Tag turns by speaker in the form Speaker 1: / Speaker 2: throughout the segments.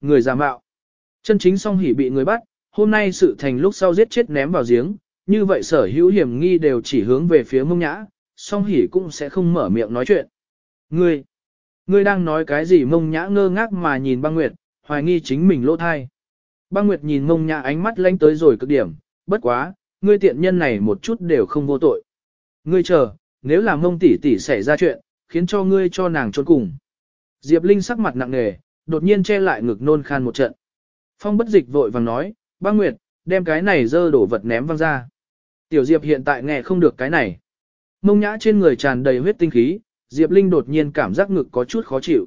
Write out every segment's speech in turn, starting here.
Speaker 1: người giả mạo. Chân chính song hỉ bị người bắt, hôm nay sự thành lúc sau giết chết ném vào giếng, như vậy sở hữu hiểm nghi đều chỉ hướng về phía mông nhã, song hỉ cũng sẽ không mở miệng nói chuyện. Ngươi, ngươi đang nói cái gì mông nhã ngơ ngác mà nhìn băng nguyệt, hoài nghi chính mình lỗ thai. Băng nguyệt nhìn mông nhã ánh mắt lanh tới rồi cực điểm, bất quá, ngươi tiện nhân này một chút đều không vô tội. Ngươi chờ, nếu là mông tỷ tỷ xảy ra chuyện, khiến cho ngươi cho nàng trốn cùng. Diệp Linh sắc mặt nặng nề, đột nhiên che lại ngực nôn khan một trận. Phong bất dịch vội vàng nói, băng nguyệt, đem cái này dơ đổ vật ném văng ra. Tiểu Diệp hiện tại nghe không được cái này. Mông nhã trên người tràn đầy huyết tinh khí, Diệp Linh đột nhiên cảm giác ngực có chút khó chịu.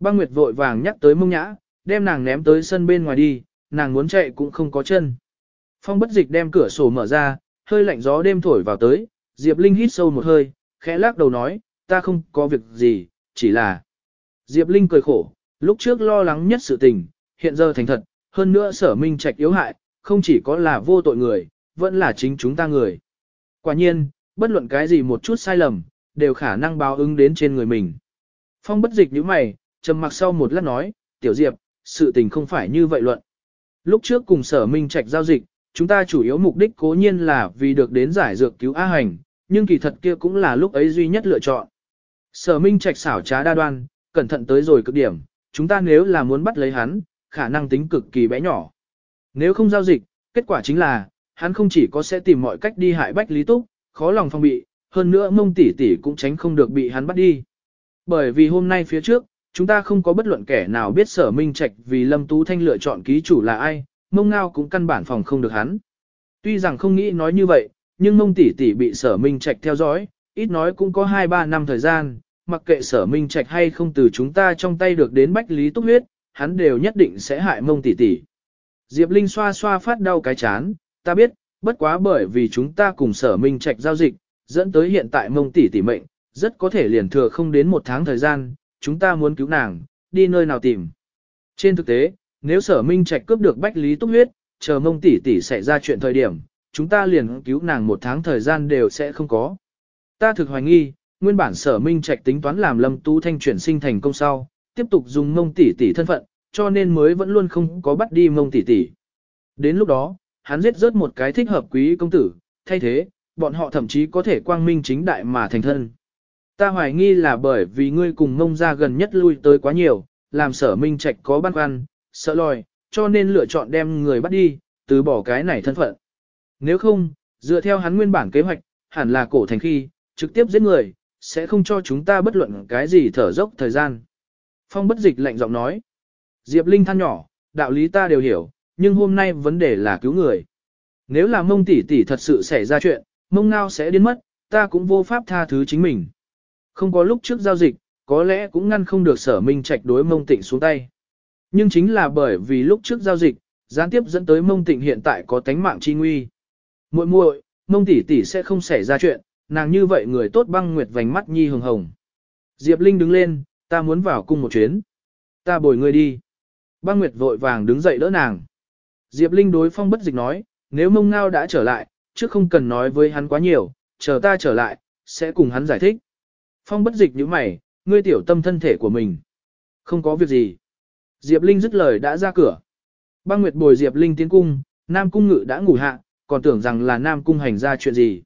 Speaker 1: Băng Nguyệt vội vàng nhắc tới mông nhã, đem nàng ném tới sân bên ngoài đi, nàng muốn chạy cũng không có chân. Phong bất dịch đem cửa sổ mở ra, hơi lạnh gió đêm thổi vào tới, Diệp Linh hít sâu một hơi, khẽ lắc đầu nói, ta không có việc gì, chỉ là... Diệp Linh cười khổ, lúc trước lo lắng nhất sự tình, hiện giờ thành thật, hơn nữa sở minh trạch yếu hại, không chỉ có là vô tội người, vẫn là chính chúng ta người. Quả nhiên, bất luận cái gì một chút sai lầm, đều khả năng báo ứng đến trên người mình. Phong bất dịch như mày, trầm mặc sau một lát nói, tiểu diệp, sự tình không phải như vậy luận. Lúc trước cùng sở minh trạch giao dịch, chúng ta chủ yếu mục đích cố nhiên là vì được đến giải dược cứu A hành, nhưng kỳ thật kia cũng là lúc ấy duy nhất lựa chọn. Sở minh trạch xảo trá đa đoan, cẩn thận tới rồi cực điểm, chúng ta nếu là muốn bắt lấy hắn, khả năng tính cực kỳ bé nhỏ. Nếu không giao dịch, kết quả chính là, hắn không chỉ có sẽ tìm mọi cách đi hại Bách Lý Túc, khó lòng phòng bị, hơn nữa mông tỷ tỷ cũng tránh không được bị hắn bắt đi. Bởi vì hôm nay phía trước, chúng ta không có bất luận kẻ nào biết sở minh trạch vì Lâm Tú Thanh lựa chọn ký chủ là ai, mông ngao cũng căn bản phòng không được hắn. Tuy rằng không nghĩ nói như vậy, nhưng mông tỷ tỷ bị sở minh trạch theo dõi, ít nói cũng có 2-3 năm thời gian, mặc kệ sở minh trạch hay không từ chúng ta trong tay được đến bách lý túc huyết, hắn đều nhất định sẽ hại mông tỷ tỷ. Diệp Linh xoa xoa phát đau cái chán, ta biết, bất quá bởi vì chúng ta cùng sở minh trạch giao dịch, dẫn tới hiện tại mông tỷ tỷ mệnh, rất có thể liền thừa không đến một tháng thời gian, chúng ta muốn cứu nàng, đi nơi nào tìm. Trên thực tế, nếu sở minh trạch cướp được bách lý túc huyết, chờ mông tỷ tỷ xảy ra chuyện thời điểm, chúng ta liền cứu nàng một tháng thời gian đều sẽ không có. Ta thực hoài nghi, nguyên bản sở minh trạch tính toán làm lâm tú thanh chuyển sinh thành công sau, tiếp tục dùng mông tỷ tỷ thân phận, cho nên mới vẫn luôn không có bắt đi mông tỷ tỷ. Đến lúc đó, hắn giết rớt một cái thích hợp quý công tử, thay thế, bọn họ thậm chí có thể quang minh chính đại mà thành thân. Ta hoài nghi là bởi vì ngươi cùng mông ra gần nhất lui tới quá nhiều, làm sở minh trạch có băn khoăn, sợ lòi, cho nên lựa chọn đem người bắt đi, từ bỏ cái này thân phận. Nếu không, dựa theo hắn nguyên bản kế hoạch, hẳn là cổ thành khi, trực tiếp giết người, sẽ không cho chúng ta bất luận cái gì thở dốc thời gian. Phong bất dịch lạnh giọng nói. Diệp Linh than nhỏ, đạo lý ta đều hiểu, nhưng hôm nay vấn đề là cứu người. Nếu là mông tỷ tỷ thật sự xảy ra chuyện, mông ngao sẽ điên mất, ta cũng vô pháp tha thứ chính mình. Không có lúc trước giao dịch, có lẽ cũng ngăn không được sở minh trạch đối mông tịnh xuống tay. Nhưng chính là bởi vì lúc trước giao dịch, gián tiếp dẫn tới mông tịnh hiện tại có tánh mạng chi nguy. muội muội, mông tỷ tỷ sẽ không xảy ra chuyện, nàng như vậy người tốt băng nguyệt vành mắt nhi hồng hồng. Diệp Linh đứng lên, ta muốn vào cung một chuyến. Ta bồi ngươi đi. Băng nguyệt vội vàng đứng dậy đỡ nàng. Diệp Linh đối phong bất dịch nói, nếu mông ngao đã trở lại, chứ không cần nói với hắn quá nhiều, chờ ta trở lại, sẽ cùng hắn giải thích. Phong bất dịch như mày, ngươi tiểu tâm thân thể của mình. Không có việc gì. Diệp Linh dứt lời đã ra cửa. Băng Nguyệt bồi Diệp Linh tiến cung, Nam Cung Ngự đã ngủ hạ, còn tưởng rằng là Nam Cung Hành ra chuyện gì.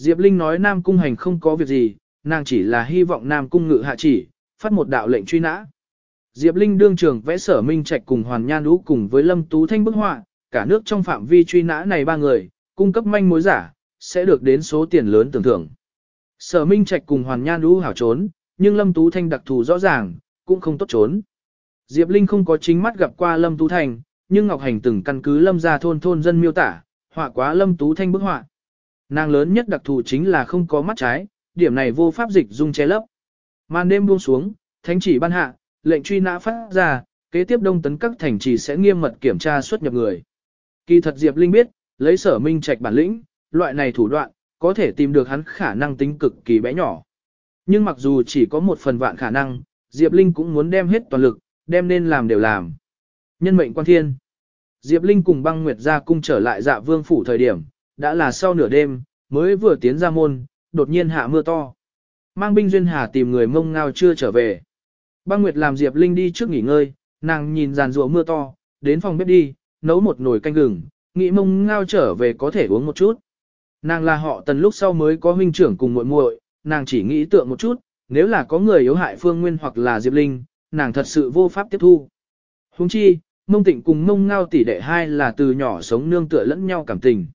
Speaker 1: Diệp Linh nói Nam Cung Hành không có việc gì, nàng chỉ là hy vọng Nam Cung Ngự hạ chỉ, phát một đạo lệnh truy nã. Diệp Linh đương trường vẽ sở minh trạch cùng Hoàn Nhan Đũ cùng với Lâm Tú Thanh bức họa, cả nước trong phạm vi truy nã này ba người, cung cấp manh mối giả, sẽ được đến số tiền lớn tưởng thưởng. Sở Minh Trạch cùng Hoàn Nhan Đũ hảo trốn, nhưng Lâm Tú Thanh đặc thù rõ ràng, cũng không tốt trốn. Diệp Linh không có chính mắt gặp qua Lâm Tú Thanh, nhưng Ngọc Hành từng căn cứ Lâm gia thôn thôn dân miêu tả, họa quá Lâm Tú Thanh bức họa. Nàng lớn nhất đặc thù chính là không có mắt trái, điểm này vô pháp dịch dung che lấp. Màn đêm buông xuống, thánh chỉ ban hạ, lệnh truy nã phát ra, kế tiếp đông tấn các thành trì sẽ nghiêm mật kiểm tra xuất nhập người. Kỳ thật Diệp Linh biết, lấy sở minh trạch bản lĩnh, loại này thủ đoạn, có thể tìm được hắn khả năng tính cực kỳ bé nhỏ. Nhưng mặc dù chỉ có một phần vạn khả năng, Diệp Linh cũng muốn đem hết toàn lực, đem nên làm đều làm. Nhân mệnh quan thiên. Diệp Linh cùng băng nguyệt ra cung trở lại dạ vương phủ thời điểm, đã là sau nửa đêm, mới vừa tiến ra môn, đột nhiên hạ mưa to. Mang binh duyên hà tìm người mông ngao chưa trở về. Băng nguyệt làm Diệp Linh đi trước nghỉ ngơi, nàng nhìn giàn rùa mưa to, đến phòng bếp đi, nấu một nồi canh gừng, nghĩ mông ngao trở về có thể uống một chút. Nàng là họ tần lúc sau mới có huynh trưởng cùng muội muội, nàng chỉ nghĩ tượng một chút, nếu là có người yếu hại Phương Nguyên hoặc là Diệp Linh, nàng thật sự vô pháp tiếp thu. Huống chi, mông tịnh cùng mông ngao tỷ đệ hai là từ nhỏ sống nương tựa lẫn nhau cảm tình.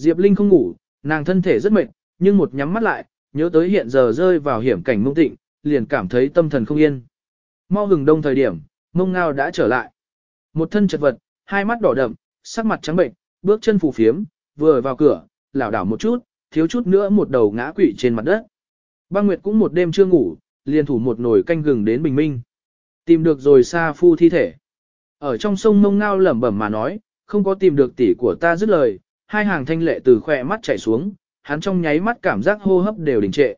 Speaker 1: Diệp Linh không ngủ, nàng thân thể rất mệt, nhưng một nhắm mắt lại, nhớ tới hiện giờ rơi vào hiểm cảnh mông tịnh, liền cảm thấy tâm thần không yên. Mau hừng đông thời điểm, mông ngao đã trở lại. Một thân chật vật, hai mắt đỏ đậm, sắc mặt trắng bệnh, bước chân phù phiếm, vừa vào cửa, lảo đảo một chút, thiếu chút nữa một đầu ngã quỵ trên mặt đất. Băng Nguyệt cũng một đêm chưa ngủ, liền thủ một nồi canh gừng đến bình minh. Tìm được rồi Sa Phu thi thể. Ở trong sông mông ngao lẩm bẩm mà nói, không có tìm được tỷ của ta dứt lời, hai hàng thanh lệ từ khỏe mắt chảy xuống, hắn trong nháy mắt cảm giác hô hấp đều đình trệ.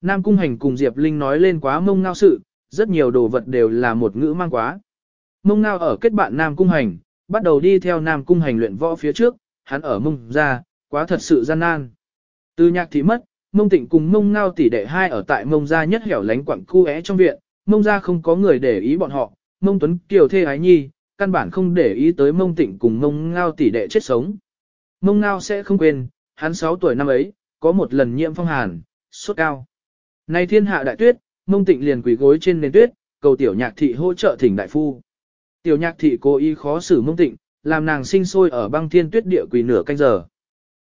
Speaker 1: Nam Cung Hành cùng Diệp Linh nói lên quá mông ngao sự, rất nhiều đồ vật đều là một ngữ mang quá. Mông ngao ở kết bạn Nam Cung Hành, bắt đầu đi theo Nam Cung Hành luyện võ phía trước, hắn ở mông ra, quá thật sự gian nan. Từ nhạc thị mất, mông tịnh cùng mông ngao tỷ đệ hai ở tại mông gia nhất hẻo lánh quặng khu é trong viện, mông gia không có người để ý bọn họ, mông tuấn kiều thê ái nhi, căn bản không để ý tới mông tịnh cùng mông ngao tỷ đệ chết sống. Mông ngao sẽ không quên, hắn 6 tuổi năm ấy, có một lần nhiễm phong hàn, sốt cao. Nay thiên hạ đại tuyết, mông tịnh liền quỳ gối trên nền tuyết, cầu tiểu nhạc thị hỗ trợ thỉnh đại phu. Tiểu nhạc thị cố ý khó xử mông tịnh, làm nàng sinh sôi ở băng thiên tuyết địa quỳ nửa canh giờ.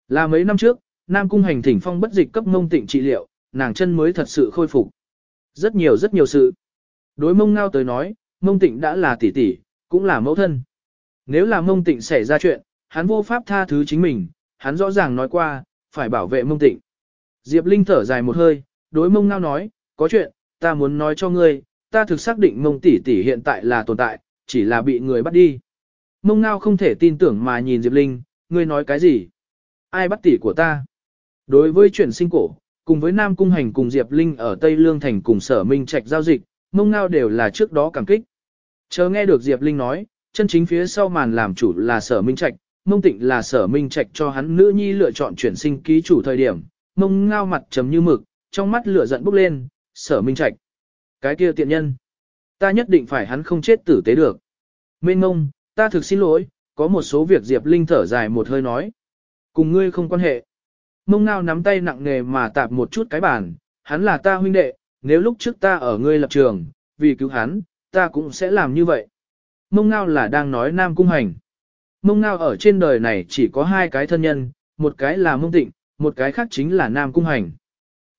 Speaker 1: Là mấy năm trước, Nam Cung hành thỉnh phong bất dịch cấp mông tịnh trị liệu, nàng chân mới thật sự khôi phục. Rất nhiều rất nhiều sự. Đối mông ngao tới nói, mông tịnh đã là tỷ tỷ, cũng là mẫu thân. Nếu là mông tịnh xảy ra chuyện, hắn vô pháp tha thứ chính mình, hắn rõ ràng nói qua, phải bảo vệ mông tịnh. Diệp Linh thở dài một hơi, đối mông ngao nói, có chuyện, ta muốn nói cho ngươi, ta thực xác định mông tỷ tỷ hiện tại là tồn tại, chỉ là bị người bắt đi. Mông ngao không thể tin tưởng mà nhìn Diệp Linh, ngươi nói cái gì? Ai bắt tỷ của ta? Đối với chuyển sinh cổ, cùng với Nam Cung Hành cùng Diệp Linh ở Tây Lương Thành cùng sở minh trạch giao dịch, mông ngao đều là trước đó cảm kích. Chờ nghe được Diệp Linh nói, chân chính phía sau màn làm chủ là sở minh trạch, mông tịnh là sở minh trạch cho hắn nữ nhi lựa chọn chuyển sinh ký chủ thời điểm, mông ngao mặt trầm như mực, trong mắt lửa giận bốc lên, sở minh trạch. Cái kia tiện nhân. Ta nhất định phải hắn không chết tử tế được. Mênh ngông, ta thực xin lỗi, có một số việc Diệp Linh thở dài một hơi nói. Cùng ngươi không quan hệ. Mông ngao nắm tay nặng nề mà tạp một chút cái bàn, hắn là ta huynh đệ, nếu lúc trước ta ở ngươi lập trường, vì cứu hắn, ta cũng sẽ làm như vậy. Mông ngao là đang nói nam cung hành. Mông ngao ở trên đời này chỉ có hai cái thân nhân, một cái là mông tịnh, một cái khác chính là nam cung hành.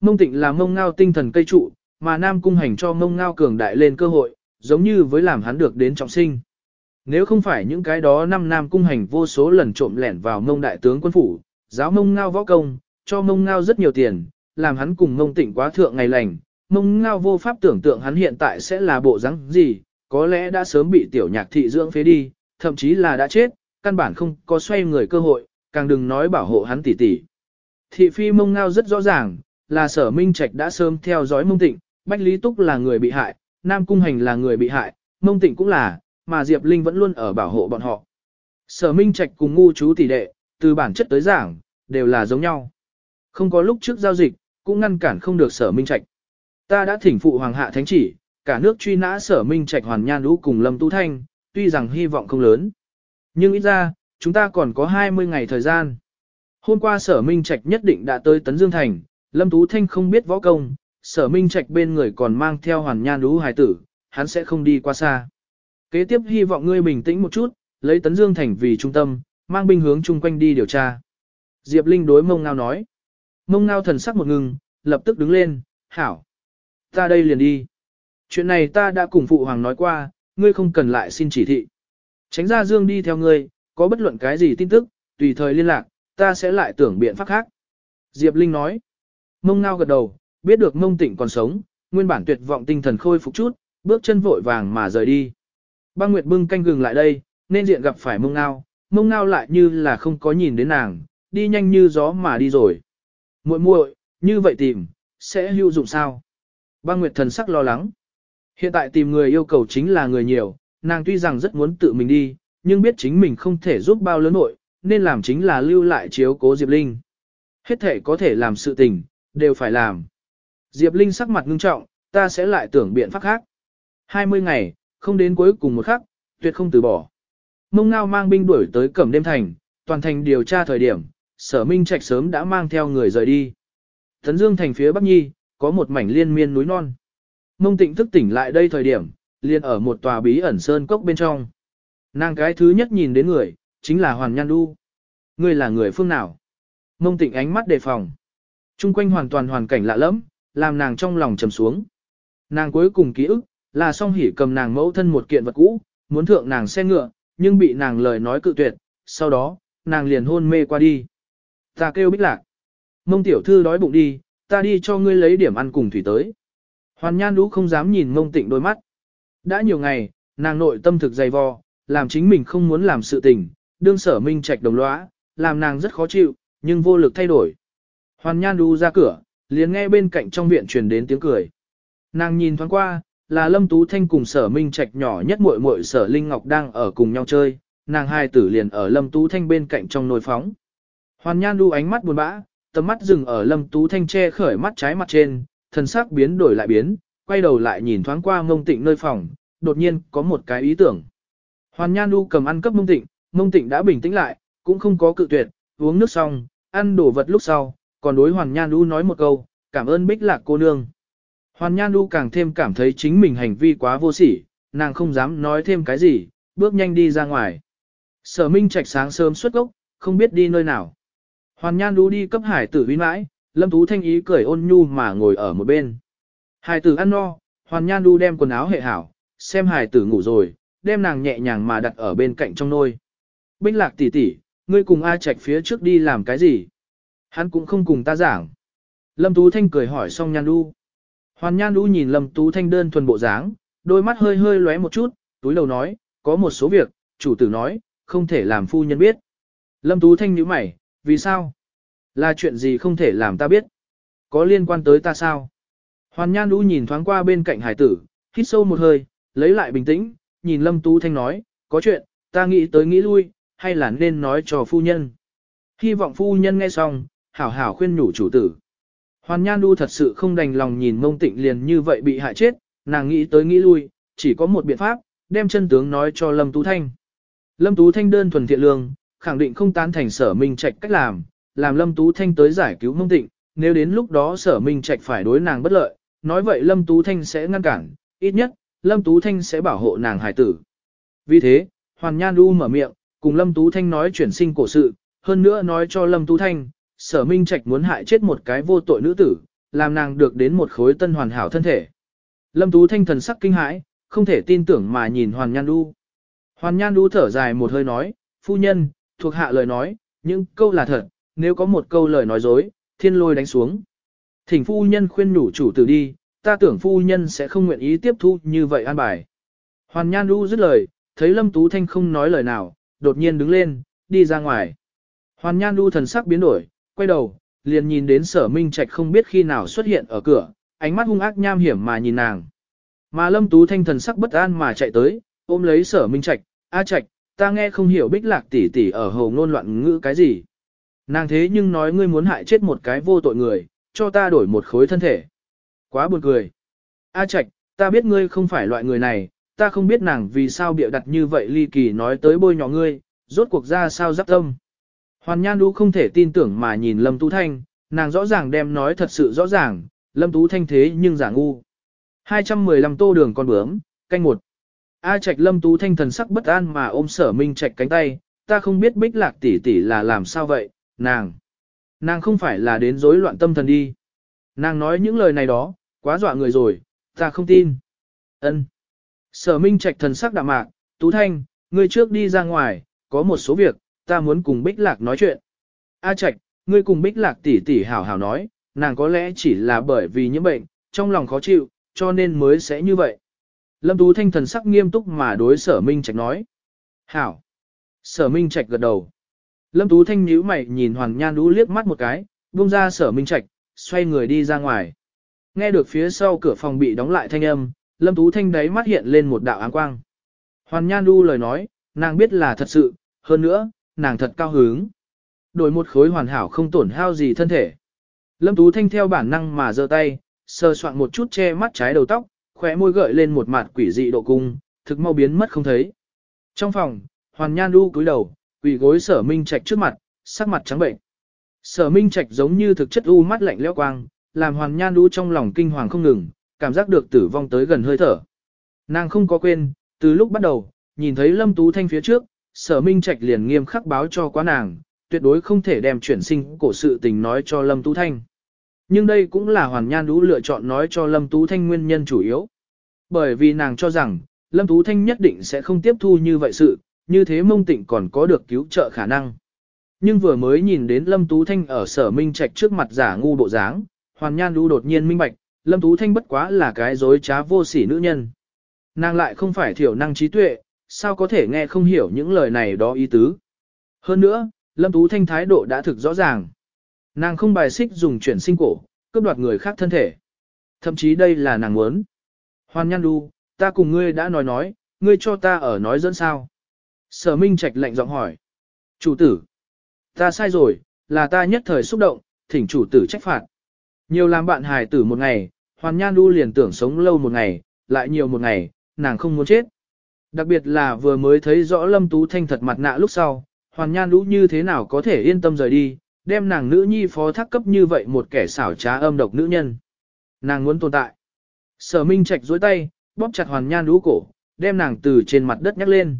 Speaker 1: Mông tịnh là mông ngao tinh thần cây trụ, mà nam cung hành cho mông ngao cường đại lên cơ hội, giống như với làm hắn được đến trọng sinh. Nếu không phải những cái đó năm nam cung hành vô số lần trộm lẻn vào mông đại tướng quân phủ, giáo mông ngao võ công, cho mông ngao rất nhiều tiền, làm hắn cùng mông tịnh quá thượng ngày lành, mông ngao vô pháp tưởng tượng hắn hiện tại sẽ là bộ rắn gì, có lẽ đã sớm bị tiểu nhạc thị dưỡng phế đi, thậm chí là đã chết, căn bản không có xoay người cơ hội, càng đừng nói bảo hộ hắn tỉ tỉ. Thị phi mông ngao rất rõ ràng, là sở minh trạch đã sớm theo dõi mông tịnh, Bách Lý Túc là người bị hại, Nam Cung Hành là người bị hại, mông tịnh cũng là, mà Diệp Linh vẫn luôn ở bảo hộ bọn họ. Sở minh trạch cùng ngu chú tỷ đệ, từ bản chất tới giảng, đều là giống nhau. Không có lúc trước giao dịch, cũng ngăn cản không được sở minh trạch. Ta đã thỉnh phụ hoàng hạ thánh chỉ, cả nước truy nã sở minh trạch hoàn nhan lũ cùng lâm tú thanh, tuy rằng hy vọng không lớn. Nhưng ít ra, chúng ta còn có 20 ngày thời gian. Hôm qua sở minh trạch nhất định đã tới Tấn Dương Thành, lâm tú thanh không biết võ công, sở minh trạch bên người còn mang theo hoàn nhan đú hài tử, hắn sẽ không đi qua xa. Kế tiếp hy vọng ngươi bình tĩnh một chút, lấy Tấn Dương Thành vì trung tâm, mang binh hướng chung quanh đi điều tra. Diệp Linh đối mông ngao nói. Mông ngao thần sắc một ngừng, lập tức đứng lên, hảo. Ta đây liền đi. Chuyện này ta đã cùng phụ hoàng nói qua, ngươi không cần lại xin chỉ thị. Tránh ra dương đi theo ngươi, có bất luận cái gì tin tức, tùy thời liên lạc, ta sẽ lại tưởng biện pháp khác. Diệp Linh nói. Mông ngao gật đầu, biết được mông tịnh còn sống, nguyên bản tuyệt vọng tinh thần khôi phục chút, bước chân vội vàng mà rời đi. Ba Nguyệt bưng canh gừng lại đây, nên diện gặp phải mông ngao, mông ngao lại như là không có nhìn đến nàng, đi nhanh như gió mà đi rồi. muội muội, như vậy tìm, sẽ hữu dụng sao? Ba Nguyệt thần sắc lo lắng. Hiện tại tìm người yêu cầu chính là người nhiều, nàng tuy rằng rất muốn tự mình đi, nhưng biết chính mình không thể giúp bao lớn nội, nên làm chính là lưu lại chiếu cố Diệp Linh. Hết thể có thể làm sự tình, đều phải làm. Diệp Linh sắc mặt ngưng trọng, ta sẽ lại tưởng biện pháp khác. 20 ngày, không đến cuối cùng một khắc, tuyệt không từ bỏ. Mông ngao mang binh đuổi tới cẩm đêm thành, toàn thành điều tra thời điểm, sở minh trạch sớm đã mang theo người rời đi. Thấn Dương thành phía Bắc Nhi, có một mảnh liên miên núi non. Mông tịnh thức tỉnh lại đây thời điểm, liền ở một tòa bí ẩn sơn cốc bên trong. Nàng cái thứ nhất nhìn đến người, chính là Hoàn Nhan Du. Ngươi là người phương nào? Mông tịnh ánh mắt đề phòng. Trung quanh hoàn toàn hoàn cảnh lạ lẫm, làm nàng trong lòng trầm xuống. Nàng cuối cùng ký ức, là song hỉ cầm nàng mẫu thân một kiện vật cũ, muốn thượng nàng xe ngựa, nhưng bị nàng lời nói cự tuyệt, sau đó, nàng liền hôn mê qua đi. Ta kêu bích lạc. Mông tiểu thư đói bụng đi, ta đi cho ngươi lấy điểm ăn cùng thủy tới. Hoàn nhan đũ không dám nhìn mông tịnh đôi mắt. Đã nhiều ngày, nàng nội tâm thực dày vò, làm chính mình không muốn làm sự tình, đương sở minh trạch đồng lõa, làm nàng rất khó chịu, nhưng vô lực thay đổi. Hoàn nhan đu ra cửa, liền nghe bên cạnh trong viện truyền đến tiếng cười. Nàng nhìn thoáng qua, là Lâm Tú Thanh cùng sở minh trạch nhỏ nhất muội muội sở Linh Ngọc đang ở cùng nhau chơi, nàng hai tử liền ở Lâm Tú Thanh bên cạnh trong nồi phóng. Hoàn nhan đu ánh mắt buồn bã, tầm mắt dừng ở Lâm Tú Thanh che khởi mắt trái mặt trên, thần sắc biến đổi lại biến, quay đầu lại nhìn thoáng qua mông tịnh nơi phòng, đột nhiên có một cái ý tưởng. Hoàn nhan Du cầm ăn cấp mông tịnh, mông tịnh đã bình tĩnh lại, cũng không có cự tuyệt, uống nước xong, ăn đồ vật lúc sau, còn đối Hoàn Nhan Du nói một câu, cảm ơn bích lạc cô nương. Hoàn Nhan Du càng thêm cảm thấy chính mình hành vi quá vô sỉ, nàng không dám nói thêm cái gì, bước nhanh đi ra ngoài. Sở Minh Trạch sáng sớm xuất gốc, không biết đi nơi nào. Hoàn Nhan Du đi cấp hải tử huy mãi, Lâm Tú Thanh ý cười ôn nhu mà ngồi ở một bên. Hải tử ăn no, Hoàn Nhan đu đem quần áo hệ hảo, xem hải tử ngủ rồi, đem nàng nhẹ nhàng mà đặt ở bên cạnh trong nôi. Bích lạc tỷ tỷ, ngươi cùng A Trạch phía trước đi làm cái gì? Hắn cũng không cùng ta giảng. Lâm Tú Thanh cười hỏi xong Nhan Đu. Hoàn Nhan Đu nhìn Lâm Tú Thanh đơn thuần bộ dáng, đôi mắt hơi hơi lóe một chút, túi đầu nói, có một số việc, chủ tử nói, không thể làm phu nhân biết. Lâm Tú Thanh nhíu mày, vì sao? Là chuyện gì không thể làm ta biết? Có liên quan tới ta sao? Hoàn Nhan Du nhìn thoáng qua bên cạnh hải tử, hít sâu một hơi, lấy lại bình tĩnh, nhìn Lâm Tú Thanh nói, có chuyện, ta nghĩ tới nghĩ lui, hay là nên nói cho phu nhân. Hy vọng phu nhân nghe xong, hảo hảo khuyên nhủ chủ tử. Hoàn Nhan Du thật sự không đành lòng nhìn mông tịnh liền như vậy bị hại chết, nàng nghĩ tới nghĩ lui, chỉ có một biện pháp, đem chân tướng nói cho Lâm Tú Thanh. Lâm Tú Thanh đơn thuần thiện lương, khẳng định không tán thành sở minh trạch cách làm, làm Lâm Tú Thanh tới giải cứu mông tịnh, nếu đến lúc đó sở minh trạch phải đối nàng bất lợi, nói vậy Lâm Tú Thanh sẽ ngăn cản, ít nhất, Lâm Tú Thanh sẽ bảo hộ nàng hải tử. Vì thế, Hoàn Nhan Du mở miệng, cùng Lâm Tú Thanh nói chuyển sinh cổ sự, hơn nữa nói cho Lâm Tú Thanh, sở minh trạch muốn hại chết một cái vô tội nữ tử, làm nàng được đến một khối tân hoàn hảo thân thể. Lâm Tú Thanh thần sắc kinh hãi, không thể tin tưởng mà nhìn Hoàn Nhan Du. Hoàn Nhan Du thở dài một hơi nói, phu nhân, thuộc hạ lời nói, những câu là thật, nếu có một câu lời nói dối, thiên lôi đánh xuống. Thỉnh phu nhân khuyên nhủ chủ tử đi, ta tưởng phu nhân sẽ không nguyện ý tiếp thu như vậy an bài. Hoàn Nhan Du dứt lời, thấy Lâm Tú Thanh không nói lời nào, đột nhiên đứng lên, đi ra ngoài. Hoàn Nhan Du thần sắc biến đổi, quay đầu, liền nhìn đến sở minh trạch không biết khi nào xuất hiện ở cửa, ánh mắt hung ác nham hiểm mà nhìn nàng. Mà Lâm Tú Thanh thần sắc bất an mà chạy tới, ôm lấy sở minh trạch, A trạch, ta nghe không hiểu bích lạc tỷ tỷ ở hầu ngôn loạn ngữ cái gì. Nàng thế nhưng nói ngươi muốn hại chết một cái vô tội người, cho ta đổi một khối thân thể. Quá buồn cười. A trạch, ta biết ngươi không phải loại người này, ta không biết nàng vì sao bịa đặt như vậy ly kỳ nói tới bôi nhỏ ngươi, rốt cuộc ra sao giáp tâm. Hoàn Nhan Đu không thể tin tưởng mà nhìn Lâm Tú Thanh, nàng rõ ràng đem nói thật sự rõ ràng, Lâm Tú Thanh thế nhưng giả ngu. 215 tô đường con bướm, canh một. A Trạch Lâm Tú Thanh thần sắc bất an mà ôm sở minh Trạch cánh tay, ta không biết bích lạc tỷ tỷ là làm sao vậy, nàng. Nàng không phải là đến rối loạn tâm thần đi. Nàng nói những lời này đó, quá dọa người rồi, ta không tin. Ân. Sở minh Trạch thần sắc đạm mạc, Tú Thanh, ngươi trước đi ra ngoài, có một số việc, ta muốn cùng Bích Lạc nói chuyện. A Trạch, ngươi cùng Bích Lạc tỷ tỷ hảo hảo nói, nàng có lẽ chỉ là bởi vì những bệnh, trong lòng khó chịu, cho nên mới sẽ như vậy. Lâm Tú Thanh thần sắc nghiêm túc mà đối sở Minh Trạch nói. Hảo. Sở Minh Trạch gật đầu. Lâm Tú Thanh nhíu mày nhìn Hoàng Nhan Đũ liếc mắt một cái, buông ra sở Minh Trạch, xoay người đi ra ngoài. Nghe được phía sau cửa phòng bị đóng lại thanh âm, Lâm Tú Thanh đáy mắt hiện lên một đạo áng quang. Hoàn Nhan Đu lời nói, nàng biết là thật sự, hơn nữa, nàng thật cao hứng. Đổi một khối hoàn hảo không tổn hao gì thân thể. Lâm Tú Thanh theo bản năng mà giơ tay, sờ soạn một chút che mắt trái đầu tóc, khóe môi gợi lên một mặt quỷ dị độ cung, thực mau biến mất không thấy. Trong phòng, Hoàn Nhan Du cúi đầu, quỳ gối sở minh trạch trước mặt, sắc mặt trắng bệnh. Sở minh trạch giống như thực chất u mắt lạnh lẽo quang, làm Hoàn Nhan Du trong lòng kinh hoàng không ngừng, cảm giác được tử vong tới gần hơi thở. Nàng không có quên, từ lúc bắt đầu, nhìn thấy Lâm Tú Thanh phía trước, sở minh trạch liền nghiêm khắc báo cho quá nàng, tuyệt đối không thể đem chuyển sinh cổ sự tình nói cho Lâm Tú Thanh. Nhưng đây cũng là Hoàn Nhan Đũ lựa chọn nói cho Lâm Tú Thanh nguyên nhân chủ yếu. Bởi vì nàng cho rằng, Lâm Tú Thanh nhất định sẽ không tiếp thu như vậy sự, như thế mông tịnh còn có được cứu trợ khả năng. Nhưng vừa mới nhìn đến Lâm Tú Thanh ở sở minh trạch trước mặt giả ngu bộ dáng, Hoàn Nhan đu đột nhiên minh bạch, Lâm Tú Thanh bất quá là cái dối trá vô sỉ nữ nhân. Nàng lại không phải thiểu năng trí tuệ, sao có thể nghe không hiểu những lời này đó ý tứ. Hơn nữa, Lâm Tú Thanh thái độ đã thực rõ ràng. Nàng không bài xích dùng chuyển sinh cổ, cướp đoạt người khác thân thể. Thậm chí đây là nàng muốn. Hoàn Nhan Đu, ta cùng ngươi đã nói nói, ngươi cho ta ở nói dẫn sao. Sở Minh Trạch lạnh giọng hỏi. Chủ tử, ta sai rồi, là ta nhất thời xúc động, thỉnh chủ tử trách phạt. Nhiều làm bạn hài tử một ngày, Hoàn Nhan Du liền tưởng sống lâu một ngày, lại nhiều một ngày, nàng không muốn chết. Đặc biệt là vừa mới thấy rõ Lâm Tú Thanh thật mặt nạ lúc sau, Hoàn Nhan Lũ như thế nào có thể yên tâm rời đi, đem nàng nữ nhi phó thác cấp như vậy một kẻ xảo trá âm độc nữ nhân. Nàng muốn tồn tại. Sở Minh Trạch dối tay, bóp chặt Hoàn Nhan Lũ cổ, đem nàng từ trên mặt đất nhắc lên.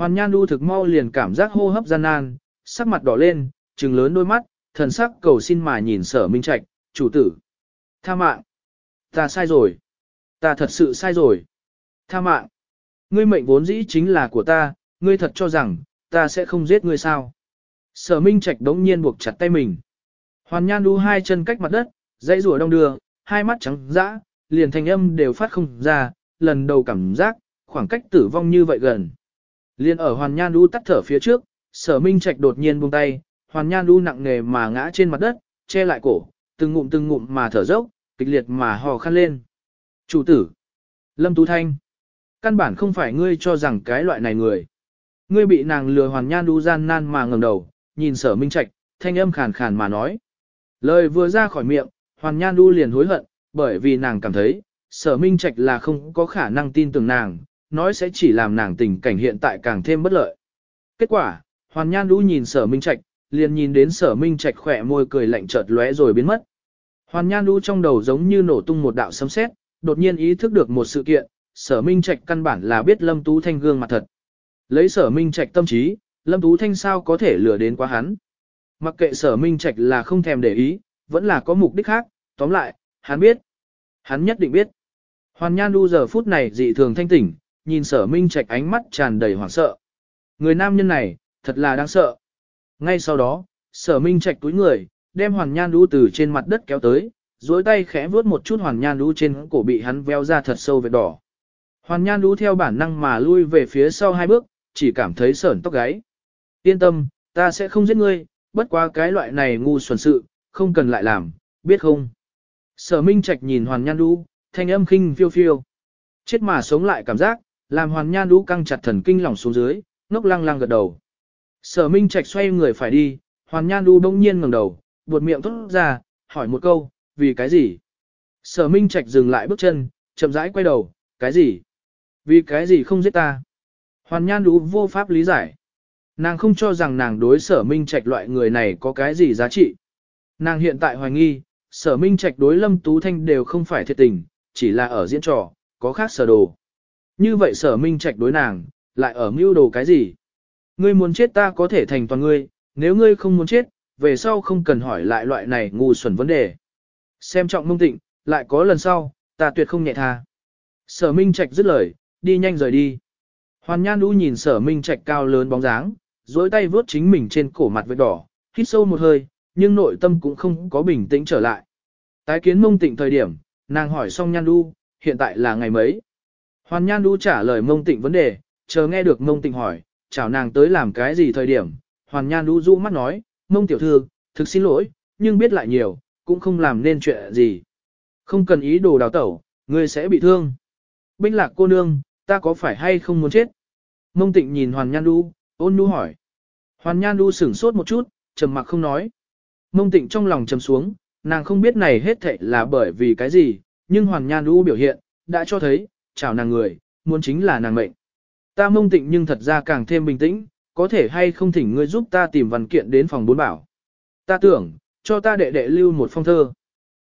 Speaker 1: Hoàn Nhan Du thực mau liền cảm giác hô hấp gian nan, sắc mặt đỏ lên, trừng lớn đôi mắt, thần sắc cầu xin mà nhìn Sở Minh Trạch, chủ tử. Tha mạng. Ta sai rồi. Ta thật sự sai rồi. Tha mạng. Ngươi mệnh vốn dĩ chính là của ta, ngươi thật cho rằng, ta sẽ không giết ngươi sao. Sở Minh Trạch đống nhiên buộc chặt tay mình. Hoàn Nhan Du hai chân cách mặt đất, dãy rùa đông đưa, hai mắt trắng dã, liền thanh âm đều phát không ra, lần đầu cảm giác, khoảng cách tử vong như vậy gần. Liên ở Hoàn Nhan Du tắt thở phía trước, sở Minh Trạch đột nhiên buông tay, Hoàn Nhan Du nặng nề mà ngã trên mặt đất, che lại cổ, từng ngụm từng ngụm mà thở dốc, kịch liệt mà hò khăn lên. Chủ tử! Lâm Tú Thanh! Căn bản không phải ngươi cho rằng cái loại này người. Ngươi bị nàng lừa hoàn nhan Du gian nan mà ngẩng đầu, nhìn sở minh trạch, thanh âm khàn khàn mà nói. Lời vừa ra khỏi miệng, hoàn nhan Du liền hối hận, bởi vì nàng cảm thấy, sở minh trạch là không có khả năng tin tưởng nàng, nói sẽ chỉ làm nàng tình cảnh hiện tại càng thêm bất lợi. Kết quả, hoàn nhan đu nhìn sở minh trạch, liền nhìn đến sở minh trạch khỏe môi cười lạnh chợt lóe rồi biến mất. Hoàn nhan đu trong đầu giống như nổ tung một đạo sấm sét, đột nhiên ý thức được một sự kiện, sở minh trạch căn bản là biết lâm tú thanh gương mặt thật. Lấy sở minh trạch tâm trí, lâm tú thanh sao có thể lừa đến quá hắn. Mặc kệ sở minh trạch là không thèm để ý, vẫn là có mục đích khác, tóm lại, hắn biết. Hắn nhất định biết. Hoàn nhan đu giờ phút này dị thường thanh tỉnh, nhìn sở minh trạch ánh mắt tràn đầy hoảng sợ. Người nam nhân này, thật là đáng sợ. Ngay sau đó, sở minh trạch túi người, đem hoàn nhan đu từ trên mặt đất kéo tới, duỗi tay khẽ vuốt một chút hoàn nhan đu trên cổ bị hắn veo ra thật sâu vết đỏ. Hoàn nhan đu theo bản năng mà lui về phía sau hai bước, chỉ cảm thấy sởn tóc gáy. Yên tâm, ta sẽ không giết ngươi, bất quá cái loại này ngu xuẩn sự, không cần lại làm, biết không? Sở Minh Trạch nhìn Hoàn Nhan Đu, thanh âm khinh phiêu phiêu. Chết mà sống lại cảm giác, làm Hoàn Nhan lũ căng chặt thần kinh lỏng xuống dưới, ngốc lăng lăng gật đầu. Sở Minh Trạch xoay người phải đi, Hoàn Nhan lũ bỗng nhiên ngẩng đầu, buột miệng thốt ra, hỏi một câu, vì cái gì? Sở Minh Trạch dừng lại bước chân, chậm rãi quay đầu, cái gì? Vì cái gì không giết ta? Hoàn Nhan lũ vô pháp lý giải. Nàng không cho rằng nàng đối sở minh trạch loại người này có cái gì giá trị. Nàng hiện tại hoài nghi, sở minh trạch đối lâm tú thanh đều không phải thiệt tình, chỉ là ở diễn trò, có khác sở đồ. Như vậy sở minh trạch đối nàng, lại ở mưu đồ cái gì? Ngươi muốn chết ta có thể thành toàn ngươi, nếu ngươi không muốn chết, về sau không cần hỏi lại loại này ngu xuẩn vấn đề. Xem trọng mông tịnh, lại có lần sau, ta tuyệt không nhẹ tha. Sở minh trạch dứt lời, đi nhanh rời đi. Hoàn Nhan Đu nhìn sở minh trạch cao lớn bóng dáng, dối tay vướt chính mình trên cổ mặt vết đỏ, hít sâu một hơi, nhưng nội tâm cũng không có bình tĩnh trở lại. Tái kiến mông tịnh thời điểm, nàng hỏi xong Nhan Đu, hiện tại là ngày mấy? Hoàn Nhan Du trả lời mông tịnh vấn đề, chờ nghe được mông tịnh hỏi, chào nàng tới làm cái gì thời điểm. Hoàn Nhan Du du mắt nói, mông tiểu thư, thực xin lỗi, nhưng biết lại nhiều, cũng không làm nên chuyện gì. Không cần ý đồ đào tẩu, ngươi sẽ bị thương. Binh lạc cô nương, ta có phải hay không muốn chết? Mông tịnh nhìn Hoàn Nhan Du, ôn nhu hỏi. Hoàn Nhan Du sửng sốt một chút, trầm mặc không nói. Mông tịnh trong lòng trầm xuống, nàng không biết này hết thệ là bởi vì cái gì, nhưng Hoàn Nhan Du biểu hiện, đã cho thấy, chào nàng người, muốn chính là nàng mệnh. Ta mông tịnh nhưng thật ra càng thêm bình tĩnh, có thể hay không thỉnh ngươi giúp ta tìm văn kiện đến phòng bốn bảo. Ta tưởng, cho ta đệ đệ lưu một phong thơ.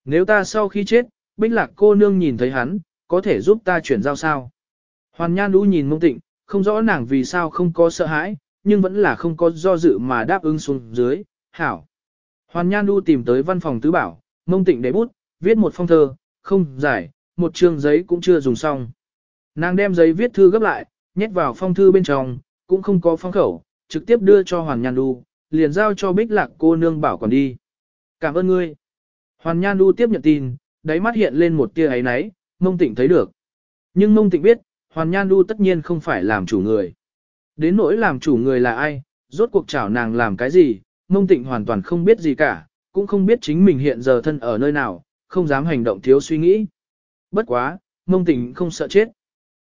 Speaker 1: Nếu ta sau khi chết, bích lạc cô nương nhìn thấy hắn, có thể giúp ta chuyển giao sao. Hoàn Nhan Đu nhìn mông tịnh, không rõ nàng vì sao không có sợ hãi, nhưng vẫn là không có do dự mà đáp ứng xuống dưới, hảo. Hoàn Nhan Đu tìm tới văn phòng tứ bảo, mông tịnh để bút, viết một phong thơ, không giải, một chương giấy cũng chưa dùng xong. Nàng đem giấy viết thư gấp lại, nhét vào phong thư bên trong, cũng không có phong khẩu, trực tiếp đưa cho Hoàn Nhan Du, liền giao cho bích lạc cô nương bảo còn đi. Cảm ơn ngươi. Hoàn Nhan Du tiếp nhận tin, đáy mắt hiện lên một tia ấy náy, mông tịnh thấy được. Nhưng mông tịnh biết, Hoàn Nhan Du tất nhiên không phải làm chủ người. Đến nỗi làm chủ người là ai, rốt cuộc chảo nàng làm cái gì, mông tịnh hoàn toàn không biết gì cả, cũng không biết chính mình hiện giờ thân ở nơi nào, không dám hành động thiếu suy nghĩ. Bất quá, mông tịnh không sợ chết.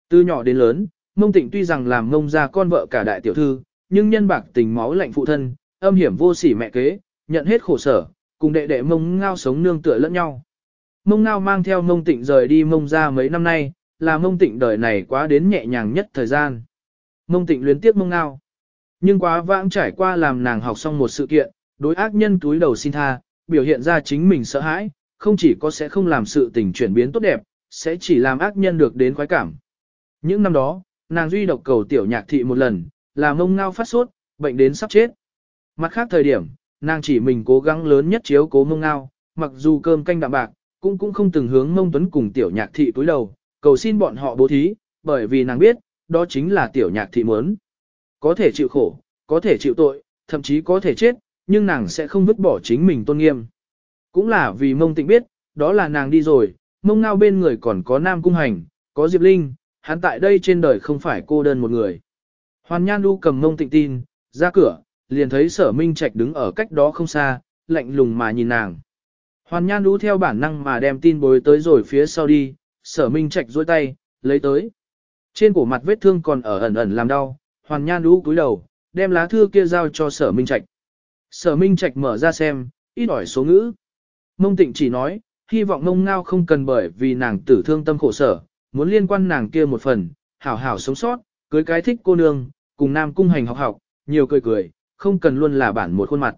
Speaker 1: Từ nhỏ đến lớn, mông tịnh tuy rằng làm mông ra con vợ cả đại tiểu thư, nhưng nhân bạc tình máu lạnh phụ thân, âm hiểm vô sỉ mẹ kế, nhận hết khổ sở, cùng đệ đệ mông ngao sống nương tựa lẫn nhau. Mông ngao mang theo mông tịnh rời đi mông ra mấy năm nay, là mông tịnh đời này quá đến nhẹ nhàng nhất thời gian. Mông tịnh luyến tiếp mông ngao. Nhưng quá vãng trải qua làm nàng học xong một sự kiện, đối ác nhân túi đầu xin tha, biểu hiện ra chính mình sợ hãi, không chỉ có sẽ không làm sự tình chuyển biến tốt đẹp, sẽ chỉ làm ác nhân được đến khoái cảm. Những năm đó, nàng duy độc cầu tiểu nhạc thị một lần, là mông ngao phát sốt, bệnh đến sắp chết. Mặt khác thời điểm, nàng chỉ mình cố gắng lớn nhất chiếu cố mông ngao, mặc dù cơm canh đạm bạc, cũng cũng không từng hướng mông tuấn cùng tiểu nhạc thị túi đầu, cầu xin bọn họ bố thí, bởi vì nàng biết, đó chính là tiểu nhạc thị muốn. Có thể chịu khổ, có thể chịu tội, thậm chí có thể chết, nhưng nàng sẽ không vứt bỏ chính mình tôn nghiêm. Cũng là vì mông tịnh biết, đó là nàng đi rồi, mông ngao bên người còn có Nam Cung Hành, có Diệp Linh, hắn tại đây trên đời không phải cô đơn một người. Hoàn Nhan Du cầm mông tịnh tin, ra cửa, liền thấy sở minh trạch đứng ở cách đó không xa, lạnh lùng mà nhìn nàng. Hoàn Nhan Du theo bản năng mà đem tin bối tới rồi phía sau đi, sở minh trạch duỗi tay, lấy tới. Trên cổ mặt vết thương còn ở ẩn ẩn làm đau, Hoàn Nhan Du cúi đầu, đem lá thư kia giao cho sở minh trạch. Sở minh trạch mở ra xem, ít ỏi số ngữ. Mông tịnh chỉ nói, hy vọng mông ngao không cần bởi vì nàng tử thương tâm khổ sở, muốn liên quan nàng kia một phần, hảo hảo sống sót, cưới cái thích cô nương, cùng nam cung hành học học, nhiều cười cười, không cần luôn là bản một khuôn mặt.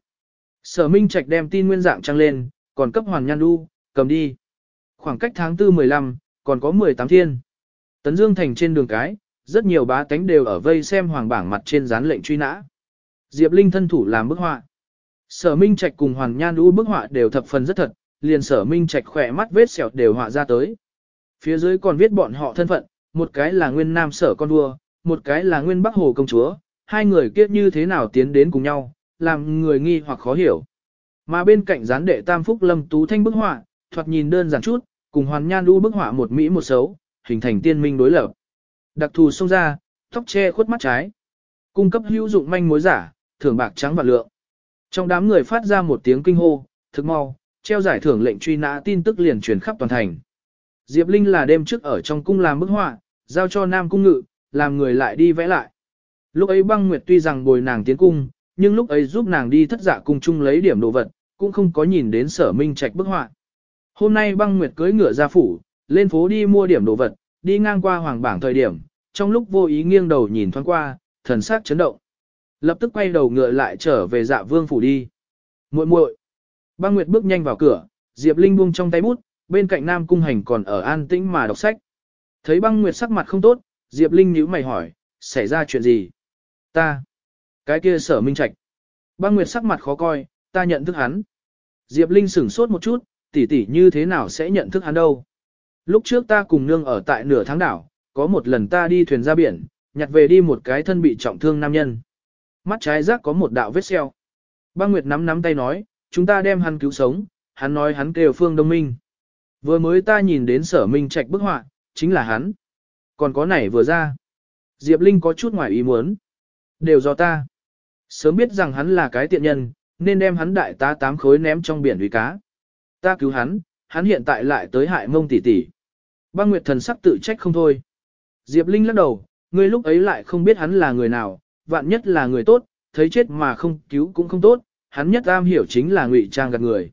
Speaker 1: Sở Minh Trạch đem tin nguyên dạng trăng lên, còn cấp Hoàn Nhan Du, cầm đi. Khoảng cách tháng 4 15, còn có 18 thiên. Tấn Dương Thành trên đường cái, rất nhiều bá tánh đều ở vây xem hoàng bảng mặt trên dán lệnh truy nã. Diệp Linh thân thủ làm bức họa. Sở Minh Trạch cùng Hoàn Nhan Du bức họa đều thập phần rất thật, liền Sở Minh Trạch khỏe mắt vết sẹo đều họa ra tới. Phía dưới còn viết bọn họ thân phận, một cái là nguyên nam sở con vua, một cái là nguyên bắc hồ công chúa, hai người kiếp như thế nào tiến đến cùng nhau, làm người nghi hoặc khó hiểu. Mà bên cạnh gián đệ tam phúc lâm tú thanh bức họa, thoạt nhìn đơn giản chút, cùng hoàn nhan đu bức họa một mỹ một xấu, hình thành tiên minh đối lập. Đặc thù xông ra, tóc che khuất mắt trái. Cung cấp hữu dụng manh mối giả, thưởng bạc trắng và lượng. Trong đám người phát ra một tiếng kinh hô, thực mau, treo giải thưởng lệnh truy nã tin tức liền truyền khắp toàn thành. Diệp Linh là đêm trước ở trong cung làm bức họa, giao cho Nam Cung Ngự, làm người lại đi vẽ lại. Lúc ấy băng nguyệt tuy rằng bồi nàng tiến cung, nhưng lúc ấy giúp nàng đi thất dạ cung chung lấy điểm đồ vật, cũng không có nhìn đến sở minh trạch bức họa. Hôm nay băng nguyệt cưỡi ngựa ra phủ, lên phố đi mua điểm đồ vật, đi ngang qua hoàng bảng thời điểm, trong lúc vô ý nghiêng đầu nhìn thoáng qua, thần sắc chấn động. Lập tức quay đầu ngựa lại trở về dạ vương phủ đi. muội muội Băng nguyệt bước nhanh vào cửa, Diệp Linh buông trong tay bút, bên cạnh Nam Cung Hành còn ở an tĩnh mà đọc sách. Thấy băng nguyệt sắc mặt không tốt, Diệp Linh nhíu mày hỏi, xảy ra chuyện gì? Ta. Cái kia sở minh trạch. Băng nguyệt sắc mặt khó coi, ta nhận thức hắn. Diệp Linh sửng sốt một chút, tỷ tỷ như thế nào sẽ nhận thức hắn đâu? Lúc trước ta cùng nương ở tại nửa tháng đảo, có một lần ta đi thuyền ra biển, nhặt về đi một cái thân bị trọng thương nam nhân. Mắt trái rác có một đạo vết xeo. Băng Nguyệt nắm nắm tay nói, chúng ta đem hắn cứu sống, hắn nói hắn kêu phương đông minh. Vừa mới ta nhìn đến sở minh trạch bức họa, chính là hắn. Còn có này vừa ra. Diệp Linh có chút ngoài ý muốn. Đều do ta. Sớm biết rằng hắn là cái tiện nhân, nên đem hắn đại tá tám khối ném trong biển uy cá. Ta cứu hắn, hắn hiện tại lại tới hại mông tỷ tỷ. Băng Nguyệt thần sắc tự trách không thôi. Diệp Linh lắc đầu, ngươi lúc ấy lại không biết hắn là người nào, vạn nhất là người tốt, thấy chết mà không cứu cũng không tốt, hắn nhất am hiểu chính là ngụy trang gạt người.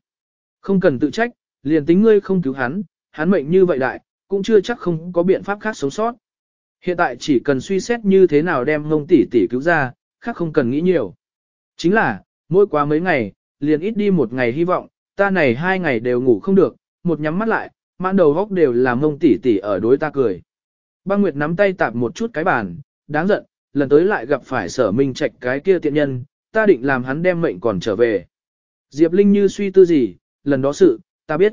Speaker 1: Không cần tự trách, liền tính ngươi không cứu hắn, hắn mệnh như vậy đại, cũng chưa chắc không có biện pháp khác sống sót. Hiện tại chỉ cần suy xét như thế nào đem ngông tỷ tỷ cứu ra, khác không cần nghĩ nhiều. Chính là, mỗi quá mấy ngày, liền ít đi một ngày hy vọng, ta này hai ngày đều ngủ không được, một nhắm mắt lại, mãn đầu góc đều là ngông tỷ tỷ ở đối ta cười. Băng Nguyệt nắm tay tạp một chút cái bàn, đáng giận, lần tới lại gặp phải sở minh trạch cái kia tiện nhân, ta định làm hắn đem mệnh còn trở về. Diệp Linh như suy tư gì, lần đó sự, ta biết.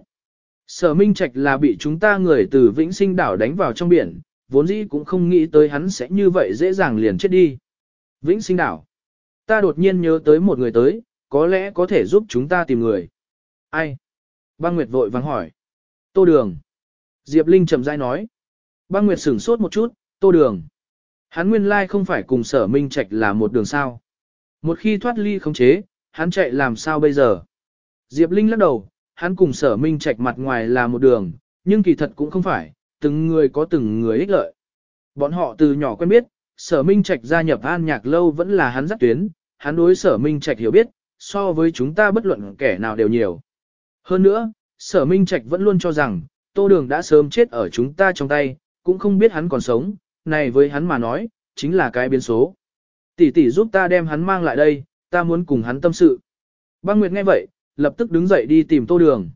Speaker 1: Sở minh trạch là bị chúng ta người từ vĩnh sinh đảo đánh vào trong biển, vốn dĩ cũng không nghĩ tới hắn sẽ như vậy dễ dàng liền chết đi. Vĩnh sinh đảo. Ta đột nhiên nhớ tới một người tới, có lẽ có thể giúp chúng ta tìm người. Ai? Băng Nguyệt vội vắng hỏi. Tô Đường. Diệp Linh chậm rãi nói. Băng Nguyệt sửng sốt một chút, Tô Đường. Hắn nguyên lai không phải cùng sở minh trạch là một đường sao. Một khi thoát ly không chế, hắn chạy làm sao bây giờ? Diệp Linh lắc đầu, hắn cùng sở minh trạch mặt ngoài là một đường, nhưng kỳ thật cũng không phải, từng người có từng người ích lợi. Bọn họ từ nhỏ quen biết, sở minh trạch gia nhập an nhạc lâu vẫn là hắn dắt tuyến, hắn đối sở minh trạch hiểu biết, so với chúng ta bất luận kẻ nào đều nhiều. Hơn nữa, sở minh trạch vẫn luôn cho rằng, tô đường đã sớm chết ở chúng ta trong tay, cũng không biết hắn còn sống, này với hắn mà nói, chính là cái biến số. Tỷ tỷ giúp ta đem hắn mang lại đây, ta muốn cùng hắn tâm sự. Băng Nguyệt nghe vậy, lập tức đứng dậy đi tìm tô đường.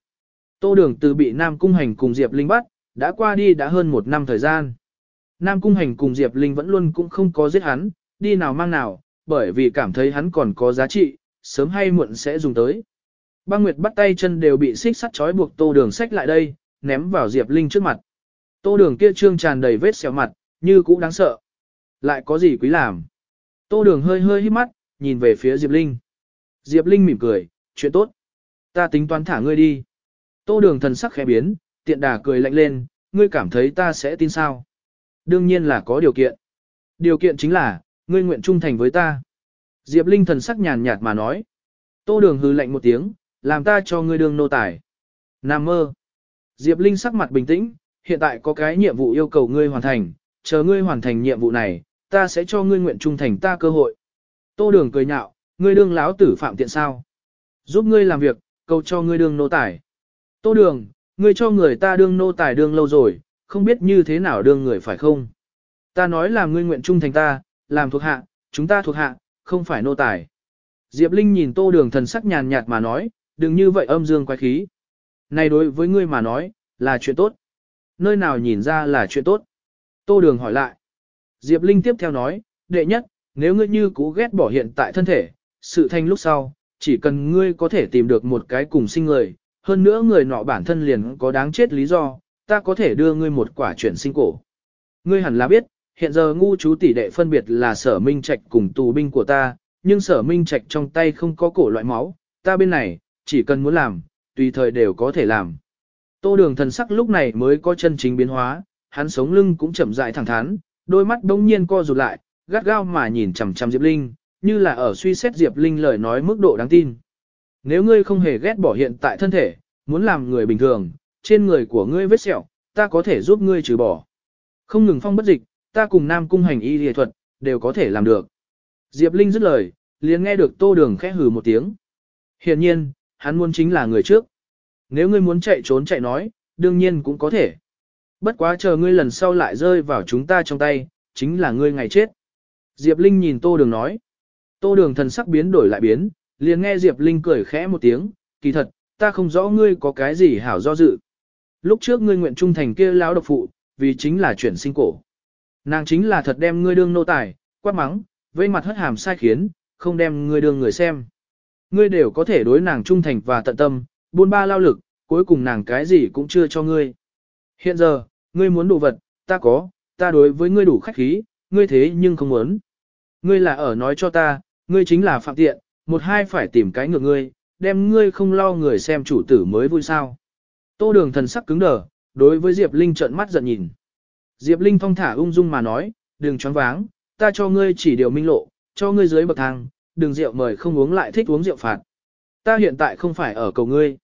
Speaker 1: Tô đường từ bị Nam Cung Hành cùng Diệp Linh bắt, đã qua đi đã hơn một năm thời gian. Nam Cung Hành cùng Diệp Linh vẫn luôn cũng không có giết hắn, đi nào mang nào, bởi vì cảm thấy hắn còn có giá trị, sớm hay muộn sẽ dùng tới. Băng Nguyệt bắt tay chân đều bị xích sắt trói buộc tô đường xách lại đây, ném vào Diệp Linh trước mặt. Tô đường kia trương tràn đầy vết xẻo mặt, như cũng đáng sợ. Lại có gì quý làm? Tô đường hơi hơi hít mắt, nhìn về phía Diệp Linh. Diệp Linh mỉm cười, chuyện tốt. Ta tính toán thả ngươi đi. Tô đường thần sắc khẽ biến, tiện đà cười lạnh lên, ngươi cảm thấy ta sẽ tin sao? Đương nhiên là có điều kiện. Điều kiện chính là, ngươi nguyện trung thành với ta. Diệp Linh thần sắc nhàn nhạt mà nói. Tô đường hư lạnh một tiếng, làm ta cho ngươi đương nô tài. Nam mơ. Diệp Linh sắc mặt bình tĩnh, hiện tại có cái nhiệm vụ yêu cầu ngươi hoàn thành, chờ ngươi hoàn thành nhiệm vụ này, ta sẽ cho ngươi nguyện trung thành ta cơ hội. Tô đường cười nhạo, ngươi đương láo tử phạm tiện sao? Giúp ngươi làm việc, câu cho ngươi đương nô tài. Tô đường, ngươi cho người ta đương nô tài đương lâu rồi, không biết như thế nào đương người phải không? Ta nói là ngươi nguyện trung thành ta, làm thuộc hạ, chúng ta thuộc hạ, không phải nô tài. Diệp Linh nhìn tô đường thần sắc nhàn nhạt mà nói, đừng như vậy âm dương quái khí. Này đối với ngươi mà nói, là chuyện tốt. Nơi nào nhìn ra là chuyện tốt? Tô đường hỏi lại. Diệp Linh tiếp theo nói, đệ nhất, nếu ngươi như cũ ghét bỏ hiện tại thân thể, sự thanh lúc sau, chỉ cần ngươi có thể tìm được một cái cùng sinh người, hơn nữa người nọ bản thân liền có đáng chết lý do, ta có thể đưa ngươi một quả chuyển sinh cổ. Ngươi hẳn là biết, hiện giờ ngu chú tỷ đệ phân biệt là sở minh trạch cùng tù binh của ta, nhưng sở minh trạch trong tay không có cổ loại máu, ta bên này, chỉ cần muốn làm, tùy thời đều có thể làm. Tô đường thần sắc lúc này mới có chân chính biến hóa, hắn sống lưng cũng chậm rãi thẳng thắn, đôi mắt đông nhiên co rụt lại, gắt gao mà nhìn chằm chằm Diệp Linh, như là ở suy xét Diệp Linh lời nói mức độ đáng tin. Nếu ngươi không hề ghét bỏ hiện tại thân thể, muốn làm người bình thường, trên người của ngươi vết sẹo, ta có thể giúp ngươi trừ bỏ. Không ngừng phong bất dịch, ta cùng Nam cung hành y y thuật, đều có thể làm được. Diệp Linh dứt lời, liền nghe được tô đường khẽ hừ một tiếng. Hiện nhiên, hắn muốn chính là người trước. Nếu ngươi muốn chạy trốn chạy nói, đương nhiên cũng có thể. Bất quá chờ ngươi lần sau lại rơi vào chúng ta trong tay, chính là ngươi ngày chết. Diệp Linh nhìn tô đường nói. Tô đường thần sắc biến đổi lại biến, liền nghe Diệp Linh cười khẽ một tiếng, kỳ thật, ta không rõ ngươi có cái gì hảo do dự. Lúc trước ngươi nguyện trung thành kia lão độc phụ, vì chính là chuyển sinh cổ. Nàng chính là thật đem ngươi đương nô tài, quát mắng, vây mặt hất hàm sai khiến, không đem ngươi đương người xem. Ngươi đều có thể đối nàng trung thành và tận tâm, buôn ba lao lực, cuối cùng nàng cái gì cũng chưa cho ngươi. Hiện giờ, ngươi muốn đồ vật, ta có, ta đối với ngươi đủ khách khí, ngươi thế nhưng không muốn. Ngươi là ở nói cho ta, ngươi chính là phạm tiện, một hai phải tìm cái ngược ngươi, đem ngươi không lo người xem chủ tử mới vui sao. Tô đường thần sắc cứng đờ, đối với Diệp Linh trợn mắt giận nhìn. Diệp Linh thong thả ung dung mà nói, đừng choáng váng, ta cho ngươi chỉ điều minh lộ, cho ngươi dưới bậc thang, đừng rượu mời không uống lại thích uống rượu phạt. Ta hiện tại không phải ở cầu ngươi.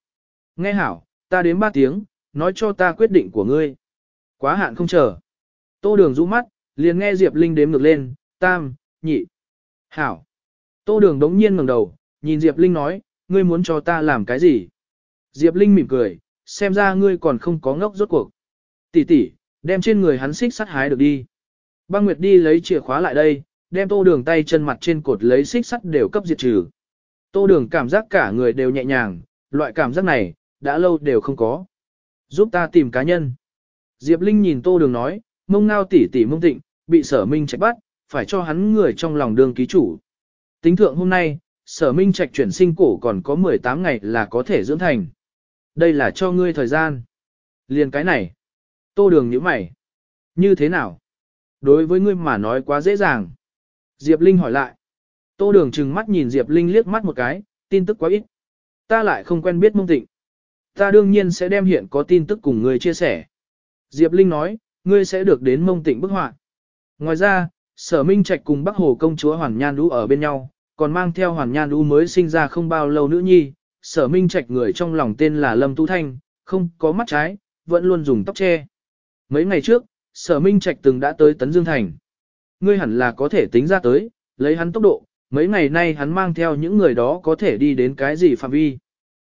Speaker 1: Nghe hảo, ta đến ba tiếng, nói cho ta quyết định của ngươi. Quá hạn không chờ. Tô đường rũ mắt, liền nghe Diệp Linh đếm ngược lên, tam, nhị. Hảo. Tô đường đống nhiên ngẩng đầu, nhìn Diệp Linh nói, ngươi muốn cho ta làm cái gì? Diệp Linh mỉm cười, xem ra ngươi còn không có ngốc rốt cuộc. Tỷ tỷ, đem trên người hắn xích sắt hái được đi. Băng Nguyệt đi lấy chìa khóa lại đây, đem tô đường tay chân mặt trên cột lấy xích sắt đều cấp diệt trừ. Tô đường cảm giác cả người đều nhẹ nhàng, loại cảm giác này, đã lâu đều không có. Giúp ta tìm cá nhân. Diệp Linh nhìn tô đường nói, mông ngao tỷ tỷ mông tịnh, bị sở minh trạch bắt, phải cho hắn người trong lòng đường ký chủ. Tính thượng hôm nay, sở minh trạch chuyển sinh cổ còn có 18 ngày là có thể dưỡng thành. Đây là cho ngươi thời gian. Liền cái này. Tô đường nhíu mày. Như thế nào? Đối với ngươi mà nói quá dễ dàng. Diệp Linh hỏi lại. Tô đường trừng mắt nhìn Diệp Linh liếc mắt một cái, tin tức quá ít. Ta lại không quen biết mông tịnh. Ta đương nhiên sẽ đem hiện có tin tức cùng ngươi chia sẻ. Diệp Linh nói, ngươi sẽ được đến mông tịnh bức họa. Ngoài ra, sở minh trạch cùng Bắc Hồ công chúa Hoàn Nhan Đu ở bên nhau, còn mang theo Hoàn Nhan Đu mới sinh ra không bao lâu nữ nhi. Sở minh trạch người trong lòng tên là Lâm Tú Thanh, không có mắt trái, vẫn luôn dùng tóc che. Mấy ngày trước, sở minh trạch từng đã tới Tấn Dương Thành. Ngươi hẳn là có thể tính ra tới, lấy hắn tốc độ, mấy ngày nay hắn mang theo những người đó có thể đi đến cái gì phạm vi.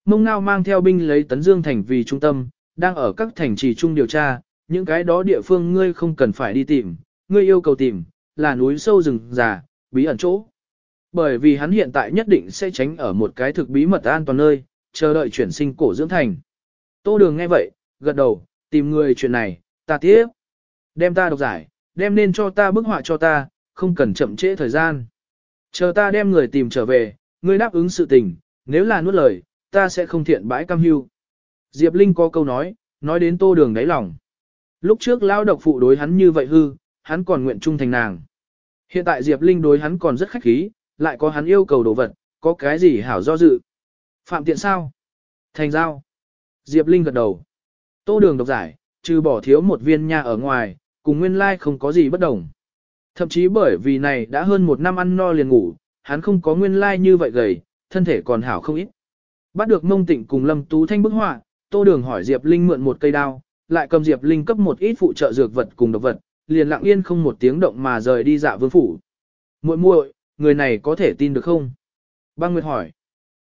Speaker 1: Mông Ngao mang theo binh lấy Tấn Dương Thành vì trung tâm, đang ở các thành trì trung điều tra, những cái đó địa phương ngươi không cần phải đi tìm, ngươi yêu cầu tìm, là núi sâu rừng già, bí ẩn chỗ. Bởi vì hắn hiện tại nhất định sẽ tránh ở một cái thực bí mật an toàn nơi, chờ đợi chuyển sinh cổ dưỡng thành. Tô Đường nghe vậy, gật đầu, tìm người chuyện này, ta tiếp. Đem ta độc giải, đem nên cho ta bức họa cho ta, không cần chậm trễ thời gian. Chờ ta đem người tìm trở về, ngươi đáp ứng sự tình, nếu là nuốt lời, ta sẽ không thiện bãi cam hưu. Diệp Linh có câu nói, nói đến tô đường đáy lòng. Lúc trước lao độc phụ đối hắn như vậy hư, hắn còn nguyện trung thành nàng. Hiện tại Diệp Linh đối hắn còn rất khách khí, lại có hắn yêu cầu đồ vật, có cái gì hảo do dự. Phạm tiện sao? Thành giao. Diệp Linh gật đầu. Tô đường độc giải, trừ bỏ thiếu một viên nha ở ngoài, cùng nguyên lai không có gì bất đồng. Thậm chí bởi vì này đã hơn một năm ăn no liền ngủ, hắn không có nguyên lai như vậy gầy, thân thể còn hảo không ít. Bắt được mông tịnh cùng Lâm Tú Thanh bức họa, Tô Đường hỏi Diệp Linh mượn một cây đao, lại cầm Diệp Linh cấp một ít phụ trợ dược vật cùng độc vật, liền lặng yên không một tiếng động mà rời đi dạ vương phủ. Muội muội, người này có thể tin được không? Băng Nguyệt hỏi.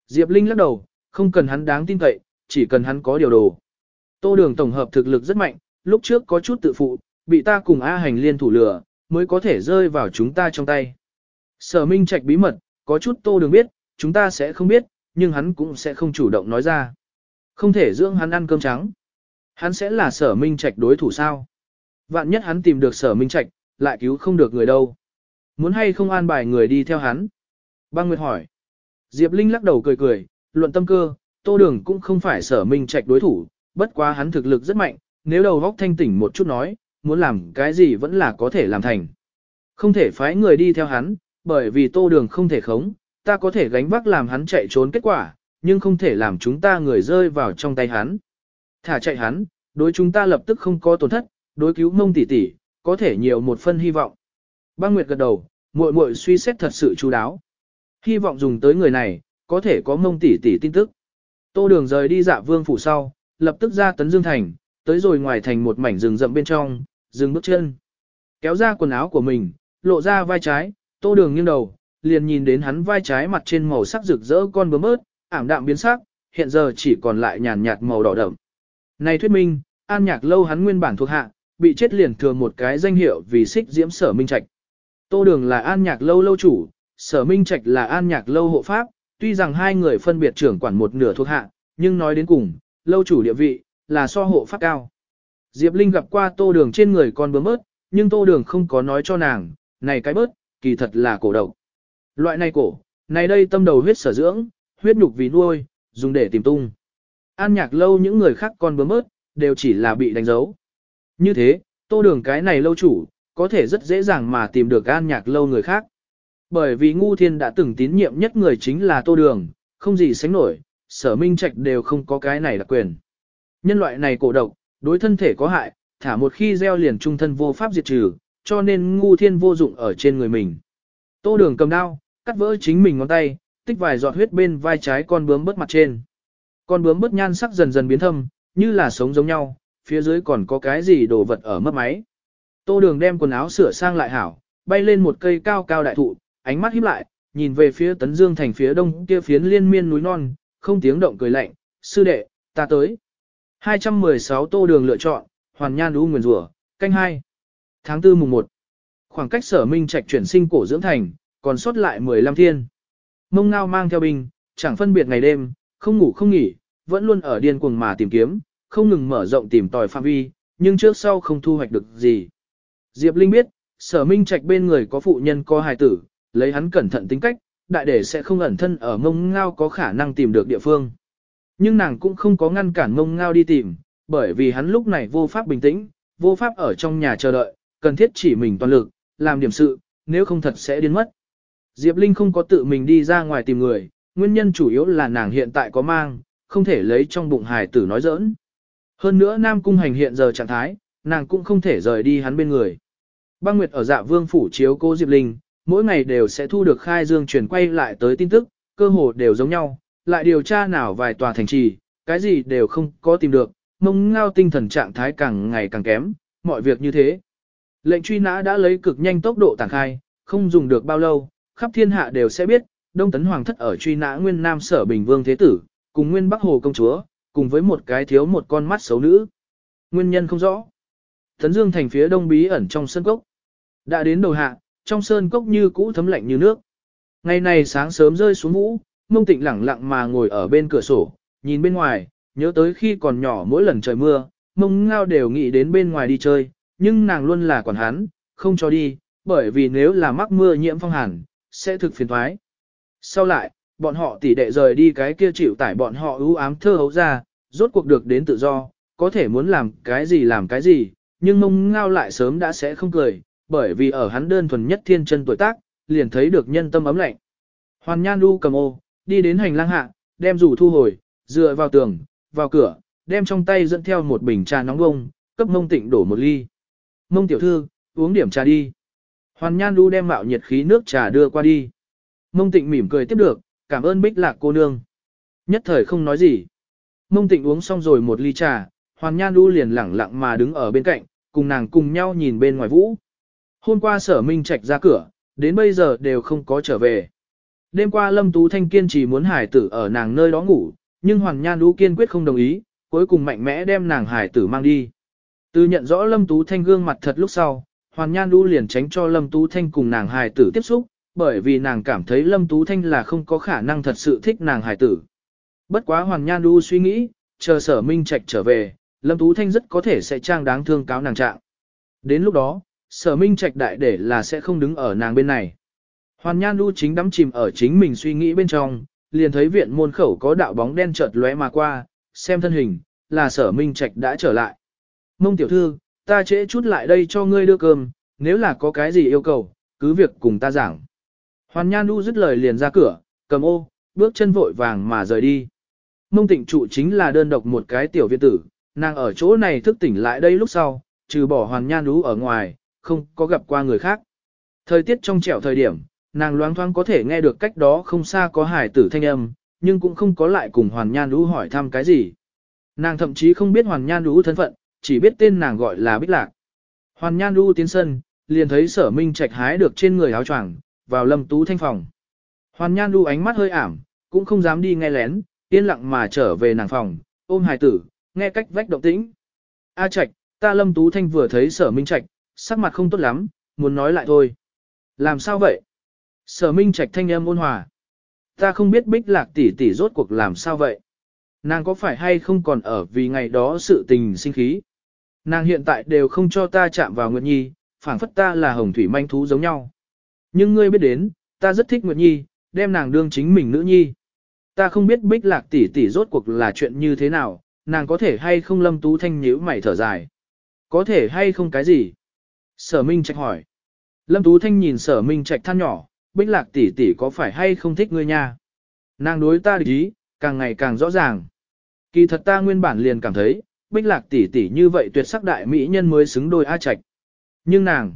Speaker 1: Diệp Linh lắc đầu, không cần hắn đáng tin cậy, chỉ cần hắn có điều đồ. Tô Đường tổng hợp thực lực rất mạnh, lúc trước có chút tự phụ, bị ta cùng A hành liên thủ lửa, mới có thể rơi vào chúng ta trong tay. Sở Minh Trạch bí mật, có chút Tô Đường biết, chúng ta sẽ không biết, nhưng hắn cũng sẽ không chủ động nói ra. Không thể dưỡng hắn ăn cơm trắng. Hắn sẽ là sở minh trạch đối thủ sao? Vạn nhất hắn tìm được sở minh trạch, lại cứu không được người đâu. Muốn hay không an bài người đi theo hắn? Băng Nguyệt hỏi. Diệp Linh lắc đầu cười cười, luận tâm cơ, tô đường cũng không phải sở minh trạch đối thủ, bất quá hắn thực lực rất mạnh, nếu đầu góc thanh tỉnh một chút nói, muốn làm cái gì vẫn là có thể làm thành. Không thể phái người đi theo hắn, bởi vì tô đường không thể khống, ta có thể gánh vác làm hắn chạy trốn kết quả, nhưng không thể làm chúng ta người rơi vào trong tay hắn. Thả chạy hắn, đối chúng ta lập tức không có tổn thất, đối cứu mông tỷ tỷ, có thể nhiều một phân hy vọng. Băng Nguyệt gật đầu, muội muội suy xét thật sự chú đáo. Hy vọng dùng tới người này, có thể có mông tỷ tỷ tin tức. Tô đường rời đi dạ vương phủ sau, lập tức ra tấn dương thành, tới rồi ngoài thành một mảnh rừng rậm bên trong, dừng bước chân. Kéo ra quần áo của mình, lộ ra vai trái, tô đường nghiêng đầu, liền nhìn đến hắn vai trái mặt trên màu sắc rực rỡ con bướm ớt, ảm đạm biến sắc, hiện giờ chỉ còn lại nhàn nhạt màu đỏ đậm. Này thuyết minh, an nhạc lâu hắn nguyên bản thuộc hạ, bị chết liền thừa một cái danh hiệu vì xích diễm sở minh trạch. Tô đường là an nhạc lâu lâu chủ, sở minh trạch là an nhạc lâu hộ pháp, tuy rằng hai người phân biệt trưởng quản một nửa thuộc hạ, nhưng nói đến cùng, lâu chủ địa vị, là so hộ pháp cao. Diệp Linh gặp qua tô đường trên người con bướm bớt nhưng tô đường không có nói cho nàng, này cái bớt, kỳ thật là cổ độc. Loại này cổ, này đây tâm đầu huyết sở dưỡng, huyết nhục vì nuôi, dùng để tìm tung. An nhạc lâu những người khác con bướm bớt đều chỉ là bị đánh dấu. Như thế, tô đường cái này lâu chủ, có thể rất dễ dàng mà tìm được an nhạc lâu người khác. Bởi vì ngu thiên đã từng tín nhiệm nhất người chính là tô đường, không gì sánh nổi, sở minh trạch đều không có cái này đặc quyền. Nhân loại này cổ độc, đối thân thể có hại, thả một khi gieo liền trung thân vô pháp diệt trừ, cho nên ngu thiên vô dụng ở trên người mình. Tô đường cầm đao, cắt vỡ chính mình ngón tay, tích vài giọt huyết bên vai trái con bướm bớt mặt trên. Con bướm bớt nhan sắc dần dần biến thâm, như là sống giống nhau, phía dưới còn có cái gì đồ vật ở mất máy. Tô đường đem quần áo sửa sang lại hảo, bay lên một cây cao cao đại thụ, ánh mắt híp lại, nhìn về phía tấn dương thành phía đông kia phiến liên miên núi non, không tiếng động cười lạnh, sư đệ, ta tới. 216 tô đường lựa chọn, hoàn nhan đu nguyền rủa canh hai Tháng 4 mùng 1 khoảng cách sở minh trạch chuyển sinh cổ dưỡng thành, còn sót lại 15 thiên. Mông ngao mang theo binh, chẳng phân biệt ngày đêm, không ngủ không nghỉ, vẫn luôn ở điên cuồng mà tìm kiếm, không ngừng mở rộng tìm tòi phạm vi, nhưng trước sau không thu hoạch được gì. Diệp Linh biết, sở minh trạch bên người có phụ nhân có hài tử, lấy hắn cẩn thận tính cách, đại để sẽ không ẩn thân ở mông ngao có khả năng tìm được địa phương. Nhưng nàng cũng không có ngăn cản mông ngao đi tìm, bởi vì hắn lúc này vô pháp bình tĩnh, vô pháp ở trong nhà chờ đợi, cần thiết chỉ mình toàn lực, làm điểm sự, nếu không thật sẽ điên mất. Diệp Linh không có tự mình đi ra ngoài tìm người, nguyên nhân chủ yếu là nàng hiện tại có mang, không thể lấy trong bụng hài tử nói giỡn. Hơn nữa Nam Cung Hành hiện giờ trạng thái, nàng cũng không thể rời đi hắn bên người. Băng Nguyệt ở dạ vương phủ chiếu cô Diệp Linh, mỗi ngày đều sẽ thu được khai dương truyền quay lại tới tin tức, cơ hồ đều giống nhau, lại điều tra nào vài tòa thành trì, cái gì đều không có tìm được, mông ngao tinh thần trạng thái càng ngày càng kém, mọi việc như thế. Lệnh truy nã đã lấy cực nhanh tốc độ tàng khai, không dùng được bao lâu, khắp thiên hạ đều sẽ biết, Đông Tấn Hoàng thất ở truy nã nguyên nam sở bình vương thế tử, cùng nguyên bắc hồ công chúa, cùng với một cái thiếu một con mắt xấu nữ. Nguyên nhân không rõ. Thấn Dương thành phía đông bí ẩn trong sơn cốc. Đã đến đầu hạ, trong sơn cốc như cũ thấm lạnh như nước. Ngày này sáng sớm rơi xuống vũ, mông tịnh lẳng lặng mà ngồi ở bên cửa sổ, nhìn bên ngoài, nhớ tới khi còn nhỏ mỗi lần trời mưa, mông ngao đều nghĩ đến bên ngoài đi chơi, nhưng nàng luôn là quản hắn, không cho đi, bởi vì nếu là mắc mưa nhiễm phong hàn, sẽ thực phiền thoái. Sau lại, bọn họ tỉ đệ rời đi cái kia chịu tải bọn họ ưu ám thơ hấu ra, rốt cuộc được đến tự do, có thể muốn làm cái gì làm cái gì, nhưng mông ngao lại sớm đã sẽ không cười, bởi vì ở hắn đơn thuần nhất thiên chân tuổi tác, liền thấy được nhân tâm ấm lạnh. Hoàn Nhan Du cầm ô, đi đến hành lang hạ, đem rủ thu hồi, dựa vào tường, vào cửa, đem trong tay dẫn theo một bình trà nóng bông, cấp mông tịnh đổ một ly. Mông tiểu thư, uống điểm trà đi. Hoàn Nhan Du đem mạo nhiệt khí nước trà đưa qua đi. Mông tịnh mỉm cười tiếp được, cảm ơn bích lạc cô nương. Nhất thời không nói gì. Mông tịnh uống xong rồi một ly trà, Hoàn Nhan đu liền lẳng lặng mà đứng ở bên cạnh, cùng nàng cùng nhau nhìn bên ngoài vũ. Hôm qua sở minh trạch ra cửa, đến bây giờ đều không có trở về. Đêm qua Lâm Tú Thanh kiên trì muốn hải tử ở nàng nơi đó ngủ, nhưng Hoàng Nhan Đu kiên quyết không đồng ý, cuối cùng mạnh mẽ đem nàng hải tử mang đi. Từ nhận rõ Lâm Tú Thanh gương mặt thật lúc sau, Hoàng Nhan Đu liền tránh cho Lâm Tú Thanh cùng nàng hải tử tiếp xúc, bởi vì nàng cảm thấy Lâm Tú Thanh là không có khả năng thật sự thích nàng hải tử. Bất quá Hoàng Nhan Du suy nghĩ, chờ sở minh trạch trở về, Lâm Tú Thanh rất có thể sẽ trang đáng thương cáo nàng trạng. Đến lúc đó, sở minh trạch đại để là sẽ không đứng ở nàng bên này. Hoàn Nhan Du chính đắm chìm ở chính mình suy nghĩ bên trong, liền thấy viện môn khẩu có đạo bóng đen chợt lóe mà qua, xem thân hình, là sở minh trạch đã trở lại. Mông tiểu thư, ta trễ chút lại đây cho ngươi đưa cơm, nếu là có cái gì yêu cầu, cứ việc cùng ta giảng. Hoàn Nhan Du dứt lời liền ra cửa, cầm ô, bước chân vội vàng mà rời đi. Mông tịnh trụ chính là đơn độc một cái tiểu viện tử, nàng ở chỗ này thức tỉnh lại đây lúc sau, trừ bỏ Hoàn Nhan lũ ở ngoài, không có gặp qua người khác. Thời tiết trong trẻo thời điểm, nàng loáng thoáng có thể nghe được cách đó không xa có hải tử thanh âm, nhưng cũng không có lại cùng Hoàn Nhan lũ hỏi thăm cái gì. Nàng thậm chí không biết Hoàn Nhan lũ thân phận, chỉ biết tên nàng gọi là Bích Lạc. Hoàn Nhan lũ tiến sân, liền thấy sở minh trạch hái được trên người áo choàng vào lâm tú thanh phòng. Hoàn Nhan Đu ánh mắt hơi ảm, cũng không dám đi nghe lén, yên lặng mà trở về nàng phòng, ôm hài tử, nghe cách vách động tĩnh. A Trạch, ta lâm tú thanh vừa thấy sở minh trạch, sắc mặt không tốt lắm, muốn nói lại thôi. Làm sao vậy? Sở Minh Trạch thanh âm ôn hòa. Ta không biết Bích Lạc tỷ tỷ rốt cuộc làm sao vậy. Nàng có phải hay không còn ở vì ngày đó sự tình sinh khí. Nàng hiện tại đều không cho ta chạm vào Nguyệt Nhi, phảng phất ta là hồng thủy manh thú giống nhau. Nhưng ngươi biết đến, ta rất thích Nguyệt Nhi, đem nàng đương chính mình nữ nhi. Ta không biết Bích Lạc tỷ tỷ rốt cuộc là chuyện như thế nào, nàng có thể hay không lâm tú thanh nhíu mày thở dài. Có thể hay không cái gì? Sở Minh Trạch hỏi. Lâm Tú Thanh nhìn sở Minh Trạch than nhỏ, Bích Lạc tỷ tỷ có phải hay không thích ngươi nha? Nàng đối ta địch ý, càng ngày càng rõ ràng. Kỳ thật ta nguyên bản liền cảm thấy, Bích Lạc tỷ tỷ như vậy tuyệt sắc đại mỹ nhân mới xứng đôi A Trạch. Nhưng nàng,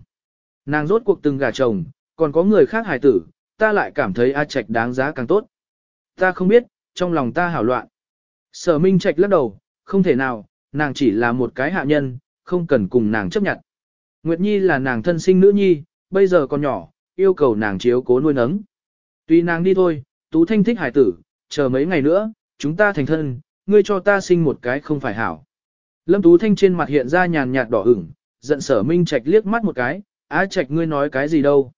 Speaker 1: nàng rốt cuộc từng gả chồng, còn có người khác hài tử, ta lại cảm thấy A Trạch đáng giá càng tốt. Ta không biết, trong lòng ta hảo loạn. Sở Minh Trạch lắc đầu, không thể nào, nàng chỉ là một cái hạ nhân, không cần cùng nàng chấp nhận. Nguyệt Nhi là nàng thân sinh nữ nhi, bây giờ còn nhỏ, yêu cầu nàng chiếu cố nuôi nấng. Tuy nàng đi thôi, Tú Thanh thích hải tử, chờ mấy ngày nữa, chúng ta thành thân, ngươi cho ta sinh một cái không phải hảo. Lâm Tú Thanh trên mặt hiện ra nhàn nhạt đỏ ửng, giận sở minh trạch liếc mắt một cái, Á Trạch ngươi nói cái gì đâu?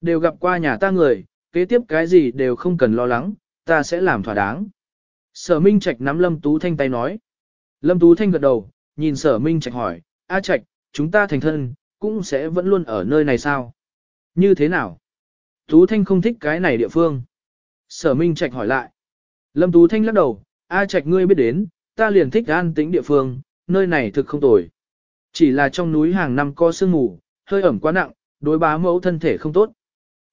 Speaker 1: Đều gặp qua nhà ta người, kế tiếp cái gì đều không cần lo lắng, ta sẽ làm thỏa đáng. Sở Minh Trạch nắm Lâm Tú Thanh tay nói. Lâm Tú Thanh gật đầu, nhìn Sở Minh Trạch hỏi, A Trạch, chúng ta thành thân, cũng sẽ vẫn luôn ở nơi này sao? Như thế nào? Tú Thanh không thích cái này địa phương. Sở Minh Trạch hỏi lại. Lâm Tú Thanh lắc đầu, A Trạch ngươi biết đến, ta liền thích an tĩnh địa phương, nơi này thực không tồi. Chỉ là trong núi hàng năm có sương mù, hơi ẩm quá nặng, đối bá mẫu thân thể không tốt.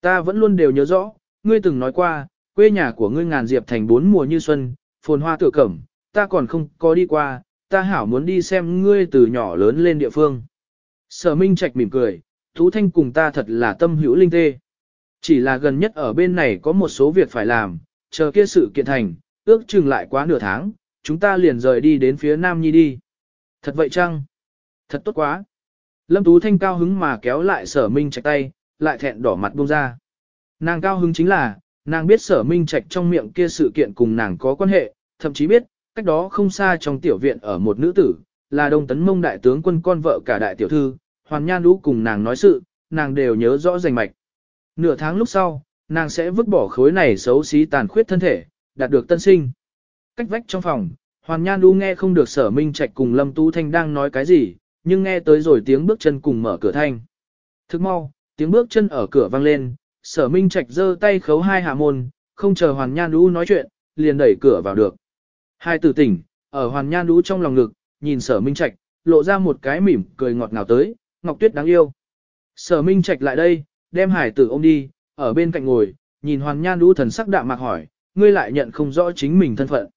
Speaker 1: Ta vẫn luôn đều nhớ rõ, ngươi từng nói qua, quê nhà của ngươi ngàn diệp thành bốn mùa như xuân, phồn hoa tựa cẩm, ta còn không có đi qua, ta hảo muốn đi xem ngươi từ nhỏ lớn lên địa phương. Sở Minh Trạch mỉm cười, Tú Thanh cùng ta thật là tâm hữu linh tê. Chỉ là gần nhất ở bên này có một số việc phải làm, chờ kia sự kiện thành, ước chừng lại quá nửa tháng, chúng ta liền rời đi đến phía Nam Nhi đi. Thật vậy chăng? Thật tốt quá. Lâm Tú Thanh cao hứng mà kéo lại sở minh Trạch tay, lại thẹn đỏ mặt buông ra. Nàng cao hứng chính là, nàng biết sở minh Trạch trong miệng kia sự kiện cùng nàng có quan hệ, thậm chí biết, cách đó không xa trong tiểu viện ở một nữ tử, là đông tấn mông đại tướng quân con vợ cả đại tiểu thư, hoàn nhan lũ cùng nàng nói sự, nàng đều nhớ rõ rành mạch. Nửa tháng lúc sau, nàng sẽ vứt bỏ khối này xấu xí tàn khuyết thân thể, đạt được tân sinh. Cách vách trong phòng, hoàn nhan lũ nghe không được sở minh Trạch cùng lâm tú thanh đang nói cái gì, nhưng nghe tới rồi tiếng bước chân cùng mở cửa thanh. Thức mau, tiếng bước chân ở cửa vang lên, sở minh Trạch giơ tay khấu hai hạ môn, không chờ hoàn nhan lũ nói chuyện, liền đẩy cửa vào được. Hai tử tỉnh, ở hoàn nhan lũ trong lòng ngực, nhìn sở minh trạch, lộ ra một cái mỉm cười ngọt ngào tới, ngọc tuyết đáng yêu. Sở minh trạch lại đây, đem hải tử ôm đi, ở bên cạnh ngồi, nhìn hoàn nhan lũ thần sắc đạm mạc hỏi, ngươi lại nhận không rõ chính mình thân phận.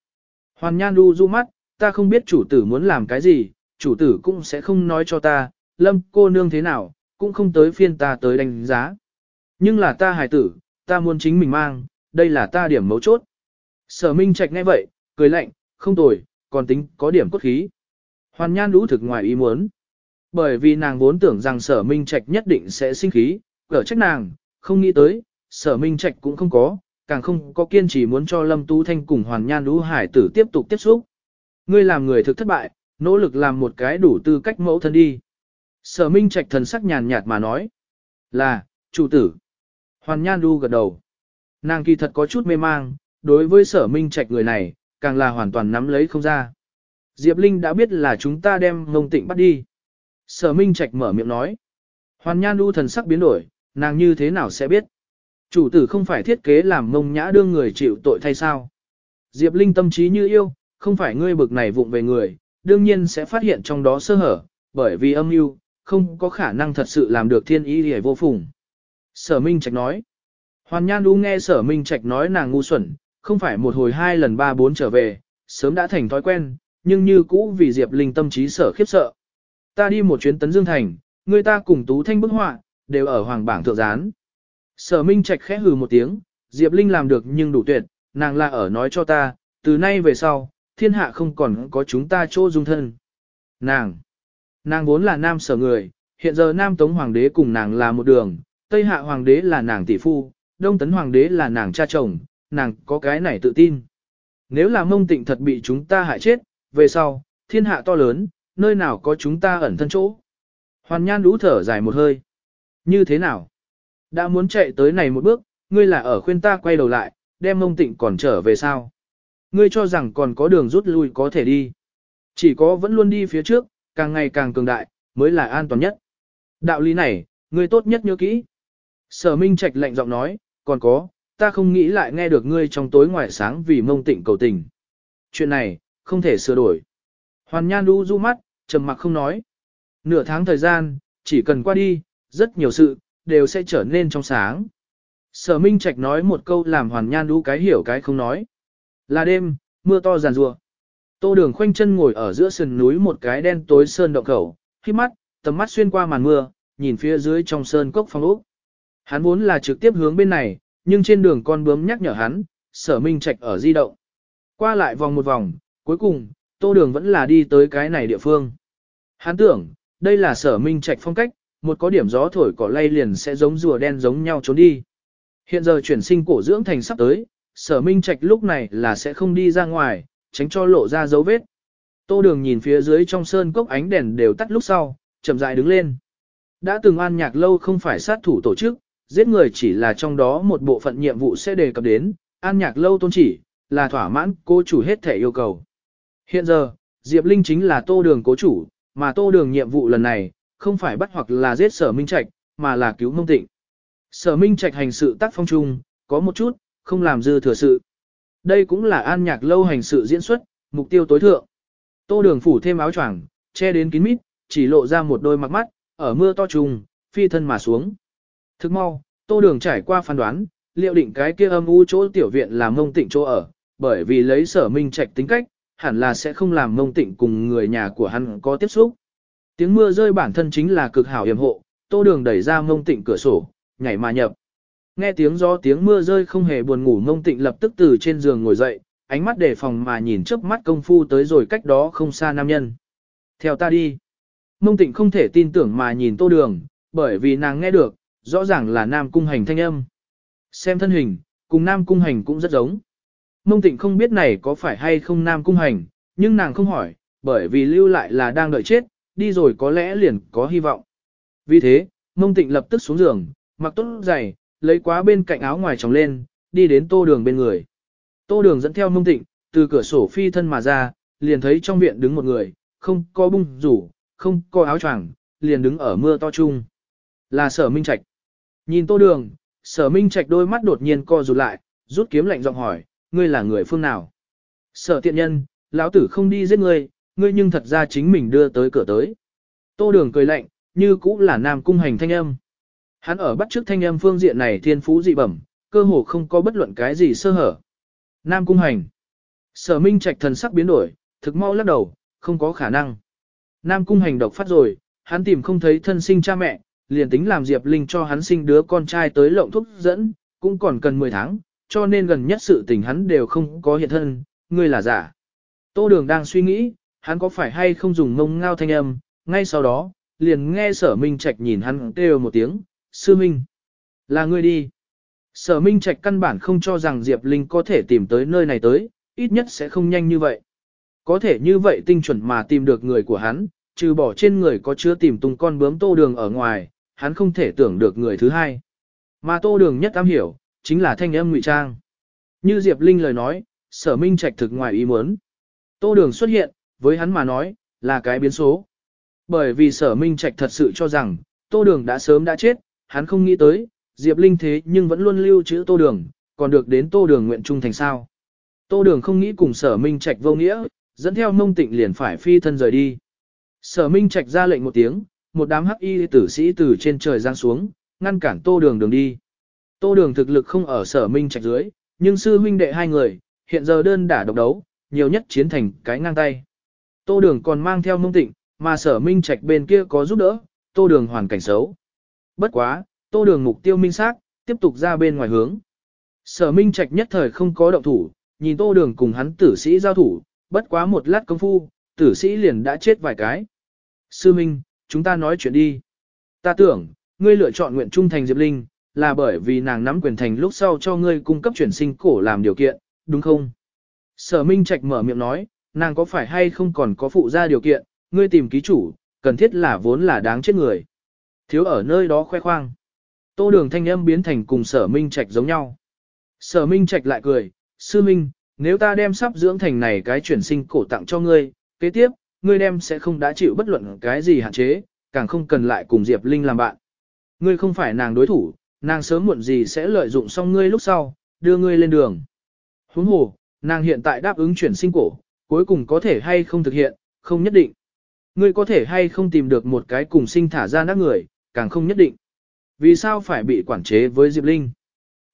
Speaker 1: Hoàn nhan lũ du mắt, ta không biết chủ tử muốn làm cái gì, chủ tử cũng sẽ không nói cho ta, lâm cô nương thế nào, cũng không tới phiên ta tới đánh giá. Nhưng là ta hài tử, ta muốn chính mình mang, đây là ta điểm mấu chốt. Sở Minh Trạch nghe vậy, cười lạnh, không tồi, còn tính có điểm cốt khí. Hoàn nhan lũ thực ngoài ý muốn. Bởi vì nàng vốn tưởng rằng sở Minh Trạch nhất định sẽ sinh khí, cỡ trách nàng, không nghĩ tới, sở Minh Trạch cũng không có, càng không có kiên trì muốn cho Lâm Tú Thanh cùng Hoàn Nhan Lũ Hải tử tiếp tục tiếp xúc. Ngươi làm người thực thất bại, nỗ lực làm một cái đủ tư cách mẫu thân đi. Sở Minh Trạch thần sắc nhàn nhạt mà nói, là, chủ tử. Hoàn Nhan Du gật đầu. Nàng kỳ thật có chút mê mang, đối với sở Minh Trạch người này, càng là hoàn toàn nắm lấy không ra. Diệp Linh đã biết là chúng ta đem ngông tịnh bắt đi. Sở Minh Trạch mở miệng nói. Hoàn Nhan Du thần sắc biến đổi, nàng như thế nào sẽ biết. Chủ tử không phải thiết kế làm ngông nhã đương người chịu tội thay sao. Diệp Linh tâm trí như yêu, không phải ngươi bực này vụng về người, đương nhiên sẽ phát hiện trong đó sơ hở, bởi vì âm mưu không có khả năng thật sự làm được thiên ý hề vô phùng. Sở Minh Trạch nói. Hoàn Nhan Du nghe Sở Minh Trạch nói nàng ngu xuẩn, không phải một hồi hai lần ba bốn trở về, sớm đã thành thói quen, nhưng như cũ vì Diệp Linh tâm trí sở khiếp sợ. Ta đi một chuyến tấn dương thành, người ta cùng Tú Thanh bức họa, đều ở hoàng bảng thượng gián. Sở Minh Trạch khẽ hừ một tiếng, Diệp Linh làm được nhưng đủ tuyệt, nàng là ở nói cho ta, từ nay về sau, thiên hạ không còn có chúng ta chỗ dung thân. Nàng, nàng vốn là nam sở người, hiện giờ nam tống hoàng đế cùng nàng là một đường, tây hạ hoàng đế là nàng tỷ phu, đông tấn hoàng đế là nàng cha chồng, nàng có cái này tự tin. Nếu là mông tịnh thật bị chúng ta hại chết, về sau, thiên hạ to lớn, nơi nào có chúng ta ẩn thân chỗ. Hoàn nhan đũ thở dài một hơi. Như thế nào? Đã muốn chạy tới này một bước, ngươi là ở khuyên ta quay đầu lại, đem mông tịnh còn trở về sao? Ngươi cho rằng còn có đường rút lui có thể đi. Chỉ có vẫn luôn đi phía trước, càng ngày càng cường đại, mới là an toàn nhất. Đạo lý này, ngươi tốt nhất nhớ kỹ. Sở Minh Trạch lạnh giọng nói, còn có, ta không nghĩ lại nghe được ngươi trong tối ngoài sáng vì mông tịnh cầu tình. Chuyện này, không thể sửa đổi. Hoàn Nhan đu du mắt, trầm mặc không nói. Nửa tháng thời gian, chỉ cần qua đi, rất nhiều sự, đều sẽ trở nên trong sáng. Sở Minh Trạch nói một câu làm Hoàn Nhan đu cái hiểu cái không nói. Là đêm, mưa to giàn rùa. Tô đường khoanh chân ngồi ở giữa sườn núi một cái đen tối sơn động khẩu, khi mắt, tầm mắt xuyên qua màn mưa, nhìn phía dưới trong sơn cốc phong ốc. Hắn vốn là trực tiếp hướng bên này, nhưng trên đường con bướm nhắc nhở hắn, sở minh trạch ở di động. Qua lại vòng một vòng, cuối cùng, tô đường vẫn là đi tới cái này địa phương. Hắn tưởng, đây là sở minh trạch phong cách, một có điểm gió thổi cỏ lay liền sẽ giống rùa đen giống nhau trốn đi. Hiện giờ chuyển sinh cổ dưỡng thành sắp tới, sở minh trạch lúc này là sẽ không đi ra ngoài, tránh cho lộ ra dấu vết. Tô đường nhìn phía dưới trong sơn cốc ánh đèn đều tắt lúc sau, chậm rãi đứng lên. Đã từng an nhạc lâu không phải sát thủ tổ chức, giết người chỉ là trong đó một bộ phận nhiệm vụ sẽ đề cập đến, an nhạc lâu tôn chỉ, là thỏa mãn cô chủ hết thể yêu cầu. Hiện giờ, Diệp Linh chính là tô đường cố chủ, mà tô đường nhiệm vụ lần này, không phải bắt hoặc là giết sở minh trạch, mà là cứu mông tịnh. Sở minh trạch hành sự tác phong trung, có một chút, không làm dư thừa sự. Đây cũng là an nhạc lâu hành sự diễn xuất, mục tiêu tối thượng. Tô đường phủ thêm áo choàng, che đến kín mít, chỉ lộ ra một đôi mặt mắt, ở mưa to trùng, phi thân mà xuống. Thức mau, tô đường trải qua phán đoán, liệu định cái kia âm u chỗ tiểu viện là mông tịnh chỗ ở, bởi vì lấy sở minh trạch tính cách, hẳn là sẽ không làm mông tịnh cùng người nhà của hắn có tiếp xúc. Tiếng mưa rơi bản thân chính là cực hảo yểm hộ, tô đường đẩy ra mông tịnh cửa sổ, nhảy mà nhập. Nghe tiếng gió tiếng mưa rơi không hề buồn ngủ mông tịnh lập tức từ trên giường ngồi dậy, ánh mắt đề phòng mà nhìn trước mắt công phu tới rồi cách đó không xa nam nhân. Theo ta đi. Mông tịnh không thể tin tưởng mà nhìn tô đường, bởi vì nàng nghe được, rõ ràng là nam cung hành thanh âm. Xem thân hình, cùng nam cung hành cũng rất giống. Mông tịnh không biết này có phải hay không nam cung hành, nhưng nàng không hỏi, bởi vì lưu lại là đang đợi chết, đi rồi có lẽ liền có hy vọng. Vì thế, mông tịnh lập tức xuống giường, mặc tốt giày, lấy quá bên cạnh áo ngoài tròng lên, đi đến tô đường bên người. Tô đường dẫn theo mông tịnh, từ cửa sổ phi thân mà ra, liền thấy trong viện đứng một người, không có bung rủ, không có áo choàng, liền đứng ở mưa to chung. Là sở minh trạch. Nhìn tô đường, sở minh trạch đôi mắt đột nhiên co rụt lại, rút kiếm lạnh giọng hỏi, ngươi là người phương nào? Sở tiện nhân, lão tử không đi giết ngươi, ngươi nhưng thật ra chính mình đưa tới cửa tới. Tô đường cười lạnh, như cũ là nam cung hành thanh âm. Hắn ở bắt trước thanh âm phương diện này thiên phú dị bẩm, cơ hồ không có bất luận cái gì sơ hở. Nam cung hành. Sở minh trạch thần sắc biến đổi, thực mau lắc đầu, không có khả năng. Nam cung hành độc phát rồi, hắn tìm không thấy thân sinh cha mẹ, liền tính làm Diệp Linh cho hắn sinh đứa con trai tới lộng thuốc dẫn, cũng còn cần 10 tháng, cho nên gần nhất sự tình hắn đều không có hiện thân, ngươi là giả. Tô Đường đang suy nghĩ, hắn có phải hay không dùng mông ngao thanh âm, ngay sau đó, liền nghe sở minh trạch nhìn hắn kêu một tiếng, sư minh. Là ngươi đi. Sở minh trạch căn bản không cho rằng Diệp Linh có thể tìm tới nơi này tới, ít nhất sẽ không nhanh như vậy. Có thể như vậy tinh chuẩn mà tìm được người của hắn, trừ bỏ trên người có chứa tìm tung con bướm tô đường ở ngoài, hắn không thể tưởng được người thứ hai. Mà tô đường nhất am hiểu, chính là thanh âm ngụy trang. Như Diệp Linh lời nói, sở minh trạch thực ngoài ý muốn. Tô đường xuất hiện, với hắn mà nói, là cái biến số. Bởi vì sở minh trạch thật sự cho rằng, tô đường đã sớm đã chết, hắn không nghĩ tới, Diệp Linh thế nhưng vẫn luôn lưu trữ tô đường, còn được đến tô đường nguyện trung thành sao. Tô đường không nghĩ cùng sở minh trạch vô nghĩa, dẫn theo mông tịnh liền phải phi thân rời đi. Sở minh trạch ra lệnh một tiếng, một đám hắc y tử sĩ từ trên trời giáng xuống, ngăn cản tô đường đường đi. Tô đường thực lực không ở sở minh trạch dưới, nhưng sư huynh đệ hai người, hiện giờ đơn đả độc đấu, nhiều nhất chiến thành cái ngang tay. Tô đường còn mang theo mông tịnh, mà sở minh trạch bên kia có giúp đỡ, tô đường hoàn cảnh xấu. Bất quá, tô đường mục tiêu minh xác, tiếp tục ra bên ngoài hướng. Sở minh trạch nhất thời không có động thủ, nhìn tô đường cùng hắn tử sĩ giao thủ, bất quá một lát công phu, tử sĩ liền đã chết vài cái. Sư Minh, chúng ta nói chuyện đi. Ta tưởng, ngươi lựa chọn nguyện trung thành Diệp Linh, là bởi vì nàng nắm quyền thành lúc sau cho ngươi cung cấp chuyển sinh cổ làm điều kiện, đúng không? Sở Minh Trạch mở miệng nói, nàng có phải hay không còn có phụ ra điều kiện, ngươi tìm ký chủ, cần thiết là vốn là đáng chết người. Thiếu ở nơi đó khoe khoang. Tô đường thanh âm biến thành cùng sở Minh Trạch giống nhau. Sở Minh Trạch lại cười, sư Minh, nếu ta đem sắp dưỡng thành này cái chuyển sinh cổ tặng cho ngươi, kế tiếp, ngươi đem sẽ không đã chịu bất luận cái gì hạn chế, càng không cần lại cùng Diệp Linh làm bạn. Ngươi không phải nàng đối thủ, nàng sớm muộn gì sẽ lợi dụng xong ngươi lúc sau, đưa ngươi lên đường. Huống hồ, nàng hiện tại đáp ứng chuyển sinh cổ, cuối cùng có thể hay không thực hiện, không nhất định. Ngươi có thể hay không tìm được một cái cùng sinh thả ra nát người, càng không nhất định. Vì sao phải bị quản chế với Diệp Linh?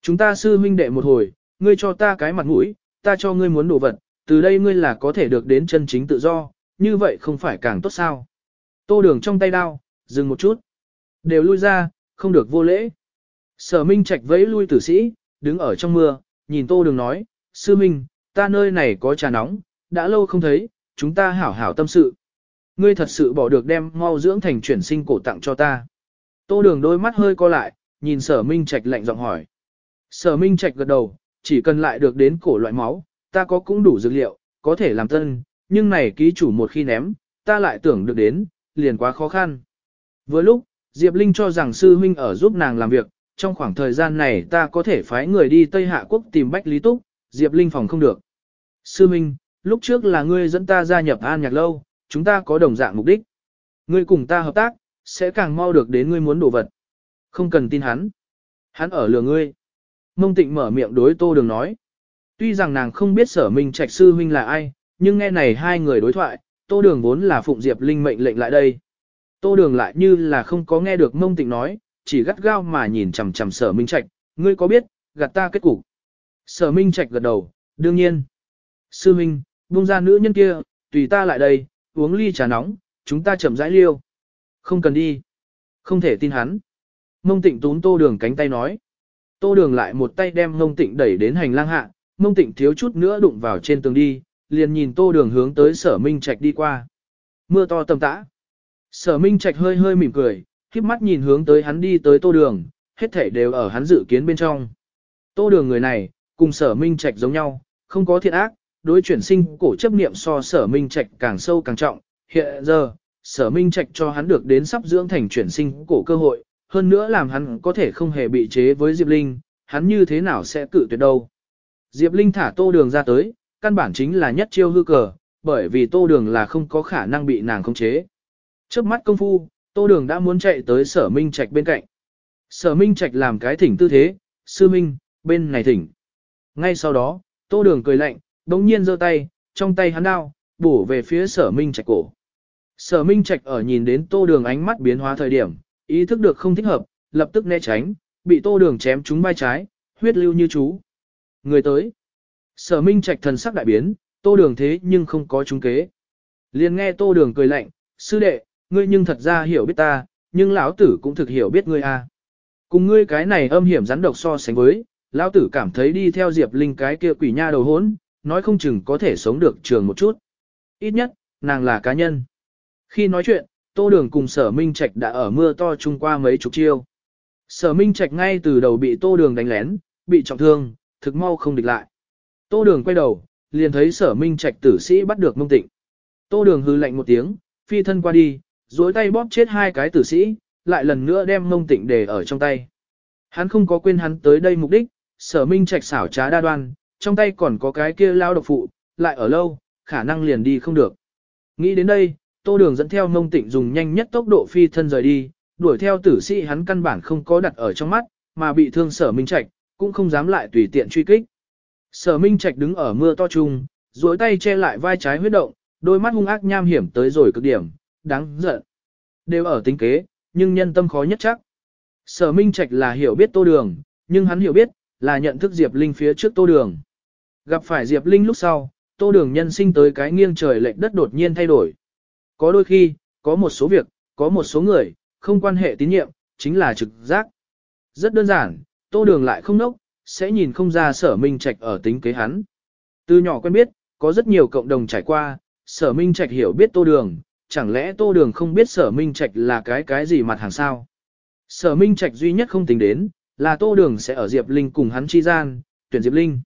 Speaker 1: Chúng ta sư huynh đệ một hồi, ngươi cho ta cái mặt mũi, ta cho ngươi muốn đồ vật, từ đây ngươi là có thể được đến chân chính tự do, như vậy không phải càng tốt sao. Tô đường trong tay đao, dừng một chút. Đều lui ra, không được vô lễ. Sở Minh Trạch vẫy lui tử sĩ, đứng ở trong mưa, nhìn Tô Đường nói, Sư Minh, ta nơi này có trà nóng, đã lâu không thấy, chúng ta hảo hảo tâm sự. Ngươi thật sự bỏ được đem mau dưỡng thành chuyển sinh cổ tặng cho ta. Tô Đường đôi mắt hơi co lại, nhìn Sở Minh Trạch lạnh giọng hỏi. Sở Minh Trạch gật đầu, chỉ cần lại được đến cổ loại máu, ta có cũng đủ dược liệu, có thể làm tân, nhưng này ký chủ một khi ném, ta lại tưởng được đến, liền quá khó khăn. Vừa lúc, Diệp Linh cho rằng sư huynh ở giúp nàng làm việc, trong khoảng thời gian này ta có thể phái người đi Tây Hạ Quốc tìm Bách Lý Túc, Diệp Linh phòng không được. Sư huynh, lúc trước là ngươi dẫn ta gia nhập An Nhạc Lâu, chúng ta có đồng dạng mục đích. Ngươi cùng ta hợp tác, sẽ càng mau được đến ngươi muốn đồ vật. Không cần tin hắn. Hắn ở lừa ngươi. Mông tịnh mở miệng đối tô đường nói. Tuy rằng nàng không biết sở minh trạch sư huynh là ai, nhưng nghe này hai người đối thoại, tô đường vốn là phụng diệp linh mệnh lệnh lại đây. Tô đường lại như là không có nghe được mông tịnh nói, chỉ gắt gao mà nhìn chằm chằm sở minh trạch, ngươi có biết, gạt ta kết cục. Sở minh trạch gật đầu, đương nhiên. Sư minh, buông ra nữ nhân kia, tùy ta lại đây, uống ly trà nóng, chúng ta chậm rãi liêu. Không cần đi. Không thể tin hắn. Mông tịnh tún tô đường cánh tay nói. Tô đường lại một tay đem mông tịnh đẩy đến hành lang hạ, mông tịnh thiếu chút nữa đụng vào trên tường đi, liền nhìn tô đường hướng tới sở minh trạch đi qua. Mưa to tầm tã. Sở minh trạch hơi hơi mỉm cười, khiếp mắt nhìn hướng tới hắn đi tới tô đường, hết thể đều ở hắn dự kiến bên trong. Tô đường người này, cùng sở minh trạch giống nhau, không có thiện ác, đối chuyển sinh cổ chấp niệm so sở minh trạch càng sâu càng trọng. Hiện giờ, sở minh trạch cho hắn được đến sắp dưỡng thành chuyển sinh cổ cơ hội, hơn nữa làm hắn có thể không hề bị chế với Diệp Linh, hắn như thế nào sẽ cự tuyệt đâu. Diệp Linh thả tô đường ra tới, căn bản chính là nhất chiêu hư cờ, bởi vì tô đường là không có khả năng bị nàng khống chế. Trước mắt công phu, tô đường đã muốn chạy tới sở minh trạch bên cạnh. Sở minh trạch làm cái thỉnh tư thế, sư minh, bên này thỉnh. Ngay sau đó, tô đường cười lạnh, đống nhiên giơ tay, trong tay hắn đao, bổ về phía sở minh trạch cổ. Sở minh trạch ở nhìn đến tô đường ánh mắt biến hóa thời điểm, ý thức được không thích hợp, lập tức né tránh, bị tô đường chém trúng vai trái, huyết lưu như chú. Người tới. Sở minh trạch thần sắc đại biến, tô đường thế nhưng không có trúng kế. liền nghe tô đường cười lạnh, sư đệ, ngươi nhưng thật ra hiểu biết ta, nhưng lão tử cũng thực hiểu biết ngươi a. À. Cùng ngươi cái này âm hiểm rắn độc so sánh với, lão tử cảm thấy đi theo Diệp Linh cái kia quỷ nha đầu hốn, nói không chừng có thể sống được trường một chút. Ít nhất, nàng là cá nhân. Khi nói chuyện, Tô Đường cùng Sở Minh Trạch đã ở mưa to chung qua mấy chục chiêu. Sở Minh Trạch ngay từ đầu bị Tô Đường đánh lén, bị trọng thương, thực mau không địch lại. Tô Đường quay đầu, liền thấy Sở Minh Trạch tử sĩ bắt được Mông Tịnh. Tô Đường hư lạnh một tiếng, phi thân qua đi, duỗi tay bóp chết hai cái tử sĩ, lại lần nữa đem Mông Tịnh để ở trong tay. Hắn không có quên hắn tới đây mục đích, Sở Minh Trạch xảo trá đa đoan, trong tay còn có cái kia lao độc phụ, lại ở lâu, khả năng liền đi không được. Nghĩ đến đây, Tô Đường dẫn theo Mông Tịnh dùng nhanh nhất tốc độ phi thân rời đi, đuổi theo tử sĩ hắn căn bản không có đặt ở trong mắt, mà bị thương Sở Minh Trạch, cũng không dám lại tùy tiện truy kích. Sở Minh Trạch đứng ở mưa to trung, duỗi tay che lại vai trái huyết động, đôi mắt hung ác nham hiểm tới rồi cực điểm, đáng giận. Đều ở tính kế, nhưng nhân tâm khó nhất chắc. Sở Minh Trạch là hiểu biết Tô Đường, nhưng hắn hiểu biết, là nhận thức Diệp Linh phía trước Tô Đường. Gặp phải Diệp Linh lúc sau, Tô Đường nhân sinh tới cái nghiêng trời lệch đất đột nhiên thay đổi. Có đôi khi, có một số việc, có một số người, không quan hệ tín nhiệm, chính là trực giác. Rất đơn giản, tô đường lại không nốc, sẽ nhìn không ra sở minh trạch ở tính kế hắn. Từ nhỏ quen biết, có rất nhiều cộng đồng trải qua, sở minh trạch hiểu biết tô đường, chẳng lẽ tô đường không biết sở minh trạch là cái cái gì mặt hàng sao. Sở minh trạch duy nhất không tính đến, là tô đường sẽ ở Diệp Linh cùng hắn chi gian, tuyển Diệp Linh.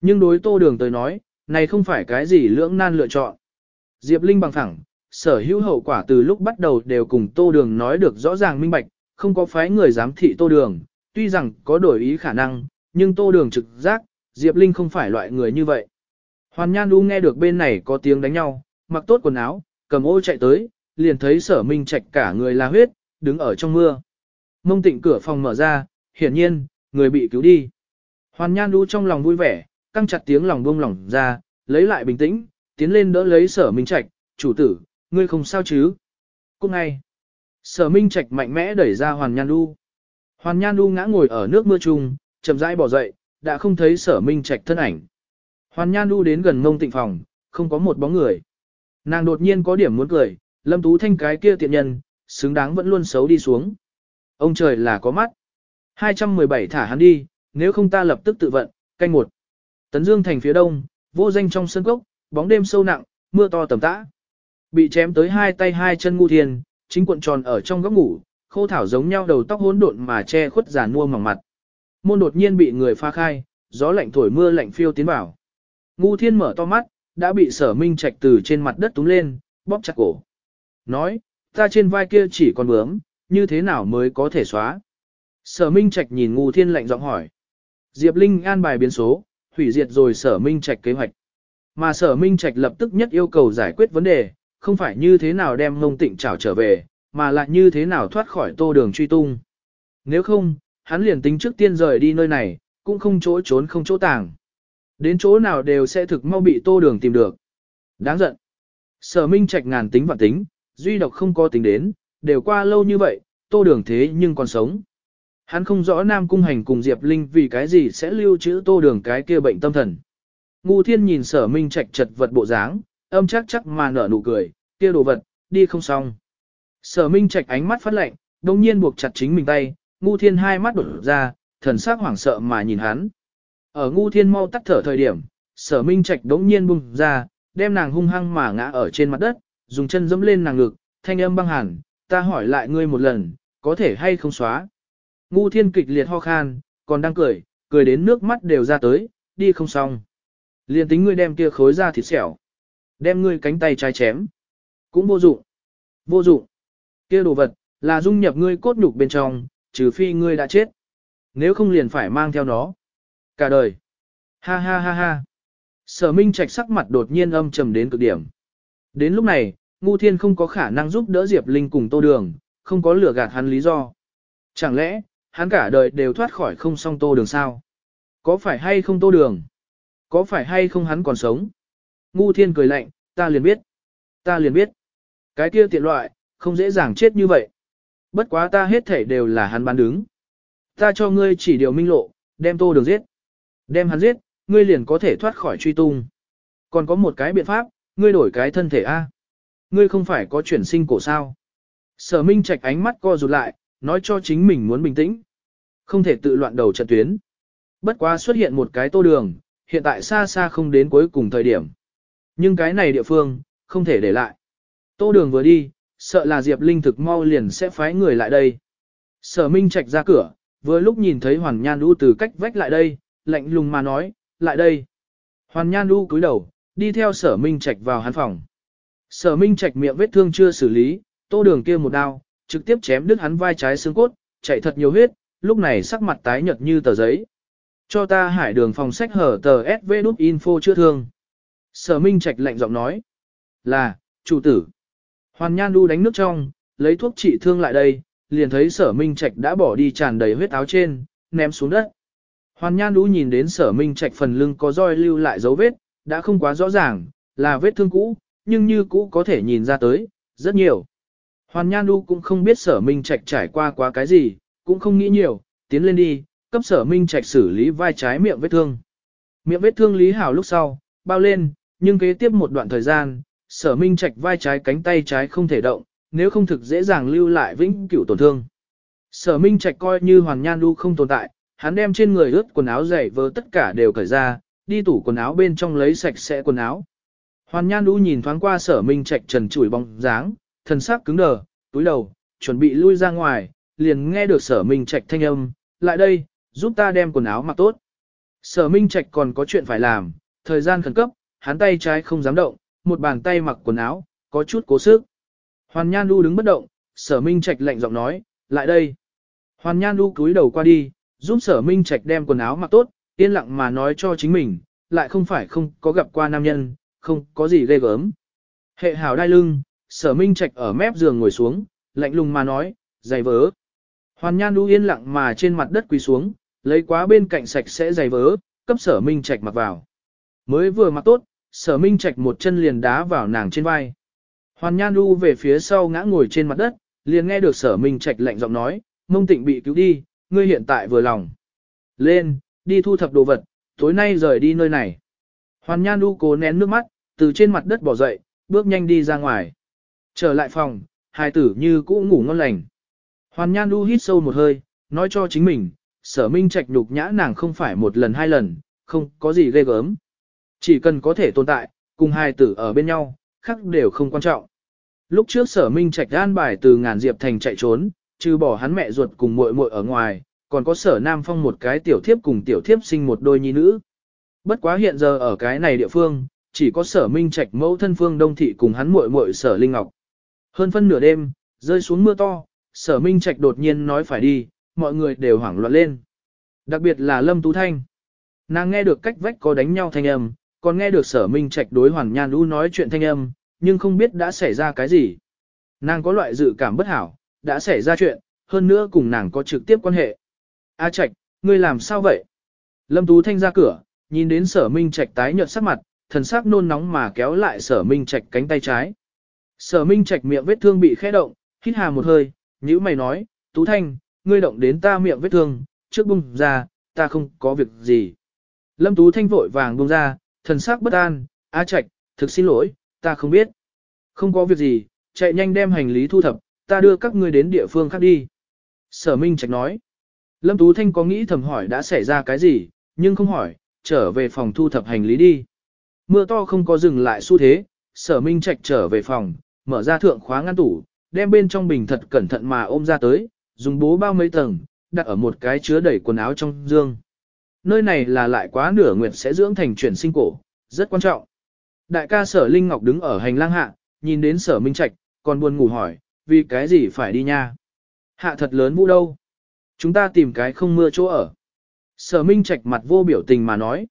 Speaker 1: Nhưng đối tô đường tới nói, này không phải cái gì lưỡng nan lựa chọn. Diệp Linh bằng thẳng, sở hữu hậu quả từ lúc bắt đầu đều cùng tô đường nói được rõ ràng minh bạch, không có phái người giám thị tô đường, tuy rằng có đổi ý khả năng, nhưng tô đường trực giác, Diệp Linh không phải loại người như vậy. Hoàn Nhan U nghe được bên này có tiếng đánh nhau, mặc tốt quần áo, cầm ô chạy tới, liền thấy sở minh trạch cả người là huyết, đứng ở trong mưa. Mông tịnh cửa phòng mở ra, hiển nhiên, người bị cứu đi. Hoàn Nhan U trong lòng vui vẻ, căng chặt tiếng lòng buông lỏng ra, lấy lại bình tĩnh, tiến lên đỡ lấy sở minh trạch, chủ tử, ngươi không sao chứ? cũng ngay. Sở Minh Trạch mạnh mẽ đẩy ra Hoàn Nhan U. Hoàn Nhan U ngã ngồi ở nước mưa chung, chậm rãi bỏ dậy, đã không thấy Sở Minh Trạch thân ảnh. Hoàn Nhan đu đến gần ngông tịnh phòng, không có một bóng người. Nàng đột nhiên có điểm muốn cười, Lâm Tú Thanh cái kia tiện nhân, xứng đáng vẫn luôn xấu đi xuống. Ông trời là có mắt. 217 thả hắn đi, nếu không ta lập tức tự vận, canh một. Tấn Dương thành phía đông, vô danh trong sân cốc, bóng đêm sâu nặng, mưa to tầm tã. Bị chém tới hai tay hai chân ngu thiền, chính cuộn tròn ở trong góc ngủ, khô thảo giống nhau đầu tóc hỗn độn mà che khuất giả mua mỏng mặt. Môn đột nhiên bị người pha khai, gió lạnh thổi mưa lạnh phiêu tiến vào. Ngu thiên mở to mắt, đã bị sở minh trạch từ trên mặt đất túng lên, bóp chặt cổ. Nói, ta trên vai kia chỉ còn bướm, như thế nào mới có thể xóa? Sở Minh Trạch nhìn Ngu Thiên lạnh giọng hỏi. Diệp Linh an bài biến số, hủy diệt rồi Sở Minh Trạch kế hoạch. Mà Sở Minh Trạch lập tức nhất yêu cầu giải quyết vấn đề, không phải như thế nào đem Ngông Tịnh trảo trở về, mà lại như thế nào thoát khỏi tô đường truy tung. Nếu không, hắn liền tính trước tiên rời đi nơi này, cũng không chỗ trốn không chỗ tàng. Đến chỗ nào đều sẽ thực mau bị tô đường tìm được. Đáng giận. Sở Minh Trạch ngàn tính và tính, duy độc không có tính đến, đều qua lâu như vậy, tô đường thế nhưng còn sống. Hắn không rõ Nam Cung Hành cùng Diệp Linh vì cái gì sẽ lưu trữ tô đường cái kia bệnh tâm thần. Ngu thiên nhìn sở minh trạch chật vật bộ dáng, âm chắc chắc mà nở nụ cười, kia đồ vật, đi không xong. Sở minh trạch ánh mắt phát lạnh, đồng nhiên buộc chặt chính mình tay, ngu thiên hai mắt đột ra, thần sắc hoảng sợ mà nhìn hắn. Ở ngu thiên mau tắt thở thời điểm, sở minh trạch đống nhiên bung ra, đem nàng hung hăng mà ngã ở trên mặt đất, dùng chân dẫm lên nàng ngực, thanh âm băng hẳn, ta hỏi lại ngươi một lần, có thể hay không xóa. Ngu thiên kịch liệt ho khan, còn đang cười, cười đến nước mắt đều ra tới, đi không xong. Liên tính ngươi đem kia khối ra thịt xẻo. Đem ngươi cánh tay trái chém. Cũng vô dụng. Vô dụng. Kia đồ vật, là dung nhập ngươi cốt nhục bên trong, trừ phi ngươi đã chết. Nếu không liền phải mang theo nó. Cả đời. Ha ha ha ha. Sở Minh Trạch sắc mặt đột nhiên âm trầm đến cực điểm. Đến lúc này, Ngu Thiên không có khả năng giúp đỡ Diệp Linh cùng Tô Đường, không có lửa gạt hắn lý do. Chẳng lẽ, hắn cả đời đều thoát khỏi không song Tô Đường sao? Có phải hay không Tô Đường? Có phải hay không hắn còn sống? Ngu Thiên cười lạnh, ta liền biết. Ta liền biết. Cái kia tiện loại, không dễ dàng chết như vậy. Bất quá ta hết thể đều là hắn bán đứng. Ta cho ngươi chỉ điều minh lộ, đem Tô Đường giết. Đem hắn giết, ngươi liền có thể thoát khỏi truy tung. Còn có một cái biện pháp, ngươi đổi cái thân thể A. Ngươi không phải có chuyển sinh cổ sao. Sở Minh Trạch ánh mắt co rụt lại, nói cho chính mình muốn bình tĩnh. Không thể tự loạn đầu trận tuyến. Bất quá xuất hiện một cái tô đường, hiện tại xa xa không đến cuối cùng thời điểm. Nhưng cái này địa phương, không thể để lại. Tô đường vừa đi, sợ là Diệp Linh thực mau liền sẽ phái người lại đây. Sở Minh Trạch ra cửa, vừa lúc nhìn thấy Hoàn Nhan Du từ cách vách lại đây, lạnh lùng mà nói, lại đây. Hoàn Nhan Du cúi đầu, đi theo sở Minh Trạch vào hắn phòng. Sở Minh Trạch miệng vết thương chưa xử lý, tô đường kia một đao, trực tiếp chém đứt hắn vai trái xương cốt, chạy thật nhiều huyết, lúc này sắc mặt tái nhợt như tờ giấy. Cho ta hải đường phòng sách hở tờ SV đút info chưa thương. Sở Minh Trạch lạnh giọng nói. Là, chủ tử. Hoàn Nhan Đu đánh nước trong, lấy thuốc trị thương lại đây, liền thấy sở Minh Trạch đã bỏ đi tràn đầy huyết áo trên, ném xuống đất. Hoàn Nhan Đu nhìn đến sở Minh Trạch phần lưng có roi lưu lại dấu vết, đã không quá rõ ràng, là vết thương cũ, nhưng như cũ có thể nhìn ra tới, rất nhiều. Hoàn Nhan Đu cũng không biết sở Minh Trạch trải qua quá cái gì, cũng không nghĩ nhiều, tiến lên đi, cấp sở Minh Trạch xử lý vai trái miệng vết thương. Miệng vết thương lý hảo lúc sau, bao lên, nhưng kế tiếp một đoạn thời gian, sở Minh Trạch vai trái cánh tay trái không thể động, nếu không thực dễ dàng lưu lại vĩnh cửu tổn thương. Sở Minh Trạch coi như Hoàn Nhan Đu không tồn tại, hắn đem trên người ướt quần áo dày vớ tất cả đều cởi ra, đi tủ quần áo bên trong lấy sạch sẽ quần áo. Hoàn Nhan Đu nhìn thoáng qua sở minh trạch trần chủi bóng dáng, thần sắc cứng đờ, túi đầu, chuẩn bị lui ra ngoài, liền nghe được sở minh trạch thanh âm, lại đây, giúp ta đem quần áo mặc tốt. Sở minh trạch còn có chuyện phải làm, thời gian khẩn cấp, hắn tay trái không dám động, một bàn tay mặc quần áo, có chút cố sức. Hoàn Nhan Lu đứng bất động, sở minh trạch lạnh giọng nói, lại đây. Hoàn Nhan Lu cúi đầu qua đi, giúp sở minh trạch đem quần áo mặc tốt, yên lặng mà nói cho chính mình, lại không phải không có gặp qua nam nhân, không có gì ghê gớm. Hệ hảo đai lưng, sở minh trạch ở mép giường ngồi xuống, lạnh lùng mà nói, giày vớ. Hoàn nhan Lu yên lặng mà trên mặt đất quỳ xuống, lấy quá bên cạnh sạch sẽ giày vớ, cấp sở minh trạch mặc vào. Mới vừa mặc tốt, sở minh trạch một chân liền đá vào nàng trên vai. Hoàn nhan đu về phía sau ngã ngồi trên mặt đất, liền nghe được sở minh trạch lạnh giọng nói, mông tịnh bị cứu đi, ngươi hiện tại vừa lòng. Lên, đi thu thập đồ vật, tối nay rời đi nơi này. Hoàn Nhan Du cố nén nước mắt, từ trên mặt đất bỏ dậy, bước nhanh đi ra ngoài. Trở lại phòng, hai tử như cũ ngủ ngon lành. Hoàn Nhan Du hít sâu một hơi, nói cho chính mình, sở minh trạch nhục nhã nàng không phải một lần hai lần, không có gì ghê gớm. Chỉ cần có thể tồn tại, cùng hai tử ở bên nhau, khác đều không quan trọng. Lúc trước sở minh trạch an bài từ ngàn diệp thành chạy trốn, trừ bỏ hắn mẹ ruột cùng muội muội ở ngoài, còn có sở nam phong một cái tiểu thiếp cùng tiểu thiếp sinh một đôi nhi nữ. Bất quá hiện giờ ở cái này địa phương, chỉ có sở minh trạch mẫu thân phương đông thị cùng hắn muội muội sở linh ngọc. Hơn phân nửa đêm, rơi xuống mưa to, sở minh trạch đột nhiên nói phải đi, mọi người đều hoảng loạn lên. Đặc biệt là Lâm Tú Thanh. Nàng nghe được cách vách có đánh nhau thanh âm, còn nghe được sở minh trạch đối Hoàn Nhan lũ nói chuyện thanh âm, nhưng không biết đã xảy ra cái gì. Nàng có loại dự cảm bất hảo, đã xảy ra chuyện, hơn nữa cùng nàng có trực tiếp quan hệ. A Trạch, ngươi làm sao vậy? Lâm Tú Thanh ra cửa, nhìn đến sở minh trạch tái nhợt sắc mặt, thần sắc nôn nóng mà kéo lại sở minh trạch cánh tay trái. Sở minh trạch miệng vết thương bị khẽ động, hít hà một hơi, nhữ mày nói, Tú Thanh, ngươi động đến ta miệng vết thương, trước bung ra, ta không có việc gì. Lâm Tú Thanh vội vàng bung ra, thần sắc bất an, A Trạch, thực xin lỗi, ta không biết. Không có việc gì, chạy nhanh đem hành lý thu thập, ta đưa các ngươi đến địa phương khác đi. Sở Minh Trạch nói. Lâm Tú Thanh có nghĩ thầm hỏi đã xảy ra cái gì, nhưng không hỏi, trở về phòng thu thập hành lý đi. Mưa to không có dừng lại xu thế, sở Minh Trạch trở về phòng, mở ra thượng khóa ngăn tủ, đem bên trong bình thật cẩn thận mà ôm ra tới, dùng bố bao mấy tầng, đặt ở một cái chứa đầy quần áo trong dương. Nơi này là lại quá nửa nguyệt sẽ dưỡng thành chuyển sinh cổ, rất quan trọng. Đại ca sở Linh Ngọc đứng ở hành lang hạ, nhìn đến sở Minh Trạch, còn buồn ngủ hỏi, vì cái gì phải đi nha? Hạ thật lớn vũ đâu? Chúng ta tìm cái không mưa chỗ ở. Sở Minh Trạch mặt vô biểu tình mà nói.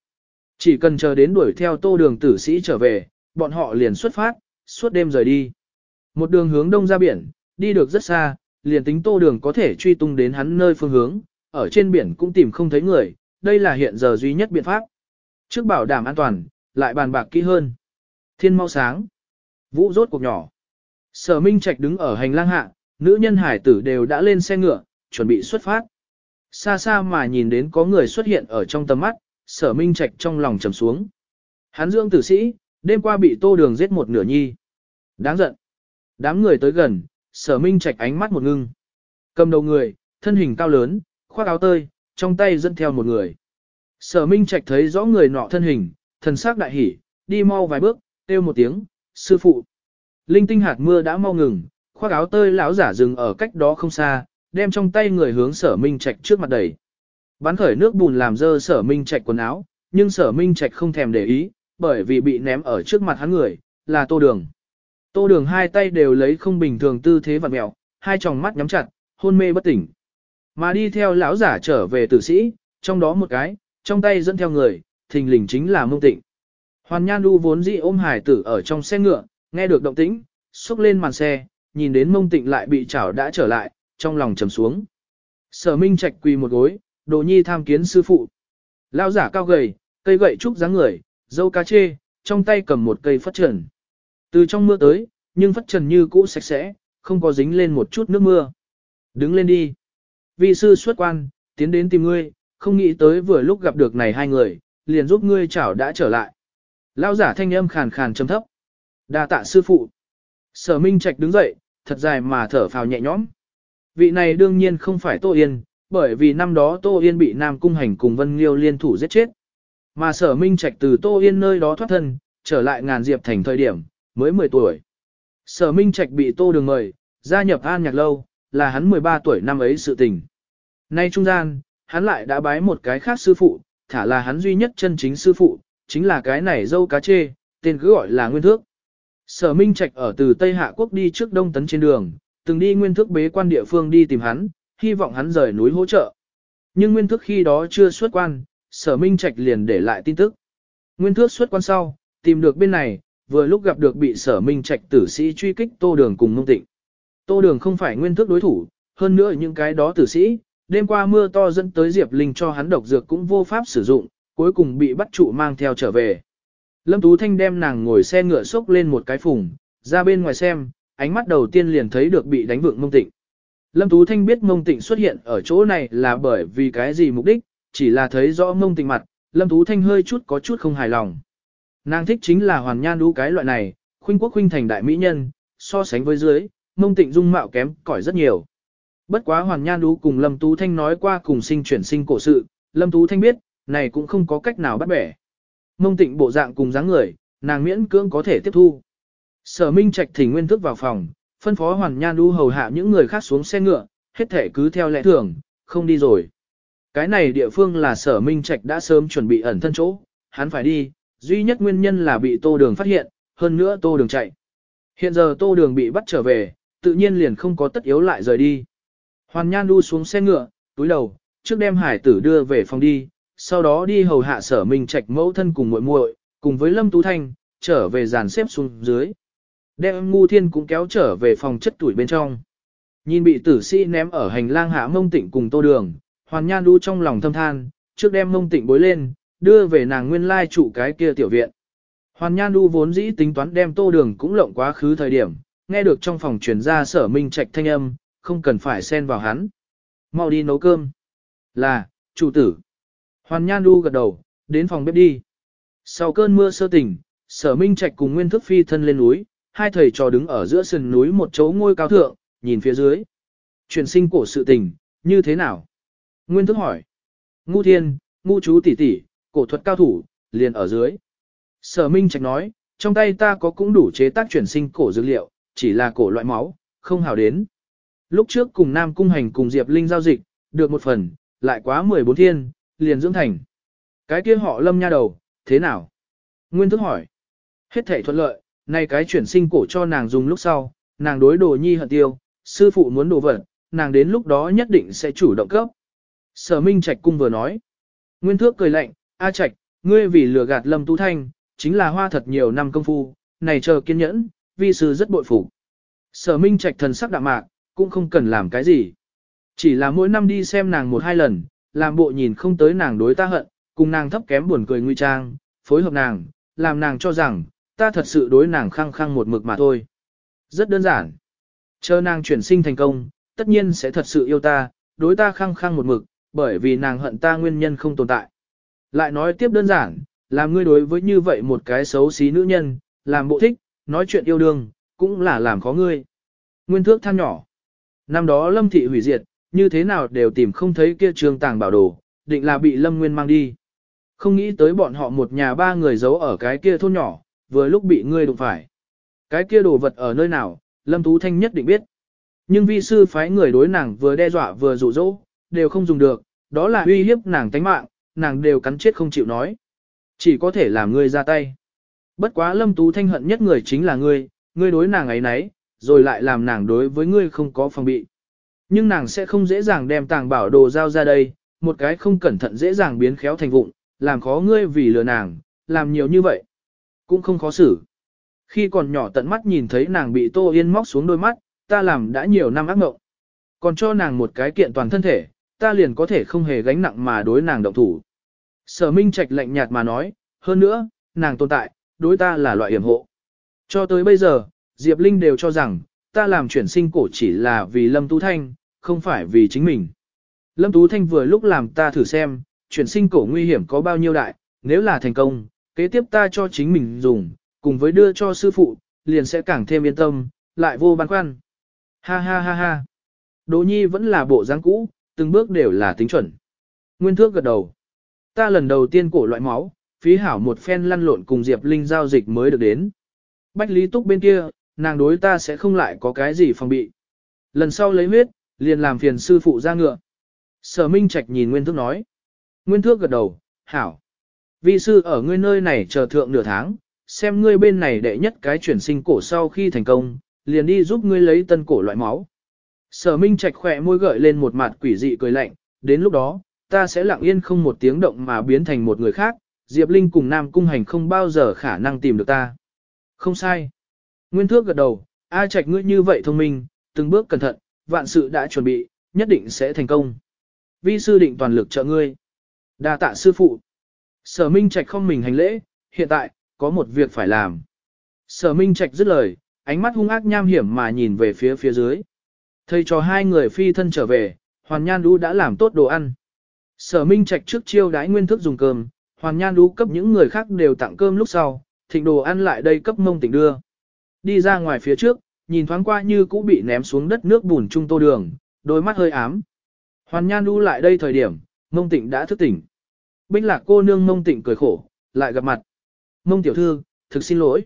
Speaker 1: Chỉ cần chờ đến đuổi theo tô đường tử sĩ trở về, bọn họ liền xuất phát, suốt đêm rời đi. Một đường hướng đông ra biển, đi được rất xa, liền tính tô đường có thể truy tung đến hắn nơi phương hướng, ở trên biển cũng tìm không thấy người, đây là hiện giờ duy nhất biện pháp. Trước bảo đảm an toàn, lại bàn bạc kỹ hơn. Thiên mau sáng. Vũ rốt cuộc nhỏ. Sở Minh Trạch đứng ở hành lang hạ, nữ nhân hải tử đều đã lên xe ngựa, chuẩn bị xuất phát. Xa xa mà nhìn đến có người xuất hiện ở trong tầm mắt, sở Minh Trạch trong lòng trầm xuống. Hán dưỡng tử sĩ, đêm qua bị tô đường giết một nửa nhi. Đáng giận. Đám người tới gần, sở Minh Trạch ánh mắt một ngưng. Cầm đầu người, thân hình cao lớn, khoác áo tơi, trong tay dẫn theo một người. Sở Minh Trạch thấy rõ người nọ thân hình, thần sắc đại hỉ, đi mau vài bước, kêu một tiếng, sư phụ. Linh tinh hạt mưa đã mau ngừng, khoác áo tơi lão giả dừng ở cách đó không xa, đem trong tay người hướng sở minh trạch trước mặt đẩy. Bắn khởi nước bùn làm dơ sở minh trạch quần áo, nhưng sở minh trạch không thèm để ý, bởi vì bị ném ở trước mặt hắn người, là tô đường. Tô đường hai tay đều lấy không bình thường tư thế vặn mẹo, hai tròng mắt nhắm chặt, hôn mê bất tỉnh. Mà đi theo lão giả trở về tử sĩ, trong đó một cái, trong tay dẫn theo người, thình lình chính là mông tịnh. Hoàn Nhan Du vốn dĩ ôm hải tử ở trong xe ngựa, nghe được động tĩnh, xúc lên màn xe, nhìn đến mông tịnh lại bị chảo đã trở lại, trong lòng trầm xuống. Sở Minh Trạch quỳ một gối, đồ nhi tham kiến sư phụ. Lão giả cao gầy, cây gậy trúc dáng người, dâu cá chê, trong tay cầm một cây phất trần. Từ trong mưa tới, nhưng phất trần như cũ sạch sẽ, không có dính lên một chút nước mưa. Đứng lên đi. Vi sư xuất quan, tiến đến tìm ngươi, không nghĩ tới vừa lúc gặp được này hai người, liền giúp ngươi chảo đã trở lại. Lao giả thanh âm khàn khàn trầm thấp. đa tạ sư phụ. Sở Minh Trạch đứng dậy, thật dài mà thở phào nhẹ nhõm. Vị này đương nhiên không phải Tô Yên, bởi vì năm đó Tô Yên bị Nam Cung Hành cùng Vân Liêu liên thủ giết chết. Mà sở Minh Trạch từ Tô Yên nơi đó thoát thân, trở lại ngàn diệp thành thời điểm, mới 10 tuổi. Sở Minh Trạch bị Tô Đường mời, gia nhập An Nhạc Lâu, là hắn 13 tuổi năm ấy sự tình. Nay trung gian, hắn lại đã bái một cái khác sư phụ, thả là hắn duy nhất chân chính sư phụ, chính là cái này dâu cá chê, tên cứ gọi là Nguyên Thước. Sở Minh Trạch ở từ Tây Hạ Quốc đi trước Đông Tấn trên đường, từng đi Nguyên Thước bế quan địa phương đi tìm hắn, hy vọng hắn rời núi hỗ trợ. Nhưng Nguyên Thước khi đó chưa xuất quan, Sở Minh Trạch liền để lại tin tức. Nguyên Thước xuất quan sau, tìm được bên này, vừa lúc gặp được bị Sở Minh Trạch tử sĩ truy kích Tô Đường cùng Mông Tịnh. Tô Đường không phải Nguyên thức đối thủ, hơn nữa những cái đó tử sĩ, đêm qua mưa to dẫn tới Diệp Linh cho hắn độc dược cũng vô pháp sử dụng, cuối cùng bị bắt trụ mang theo trở về. Lâm Tú Thanh đem nàng ngồi xe ngựa xốc lên một cái phùng, ra bên ngoài xem, ánh mắt đầu tiên liền thấy được bị đánh vượng mông tịnh. Lâm Tú Thanh biết mông tịnh xuất hiện ở chỗ này là bởi vì cái gì mục đích, chỉ là thấy rõ mông tịnh mặt, Lâm Tú Thanh hơi chút có chút không hài lòng. Nàng thích chính là hoàn nhan đu cái loại này, khuynh quốc khuynh thành đại mỹ nhân, so sánh với dưới, mông tịnh dung mạo kém cỏi rất nhiều. Bất quá hoàn nhan đu cùng Lâm Tú Thanh nói qua cùng sinh chuyển sinh cổ sự, Lâm Tú Thanh biết, này cũng không có cách nào bắt bẻ. Mông tịnh bộ dạng cùng dáng người, nàng miễn cưỡng có thể tiếp thu. Sở Minh Trạch thỉnh nguyên thức vào phòng, phân phó Hoàn Nhan Du hầu hạ những người khác xuống xe ngựa, hết thể cứ theo lẽ thường, không đi rồi. Cái này địa phương là Sở Minh Trạch đã sớm chuẩn bị ẩn thân chỗ, hắn phải đi, duy nhất nguyên nhân là bị Tô Đường phát hiện, hơn nữa Tô Đường chạy. Hiện giờ Tô Đường bị bắt trở về, tự nhiên liền không có tất yếu lại rời đi. Hoàn Nhan đu xuống xe ngựa, túi đầu, trước đem hải tử đưa về phòng đi, sau đó đi hầu hạ sở minh trạch mẫu thân cùng muội muội, cùng với Lâm Tú Thanh, trở về dàn xếp xuống dưới. Đem ngu thiên cũng kéo trở về phòng chất tuổi bên trong. Nhìn bị tử sĩ ném ở hành lang hạ mông tịnh cùng tô đường, hoàn nhan đu trong lòng thâm than, trước đem mông tịnh bối lên, đưa về nàng nguyên lai trụ cái kia tiểu viện. Hoàn nhan đu vốn dĩ tính toán đem tô đường cũng lộng quá khứ thời điểm, nghe được trong phòng truyền ra sở minh trạch thanh âm, không cần phải xen vào hắn. Mau đi nấu cơm. Là, chủ tử. Hoàn nhan du gật đầu, đến phòng bếp đi. Sau cơn mưa sơ tỉnh, sở minh trạch cùng nguyên thức phi thân lên núi, hai thầy trò đứng ở giữa sườn núi một chỗ ngôi cao thượng, nhìn phía dưới. Truyền sinh cổ sự tình, như thế nào? Nguyên thức hỏi. Ngu thiên, ngu chú tỷ tỷ, cổ thuật cao thủ, liền ở dưới. Sở Minh Trạch nói, trong tay ta có cũng đủ chế tác chuyển sinh cổ dược liệu, chỉ là cổ loại máu, không hào đến. Lúc trước cùng Nam Cung Hành cùng Diệp Linh giao dịch, được một phần, lại quá 14 thiên, liền dưỡng thành. Cái kia họ lâm nha đầu, thế nào? Nguyên thức hỏi. Hết thể thuận lợi, nay cái chuyển sinh cổ cho nàng dùng lúc sau, nàng đối đồ nhi hận tiêu, sư phụ muốn đồ vật, nàng đến lúc đó nhất định sẽ chủ động cấp. Sở Minh Trạch cung vừa nói. Nguyên thước cười lạnh, A Trạch, ngươi vì lừa gạt Lâm Tú Thanh, chính là hoa thật nhiều năm công phu, này chờ kiên nhẫn, vi sư rất bội phục. Sở Minh Trạch thần sắc đạm mạc, cũng không cần làm cái gì. Chỉ là mỗi năm đi xem nàng một hai lần, làm bộ nhìn không tới nàng đối ta hận, cùng nàng thấp kém buồn cười nguy trang, phối hợp nàng, làm nàng cho rằng, ta thật sự đối nàng khăng khăng một mực mà thôi. Rất đơn giản. Chờ nàng chuyển sinh thành công, tất nhiên sẽ thật sự yêu ta, đối ta khăng khăng một mực, bởi vì nàng hận ta nguyên nhân không tồn tại. Lại nói tiếp đơn giản, làm ngươi đối với như vậy một cái xấu xí nữ nhân, làm bộ thích, nói chuyện yêu đương, cũng là làm khó ngươi. Nguyên thước than nhỏ. Năm đó lâm thị hủy diệt, như thế nào đều tìm không thấy kia trường tàng bảo đồ, định là bị lâm nguyên mang đi. Không nghĩ tới bọn họ một nhà ba người giấu ở cái kia thôn nhỏ, vừa lúc bị ngươi đụng phải. Cái kia đồ vật ở nơi nào, lâm tú thanh nhất định biết. Nhưng vi sư phái người đối nàng vừa đe dọa vừa dụ dỗ, đều không dùng được, đó là uy hiếp nàng tánh mạng, nàng đều cắn chết không chịu nói. Chỉ có thể làm ngươi ra tay. Bất quá lâm tú thanh hận nhất người chính là ngươi, ngươi đối nàng ấy nấy, rồi lại làm nàng đối với ngươi không có phòng bị. Nhưng nàng sẽ không dễ dàng đem tàng bảo đồ giao ra đây, một cái không cẩn thận dễ dàng biến khéo thành vụng, làm khó ngươi vì lừa nàng, làm nhiều như vậy. Cũng không khó xử. Khi còn nhỏ tận mắt nhìn thấy nàng bị Tô Yên móc xuống đôi mắt, ta làm đã nhiều năm ác mộng. Còn cho nàng một cái kiện toàn thân thể, ta liền có thể không hề gánh nặng mà đối nàng động thủ. Sở Minh Trạch lạnh nhạt mà nói, hơn nữa, nàng tồn tại, đối ta là loại hiểm hộ. Cho tới bây giờ, Diệp Linh đều cho rằng, ta làm chuyển sinh cổ chỉ là vì Lâm Tú Thanh, không phải vì chính mình. Lâm Tú Thanh vừa lúc làm ta thử xem, chuyển sinh cổ nguy hiểm có bao nhiêu đại, nếu là thành công, kế tiếp ta cho chính mình dùng, cùng với đưa cho sư phụ, liền sẽ càng thêm yên tâm, lại vô băn khoăn. Ha ha ha ha. Đỗ Nhi vẫn là bộ dáng cũ, từng bước đều là tính chuẩn. Nguyên thước gật đầu. Ta lần đầu tiên cổ loại máu, phí hảo một phen lăn lộn cùng Diệp Linh giao dịch mới được đến. Bách Lý Túc bên kia, nàng đối ta sẽ không lại có cái gì phòng bị. Lần sau lấy huyết, liền làm phiền sư phụ ra ngựa. Sở Minh Trạch nhìn Nguyên Thước nói. Nguyên Thước gật đầu, hảo. Vi sư ở ngươi nơi này chờ thượng nửa tháng, xem ngươi bên này đệ nhất cái chuyển sinh cổ sau khi thành công, liền đi giúp ngươi lấy tân cổ loại máu. Sở Minh Trạch khỏe môi gợi lên một mặt quỷ dị cười lạnh, đến lúc đó, ta sẽ lặng yên không một tiếng động mà biến thành một người khác, Diệp Linh cùng Nam Cung Hành không bao giờ khả năng tìm được ta. Không sai. Nguyên Thước gật đầu, A Trạch ngươi như vậy thông minh, từng bước cẩn thận, vạn sự đã chuẩn bị, nhất định sẽ thành công. Vi sư định toàn lực trợ ngươi. Đa tạ sư phụ. Sở Minh Trạch không mình hành lễ, hiện tại, có một việc phải làm. Sở Minh Trạch dứt lời, ánh mắt hung ác nham hiểm mà nhìn về phía phía dưới. Thầy cho hai người phi thân trở về, Hoàn Nhan Đu đã làm tốt đồ ăn. Sở Minh Trạch trước chiêu đãi nguyên thức dùng cơm, Hoàn Nhan Đu cấp những người khác đều tặng cơm lúc sau, thịnh đồ ăn lại đây cấp mông tỉnh đưa. Đi ra ngoài phía trước, nhìn thoáng qua như cũ bị ném xuống đất nước bùn trung tô đường, đôi mắt hơi ám. Hoàn Nhan Đu lại đây thời điểm, mông tịnh đã thức tỉnh. Bích lạc cô nương mông tịnh cười khổ, lại gặp mặt. Mông tiểu thư, thực xin lỗi.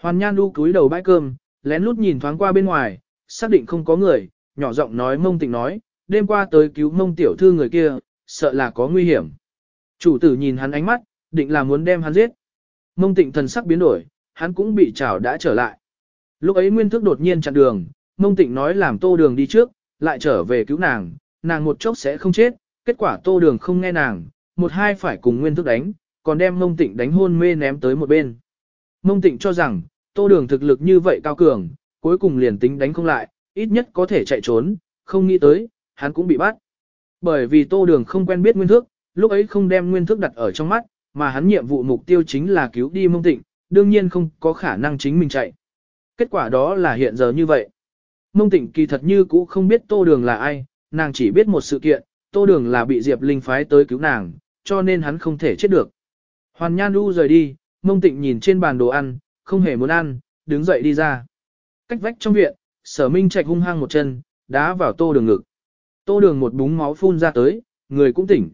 Speaker 1: Hoàn Nhan Đu cúi đầu bãi cơm, lén lút nhìn thoáng qua bên ngoài, xác định không có người, nhỏ giọng nói mông tịnh nói, đêm qua tới cứu mông tiểu thư người kia, sợ là có nguy hiểm. Chủ tử nhìn hắn ánh mắt, định là muốn đem hắn giết. Mông tịnh thần sắc biến đổi, hắn cũng bị trảo đã trở lại. Lúc ấy nguyên thức đột nhiên chặn đường, mông tịnh nói làm tô đường đi trước, lại trở về cứu nàng, nàng một chốc sẽ không chết, kết quả tô đường không nghe nàng, một hai phải cùng nguyên thức đánh, còn đem mông tịnh đánh hôn mê ném tới một bên. Mông tịnh cho rằng, tô đường thực lực như vậy cao cường, cuối cùng liền tính đánh không lại, ít nhất có thể chạy trốn, không nghĩ tới, hắn cũng bị bắt. Bởi vì tô đường không quen biết nguyên thức, lúc ấy không đem nguyên thức đặt ở trong mắt, mà hắn nhiệm vụ mục tiêu chính là cứu đi mông tịnh, đương nhiên không có khả năng chính mình chạy. Kết quả đó là hiện giờ như vậy. Mông tịnh kỳ thật như cũ không biết tô đường là ai, nàng chỉ biết một sự kiện, tô đường là bị Diệp Linh phái tới cứu nàng, cho nên hắn không thể chết được. Hoàn Nhan Du rời đi, mông tịnh nhìn trên bàn đồ ăn, không hề muốn ăn, đứng dậy đi ra. Cách vách trong viện, sở minh Trạch hung hăng một chân, đá vào tô đường ngực. Tô đường một búng máu phun ra tới, người cũng tỉnh.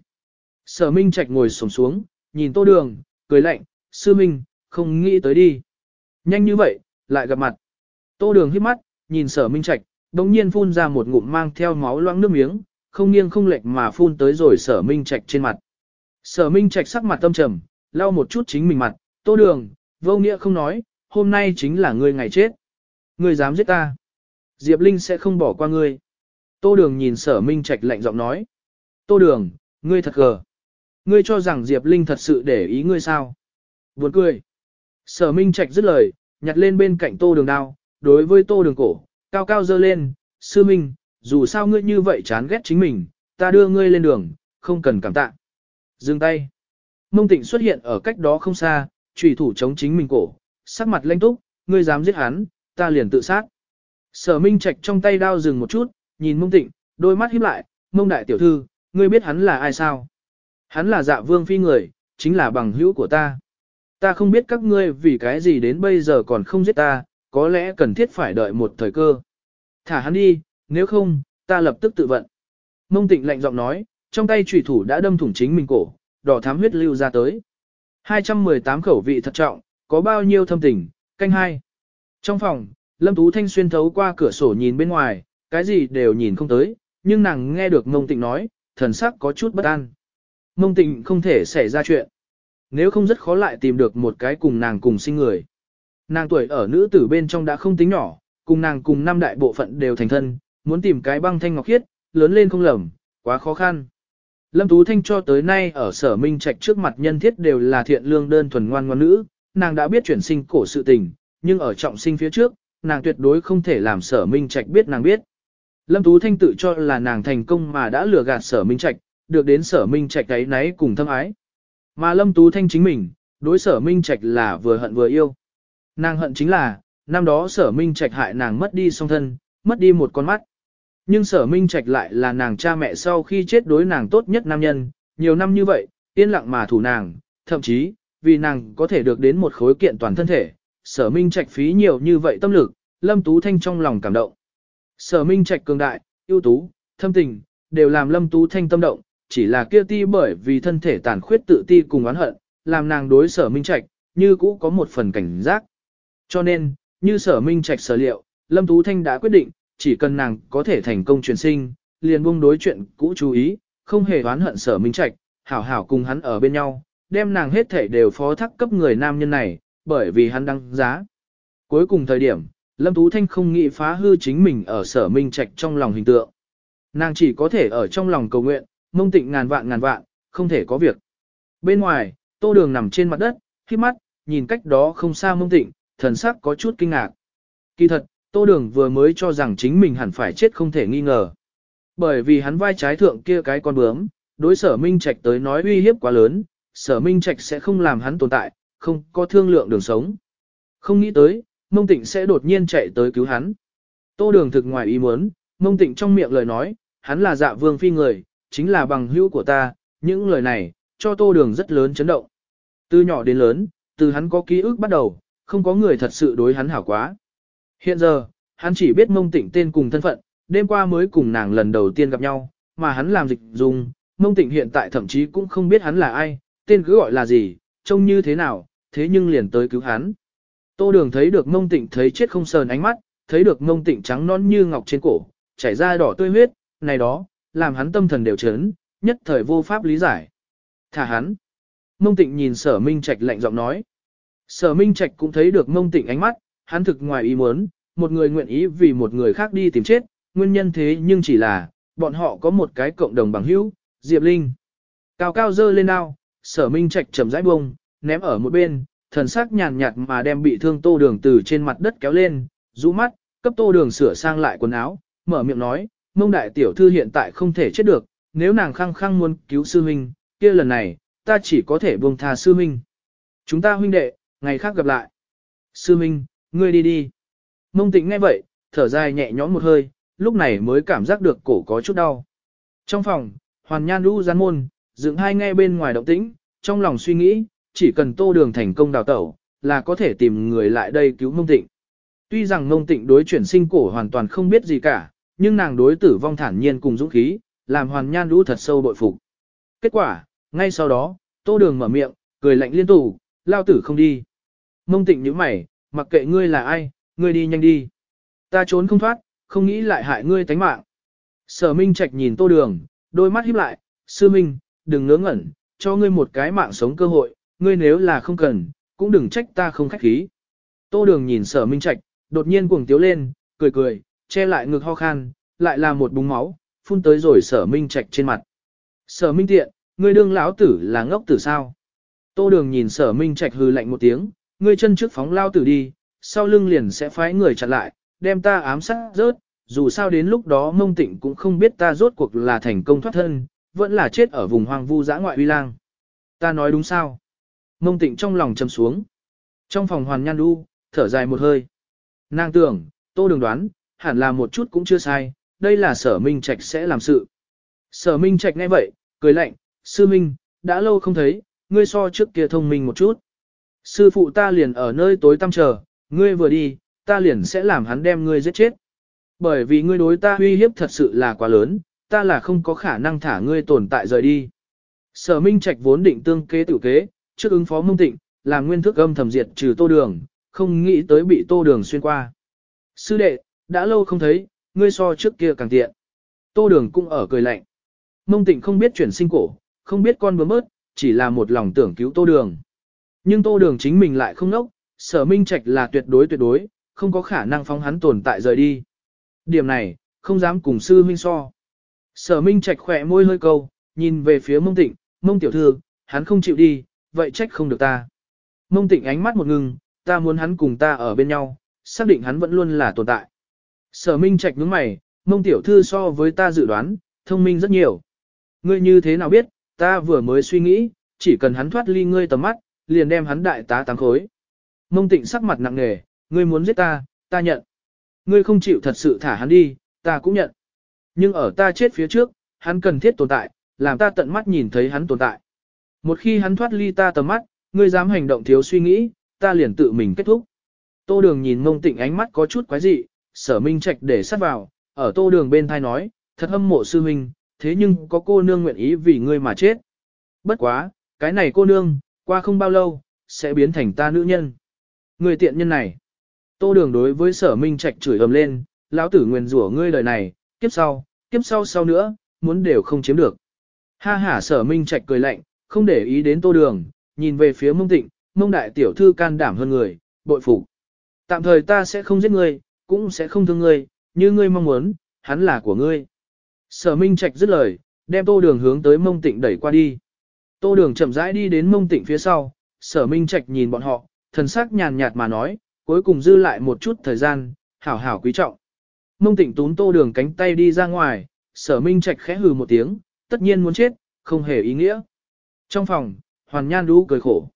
Speaker 1: Sở minh Trạch ngồi xổm xuống, nhìn tô đường, cười lạnh, sư minh, không nghĩ tới đi. Nhanh như vậy, lại gặp mặt. Tô đường hít mắt, nhìn sở minh Trạch, bỗng nhiên phun ra một ngụm mang theo máu loãng nước miếng, không nghiêng không lệch mà phun tới rồi sở minh Trạch trên mặt. Sở minh Trạch sắc mặt tâm trầm, lau một chút chính mình mặt, tô đường, vô nghĩa không nói, hôm nay chính là ngươi ngày chết. Ngươi dám giết ta. Diệp Linh sẽ không bỏ qua ngươi. Tô đường nhìn sở minh trạch lạnh giọng nói. Tô đường, ngươi thật gờ. Ngươi cho rằng Diệp Linh thật sự để ý ngươi sao? Buồn cười. Sở minh trạch dứt lời, nhặt lên bên cạnh tô đường đao, đối với tô đường cổ, cao cao dơ lên, sư minh, dù sao ngươi như vậy chán ghét chính mình, ta đưa ngươi lên đường, không cần cảm tạ. Dừng tay. Mông tịnh xuất hiện ở cách đó không xa, trùy thủ chống chính mình cổ, sắc mặt lanh túc, ngươi dám giết hắn, ta liền tự sát. Sở Minh Trạch trong tay đao dừng một chút, nhìn mông tịnh, đôi mắt híp lại, mông đại tiểu thư, ngươi biết hắn là ai sao? Hắn là dạ vương phi người, chính là bằng hữu của ta. Ta không biết các ngươi vì cái gì đến bây giờ còn không giết ta, có lẽ cần thiết phải đợi một thời cơ. Thả hắn đi, nếu không, ta lập tức tự vận. Mông tịnh lạnh giọng nói, trong tay trùy thủ đã đâm thủng chính mình cổ, đỏ thám huyết lưu ra tới. 218 khẩu vị thật trọng, có bao nhiêu thâm tình, canh hai. Trong phòng, Lâm Tú Thanh xuyên thấu qua cửa sổ nhìn bên ngoài, cái gì đều nhìn không tới, nhưng nàng nghe được Mông Tịnh nói, thần sắc có chút bất an. Mông Tịnh không thể xảy ra chuyện. Nếu không rất khó lại tìm được một cái cùng nàng cùng sinh người. Nàng tuổi ở nữ tử bên trong đã không tính nhỏ, cùng nàng cùng năm đại bộ phận đều thành thân, muốn tìm cái băng thanh ngọc khiết, lớn lên không lầm, quá khó khăn. Lâm Tú Thanh cho tới nay ở sở minh trạch trước mặt nhân thiết đều là thiện lương đơn thuần ngoan ngoan nữ, nàng đã biết chuyển sinh cổ sự tình, nhưng ở trọng sinh phía trước, nàng tuyệt đối không thể làm sở minh trạch biết nàng biết. Lâm Tú Thanh tự cho là nàng thành công mà đã lừa gạt sở minh trạch, được đến sở minh trạch ấy náy cùng thâm ái. Mà Lâm Tú Thanh chính mình, đối sở minh trạch là vừa hận vừa yêu. Nàng hận chính là, năm đó sở minh trạch hại nàng mất đi song thân, mất đi một con mắt. Nhưng sở minh trạch lại là nàng cha mẹ sau khi chết đối nàng tốt nhất nam nhân, nhiều năm như vậy, yên lặng mà thủ nàng, thậm chí, vì nàng có thể được đến một khối kiện toàn thân thể, sở minh trạch phí nhiều như vậy tâm lực, lâm tú thanh trong lòng cảm động. Sở minh trạch cường đại, ưu tú, thâm tình, đều làm lâm tú thanh tâm động, chỉ là kia ti bởi vì thân thể tàn khuyết tự ti cùng oán hận, làm nàng đối sở minh trạch, như cũ có một phần cảnh giác. Cho nên, như sở minh trạch sở liệu, lâm tú thanh đã quyết định, chỉ cần nàng có thể thành công truyền sinh, liền buông đối chuyện cũ chú ý, không hề oán hận sở minh trạch, hảo hảo cùng hắn ở bên nhau, đem nàng hết thể đều phó thác cấp người nam nhân này, bởi vì hắn đăng giá. Cuối cùng thời điểm, Lâm Tú Thanh không nghĩ phá hư chính mình ở sở minh trạch trong lòng hình tượng. Nàng chỉ có thể ở trong lòng cầu nguyện, mông tịnh ngàn vạn ngàn vạn, không thể có việc. Bên ngoài, tô đường nằm trên mặt đất, khi mắt, nhìn cách đó không xa mông tịnh, thần sắc có chút kinh ngạc. Kỳ thật, tô đường vừa mới cho rằng chính mình hẳn phải chết không thể nghi ngờ. Bởi vì hắn vai trái thượng kia cái con bướm, đối sở minh trạch tới nói uy hiếp quá lớn, sở minh trạch sẽ không làm hắn tồn tại, không có thương lượng đường sống. Không nghĩ tới, mông tịnh sẽ đột nhiên chạy tới cứu hắn. Tô đường thực ngoài ý muốn, mông tịnh trong miệng lời nói, hắn là dạ vương phi người, chính là bằng hữu của ta, những lời này, cho tô đường rất lớn chấn động. Từ nhỏ đến lớn, từ hắn có ký ức bắt đầu, không có người thật sự đối hắn hảo quá. Hiện giờ, hắn chỉ biết mông tịnh tên cùng thân phận, đêm qua mới cùng nàng lần đầu tiên gặp nhau, mà hắn làm dịch dùng, mông tịnh hiện tại thậm chí cũng không biết hắn là ai, tên cứ gọi là gì, trông như thế nào, thế nhưng liền tới cứu hắn. Tô đường thấy được mông tịnh thấy chết không sờn ánh mắt, thấy được mông tịnh trắng non như ngọc trên cổ, chảy ra đỏ tươi huyết, này đó, làm hắn tâm thần đều chấn, nhất thời vô pháp lý giải. Thả hắn. Mông tịnh nhìn sở minh trạch lạnh giọng nói. Sở minh trạch cũng thấy được mông tịnh ánh mắt, hắn thực ngoài ý muốn, một người nguyện ý vì một người khác đi tìm chết, nguyên nhân thế nhưng chỉ là, bọn họ có một cái cộng đồng bằng hữu, Diệp Linh. Cao cao dơ lên đao, sở minh trạch chậm rãi bông, ném ở một bên, thần sắc nhàn nhạt mà đem bị thương tô đường từ trên mặt đất kéo lên, rũ mắt, cấp tô đường sửa sang lại quần áo, mở miệng nói, mông đại tiểu thư hiện tại không thể chết được, nếu nàng khăng khăng muốn cứu sư minh, kia lần này, ta chỉ có thể buông tha sư minh. Chúng ta huynh đệ, ngày khác gặp lại. Sư minh, ngươi đi đi. Mông tịnh nghe vậy, thở dài nhẹ nhõm một hơi, lúc này mới cảm giác được cổ có chút đau. Trong phòng, hoàn nhan đu gián môn, dựng hai nghe bên ngoài động tĩnh, trong lòng suy nghĩ, chỉ cần tô đường thành công đào tẩu, là có thể tìm người lại đây cứu mông tịnh. Tuy rằng mông tịnh đối chuyển sinh cổ hoàn toàn không biết gì cả, nhưng nàng đối tử vong thản nhiên cùng dũng khí, làm hoàn nhan lũ thật sâu bội phục. Kết quả, ngay sau đó, tô đường mở miệng, cười lạnh liên tục, lao tử không đi. Mông tịnh như mày, mặc kệ ngươi là ai, ngươi đi nhanh đi. Ta trốn không thoát, không nghĩ lại hại ngươi tánh mạng. Sở Minh Trạch nhìn tô đường, đôi mắt híp lại, sư minh, đừng ngớ ngẩn, cho ngươi một cái mạng sống cơ hội, ngươi nếu là không cần, cũng đừng trách ta không khách khí. Tô đường nhìn sở Minh Trạch, đột nhiên cuồng tiếu lên, cười cười, che lại ngực ho khan, lại là một búng máu, phun tới rồi sở Minh Trạch trên mặt. Sở Minh Tiện, ngươi đương lão tử là ngốc tử sao? Tô đường nhìn sở Minh Trạch hừ lạnh một tiếng, ngươi chân trước phóng lao tử đi, sau lưng liền sẽ phái người chặn lại, đem ta ám sát rớt, dù sao đến lúc đó mông tịnh cũng không biết ta rốt cuộc là thành công thoát thân, vẫn là chết ở vùng hoang vu dã ngoại uy lang. Ta nói đúng sao? Mông tịnh trong lòng chầm xuống. Trong phòng hoàn nhan đu, thở dài một hơi. Nàng tưởng, tô đường đoán, hẳn là một chút cũng chưa sai, đây là sở minh trạch sẽ làm sự. Sở minh trạch nghe vậy, cười lạnh, sư minh, đã lâu không thấy, ngươi so trước kia thông minh một chút. Sư phụ ta liền ở nơi tối tăm chờ, ngươi vừa đi, ta liền sẽ làm hắn đem ngươi giết chết. Bởi vì ngươi đối ta uy hiếp thật sự là quá lớn, ta là không có khả năng thả ngươi tồn tại rời đi. Sở Minh Trạch vốn định tương kế tiểu kế, trước ứng phó mông tịnh, làm nguyên thức âm thầm diệt trừ tô đường, không nghĩ tới bị tô đường xuyên qua. Sư đệ, đã lâu không thấy, ngươi so trước kia càng tiện. Tô đường cũng ở cười lạnh. Mông tịnh không biết chuyển sinh cổ, không biết con bướm bớt, chỉ là một lòng tưởng cứu tô đường. Nhưng tô đường chính mình lại không nốc, sở minh trạch là tuyệt đối tuyệt đối, không có khả năng phóng hắn tồn tại rời đi. Điểm này, không dám cùng sư minh so. Sở minh trạch khỏe môi hơi câu, nhìn về phía mông tịnh, mông tiểu thư, hắn không chịu đi, vậy trách không được ta. Mông tịnh ánh mắt một ngừng, ta muốn hắn cùng ta ở bên nhau, xác định hắn vẫn luôn là tồn tại. Sở minh trạch nhướng mày, mông tiểu thư so với ta dự đoán, thông minh rất nhiều. Ngươi như thế nào biết, ta vừa mới suy nghĩ, chỉ cần hắn thoát ly ngươi tầm mắt, liền đem hắn đại tá tám khối. Mông tịnh sắc mặt nặng nề, ngươi muốn giết ta, ta nhận. Ngươi không chịu thật sự thả hắn đi, ta cũng nhận. Nhưng ở ta chết phía trước, hắn cần thiết tồn tại, làm ta tận mắt nhìn thấy hắn tồn tại. Một khi hắn thoát ly ta tầm mắt, ngươi dám hành động thiếu suy nghĩ, ta liền tự mình kết thúc. Tô đường nhìn mông tịnh ánh mắt có chút quái dị, sở minh trạch để sát vào, ở tô đường bên thai nói, thật hâm mộ sư huynh, thế nhưng có cô nương nguyện ý vì ngươi mà chết. Bất quá, cái này cô nương, qua không bao lâu, sẽ biến thành ta nữ nhân. Người tiện nhân này. Tô đường đối với sở minh trạch chửi ầm lên, lão tử nguyền rủa ngươi đời này, kiếp sau, kiếp sau sau nữa, muốn đều không chiếm được. Ha ha sở minh trạch cười lạnh, không để ý đến tô đường, nhìn về phía mông tịnh, mông đại tiểu thư can đảm hơn người, bội phục. Tạm thời ta sẽ không giết ngươi, cũng sẽ không thương ngươi, như ngươi mong muốn, hắn là của ngươi. Sở minh trạch dứt lời, đem tô đường hướng tới mông tịnh đẩy qua đi. Tô đường chậm rãi đi đến mông tịnh phía sau, sở minh trạch nhìn bọn họ, thần sắc nhàn nhạt mà nói, cuối cùng dư lại một chút thời gian, hảo hảo quý trọng. Mông tịnh tún tô đường cánh tay đi ra ngoài, sở minh trạch khẽ hừ một tiếng, tất nhiên muốn chết, không hề ý nghĩa. Trong phòng, hoàn nhan đú cười khổ.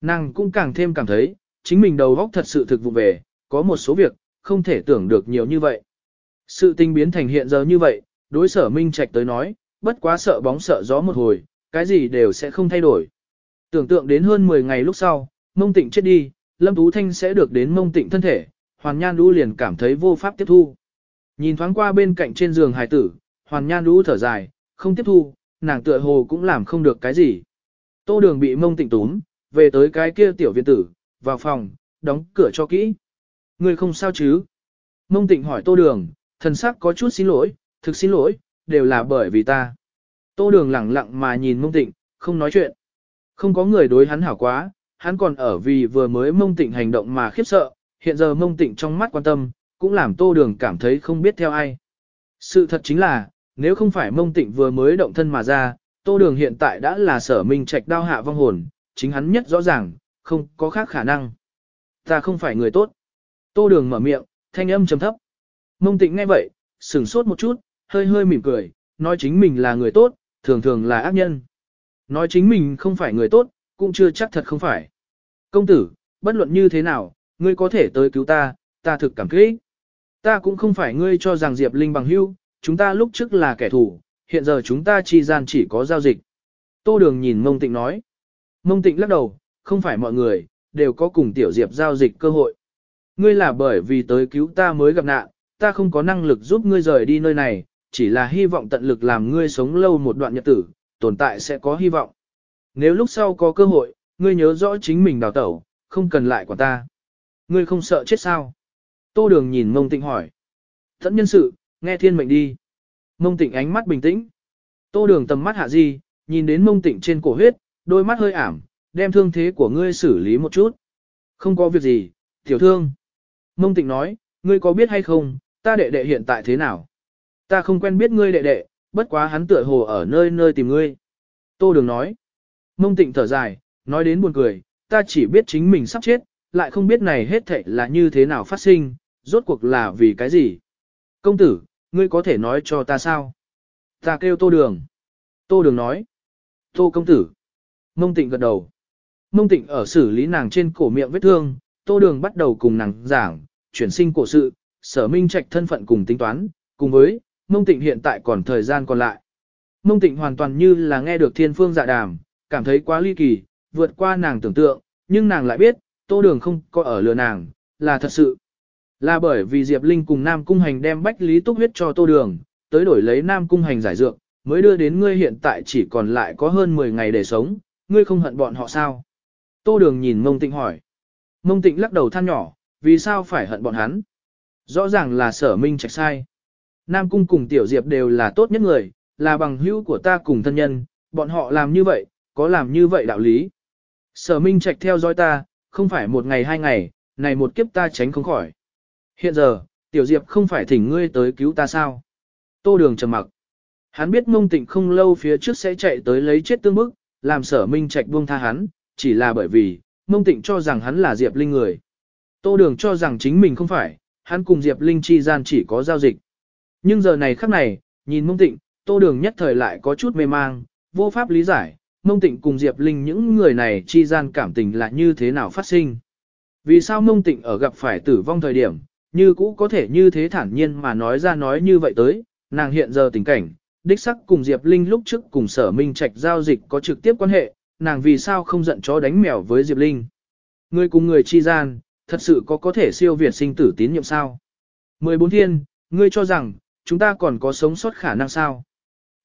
Speaker 1: Nàng cũng càng thêm cảm thấy, chính mình đầu óc thật sự thực vụ về, có một số việc, không thể tưởng được nhiều như vậy. Sự tình biến thành hiện giờ như vậy, đối sở minh trạch tới nói, bất quá sợ bóng sợ gió một hồi, cái gì đều sẽ không thay đổi. Tưởng tượng đến hơn 10 ngày lúc sau, mông tịnh chết đi, Lâm Tú Thanh sẽ được đến mông tịnh thân thể, Hoàn Nhan Đu liền cảm thấy vô pháp tiếp thu. Nhìn thoáng qua bên cạnh trên giường hài tử, Hoàn Nhan Đu thở dài, không tiếp thu, nàng tựa hồ cũng làm không được cái gì. Tô đường bị mông tịnh túm, về tới cái kia tiểu viện tử, vào phòng, đóng cửa cho kỹ. Ngươi không sao chứ? Mông tịnh hỏi tô đường, thần sắc có chút xin lỗi, thực xin lỗi, đều là bởi vì ta. Tô đường lẳng lặng mà nhìn mông tịnh, không nói chuyện. Không có người đối hắn hảo quá, hắn còn ở vì vừa mới mông tịnh hành động mà khiếp sợ, hiện giờ mông tịnh trong mắt quan tâm, cũng làm tô đường cảm thấy không biết theo ai. Sự thật chính là, nếu không phải mông tịnh vừa mới động thân mà ra, tô đường hiện tại đã là sở minh trạch đao hạ vong hồn, chính hắn nhất rõ ràng, không có khác khả năng. Ta không phải người tốt. Tô đường mở miệng, thanh âm trầm thấp. Mông tịnh nghe vậy, sửng sốt một chút, hơi hơi mỉm cười, nói chính mình là người tốt, thường thường là ác nhân. Nói chính mình không phải người tốt, cũng chưa chắc thật không phải. Công tử, bất luận như thế nào, ngươi có thể tới cứu ta, ta thực cảm kích. Ta cũng không phải ngươi cho rằng Diệp Linh bằng hữu, chúng ta lúc trước là kẻ thù, hiện giờ chúng ta chi gian chỉ có giao dịch. Tô Đường nhìn Mông Tịnh nói. Mông Tịnh lắc đầu, không phải mọi người, đều có cùng Tiểu Diệp giao dịch cơ hội. Ngươi là bởi vì tới cứu ta mới gặp nạn, ta không có năng lực giúp ngươi rời đi nơi này, chỉ là hy vọng tận lực làm ngươi sống lâu một đoạn nhật tử, tồn tại sẽ có hy vọng. Nếu lúc sau có cơ hội, ngươi nhớ rõ chính mình đào tẩu, không cần lại của ta. Ngươi không sợ chết sao? Tô Đường nhìn Mông Tịnh hỏi. Thẫn nhân sự, nghe thiên mệnh đi. Mông Tịnh ánh mắt bình tĩnh. Tô Đường tầm mắt hạ di, nhìn đến Mông Tịnh trên cổ huyết, đôi mắt hơi ảm, đem thương thế của ngươi xử lý một chút. Không có việc gì, tiểu thương. Mông Tịnh nói, ngươi có biết hay không, ta đệ đệ hiện tại thế nào? Ta không quen biết ngươi đệ đệ, bất quá hắn tựa hồ ở nơi nơi tìm ngươi. Tô Đường nói. Mông Tịnh thở dài, nói đến buồn cười, ta chỉ biết chính mình sắp chết, lại không biết này hết thảy là như thế nào phát sinh, rốt cuộc là vì cái gì. Công tử, ngươi có thể nói cho ta sao? Ta kêu Tô Đường. Tô Đường nói. Tô công tử. Mông Tịnh gật đầu. Mông Tịnh ở xử lý nàng trên cổ miệng vết thương, Tô Đường bắt đầu cùng nàng giảng, chuyển sinh cổ sự, sở minh trạch thân phận cùng tính toán, cùng với, Mông Tịnh hiện tại còn thời gian còn lại. Mông Tịnh hoàn toàn như là nghe được thiên phương dạ đàm, cảm thấy quá ly kỳ, vượt qua nàng tưởng tượng, nhưng nàng lại biết, Tô Đường không có ở lừa nàng, là thật sự. Là bởi vì Diệp Linh cùng Nam Cung Hành đem Bách Lý Túc huyết cho Tô Đường, tới đổi lấy Nam Cung Hành giải dược, mới đưa đến ngươi hiện tại chỉ còn lại có hơn 10 ngày để sống, ngươi không hận bọn họ sao? Tô Đường nhìn Mông Tịnh hỏi. Mông Tịnh lắc đầu than nhỏ, vì sao phải hận bọn hắn? Rõ ràng là sở minh trạch sai. Nam Cung cùng Tiểu Diệp đều là tốt nhất người, là bằng hữu của ta cùng thân nhân, bọn họ làm như vậy, có làm như vậy đạo lý. Sở minh trạch theo dõi ta, không phải một ngày hai ngày, này một kiếp ta tránh không khỏi. Hiện giờ, Tiểu Diệp không phải thỉnh ngươi tới cứu ta sao? Tô Đường trầm mặc. Hắn biết mông tịnh không lâu phía trước sẽ chạy tới lấy chết tương bức, làm sở minh trạch buông tha hắn, chỉ là bởi vì, mông tịnh cho rằng hắn là Diệp Linh người. Tô Đường cho rằng chính mình không phải, hắn cùng Diệp Linh chi gian chỉ có giao dịch. Nhưng giờ này khắc này, nhìn mông tịnh, Tô Đường nhất thời lại có chút mê mang, vô pháp lý giải, mông tịnh cùng Diệp Linh những người này chi gian cảm tình là như thế nào phát sinh. Vì sao mông tịnh ở gặp phải tử vong thời điểm, như cũ có thể như thế thản nhiên mà nói ra nói như vậy tới, nàng hiện giờ tình cảnh, đích sắc cùng Diệp Linh lúc trước cùng sở minh trạch giao dịch có trực tiếp quan hệ, nàng vì sao không giận chó đánh mèo với Diệp Linh. Người cùng người chi gian, thật sự có có thể siêu việt sinh tử tín nhiệm sao? 14 thiên, ngươi cho rằng, chúng ta còn có sống sót khả năng sao?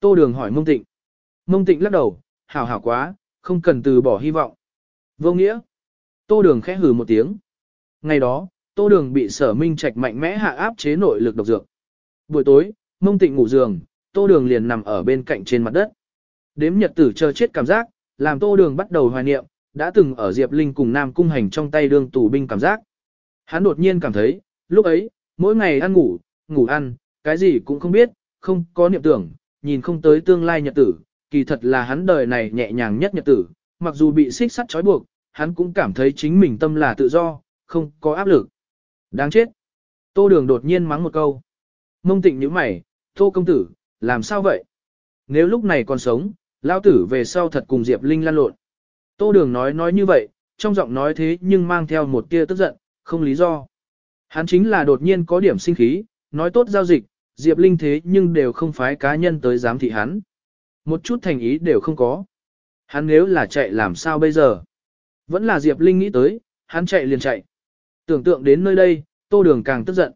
Speaker 1: Tô Đường hỏi Mông Tịnh. Mông Tịnh lắc đầu, hảo hảo quá, không cần từ bỏ hy vọng. Vô nghĩa. Tô Đường khẽ hừ một tiếng. Ngày đó, Tô Đường bị sở minh trạch mạnh mẽ hạ áp chế nội lực độc dược. Buổi tối, Mông Tịnh ngủ giường, Tô Đường liền nằm ở bên cạnh trên mặt đất. Đếm nhật tử chờ chết cảm giác, làm Tô Đường bắt đầu hoài niệm, đã từng ở Diệp Linh cùng Nam Cung Hành trong tay đương tù binh cảm giác. Hắn đột nhiên cảm thấy, lúc ấy, mỗi ngày ăn ngủ, ngủ ăn, cái gì cũng không biết, không có niệm tưởng, nhìn không tới tương lai nhật tử, kỳ thật là hắn đời này nhẹ nhàng nhất nhật tử, mặc dù bị xích sắt trói buộc, hắn cũng cảm thấy chính mình tâm là tự do, không có áp lực. Đáng chết. Tô Đường đột nhiên mắng một câu. Mông tịnh như mày, Tô công tử, làm sao vậy? Nếu lúc này còn sống, lao tử về sau thật cùng Diệp Linh lan lộn. Tô Đường nói nói như vậy, trong giọng nói thế nhưng mang theo một tia tức giận, không lý do. Hắn chính là đột nhiên có điểm sinh khí, nói tốt giao dịch, Diệp Linh thế nhưng đều không phái cá nhân tới giám thị hắn. Một chút thành ý đều không có. Hắn nếu là chạy làm sao bây giờ? Vẫn là Diệp Linh nghĩ tới, hắn chạy liền chạy. Tưởng tượng đến nơi đây, Tô Đường càng tức giận.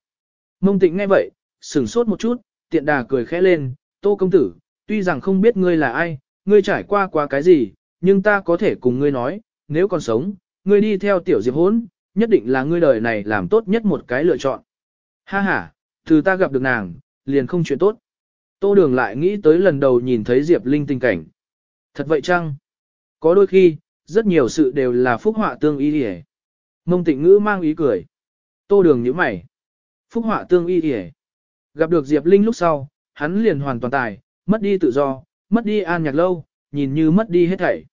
Speaker 1: Mông Tịnh nghe vậy, sửng sốt một chút, tiện đà cười khẽ lên, Tô công tử, tuy rằng không biết ngươi là ai, ngươi trải qua qua cái gì, nhưng ta có thể cùng ngươi nói, nếu còn sống, ngươi đi theo tiểu diệp hốn, nhất định là ngươi đời này làm tốt nhất một cái lựa chọn. Ha ha, từ ta gặp được nàng, liền không chuyện tốt. Tô Đường lại nghĩ tới lần đầu nhìn thấy Diệp Linh tình cảnh. Thật vậy chăng? Có đôi khi, rất nhiều sự đều là phúc họa tương y hề. Mông tịnh ngữ mang ý cười. Tô Đường nhíu mày. Phúc họa tương y hề. Gặp được Diệp Linh lúc sau, hắn liền hoàn toàn tài, mất đi tự do, mất đi an nhạc lâu, nhìn như mất đi hết thảy.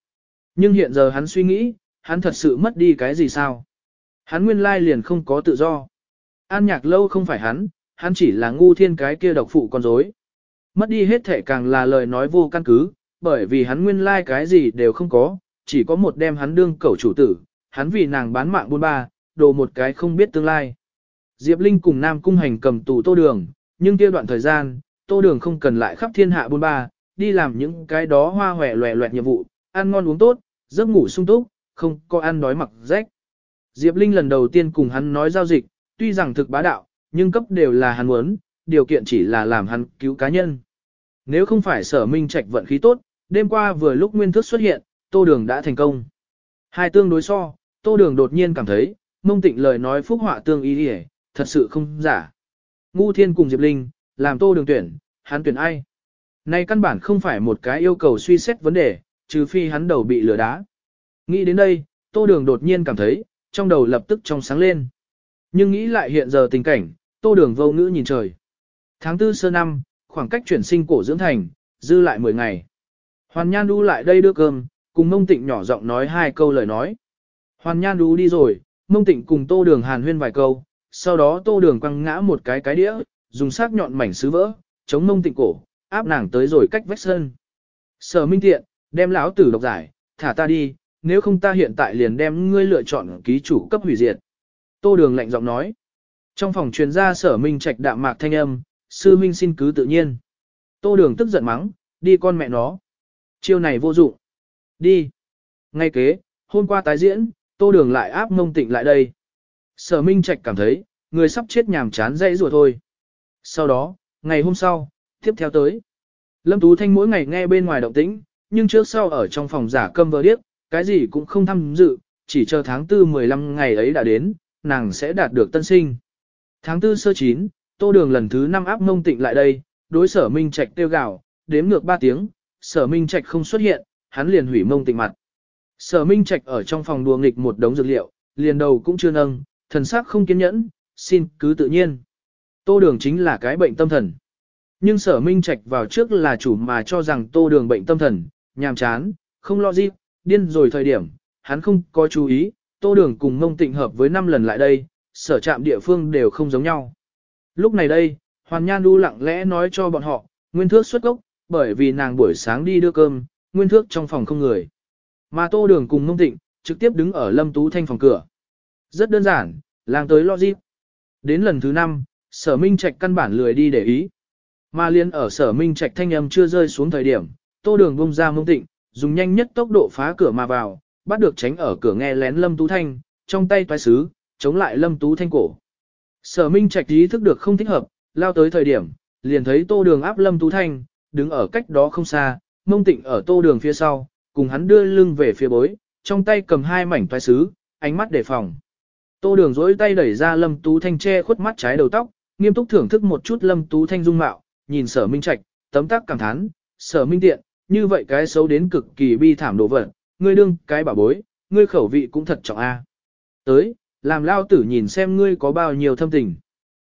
Speaker 1: Nhưng hiện giờ hắn suy nghĩ, hắn thật sự mất đi cái gì sao? Hắn nguyên lai liền không có tự do. An nhạc lâu không phải hắn, hắn chỉ là ngu thiên cái kia độc phụ con rối. Mất đi hết thể càng là lời nói vô căn cứ, bởi vì hắn nguyên lai cái gì đều không có, chỉ có một đem hắn đương cẩu chủ tử, hắn vì nàng bán mạng buôn ba, đồ một cái không biết tương lai. Diệp Linh cùng Nam Cung Hành cầm tù tô đường, nhưng kia đoạn thời gian, tô đường không cần lại khắp thiên hạ buôn ba, đi làm những cái đó hoa hòe loẹ loẹt nhiệm vụ, ăn ngon uống tốt, giấc ngủ sung túc, không có ăn đói mặc rách. Diệp Linh lần đầu tiên cùng hắn nói giao dịch, tuy rằng thực bá đạo, nhưng cấp đều là hắn muốn, điều kiện chỉ là làm hắn cứu cá nhân. Nếu không phải sở minh trạch vận khí tốt, đêm qua vừa lúc nguyên thức xuất hiện, tô đường đã thành công. Hai tương đối so, tô đường đột nhiên cảm thấy, mông tịnh lời nói phúc họa tương ý đi thật sự không giả. Ngu thiên cùng Diệp Linh, làm tô đường tuyển, hắn tuyển ai? Này căn bản không phải một cái yêu cầu suy xét vấn đề, trừ phi hắn đầu bị lửa đá. Nghĩ đến đây, tô đường đột nhiên cảm thấy, trong đầu lập tức trong sáng lên. Nhưng nghĩ lại hiện giờ tình cảnh, tô đường vô ngữ nhìn trời. Tháng tư sơ năm, khoảng cách chuyển sinh cổ dưỡng thành, dư lại 10 ngày. Hoàn Nhan đu lại đây đưa cơm, cùng mông tịnh nhỏ giọng nói hai câu lời nói. Hoàn Nhan đu đi rồi, mông tịnh cùng tô đường hàn huyên vài câu, sau đó tô đường quăng ngã một cái cái đĩa, dùng sắc nhọn mảnh sứ vỡ, chống mông tịnh cổ, áp nàng tới rồi cách vách sân. Sở minh Thiện, đem lão tử độc giải, thả ta đi, nếu không ta hiện tại liền đem ngươi lựa chọn ký chủ cấp hủy diệt. Tô đường lạnh giọng nói. Trong phòng truyền ra sở minh trạch đạm mạc thanh âm, sư minh xin cứ tự nhiên. Tô đường tức giận mắng, đi con mẹ nó. Chiêu này vô dụng. Đi. Ngay kế, hôm qua tái diễn, tô đường lại áp mông tịnh lại đây. Sở minh trạch cảm thấy, người sắp chết nhàm chán dãy rùa thôi. Sau đó, ngày hôm sau, tiếp theo tới. Lâm Tú Thanh mỗi ngày nghe bên ngoài động tĩnh, nhưng trước sau ở trong phòng giả câm vờ điếc, cái gì cũng không tham dự, chỉ chờ tháng 4 15 ngày ấy đã đến, nàng sẽ đạt được tân sinh. Tháng 4 sơ chín, tô đường lần thứ 5 áp mông tịnh lại đây, đối sở minh trạch tiêu gạo, đếm ngược 3 tiếng, sở minh trạch không xuất hiện, hắn liền hủy mông tịnh mặt. Sở minh trạch ở trong phòng đùa nghịch một đống dược liệu, liền đầu cũng chưa nâng, thần sắc không kiên nhẫn, xin cứ tự nhiên. Tô đường chính là cái bệnh tâm thần. Nhưng sở minh trạch vào trước là chủ mà cho rằng tô đường bệnh tâm thần, nhàm chán, không lo gì, điên rồi thời điểm, hắn không có chú ý, tô đường cùng mông tịnh hợp với 5 lần lại đây, sở trạm địa phương đều không giống nhau. Lúc này đây, Hoàn Nhan Du lặng lẽ nói cho bọn họ, nguyên thước xuất gốc, bởi vì nàng buổi sáng đi đưa cơm, nguyên thước trong phòng không người. Mà tô đường cùng mông tịnh, trực tiếp đứng ở lâm tú thanh phòng cửa. Rất đơn giản, làng tới lo gì. Đến lần thứ 5, sở minh trạch căn bản lười đi để ý. Mà liên ở sở minh trạch thanh âm chưa rơi xuống thời điểm, tô đường bông ra mông tịnh, dùng nhanh nhất tốc độ phá cửa mà vào, bắt được tránh ở cửa nghe lén Lâm Tú Thanh, trong tay toái sứ, chống lại Lâm Tú Thanh cổ. Sở Minh Trạch ý thức được không thích hợp, lao tới thời điểm, liền thấy Tô Đường áp Lâm Tú Thanh, đứng ở cách đó không xa, mông tịnh ở Tô Đường phía sau, cùng hắn đưa lưng về phía bối, trong tay cầm hai mảnh toái sứ, ánh mắt đề phòng. Tô Đường dỗi tay đẩy ra Lâm Tú Thanh che khuất mắt trái đầu tóc, nghiêm túc thưởng thức một chút Lâm Tú Thanh dung mạo, nhìn Sở Minh Trạch, tấm tắc cảm thán, Sở Minh Tiện, như vậy cái xấu đến cực kỳ bi thảm đồ vật, ngươi đương cái bảo bối, ngươi khẩu vị cũng thật trọng a. Tới, làm lao tử nhìn xem ngươi có bao nhiêu thâm tình.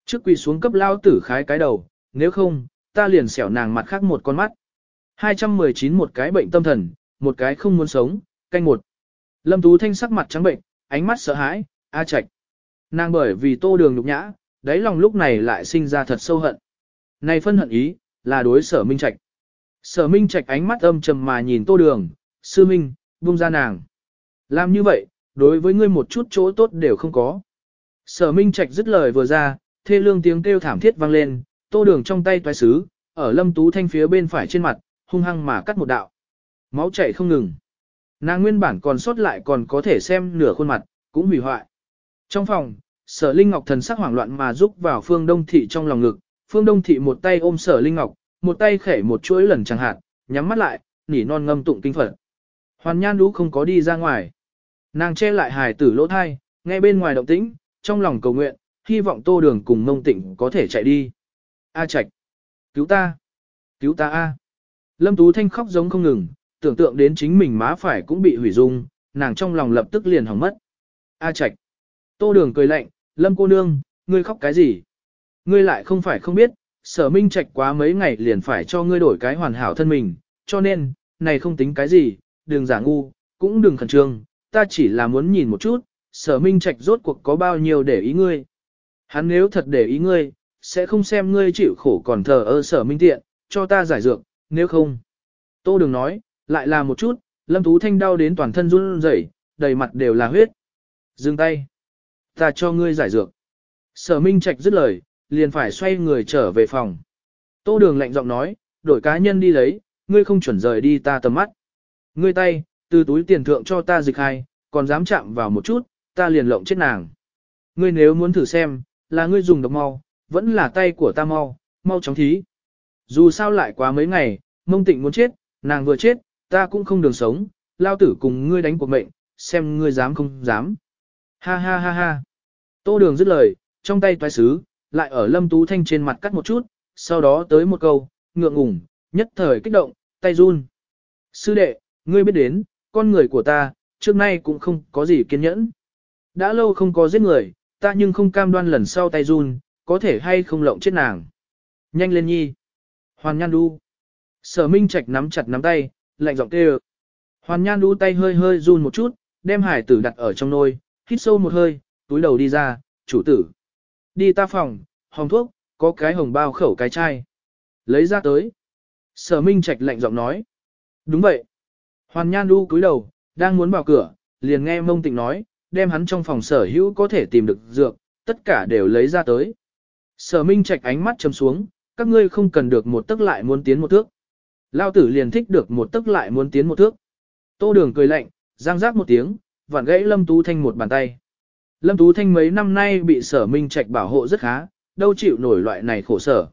Speaker 1: Trước quỳ xuống cấp lao tử khái cái đầu, nếu không, ta liền xẻo nàng mặt khác một con mắt. 219 một cái bệnh tâm thần, một cái không muốn sống, canh một. Lâm Tú Thanh sắc mặt trắng bệnh, ánh mắt sợ hãi, a chạch. Nàng bởi vì tô đường nhục nhã, đáy lòng lúc này lại sinh ra thật sâu hận. Này phân hận ý, là đối sở minh trạch. Sở Minh Trạch ánh mắt âm trầm mà nhìn Tô Đường, sư minh, buông ra nàng. Làm như vậy, đối với ngươi một chút chỗ tốt đều không có. Sở Minh Trạch dứt lời vừa ra, thê lương tiếng kêu thảm thiết vang lên, Tô Đường trong tay toái sứ, ở Lâm Tú Thanh phía bên phải trên mặt, hung hăng mà cắt một đạo. Máu chảy không ngừng. Nàng nguyên bản còn sót lại còn có thể xem nửa khuôn mặt, cũng hủy hoại. Trong phòng, Sở Linh Ngọc thần sắc hoảng loạn mà giúp vào Phương Đông Thị trong lòng ngực, Phương Đông Thị một tay ôm Sở Linh Ngọc, một tay khẻ một chuỗi lần chẳng hạn, nhắm mắt lại, nỉ non ngâm tụng kinh Phật. Hoàn Nhan Đũ không có đi ra ngoài. Nàng che lại hài tử lỗ thai, nghe bên ngoài động tĩnh, trong lòng cầu nguyện, hy vọng Tô Đường cùng Mông Tịnh có thể chạy đi. A Trạch, cứu ta, cứu ta a. Lâm Tú Thanh khóc giống không ngừng, tưởng tượng đến chính mình má phải cũng bị hủy dung, nàng trong lòng lập tức liền hỏng mất. A Trạch. Tô Đường cười lạnh, Lâm cô nương, ngươi khóc cái gì? Ngươi lại không phải không biết, Sở Minh Trạch quá mấy ngày liền phải cho ngươi đổi cái hoàn hảo thân mình, cho nên, này không tính cái gì, đừng giả ngu, cũng đừng khẩn trương, ta chỉ là muốn nhìn một chút, sở Minh Trạch rốt cuộc có bao nhiêu để ý ngươi. Hắn nếu thật để ý ngươi, sẽ không xem ngươi chịu khổ còn thờ ơ sở Minh Tiện, cho ta giải dược, nếu không. Tô đừng nói, lại là một chút, Lâm Thú Thanh đau đến toàn thân run rẩy, đầy mặt đều là huyết. Dừng tay. Ta cho ngươi giải dược. Sở Minh Trạch dứt lời, liền phải xoay người trở về phòng. Tô đường lạnh giọng nói, đổi cá nhân đi lấy, ngươi không chuẩn rời đi ta tầm mắt. Ngươi tay, từ túi tiền thượng cho ta dịch hai, còn dám chạm vào một chút, ta liền lộng chết nàng. Ngươi nếu muốn thử xem, là ngươi dùng độc mau, vẫn là tay của ta mau, mau chóng thí. Dù sao lại quá mấy ngày, mông tịnh muốn chết, nàng vừa chết, ta cũng không đường sống, lao tử cùng ngươi đánh cuộc mệnh, xem ngươi dám không dám. Ha ha ha ha. Tô đường dứt lời, trong tay toái sứ, lại ở lâm tú thanh trên mặt cắt một chút, sau đó tới một câu, ngượng ngùng, nhất thời kích động, tay run. Sư đệ, ngươi biết đến, con người của ta, trước nay cũng không có gì kiên nhẫn. Đã lâu không có giết người, ta nhưng không cam đoan lần sau tay run, có thể hay không lộng chết nàng. Nhanh lên nhi. Hoàn nhan đu. Sở Minh Trạch nắm chặt nắm tay, lạnh giọng kêu. Hoàn nhan đu tay hơi hơi run một chút, đem hải tử đặt ở trong nôi, hít sâu một hơi, túi đầu đi ra, chủ tử. Đi ta phòng, hồng thuốc, có cái hồng bao khẩu cái chai. Lấy ra tới. Sở Minh Trạch lạnh giọng nói. Đúng vậy. Hoàn Nhan Lu cúi đầu, đang muốn vào cửa, liền nghe mông tịnh nói, đem hắn trong phòng sở hữu có thể tìm được dược, tất cả đều lấy ra tới. Sở Minh Trạch ánh mắt chầm xuống, các ngươi không cần được một tức lại muốn tiến một thước. Lao tử liền thích được một tức lại muốn tiến một thước. Tô đường cười lạnh, giang giác một tiếng, vặn gãy Lâm Tú Thanh một bàn tay. Lâm Tú Thanh mấy năm nay bị sở Minh Trạch bảo hộ rất khá, đâu chịu nổi loại này khổ sở.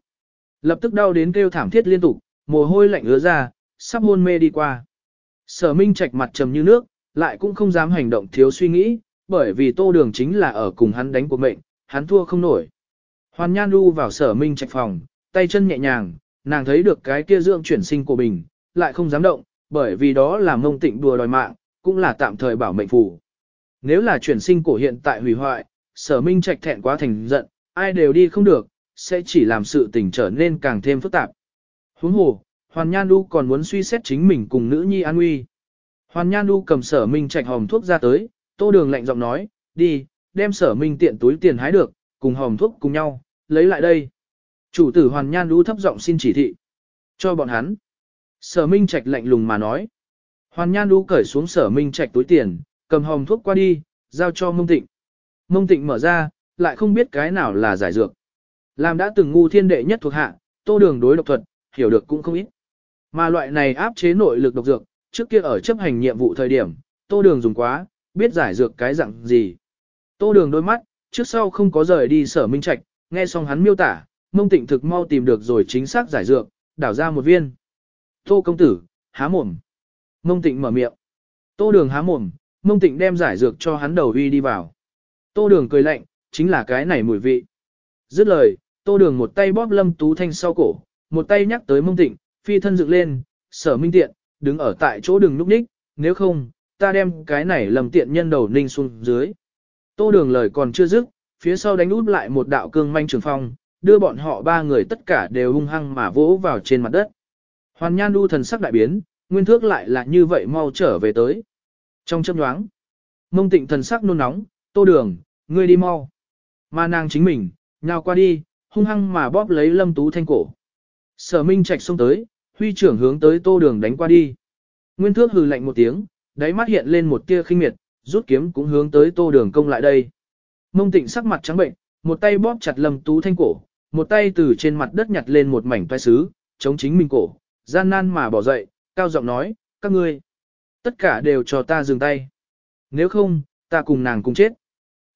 Speaker 1: Lập tức đau đến kêu thảm thiết liên tục, mồ hôi lạnh ứa ra, sắp hôn mê đi qua. Sở Minh Trạch mặt trầm như nước, lại cũng không dám hành động thiếu suy nghĩ, bởi vì tô đường chính là ở cùng hắn đánh cuộc mệnh, hắn thua không nổi. Hoàn Nhan đu vào sở Minh Trạch phòng, tay chân nhẹ nhàng, nàng thấy được cái kia dưỡng chuyển sinh của mình, lại không dám động, bởi vì đó là mông tịnh đùa đòi mạng, cũng là tạm thời bảo mệnh phù. Nếu là chuyển sinh cổ hiện tại hủy hoại, sở minh trạch thẹn quá thành giận, ai đều đi không được, sẽ chỉ làm sự tình trở nên càng thêm phức tạp. Huống hồ, Hoàn Nhan Du còn muốn suy xét chính mình cùng nữ nhi an nguy. Hoàn Nhan Du cầm sở minh trạch hòm thuốc ra tới, tô đường lạnh giọng nói, đi, đem sở minh tiện túi tiền hái được, cùng hòm thuốc cùng nhau, lấy lại đây. Chủ tử Hoàn Nhan Du thấp giọng xin chỉ thị. Cho bọn hắn. Sở minh trạch lạnh lùng mà nói. Hoàn Nhan Du cởi xuống sở minh trạch túi tiền, cầm hòm thuốc qua đi, giao cho mông tịnh. Mông tịnh mở ra, lại không biết cái nào là giải dược. Làm đã từng ngu thiên đệ nhất thuộc hạ, tô đường đối độc thuật, hiểu được cũng không ít. Mà loại này áp chế nội lực độc dược, trước kia ở chấp hành nhiệm vụ thời điểm, tô đường dùng quá, biết giải dược cái dạng gì. Tô đường đôi mắt, trước sau không có rời đi sở minh trạch, nghe xong hắn miêu tả, mông tịnh thực mau tìm được rồi chính xác giải dược, đảo ra một viên. Tô công tử, há mồm. Mông tịnh mở miệng. Tô đường há mồm, mông tịnh đem giải dược cho hắn đầu uy đi vào. Tô đường cười lạnh, chính là cái này mùi vị. Dứt lời, tô đường một tay bóp lâm tú thanh sau cổ, một tay nhắc tới mông tịnh, phi thân dựng lên, sở minh tiện, đứng ở tại chỗ đường núp ních, nếu không, ta đem cái này lầm tiện nhân đầu ninh xuống dưới. Tô đường lời còn chưa dứt, phía sau đánh út lại một đạo cương manh trường phong, đưa bọn họ ba người tất cả đều hung hăng mà vỗ vào trên mặt đất. Hoàn nhan đu thần sắc đại biến, nguyên thước lại là như vậy mau trở về tới. Trong chớp nhoáng, mông tịnh thần sắc nôn nóng, tô đường, ngươi đi mau. Mà nàng chính mình, nhào qua đi, hung hăng mà bóp lấy lâm tú thanh cổ. Sở minh trạch xông tới, huy trưởng hướng tới tô đường đánh qua đi. Nguyên thước hừ lạnh một tiếng, đáy mắt hiện lên một tia khinh miệt, rút kiếm cũng hướng tới tô đường công lại đây. Mông tịnh sắc mặt trắng bệnh, một tay bóp chặt lâm tú thanh cổ, một tay từ trên mặt đất nhặt lên một mảnh toai sứ, chống chính mình cổ, gian nan mà bỏ dậy, cao giọng nói, các ngươi, tất cả đều cho ta dừng tay. Nếu không, ta cùng nàng cùng chết.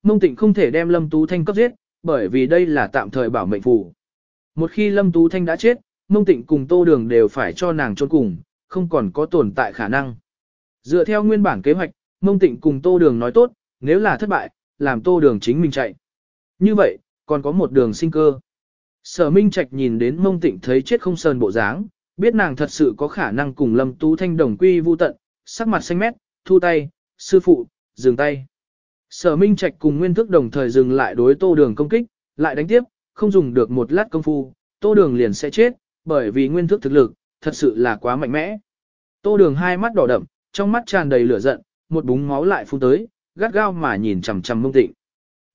Speaker 1: Mông Tịnh không thể đem Lâm Tú Thanh cấp giết, bởi vì đây là tạm thời bảo mệnh phù. Một khi Lâm Tú Thanh đã chết, Mông Tịnh cùng Tô Đường đều phải cho nàng trốn cùng, không còn có tồn tại khả năng. Dựa theo nguyên bản kế hoạch, Mông Tịnh cùng Tô Đường nói tốt, nếu là thất bại, làm Tô Đường chính mình chạy. Như vậy, còn có một đường sinh cơ. Sở Minh Trạch nhìn đến Mông Tịnh thấy chết không sờn bộ dáng, biết nàng thật sự có khả năng cùng Lâm Tú Thanh đồng quy vu tận, sắc mặt xanh mét, thu tay, sư phụ, dừng tay. Sở Minh Trạch cùng Nguyên Thức đồng thời dừng lại đối tô đường công kích, lại đánh tiếp, không dùng được một lát công phu, tô đường liền sẽ chết, bởi vì nguyên thức thực lực, thật sự là quá mạnh mẽ. Tô đường hai mắt đỏ đậm, trong mắt tràn đầy lửa giận, một búng máu lại phun tới, gắt gao mà nhìn chằm chằm mông tịnh.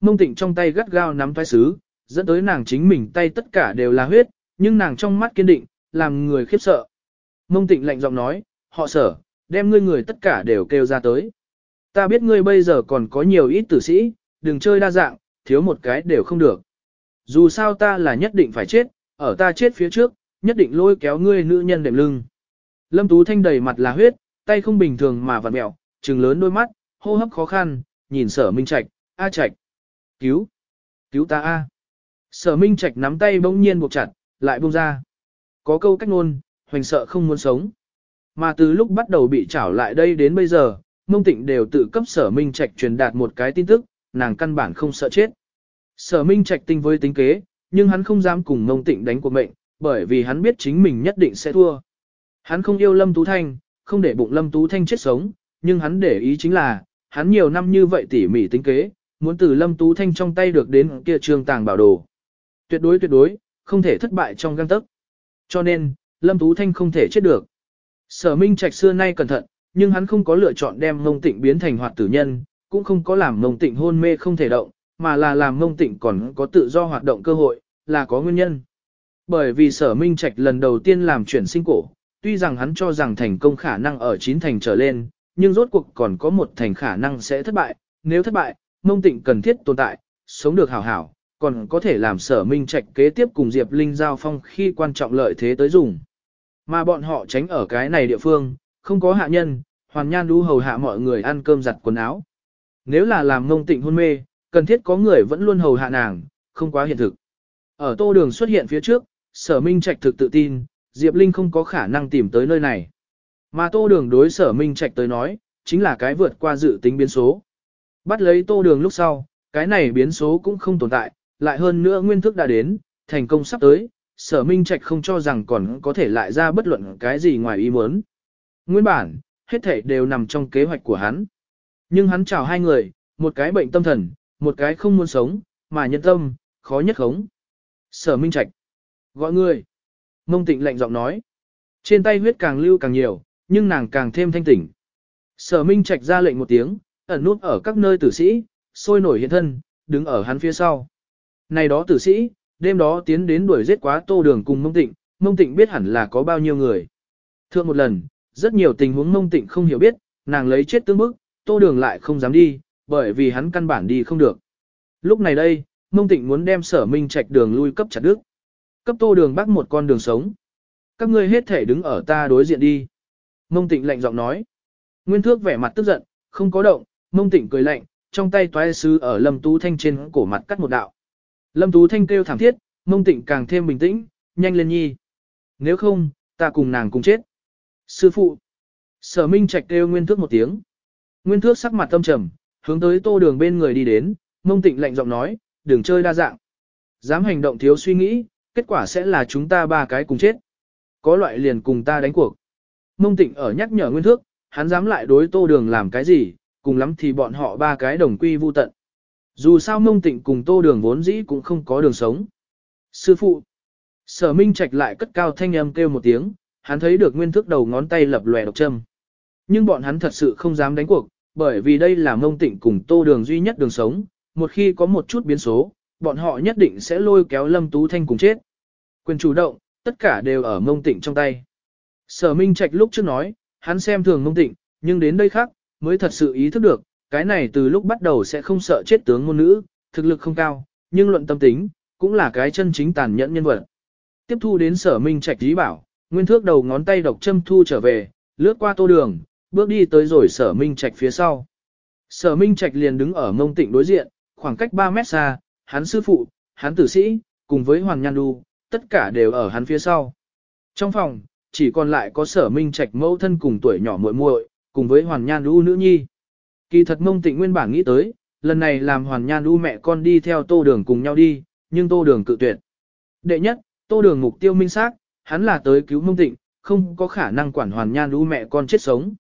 Speaker 1: Mông tịnh trong tay gắt gao nắm thoái sứ, dẫn tới nàng chính mình tay tất cả đều là huyết, nhưng nàng trong mắt kiên định, làm người khiếp sợ. Mông tịnh lạnh giọng nói, họ sở, đem ngươi người tất cả đều kêu ra tới. Ta biết ngươi bây giờ còn có nhiều ít tử sĩ, đừng chơi đa dạng, thiếu một cái đều không được. Dù sao ta là nhất định phải chết, ở ta chết phía trước, nhất định lôi kéo ngươi nữ nhân đệm lưng. Lâm Tú Thanh đầy mặt là huyết, tay không bình thường mà vặn mẹo, trừng lớn đôi mắt, hô hấp khó khăn, nhìn sở minh trạch, a trạch. Cứu! Cứu ta a! Sở minh trạch nắm tay bỗng nhiên buộc chặt, lại buông ra. Có câu cách ngôn, hoành sợ không muốn sống. Mà từ lúc bắt đầu bị trảo lại đây đến bây giờ, mông tịnh đều tự cấp sở minh trạch truyền đạt một cái tin tức, nàng căn bản không sợ chết. Sở minh trạch tinh với tính kế, nhưng hắn không dám cùng mông tịnh đánh cuộc mệnh, bởi vì hắn biết chính mình nhất định sẽ thua. Hắn không yêu Lâm Tú Thanh, không để bụng Lâm Tú Thanh chết sống, nhưng hắn để ý chính là, hắn nhiều năm như vậy tỉ mỉ tính kế, muốn từ Lâm Tú Thanh trong tay được đến kia trường tàng bảo đồ. Tuyệt đối tuyệt đối, không thể thất bại trong găng tấc. Cho nên, Lâm Tú Thanh không thể chết được. Sở Minh Trạch xưa nay cẩn thận, nhưng hắn không có lựa chọn đem Ngông Tịnh biến thành hoạt tử nhân, cũng không có làm Ngông Tịnh hôn mê không thể động, mà là làm Ngông Tịnh còn có tự do hoạt động cơ hội, là có nguyên nhân. Bởi vì Sở Minh Trạch lần đầu tiên làm chuyển sinh cổ, tuy rằng hắn cho rằng thành công khả năng ở chín thành trở lên, nhưng rốt cuộc còn có một thành khả năng sẽ thất bại, nếu thất bại, Ngông Tịnh cần thiết tồn tại, sống được hảo hảo, còn có thể làm Sở Minh Trạch kế tiếp cùng Diệp Linh giao phong khi quan trọng lợi thế tới dùng. Mà bọn họ tránh ở cái này địa phương, không có hạ nhân, hoàn nhan đu hầu hạ mọi người ăn cơm giặt quần áo. Nếu là làm ngông tịnh hôn mê, cần thiết có người vẫn luôn hầu hạ nàng, không quá hiện thực. Ở tô đường xuất hiện phía trước, sở minh trạch thực tự tin, Diệp Linh không có khả năng tìm tới nơi này. Mà tô đường đối sở minh trạch tới nói, chính là cái vượt qua dự tính biến số. Bắt lấy tô đường lúc sau, cái này biến số cũng không tồn tại, lại hơn nữa nguyên thức đã đến, thành công sắp tới, sở minh trạch không cho rằng còn có thể lại ra bất luận cái gì ngoài ý muốn. Nguyên bản, hết thể đều nằm trong kế hoạch của hắn. Nhưng hắn chào hai người, một cái bệnh tâm thần, một cái không muốn sống, mà nhân tâm, khó nhất khống. Sở minh trạch. Gọi người. Mông tịnh lạnh giọng nói. Trên tay huyết càng lưu càng nhiều, nhưng nàng càng thêm thanh tỉnh. Sở minh trạch ra lệnh một tiếng, ẩn nút ở các nơi tử sĩ, sôi nổi hiện thân, đứng ở hắn phía sau. Này đó tử sĩ, đêm đó tiến đến đuổi giết quá tô đường cùng mông tịnh, mông tịnh biết hẳn là có bao nhiêu người. Thượng một lần, rất nhiều tình huống mông tịnh không hiểu biết, nàng lấy chết tương bức, tô đường lại không dám đi, bởi vì hắn căn bản đi không được. Lúc này đây, mông tịnh muốn đem sở minh trạch đường lui cấp chặt đức. Cấp tô đường bắt một con đường sống. Các ngươi hết thể đứng ở ta đối diện đi. Mông tịnh lạnh giọng nói. Nguyên thước vẻ mặt tức giận, không có động, mông tịnh cười lạnh, trong tay toái sứ ở lâm tú thanh trên cổ mặt cắt một đạo. Lâm Tú Thanh kêu thảm thiết, mông tịnh càng thêm bình tĩnh, nhanh lên nhi. Nếu không, ta cùng nàng cùng chết. Sư phụ. Sở Minh Trạch kêu Nguyên Thước một tiếng. Nguyên Thước sắc mặt tâm trầm, hướng tới tô đường bên người đi đến, mông tịnh lạnh giọng nói, đừng chơi đa dạng. Dám hành động thiếu suy nghĩ, kết quả sẽ là chúng ta ba cái cùng chết. Có loại liền cùng ta đánh cuộc. Mông tịnh ở nhắc nhở Nguyên Thước, hắn dám lại đối tô đường làm cái gì, cùng lắm thì bọn họ ba cái đồng quy vu tận. Dù sao mông tịnh cùng tô đường vốn dĩ cũng không có đường sống. Sư phụ. Sở Minh Trạch lại cất cao thanh âm kêu một tiếng, hắn thấy được nguyên thức đầu ngón tay lập lòe độc châm. Nhưng bọn hắn thật sự không dám đánh cuộc, bởi vì đây là mông tịnh cùng tô đường duy nhất đường sống, một khi có một chút biến số, bọn họ nhất định sẽ lôi kéo Lâm Tú Thanh cùng chết. Quyền chủ động, tất cả đều ở mông tịnh trong tay. Sở Minh Trạch lúc trước nói, hắn xem thường mông tịnh, nhưng đến đây khác, mới thật sự ý thức được, cái này từ lúc bắt đầu sẽ không sợ chết tướng ngôn nữ, thực lực không cao, nhưng luận tâm tính, cũng là cái chân chính tàn nhẫn nhân vật. Tiếp thu đến sở minh trạch dí bảo, nguyên thước đầu ngón tay độc châm thu trở về, lướt qua tô đường, bước đi tới rồi sở minh trạch phía sau. Sở minh trạch liền đứng ở mông tịnh đối diện, khoảng cách 3 mét xa, hắn sư phụ, hắn tử sĩ, cùng với Hoàng Nhan Đu, tất cả đều ở hắn phía sau. Trong phòng, chỉ còn lại có sở minh trạch mẫu thân cùng tuổi nhỏ muội muội, cùng với Hoàng Nhan Đu nữ nhi. Kỳ thật mông tịnh nguyên bản nghĩ tới, lần này làm hoàn nhan u mẹ con đi theo tô đường cùng nhau đi, nhưng tô đường cự tuyệt. Đệ nhất, tô đường mục tiêu minh xác, hắn là tới cứu mông tịnh, không có khả năng quản hoàn nhan u mẹ con chết sống.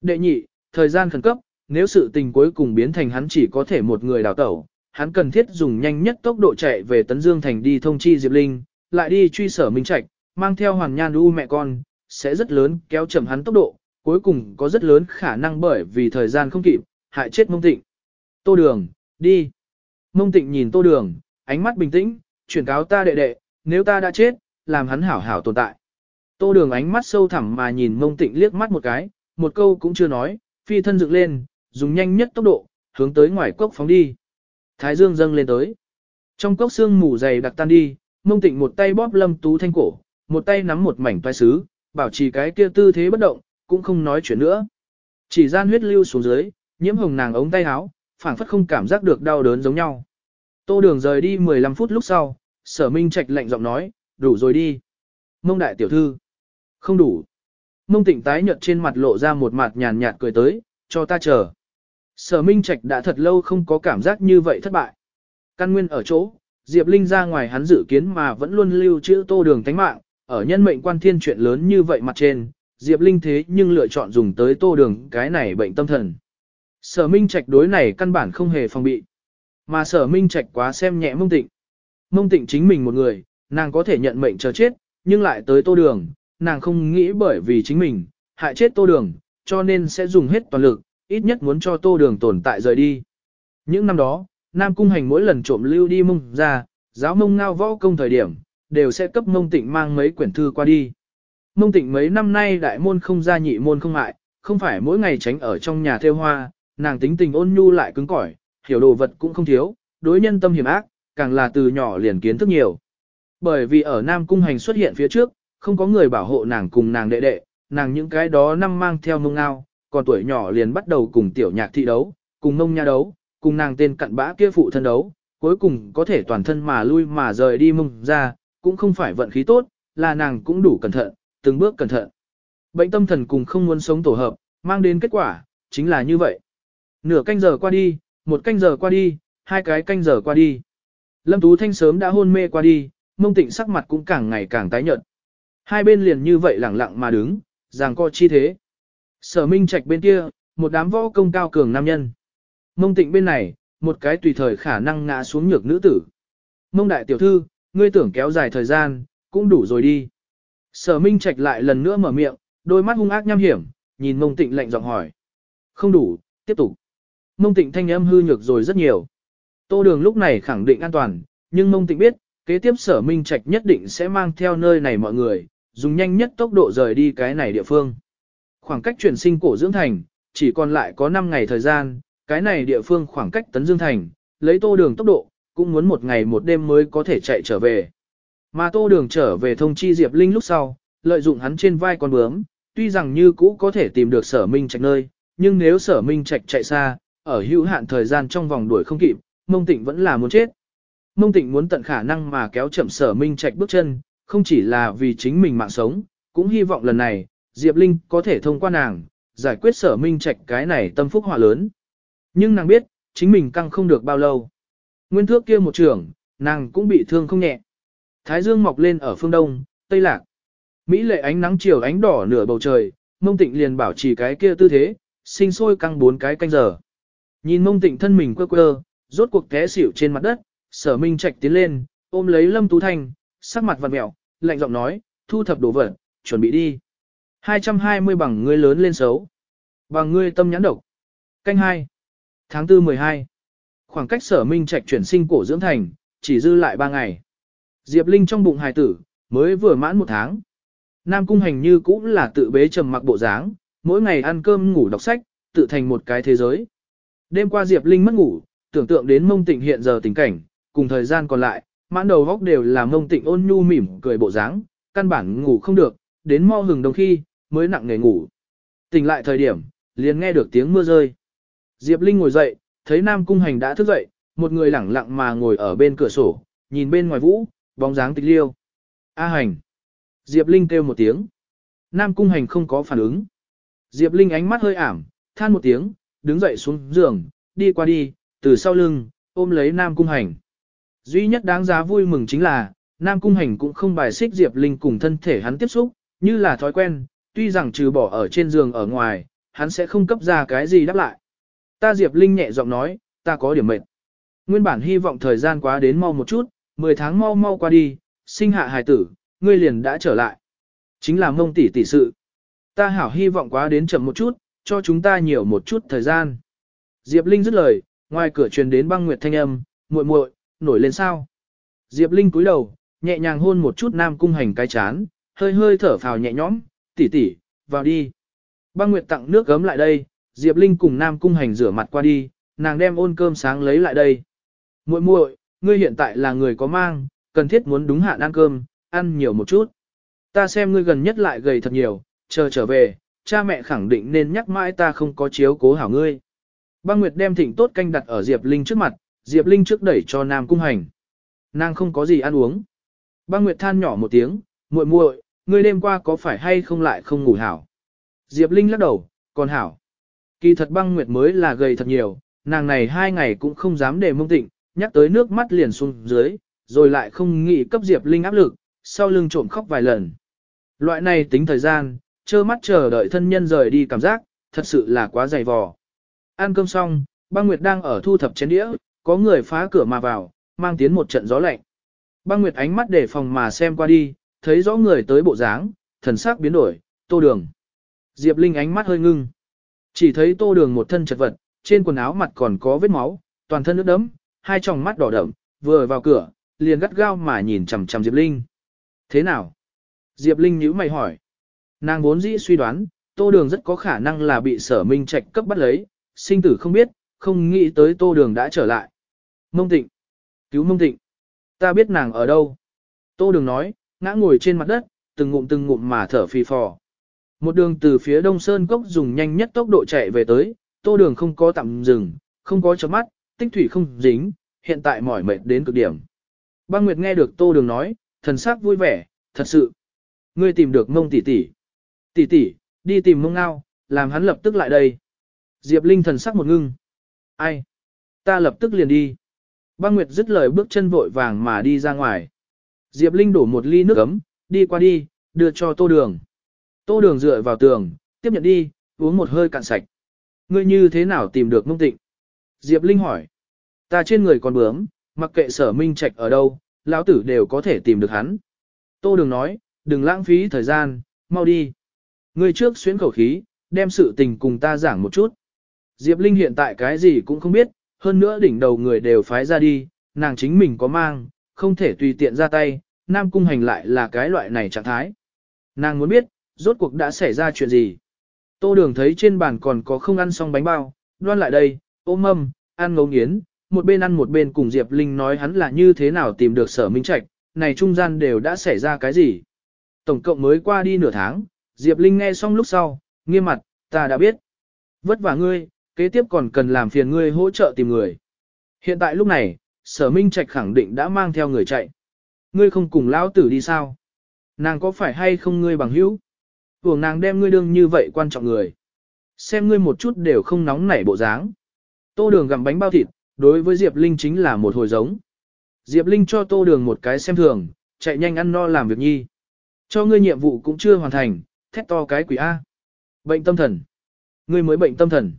Speaker 1: Đệ nhị, thời gian khẩn cấp, nếu sự tình cuối cùng biến thành hắn chỉ có thể một người đào tẩu, hắn cần thiết dùng nhanh nhất tốc độ chạy về Tấn Dương Thành đi thông chi Diệp Linh, lại đi truy sở Minh Trạch, mang theo Hoàn Nhan U mẹ con, sẽ rất lớn kéo chậm hắn tốc độ, cuối cùng có rất lớn khả năng bởi vì thời gian không kịp, hại chết mông tịnh. Tô đường, đi. Mông tịnh nhìn tô đường, ánh mắt bình tĩnh, chuyển cáo ta đệ đệ, nếu ta đã chết, làm hắn hảo hảo tồn tại. Tô đường ánh mắt sâu thẳm mà nhìn mông tịnh liếc mắt một cái, một câu cũng chưa nói, phi thân dựng lên, dùng nhanh nhất tốc độ, hướng tới ngoài cốc phóng đi. Thái dương dâng lên tới. Trong cốc xương mù dày đặc tan đi, mông tịnh một tay bóp lâm tú thanh cổ, một tay nắm một mảnh toai sứ, bảo trì cái kia tư thế bất động, cũng không nói chuyện nữa. Chỉ gian huyết lưu xuống dưới, nhiễm hồng nàng ống tay áo, phảng phất không cảm giác được đau đớn giống nhau. Tô đường rời đi 15 phút lúc sau, sở minh trạch lạnh giọng nói, đủ rồi đi. Mông đại tiểu thư. Không đủ. Mông tịnh tái nhợt trên mặt lộ ra một mặt nhàn nhạt cười tới, cho ta chờ. Sở minh trạch đã thật lâu không có cảm giác như vậy thất bại. Căn nguyên ở chỗ, Diệp Linh ra ngoài hắn dự kiến mà vẫn luôn lưu trữ tô đường tánh mạng, ở nhân mệnh quan thiên chuyện lớn như vậy mặt trên, Diệp Linh thế nhưng lựa chọn dùng tới tô đường cái này bệnh tâm thần. Sở Minh Trạch đối này căn bản không hề phòng bị. Mà sở Minh Trạch quá xem nhẹ mông tịnh. Mông tịnh chính mình một người, nàng có thể nhận mệnh chờ chết, nhưng lại tới tô đường, nàng không nghĩ bởi vì chính mình, hại chết tô đường, cho nên sẽ dùng hết toàn lực, ít nhất muốn cho tô đường tồn tại rời đi. Những năm đó, Nam Cung Hành mỗi lần trộm lưu đi mông ra, giáo mông ngao võ công thời điểm, đều sẽ cấp mông tịnh mang mấy quyển thư qua đi. Mông tịnh mấy năm nay đại môn không ra nhị môn không hại, không phải mỗi ngày tránh ở trong nhà theo hoa, nàng tính tình ôn nhu lại cứng cỏi, hiểu đồ vật cũng không thiếu, đối nhân tâm hiểm ác, càng là từ nhỏ liền kiến thức nhiều. Bởi vì ở Nam Cung Hành xuất hiện phía trước, không có người bảo hộ nàng cùng nàng đệ đệ, nàng những cái đó năm mang theo mông ngao, còn tuổi nhỏ liền bắt đầu cùng tiểu nhạc thị đấu, cùng mông nha đấu, cùng nàng tên cặn bã kia phụ thân đấu, cuối cùng có thể toàn thân mà lui mà rời đi mông ra, cũng không phải vận khí tốt, là nàng cũng đủ cẩn thận, từng bước cẩn thận. Bệnh tâm thần cùng không muốn sống tổ hợp, mang đến kết quả, chính là như vậy. Nửa canh giờ qua đi, một canh giờ qua đi, hai cái canh giờ qua đi. Lâm Tú Thanh sớm đã hôn mê qua đi, mông tịnh sắc mặt cũng càng ngày càng tái nhợt. Hai bên liền như vậy lẳng lặng mà đứng, ràng co chi thế. Sở Minh Trạch bên kia, một đám võ công cao cường nam nhân. Mông tịnh bên này, một cái tùy thời khả năng ngã xuống nhược nữ tử. Mông đại tiểu thư, ngươi tưởng kéo dài thời gian, cũng đủ rồi đi. Sở Minh Trạch lại lần nữa mở miệng, đôi mắt hung ác nham hiểm, nhìn mông tịnh lạnh giọng hỏi. Không đủ, tiếp tục. Mông tịnh thanh âm hư nhược rồi rất nhiều. Tô đường lúc này khẳng định an toàn, nhưng mông tịnh biết, kế tiếp sở Minh Trạch nhất định sẽ mang theo nơi này mọi người, dùng nhanh nhất tốc độ rời đi cái này địa phương. Khoảng cách chuyển sinh cổ dưỡng thành, chỉ còn lại có 5 ngày thời gian, cái này địa phương khoảng cách tấn dương thành, lấy tô đường tốc độ, cũng muốn một ngày một đêm mới có thể chạy trở về. Mà tô đường trở về thông chi Diệp Linh lúc sau, lợi dụng hắn trên vai con bướm, tuy rằng như cũ có thể tìm được sở minh trạch nơi, nhưng nếu sở minh trạch chạy xa, ở hữu hạn thời gian trong vòng đuổi không kịp, mông tịnh vẫn là muốn chết. Mông tịnh muốn tận khả năng mà kéo chậm sở minh trạch bước chân, không chỉ là vì chính mình mạng sống, cũng hy vọng lần này, Diệp Linh có thể thông qua nàng, giải quyết sở minh trạch cái này tâm phúc hỏa lớn. Nhưng nàng biết, chính mình căng không được bao lâu. Nguyên thước kia một trường, nàng cũng bị thương không nhẹ. Thái dương mọc lên ở phương đông, tây lạc. Mỹ lệ ánh nắng chiều ánh đỏ nửa bầu trời, mông tịnh liền bảo trì cái kia tư thế, sinh sôi căng bốn cái canh giờ. Nhìn mông tịnh thân mình quơ quơ, rốt cuộc té xỉu trên mặt đất, sở minh trạch tiến lên, ôm lấy lâm tú thanh, sắc mặt vặn mẹo, lạnh giọng nói, thu thập đồ vật, chuẩn bị đi. 220 bằng ngươi lớn lên xấu. Bằng ngươi tâm nhãn độc. Canh 2. Tháng 4 12. Khoảng cách sở minh trạch chuyển sinh cổ dưỡng thành, chỉ dư lại 3 ngày. Diệp Linh trong bụng hài tử, mới vừa mãn một tháng. Nam cung hành như cũng là tự bế trầm mặc bộ dáng, mỗi ngày ăn cơm ngủ đọc sách, tự thành một cái thế giới. Đêm qua Diệp Linh mất ngủ, tưởng tượng đến mông tịnh hiện giờ tình cảnh, cùng thời gian còn lại, mãn đầu góc đều là mông tịnh ôn nhu mỉm cười bộ dáng, căn bản ngủ không được, đến mo hừng đồng khi, mới nặng nghề ngủ. Tỉnh lại thời điểm, liền nghe được tiếng mưa rơi. Diệp Linh ngồi dậy, thấy Nam Cung Hành đã thức dậy, một người lẳng lặng mà ngồi ở bên cửa sổ, nhìn bên ngoài vũ, bóng dáng tịch liêu. A Hành. Diệp Linh kêu một tiếng. Nam Cung Hành không có phản ứng. Diệp Linh ánh mắt hơi ảm, than một tiếng, đứng dậy xuống giường, đi qua đi, từ sau lưng, ôm lấy Nam Cung Hành. Duy nhất đáng giá vui mừng chính là, Nam Cung Hành cũng không bài xích Diệp Linh cùng thân thể hắn tiếp xúc, như là thói quen, tuy rằng trừ bỏ ở trên giường ở ngoài, hắn sẽ không cấp ra cái gì đáp lại. Ta Diệp Linh nhẹ giọng nói, ta có điểm mệt. Nguyên bản hy vọng thời gian quá đến mau một chút, 10 tháng mau mau qua đi, sinh hạ hài tử, ngươi liền đã trở lại. Chính là mông tỷ tỷ sự. Ta hảo hy vọng quá đến chậm một chút, cho chúng ta nhiều một chút thời gian. Diệp Linh dứt lời, ngoài cửa truyền đến băng nguyệt thanh âm, muội muội, nổi lên sao. Diệp Linh cúi đầu, nhẹ nhàng hôn một chút nam cung hành cái chán, hơi hơi thở phào nhẹ nhõm, tỷ tỷ, vào đi. Băng nguyệt tặng nước gấm lại đây, Diệp Linh cùng nam cung hành rửa mặt qua đi, nàng đem ôn cơm sáng lấy lại đây. muội muội, ngươi hiện tại là người có mang, cần thiết muốn đúng hạn ăn cơm, ăn nhiều một chút. Ta xem ngươi gần nhất lại gầy thật nhiều, chờ trở về, cha mẹ khẳng định nên nhắc mãi ta không có chiếu cố hảo ngươi. Băng Nguyệt đem thịnh tốt canh đặt ở Diệp Linh trước mặt, Diệp Linh trước đẩy cho Nam Cung Hành. Nàng không có gì ăn uống. Băng Nguyệt than nhỏ một tiếng, muội muội, ngươi đêm qua có phải hay không lại không ngủ hảo? Diệp Linh lắc đầu, còn hảo. Kỳ thật băng Nguyệt mới là gầy thật nhiều, nàng này hai ngày cũng không dám để mông tịnh, nhắc tới nước mắt liền xuống dưới, rồi lại không nghĩ cấp Diệp Linh áp lực, sau lưng trộm khóc vài lần. Loại này tính thời gian, trơ mắt chờ đợi thân nhân rời đi cảm giác, thật sự là quá dày vò. Ăn cơm xong, băng Nguyệt đang ở thu thập chén đĩa, có người phá cửa mà vào, mang tiến một trận gió lạnh. Băng Nguyệt ánh mắt để phòng mà xem qua đi, thấy rõ người tới bộ dáng, thần sắc biến đổi, tô đường. Diệp Linh ánh mắt hơi ngưng. Chỉ thấy tô đường một thân chật vật, trên quần áo mặt còn có vết máu, toàn thân nước đấm, hai tròng mắt đỏ đậm, vừa vào cửa, liền gắt gao mà nhìn chằm chằm Diệp Linh. Thế nào? Diệp Linh nhíu mày hỏi. Nàng vốn dĩ suy đoán, tô đường rất có khả năng là bị sở minh trạch cấp bắt lấy, sinh tử không biết, không nghĩ tới tô đường đã trở lại. Mông tịnh. Cứu mông tịnh. Ta biết nàng ở đâu. Tô đường nói, ngã ngồi trên mặt đất, từng ngụm từng ngụm mà thở phì phò. Một đường từ phía đông sơn cốc dùng nhanh nhất tốc độ chạy về tới, tô đường không có tạm dừng, không có chấm mắt, tích thủy không dính, hiện tại mỏi mệt đến cực điểm. Băng Nguyệt nghe được tô đường nói, thần sắc vui vẻ, thật sự. Ngươi tìm được mông tỷ tỷ. Tỷ tỷ, đi tìm mông ngao, làm hắn lập tức lại đây. Diệp Linh thần sắc một ngưng. Ai? Ta lập tức liền đi. Băng Nguyệt dứt lời bước chân vội vàng mà đi ra ngoài. Diệp Linh đổ một ly nước ấm, đi qua đi, đưa cho tô đường. Tô đường dựa vào tường, tiếp nhận đi, uống một hơi cạn sạch. Ngươi như thế nào tìm được mông tịnh? Diệp Linh hỏi. Ta trên người còn bướm, mặc kệ sở minh trạch ở đâu, lão tử đều có thể tìm được hắn. Tô đường nói, đừng lãng phí thời gian, mau đi. Ngươi trước xuyến khẩu khí, đem sự tình cùng ta giảng một chút. Diệp Linh hiện tại cái gì cũng không biết, hơn nữa đỉnh đầu người đều phái ra đi, nàng chính mình có mang, không thể tùy tiện ra tay, Nam Cung Hành lại là cái loại này trạng thái. Nàng muốn biết, rốt cuộc đã xảy ra chuyện gì. Tô Đường thấy trên bàn còn có không ăn xong bánh bao, đoan lại đây, ôm mâm, ăn ngấu nghiến, một bên ăn một bên cùng Diệp Linh nói hắn là như thế nào tìm được sở minh trạch, này trung gian đều đã xảy ra cái gì. Tổng cộng mới qua đi nửa tháng, Diệp Linh nghe xong lúc sau, nghiêm mặt, ta đã biết. Vất vả ngươi, kế tiếp còn cần làm phiền ngươi hỗ trợ tìm người. Hiện tại lúc này, sở minh trạch khẳng định đã mang theo người chạy. Ngươi không cùng lão tử đi sao? Nàng có phải hay không ngươi bằng hữu? Thường nàng đem ngươi đương như vậy quan trọng người. Xem ngươi một chút đều không nóng nảy bộ dáng. Tô đường gặm bánh bao thịt, đối với Diệp Linh chính là một hồi giống. Diệp Linh cho tô đường một cái xem thường, chạy nhanh ăn no làm việc nhi. Cho ngươi nhiệm vụ cũng chưa hoàn thành, thét to cái quỷ A. Bệnh tâm thần. Ngươi mới bệnh tâm thần.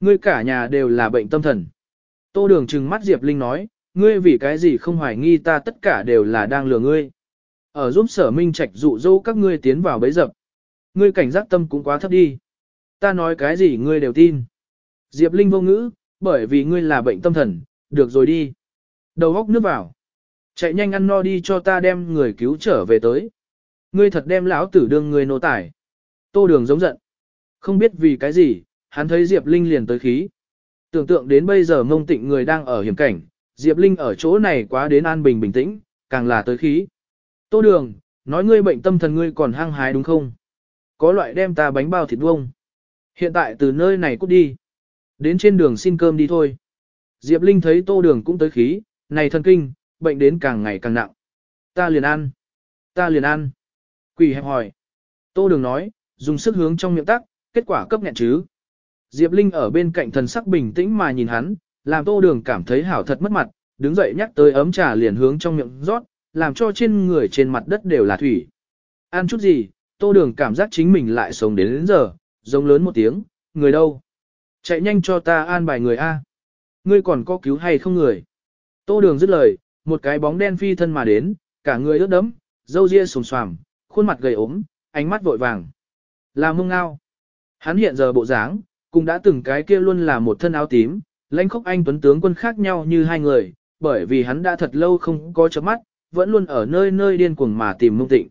Speaker 1: Ngươi cả nhà đều là bệnh tâm thần. Tô đường trừng mắt Diệp Linh nói, ngươi vì cái gì không hoài nghi ta tất cả đều là đang lừa ngươi. Ở giúp sở minh trạch dụ dỗ các ngươi tiến vào bấy dập. Ngươi cảnh giác tâm cũng quá thấp đi. Ta nói cái gì ngươi đều tin. Diệp Linh vô ngữ, bởi vì ngươi là bệnh tâm thần, được rồi đi. Đầu góc nước vào. Chạy nhanh ăn no đi cho ta đem người cứu trở về tới. Ngươi thật đem lão tử đương người nô tải. Tô đường giống giận. Không biết vì cái gì, hắn thấy Diệp Linh liền tới khí. Tưởng tượng đến bây giờ mông tịnh người đang ở hiểm cảnh, Diệp Linh ở chỗ này quá đến an bình bình tĩnh, càng là tới khí. Tô đường, nói ngươi bệnh tâm thần ngươi còn hăng hái đúng không? Có loại đem ta bánh bao thịt vông. Hiện tại từ nơi này cút đi. Đến trên đường xin cơm đi thôi. Diệp Linh thấy tô đường cũng tới khí, này thần kinh, bệnh đến càng ngày càng nặng. Ta liền ăn. Ta liền ăn. Quỷ hẹp hỏi. Tô đường nói, dùng sức hướng trong miệng tắc, kết quả cấp nghẹn chứ. Diệp Linh ở bên cạnh thần sắc bình tĩnh mà nhìn hắn, làm tô đường cảm thấy hảo thật mất mặt, đứng dậy nhắc tới ấm trà liền hướng trong miệng rót, làm cho trên người trên mặt đất đều là thủy. Ăn chút gì, tô đường cảm giác chính mình lại sống đến đến giờ, giống lớn một tiếng, người đâu? Chạy nhanh cho ta an bài người A. Ngươi còn có cứu hay không người? Tô đường dứt lời, một cái bóng đen phi thân mà đến, cả người ướt đẫm, râu ria sồm xoàm, khuôn mặt gầy ốm, ánh mắt vội vàng. Là mông ngao. Hắn hiện giờ bộ dáng, cũng đã từng cái kia luôn là một thân áo tím, lãnh khốc anh tuấn tướng quân khác nhau như hai người, bởi vì hắn đã thật lâu không có chớp mắt, vẫn luôn ở nơi nơi điên cuồng mà tìm mông tịnh.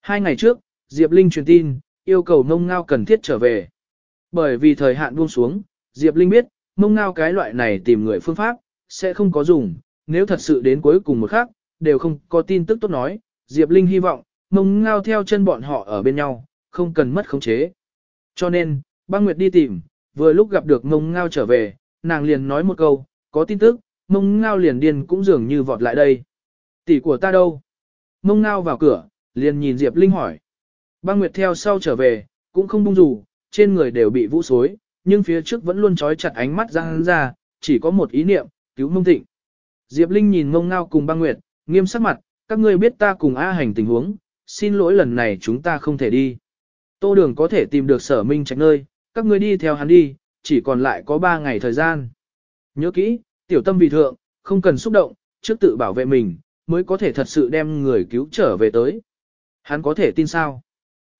Speaker 1: Hai ngày trước, Diệp Linh truyền tin, yêu cầu mông ngao cần thiết trở về. Bởi vì thời hạn buông xuống, Diệp Linh biết, mông ngao cái loại này tìm người phương pháp, sẽ không có dùng, nếu thật sự đến cuối cùng một khắc, đều không có tin tức tốt nói, Diệp Linh hy vọng, mông ngao theo chân bọn họ ở bên nhau, không cần mất khống chế. Cho nên, băng nguyệt đi tìm, vừa lúc gặp được mông ngao trở về, nàng liền nói một câu, có tin tức, mông ngao liền điên cũng dường như vọt lại đây. Tỷ của ta đâu? Mông ngao vào cửa, liền nhìn Diệp Linh hỏi. Băng nguyệt theo sau trở về, cũng không bung rủ, trên người đều bị vũ xối, nhưng phía trước vẫn luôn trói chặt ánh mắt ra hắn ra, chỉ có một ý niệm, cứu mông thịnh Diệp Linh nhìn mông ngao cùng băng nguyệt, nghiêm sắc mặt, các ngươi biết ta cùng A hành tình huống, xin lỗi lần này chúng ta không thể đi. Tô đường có thể tìm được sở minh trạch nơi, các ngươi đi theo hắn đi, chỉ còn lại có 3 ngày thời gian. Nhớ kỹ, tiểu tâm vì thượng, không cần xúc động, trước tự bảo vệ mình, mới có thể thật sự đem người cứu trở về tới. Hắn có thể tin sao?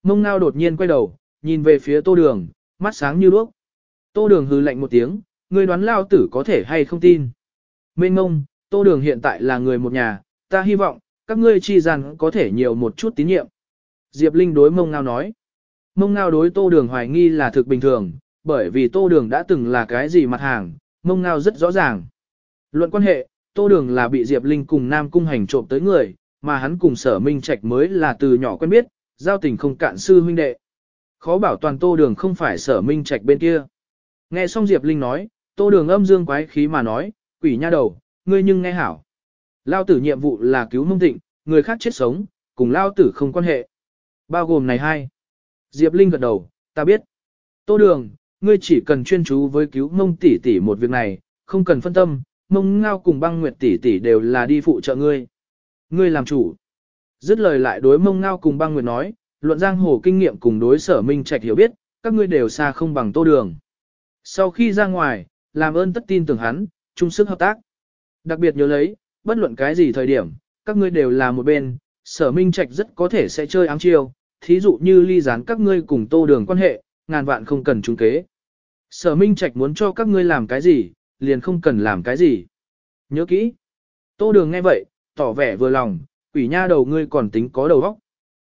Speaker 1: Mông ngao đột nhiên quay đầu, nhìn về phía tô đường, mắt sáng như đuốc. Tô đường hư lạnh một tiếng, ngươi đoán lao tử có thể hay không tin. Mên ngông, tô đường hiện tại là người một nhà, ta hy vọng, các ngươi chi rằng có thể nhiều một chút tín nhiệm. Diệp Linh đối mông ngao nói. Mông ngao đối tô đường hoài nghi là thực bình thường, bởi vì tô đường đã từng là cái gì mặt hàng, mông ngao rất rõ ràng. Luận quan hệ, tô đường là bị Diệp Linh cùng Nam Cung hành trộm tới người, mà hắn cùng sở minh trạch mới là từ nhỏ quen biết, giao tình không cạn sư huynh đệ. Khó bảo toàn tô đường không phải sở minh trạch bên kia. Nghe xong Diệp Linh nói, tô đường âm dương quái khí mà nói, quỷ nha đầu, ngươi nhưng nghe hảo. Lao tử nhiệm vụ là cứu mông tịnh, người khác chết sống, cùng Lao tử không quan hệ. Bao gồm này hai. Diệp Linh gật đầu, ta biết. Tô đường, ngươi chỉ cần chuyên chú với cứu mông tỷ tỷ một việc này, không cần phân tâm, mông ngao cùng băng nguyệt tỷ tỷ đều là đi phụ trợ ngươi. Ngươi làm chủ. Dứt lời lại đối mông ngao cùng băng nguyệt nói, luận giang hồ kinh nghiệm cùng đối sở minh trạch hiểu biết, các ngươi đều xa không bằng tô đường. Sau khi ra ngoài, làm ơn tất tin tưởng hắn, chung sức hợp tác. Đặc biệt nhớ lấy, bất luận cái gì thời điểm, các ngươi đều là một bên, sở minh trạch rất có thể sẽ chơi ám chiêu, thí dụ như ly gián các ngươi cùng tô đường quan hệ, ngàn vạn không cần trung kế. Sở minh trạch muốn cho các ngươi làm cái gì, liền không cần làm cái gì. Nhớ kỹ. Tô đường nghe vậy, tỏ vẻ vừa lòng, quỷ nha đầu ngươi còn tính có đầu óc.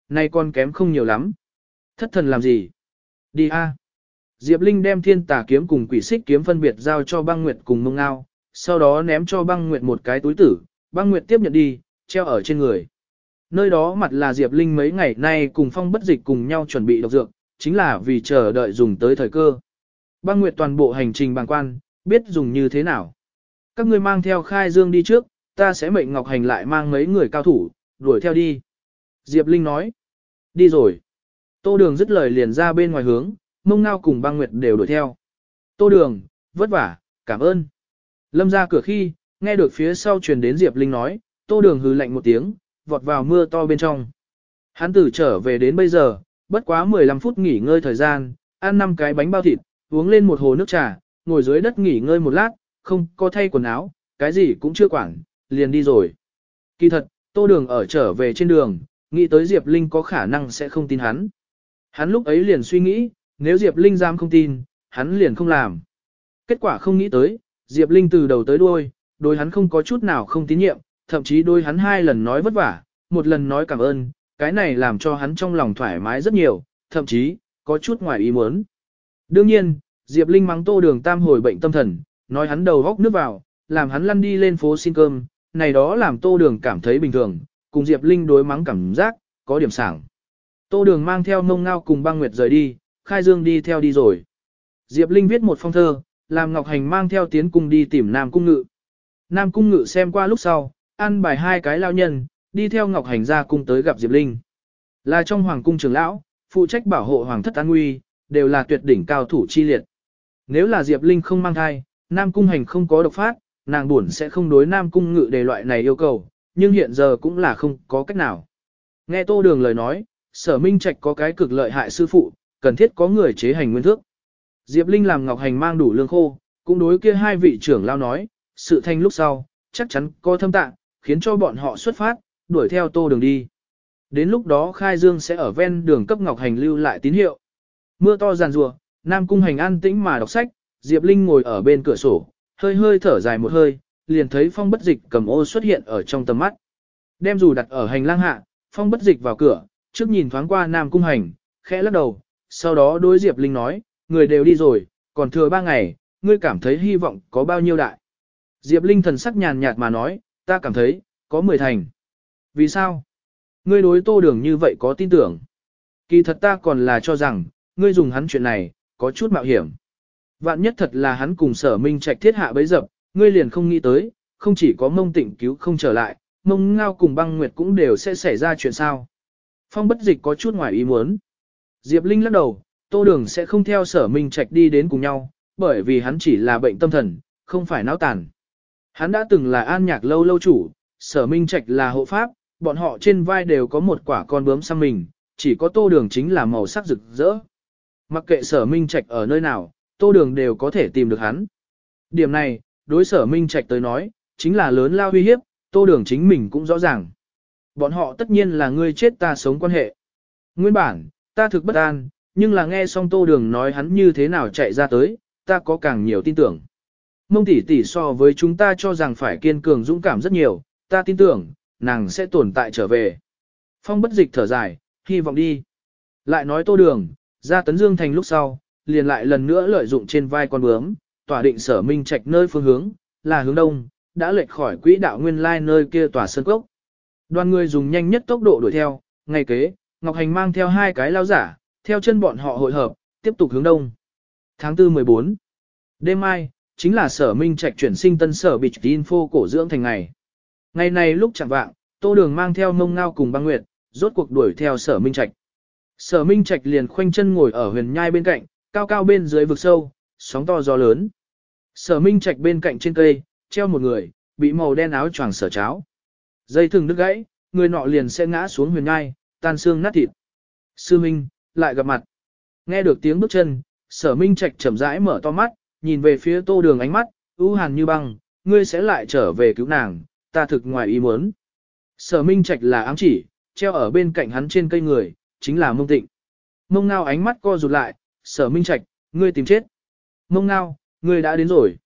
Speaker 1: Nay con kém không nhiều lắm. Thất thần làm gì? Đi a. Diệp Linh đem thiên tà kiếm cùng quỷ xích kiếm phân biệt giao cho băng nguyệt cùng mông ngao, sau đó ném cho băng nguyệt một cái túi tử, băng nguyệt tiếp nhận đi, treo ở trên người. Nơi đó mặt là Diệp Linh mấy ngày nay cùng phong bất dịch cùng nhau chuẩn bị độc dược, chính là vì chờ đợi dùng tới thời cơ. Băng nguyệt toàn bộ hành trình bằng quan, biết dùng như thế nào. Các ngươi mang theo khai dương đi trước, ta sẽ mệnh Ngọc Hành lại mang mấy người cao thủ, đuổi theo đi. Diệp Linh nói, đi rồi. Tô Đường dứt lời liền ra bên ngoài hướng, mông ngao cùng băng nguyệt đều đuổi theo. Tô Đường, vất vả, cảm ơn. Lâm ra cửa khi, nghe được phía sau truyền đến Diệp Linh nói, Tô Đường hừ lạnh một tiếng, vọt vào mưa to bên trong. Hắn tử trở về đến bây giờ, bất quá 15 phút nghỉ ngơi thời gian, ăn 5 cái bánh bao thịt, uống lên một hồ nước trà, ngồi dưới đất nghỉ ngơi một lát, không có thay quần áo, cái gì cũng chưa quản, liền đi rồi. Kỳ thật, Tô Đường ở trở về trên đường, nghĩ tới Diệp Linh có khả năng sẽ không tin hắn. Hắn lúc ấy liền suy nghĩ, nếu Diệp Linh dám không tin, hắn liền không làm. Kết quả không nghĩ tới, Diệp Linh từ đầu tới đuôi, đối hắn không có chút nào không tín nhiệm, thậm chí đôi hắn hai lần nói vất vả, một lần nói cảm ơn, cái này làm cho hắn trong lòng thoải mái rất nhiều, thậm chí, có chút ngoài ý muốn. Đương nhiên, Diệp Linh mắng tô đường tam hồi bệnh tâm thần, nói hắn đầu góc nước vào, làm hắn lăn đi lên phố xin cơm, này đó làm tô đường cảm thấy bình thường, cùng Diệp Linh đối mắng cảm giác, có điểm sảng. Tô đường mang theo mông ngao cùng băng nguyệt rời đi, khai dương đi theo đi rồi. Diệp Linh viết một phong thơ, làm Ngọc Hành mang theo tiến cung đi tìm Nam Cung Ngự. Nam Cung Ngự xem qua lúc sau, ăn bài hai cái lao nhân, đi theo Ngọc Hành ra cung tới gặp Diệp Linh. Là trong Hoàng cung trưởng lão, phụ trách bảo hộ Hoàng thất an nguy, đều là tuyệt đỉnh cao thủ chi liệt. Nếu là Diệp Linh không mang thai, Nam Cung Hành không có độc phát, nàng buồn sẽ không đối Nam Cung Ngự đề loại này yêu cầu, nhưng hiện giờ cũng là không có cách nào. Nghe Tô Đường lời nói, sở minh trạch có cái cực lợi hại sư phụ, cần thiết có người chế hành nguyên thước. Diệp Linh làm Ngọc Hành mang đủ lương khô, cũng đối kia hai vị trưởng lao nói, sự thanh lúc sau, chắc chắn có thâm tạng, khiến cho bọn họ xuất phát, đuổi theo tô đường đi. Đến lúc đó khai dương sẽ ở ven đường cấp ngọc hành lưu lại tín hiệu. Mưa to giàn rùa, Nam Cung Hành an tĩnh mà đọc sách, Diệp Linh ngồi ở bên cửa sổ, hơi hơi thở dài một hơi, liền thấy phong bất dịch cầm ô xuất hiện ở trong tầm mắt. Đem dù đặt ở hành lang hạ, phong bất dịch vào cửa, trước nhìn thoáng qua Nam Cung Hành, khẽ lắc đầu, sau đó đối Diệp Linh nói, người đều đi rồi, còn thừa ba ngày, ngươi cảm thấy hy vọng có bao nhiêu đại. Diệp Linh thần sắc nhàn nhạt mà nói, ta cảm thấy, có mười thành. Vì sao? Ngươi đối tô đường như vậy có tin tưởng. Kỳ thật ta còn là cho rằng, ngươi dùng hắn chuyện này, có chút mạo hiểm. Vạn nhất thật là hắn cùng sở minh trạch thiết hạ bấy dập, ngươi liền không nghĩ tới, không chỉ có mông tịnh cứu không trở lại, mông ngao cùng băng nguyệt cũng đều sẽ xảy ra chuyện sao. Phong bất dịch có chút ngoài ý muốn. Diệp Linh lắc đầu, tô đường sẽ không theo sở minh trạch đi đến cùng nhau, bởi vì hắn chỉ là bệnh tâm thần, không phải não tàn. Hắn đã từng là an nhạc lâu lâu chủ, sở minh trạch là hộ pháp, bọn họ trên vai đều có một quả con bướm sang mình, chỉ có tô đường chính là màu sắc rực rỡ. Mặc kệ sở minh trạch ở nơi nào, tô đường đều có thể tìm được hắn. Điểm này, đối sở minh trạch tới nói, chính là lớn lao uy hiếp, tô đường chính mình cũng rõ ràng. Bọn họ tất nhiên là ngươi chết ta sống quan hệ. Nguyên bản, ta thực bất an, nhưng là nghe xong tô đường nói hắn như thế nào chạy ra tới, ta có càng nhiều tin tưởng. Mông tỷ tỷ so với chúng ta cho rằng phải kiên cường dũng cảm rất nhiều, ta tin tưởng, nàng sẽ tồn tại trở về. Phong bất dịch thở dài, hy vọng đi. Lại nói tô đường, ra tấn dương thành lúc sau, liền lại lần nữa lợi dụng trên vai con bướm, tỏa định sở minh trạch nơi phương hướng, là hướng đông, đã lệch khỏi quỹ đạo nguyên lai nơi kia tỏa sơn cốc. Đoàn người dùng nhanh nhất tốc độ đuổi theo, ngay kế, Ngọc Hành mang theo hai cái lao giả, theo chân bọn họ hội hợp, tiếp tục hướng đông. Tháng 4 14 Đêm mai, chính là sở minh trạch chuyển sinh tân sở bịch info cổ dưỡng thành ngày. Ngày này lúc chẳng vạng, tô đường mang theo mông ngao cùng băng nguyệt, rốt cuộc đuổi theo sở minh trạch. Sở minh trạch liền khoanh chân ngồi ở huyền nhai bên cạnh, cao cao bên dưới vực sâu, sóng to gió lớn. Sở minh trạch bên cạnh trên cây, treo một người, bị màu đen áo choàng sở cháo. Dây thừng đứt gãy, người nọ liền sẽ ngã xuống huyền nhai, tan xương nát thịt. Sư Minh, lại gặp mặt. Nghe được tiếng bước chân, sở minh trạch chậm rãi mở to mắt, nhìn về phía tô đường ánh mắt, ưu hàn như băng, ngươi sẽ lại trở về cứu nàng, ta thực ngoài ý muốn. Sở minh trạch là ám chỉ, treo ở bên cạnh hắn trên cây người, chính là mông tịnh. Mông ngao ánh mắt co rụt lại, sở minh trạch, ngươi tìm chết. Mông ngao, ngươi đã đến rồi.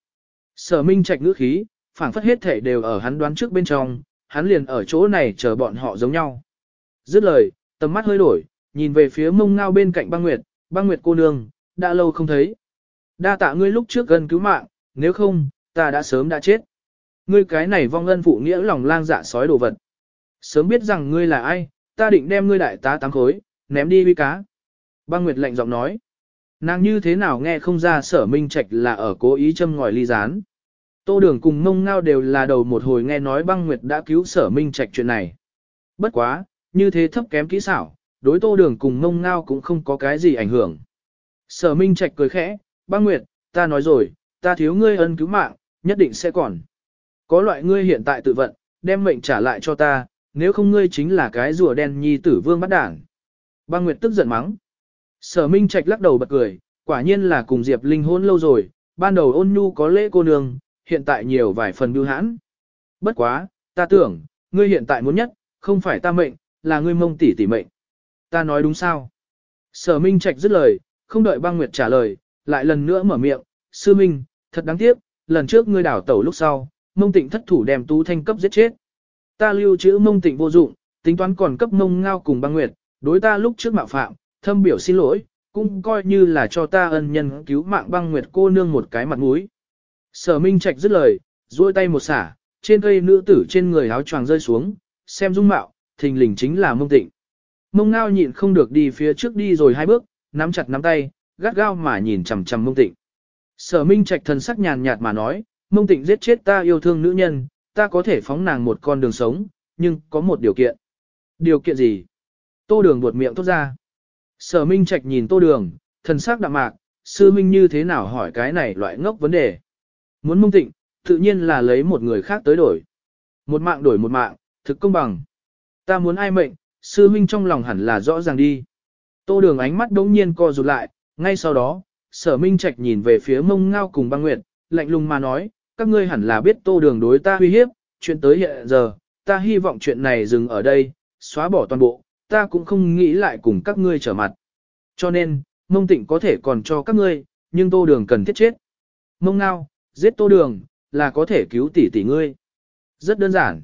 Speaker 1: Sở minh trạch ngữ khí, phảng phất hết thể đều ở hắn đoán trước bên trong, hắn liền ở chỗ này chờ bọn họ giống nhau. Dứt lời, tầm mắt hơi đổi, nhìn về phía mông ngao bên cạnh băng nguyệt, băng nguyệt cô nương, đã lâu không thấy. Đa tạ ngươi lúc trước gần cứu mạng, nếu không, ta đã sớm đã chết. Ngươi cái này vong ân phụ nghĩa lòng lang dạ sói đồ vật. Sớm biết rằng ngươi là ai, ta định đem ngươi đại tá tám khối, ném đi huy cá. Băng Nguyệt lạnh giọng nói. Nàng như thế nào nghe không ra sở minh trạch là ở cố ý châm ngòi ly gián. Tô đường cùng mông ngao đều là đầu một hồi nghe nói băng Nguyệt đã cứu sở minh trạch chuyện này. Bất quá, như thế thấp kém kỹ xảo, đối tô đường cùng mông ngao cũng không có cái gì ảnh hưởng. Sở minh trạch cười khẽ, băng Nguyệt, ta nói rồi, ta thiếu ngươi ân cứu mạng, nhất định sẽ còn. Có loại ngươi hiện tại tự vận, đem mệnh trả lại cho ta, nếu không ngươi chính là cái rùa đen nhi tử vương bắt đảng. Băng Nguyệt tức giận mắng. Sở Minh Trạch lắc đầu bật cười, quả nhiên là cùng Diệp Linh hôn lâu rồi, ban đầu ôn nhu có lễ cô nương, hiện tại nhiều vài phần bưu hãn. Bất quá, ta tưởng, ngươi hiện tại muốn nhất, không phải ta mệnh, là ngươi mông tỷ tỷ mệnh. Ta nói đúng sao? Sở Minh Trạch dứt lời, không đợi băng Nguyệt trả lời, lại lần nữa mở miệng, sư Minh, thật đáng tiếc, lần trước ngươi đảo tẩu lúc sau, mông tịnh thất thủ đem tú thanh cấp giết chết. Ta lưu trữ mông tịnh vô dụng, tính toán còn cấp mông ngao cùng băng nguyệt, đối ta lúc trước mạo phạm, thâm biểu xin lỗi, cũng coi như là cho ta ân nhân cứu mạng băng nguyệt cô nương một cái mặt mũi. Sở Minh Trạch dứt lời, duỗi tay một xả, trên cây nữ tử trên người áo choàng rơi xuống, xem dung mạo, thình lình chính là mông tịnh. Mông ngao nhịn không được đi phía trước đi rồi hai bước, nắm chặt nắm tay, gắt gao mà nhìn chằm chằm mông tịnh. Sở Minh Trạch thần sắc nhàn nhạt mà nói, mông tịnh giết chết ta yêu thương nữ nhân, ta có thể phóng nàng một con đường sống, nhưng có một điều kiện. Điều kiện gì? Tô đường buột miệng thốt ra. Sở Minh Trạch nhìn tô đường, thần sắc đạm mạc, sư minh như thế nào hỏi cái này loại ngốc vấn đề. Muốn mông tịnh, tự nhiên là lấy một người khác tới đổi. Một mạng đổi một mạng, thực công bằng. Ta muốn ai mệnh, sư minh trong lòng hẳn là rõ ràng đi. Tô đường ánh mắt đống nhiên co rụt lại, ngay sau đó, sở minh trạch nhìn về phía mông ngao cùng băng nguyệt, lạnh lùng mà nói, các ngươi hẳn là biết tô đường đối ta uy hiếp, chuyện tới hiện giờ, ta hy vọng chuyện này dừng ở đây, xóa bỏ toàn bộ, ta cũng không nghĩ lại cùng các ngươi trở mặt. Cho nên, mông tịnh có thể còn cho các ngươi, nhưng tô đường cần thiết chết. Mông ngao, giết tô đường, là có thể cứu tỷ tỷ ngươi. Rất đơn giản.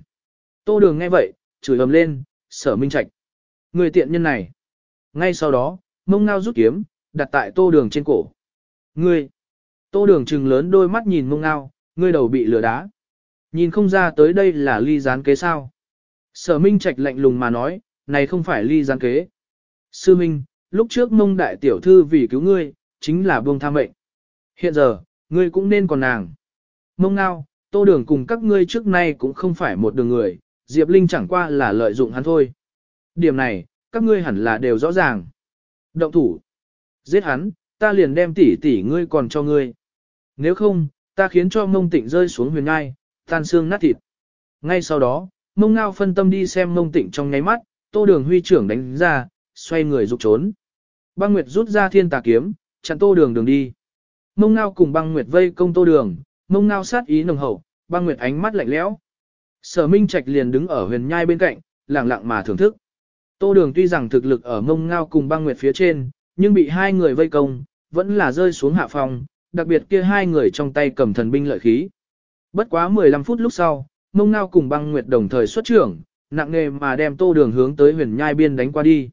Speaker 1: Tô đường nghe vậy, chửi ầm lên, sở minh trạch. Người tiện nhân này. Ngay sau đó, mông ngao rút kiếm, đặt tại tô đường trên cổ. Ngươi. Tô đường trừng lớn đôi mắt nhìn mông ngao, ngươi đầu bị lửa đá. Nhìn không ra tới đây là ly gián kế sao. Sở minh trạch lạnh lùng mà nói, này không phải ly gián kế. Sư Minh, lúc trước mông đại tiểu thư vì cứu ngươi, chính là buông tha mệnh. Hiện giờ, ngươi cũng nên còn nàng. Mông ngao, tô đường cùng các ngươi trước nay cũng không phải một đường người, Diệp Linh chẳng qua là lợi dụng hắn thôi. Điểm này, các ngươi hẳn là đều rõ ràng. Động thủ. Giết hắn, ta liền đem tỷ tỷ ngươi còn cho ngươi. Nếu không, ta khiến cho mông tịnh rơi xuống huyền ngai, tan xương nát thịt. Ngay sau đó, mông ngao phân tâm đi xem mông tịnh trong nháy mắt, tô đường huy trưởng đánh ra, xoay người rục trốn. Băng Nguyệt rút ra thiên tà kiếm, chặn tô đường đường đi. Mông ngao cùng băng Nguyệt vây công tô đường, mông ngao sát ý nồng hậu, băng Nguyệt ánh mắt lạnh lẽo. Sở Minh Trạch liền đứng ở huyền nhai bên cạnh, lặng lặng mà thưởng thức. Tô đường tuy rằng thực lực ở mông ngao cùng băng Nguyệt phía trên, nhưng bị hai người vây công, vẫn là rơi xuống hạ phòng, đặc biệt kia hai người trong tay cầm thần binh lợi khí. Bất quá 15 phút lúc sau, mông ngao cùng băng Nguyệt đồng thời xuất trưởng, nặng nề mà đem tô đường hướng tới huyền nhai biên đánh qua đi.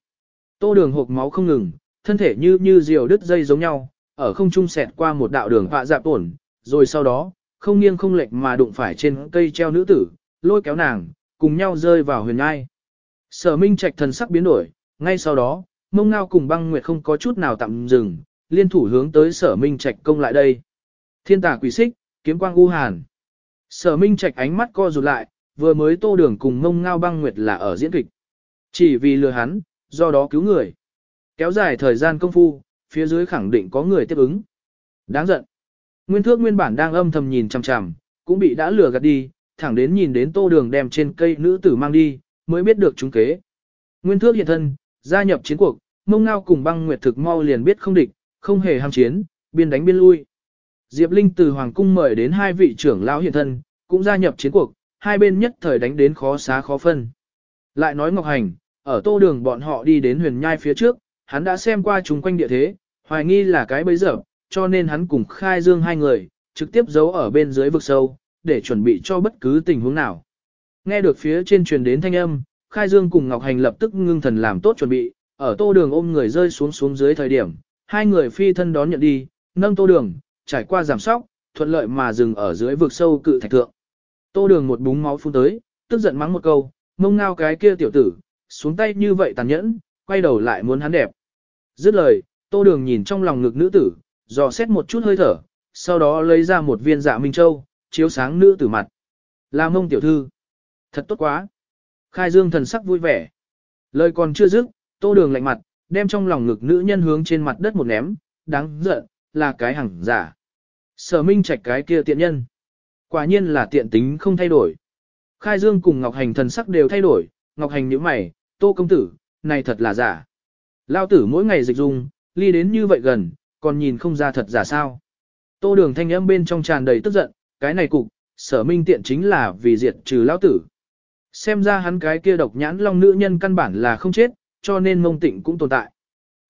Speaker 1: Tô đường hộp máu không ngừng, thân thể như như diều đứt dây giống nhau, ở không trung xẹt qua một đạo đường họa dạp ổn, rồi sau đó, không nghiêng không lệch mà đụng phải trên cây treo nữ tử, lôi kéo nàng, cùng nhau rơi vào huyền ngai. Sở Minh Trạch thần sắc biến đổi, ngay sau đó, Mông Ngao cùng Băng Nguyệt không có chút nào tạm dừng, liên thủ hướng tới Sở Minh Trạch công lại đây. Thiên tà quỷ xích, kiếm quang u hàn. Sở Minh Trạch ánh mắt co rụt lại, vừa mới tô đường cùng mông ngao băng nguyệt là ở diễn kịch. Chỉ vì lừa hắn, do đó cứu người. Kéo dài thời gian công phu, phía dưới khẳng định có người tiếp ứng. Đáng giận. Nguyên thước nguyên bản đang âm thầm nhìn chằm chằm, cũng bị đã lừa gạt đi, thẳng đến nhìn đến tô đường đem trên cây nữ tử mang đi, mới biết được chúng kế. Nguyên thước hiện thân, gia nhập chiến cuộc, mông ngao cùng băng nguyệt thực mau liền biết không địch, không hề ham chiến, biên đánh biên lui. Diệp Linh từ Hoàng Cung mời đến hai vị trưởng lão hiện thân, cũng gia nhập chiến cuộc, hai bên nhất thời đánh đến khó xá khó phân. Lại nói Ngọc Hành, ở tô đường bọn họ đi đến huyền nhai phía trước, hắn đã xem qua chúng quanh địa thế, hoài nghi là cái bấy giờ, cho nên hắn cùng khai dương hai người, trực tiếp giấu ở bên dưới vực sâu, để chuẩn bị cho bất cứ tình huống nào. Nghe được phía trên truyền đến thanh âm, khai dương cùng Ngọc Hành lập tức ngưng thần làm tốt chuẩn bị, ở tô đường ôm người rơi xuống xuống dưới thời điểm, hai người phi thân đón nhận đi, nâng tô đường, trải qua giảm sóc, thuận lợi mà dừng ở dưới vực sâu cự thạch thượng. Tô đường một búng máu phun tới, tức giận mắng một câu, mông ngao cái kia tiểu tử, xuống tay như vậy tàn nhẫn, quay đầu lại muốn hắn đẹp. Dứt lời, tô đường nhìn trong lòng ngực nữ tử, dò xét một chút hơi thở, sau đó lấy ra một viên dạ minh châu, chiếu sáng nữ tử mặt. Là mông tiểu thư. Thật tốt quá. Khai dương thần sắc vui vẻ. Lời còn chưa dứt, tô đường lạnh mặt, đem trong lòng ngực nữ nhân hướng trên mặt đất một ném, đáng giận, là cái hằng giả. Sở minh trạch cái kia tiện nhân. Quả nhiên là tiện tính không thay đổi. Khai Dương cùng Ngọc Hành thần sắc đều thay đổi, Ngọc Hành nhíu mày, tô công tử, này thật là giả. Lao tử mỗi ngày dịch dung, ly đến như vậy gần, còn nhìn không ra thật giả sao. Tô đường thanh âm bên trong tràn đầy tức giận, cái này cục, sở minh tiện chính là vì diệt trừ Lão tử. Xem ra hắn cái kia độc nhãn long nữ nhân căn bản là không chết, cho nên mông tịnh cũng tồn tại.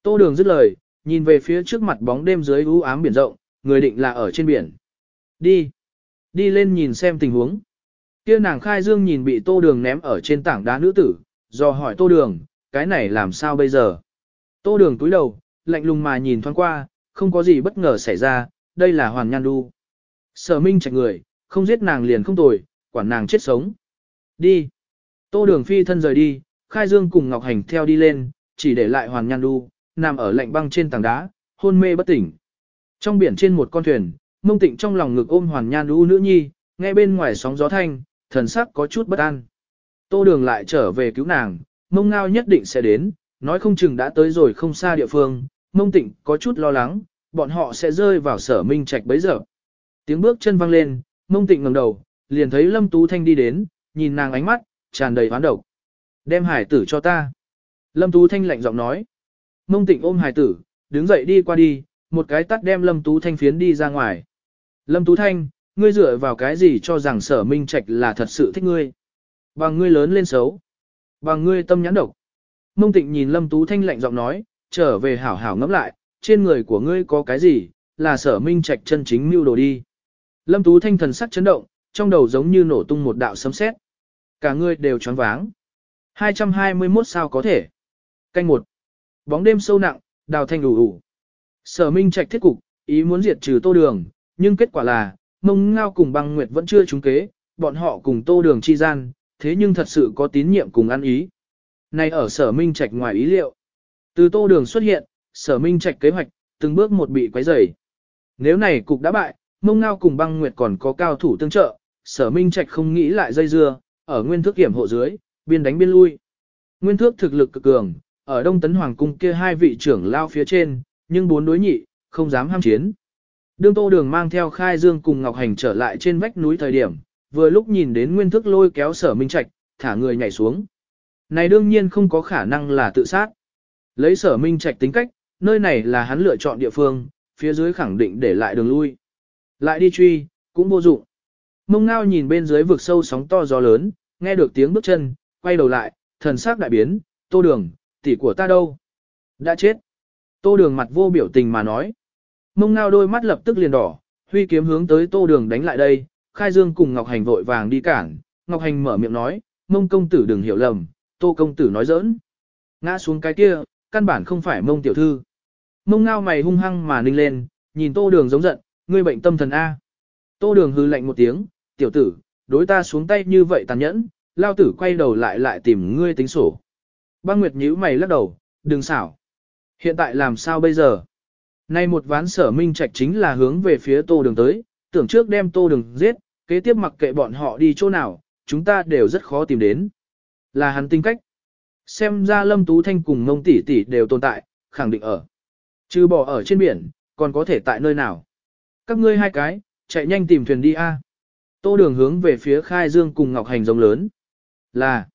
Speaker 1: Tô đường dứt lời, nhìn về phía trước mặt bóng đêm dưới u ám biển rộng, người định là ở trên biển. Đi. Đi lên nhìn xem tình huống. Kia nàng khai dương nhìn bị tô đường ném ở trên tảng đá nữ tử, do hỏi tô đường, cái này làm sao bây giờ? Tô đường túi đầu, lạnh lùng mà nhìn thoáng qua, không có gì bất ngờ xảy ra, đây là hoàn nhan đu. Sở minh chạy người, không giết nàng liền không tồi, quản nàng chết sống. Đi. Tô đường phi thân rời đi, khai dương cùng Ngọc Hành theo đi lên, chỉ để lại hoàn nhan đu, nằm ở lạnh băng trên tảng đá, hôn mê bất tỉnh. Trong biển trên một con thuyền, Mông tịnh trong lòng ngực ôm hoàn nhan đu nữ nhi, nghe bên ngoài sóng gió thanh, thần sắc có chút bất an. Tô đường lại trở về cứu nàng, mông ngao nhất định sẽ đến, nói không chừng đã tới rồi không xa địa phương, mông tịnh có chút lo lắng, bọn họ sẽ rơi vào sở minh trạch bấy giờ. Tiếng bước chân vang lên, mông tịnh ngẩng đầu, liền thấy lâm tú thanh đi đến, nhìn nàng ánh mắt, tràn đầy hoán độc. Đem hải tử cho ta. Lâm tú thanh lạnh giọng nói. Mông tịnh ôm hải tử, đứng dậy đi qua đi, một cái tắt đem lâm tú thanh phiến đi ra ngoài. Lâm Tú Thanh, ngươi dựa vào cái gì cho rằng sở minh trạch là thật sự thích ngươi? Bằng ngươi lớn lên xấu. Bằng ngươi tâm nhãn độc. Mông tịnh nhìn Lâm Tú Thanh lạnh giọng nói, trở về hảo hảo ngẫm lại, trên người của ngươi có cái gì, là sở minh trạch chân chính mưu đồ đi. Lâm Tú Thanh thần sắc chấn động, trong đầu giống như nổ tung một đạo sấm sét. Cả người đều choáng váng. 221 sao có thể. Canh một. Bóng đêm sâu nặng, đào thanh ủ ủ. Sở minh trạch thiết cục, ý muốn diệt trừ tô đường, nhưng kết quả là, mông ngao cùng băng nguyệt vẫn chưa trúng kế, bọn họ cùng tô đường chi gian, thế nhưng thật sự có tín nhiệm cùng ăn ý. Này ở sở minh trạch ngoài ý liệu. Từ tô đường xuất hiện, sở minh trạch kế hoạch, từng bước một bị quấy rầy. Nếu này cục đã bại, mông ngao cùng băng nguyệt còn có cao thủ tương trợ, sở minh trạch không nghĩ lại dây dưa, ở nguyên thước kiểm hộ dưới, biên đánh biên lui. Nguyên thước thực lực cực cường, ở Đông Tấn Hoàng cung kia hai vị trưởng lao phía trên, nhưng bốn đối nhị, không dám ham chiến. Đương Tô Đường mang theo Khai Dương cùng Ngọc Hành trở lại trên vách núi thời điểm, vừa lúc nhìn đến Nguyên Thước lôi kéo Sở Minh Trạch, thả người nhảy xuống. Này đương nhiên không có khả năng là tự sát. Lấy Sở Minh Trạch tính cách, nơi này là hắn lựa chọn địa phương, phía dưới khẳng định để lại đường lui. Lại đi truy, cũng vô dụng. Mông ngao nhìn bên dưới vực sâu sóng to gió lớn, nghe được tiếng bước chân, quay đầu lại, thần sắc đại biến, tô đường, tỷ của ta đâu? Đã chết. Tô đường mặt vô biểu tình mà nói. Mông ngao đôi mắt lập tức liền đỏ, huy kiếm hướng tới tô đường đánh lại đây, khai dương cùng Ngọc Hành vội vàng đi cản, Ngọc Hành mở miệng nói, mông công tử đừng hiểu lầm, tô công tử nói giỡn. Ngã xuống cái kia, căn bản không phải mông tiểu thư. Mông ngao mày hung hăng mà ninh lên, nhìn tô đường giống giận, ngươi bệnh tâm thần A. Tô đường hư lạnh một tiếng, tiểu tử, đối ta xuống tay như vậy tàn nhẫn, lao tử quay đầu lại lại tìm ngươi tính sổ. Băng Nguyệt nhíu mày lắc đầu, đừng xảo. Hiện tại làm sao bây giờ? Nay một ván sở minh trạch chính là hướng về phía tô đường tới, tưởng trước đem tô đường giết, kế tiếp mặc kệ bọn họ đi chỗ nào, chúng ta đều rất khó tìm đến. Là hắn tinh cách. Xem ra lâm tú thanh cùng ngông tỷ tỷ đều tồn tại, khẳng định ở. Chứ bỏ ở trên biển, còn có thể tại nơi nào. Các ngươi hai cái, chạy nhanh tìm thuyền đi a. Tô đường hướng về phía Khai Dương cùng Ngọc Hành giống lớn. Là,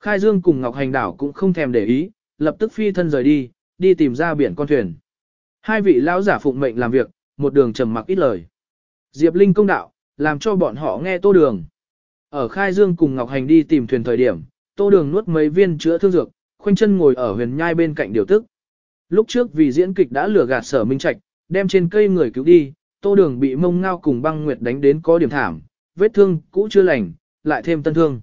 Speaker 1: Khai Dương cùng Ngọc Hành đảo cũng không thèm để ý, lập tức phi thân rời đi, đi tìm ra biển con thuyền. Hai vị lão giả phụng mệnh làm việc, một đường trầm mặc ít lời. Diệp Linh công đạo, làm cho bọn họ nghe tô đường. Ở Khai Dương cùng Ngọc Hành đi tìm thuyền thời điểm, tô đường nuốt mấy viên chữa thương dược, khoanh chân ngồi ở huyền nhai bên cạnh điều tức. Lúc trước vì diễn kịch đã lừa gạt sở minh trạch, đem trên cây người cứu đi, tô đường bị mông ngao cùng băng nguyệt đánh đến có điểm thảm, vết thương cũ chưa lành, lại thêm tân thương.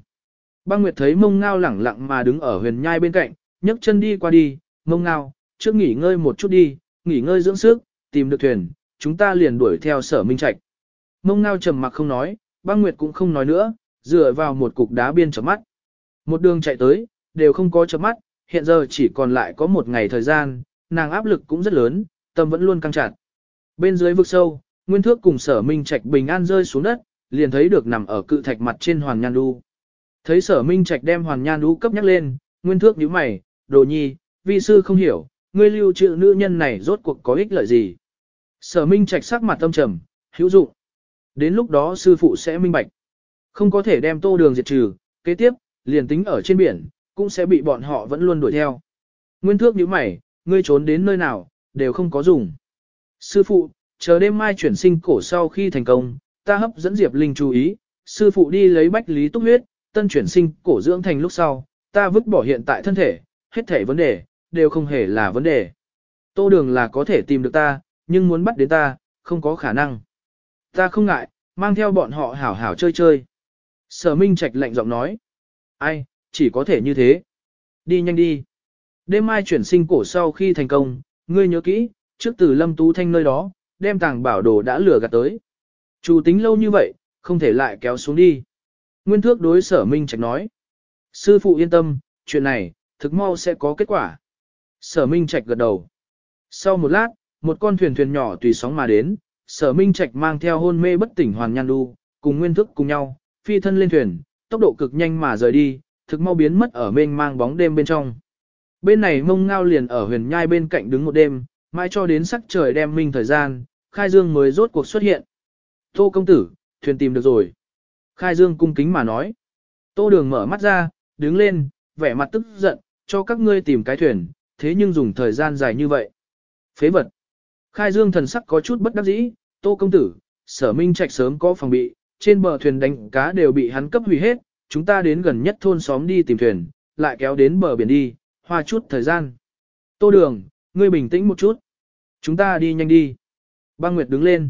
Speaker 1: Băng nguyệt thấy mông ngao lẳng lặng mà đứng ở huyền nhai bên cạnh, nhấc chân đi qua đi, mông ngao, trước nghỉ ngơi một chút đi, nghỉ ngơi dưỡng sức, tìm được thuyền, chúng ta liền đuổi theo sở minh trạch. Mông ngao trầm mặc không nói, băng nguyệt cũng không nói nữa, dựa vào một cục đá biên chấm mắt. Một đường chạy tới, đều không có chấm mắt, hiện giờ chỉ còn lại có một ngày thời gian, nàng áp lực cũng rất lớn, tâm vẫn luôn căng chặt. Bên dưới vực sâu, Nguyên Thước cùng Sở Minh Trạch bình an rơi xuống đất, liền thấy được nằm ở cự thạch mặt trên Hoàng Nhan Đu. Thấy Sở Minh Trạch đem Hoàng Nhan Đu cấp nhắc lên, Nguyên Thước nhíu mày, "Đồ nhi, vi sư không hiểu, ngươi lưu trữ nữ nhân này rốt cuộc có ích lợi gì?" Sở Minh Trạch sắc mặt tâm trầm, hữu dụng. Đến lúc đó sư phụ sẽ minh bạch. Không có thể đem Tô Đường diệt trừ, kế tiếp, liền tính ở trên biển, cũng sẽ bị bọn họ vẫn luôn đuổi theo. Nguyên Thước nhíu mày, ngươi trốn đến nơi nào, đều không có dùng. Sư phụ, chờ đêm mai chuyển sinh cổ sau khi thành công, ta hấp dẫn Diệp Linh chú ý, sư phụ đi lấy bách lý túc huyết, tân chuyển sinh cổ dưỡng thành lúc sau, ta vứt bỏ hiện tại thân thể, hết thể vấn đề, đều không hề là vấn đề. Tô đường là có thể tìm được ta, nhưng muốn bắt đến ta, không có khả năng. Ta không ngại, mang theo bọn họ hảo hảo chơi chơi. Sở Minh Trạch lạnh giọng nói. Ai, chỉ có thể như thế. Đi nhanh đi. Đêm mai chuyển sinh cổ sau khi thành công, ngươi nhớ kỹ, trước từ Lâm Tú Thanh nơi đó, đem tàng bảo đồ đã lừa gạt tới. Chủ tính lâu như vậy, không thể lại kéo xuống đi. Nguyên thước đối sở Minh Trạch nói. Sư phụ yên tâm, chuyện này, thực mau sẽ có kết quả. Sở Minh Trạch gật đầu. Sau một lát, một con thuyền thuyền nhỏ tùy sóng mà đến, sở Minh Trạch mang theo hôn mê bất tỉnh Hoàn Nhan Đu, cùng nguyên thức cùng nhau, phi thân lên thuyền, tốc độ cực nhanh mà rời đi, thực mau biến mất ở mênh mang bóng đêm bên trong. Bên này mông ngao liền ở huyền nhai bên cạnh đứng một đêm, mãi cho đến sắc trời đem minh thời gian, Khai Dương mới rốt cuộc xuất hiện. Tô công tử, thuyền tìm được rồi. Khai Dương cung kính mà nói. Tô đường mở mắt ra, đứng lên, vẻ mặt tức giận, cho các ngươi tìm cái thuyền, thế nhưng dùng thời gian dài như vậy. Phế vật. Khai Dương thần sắc có chút bất đắc dĩ, Tô công tử, sở minh trạch sớm có phòng bị, trên bờ thuyền đánh cá đều bị hắn cấp hủy hết, chúng ta đến gần nhất thôn xóm đi tìm thuyền, lại kéo đến bờ biển đi, hoa chút thời gian. Tô đường, ngươi bình tĩnh một chút. Chúng ta đi nhanh đi. Băng Nguyệt đứng lên.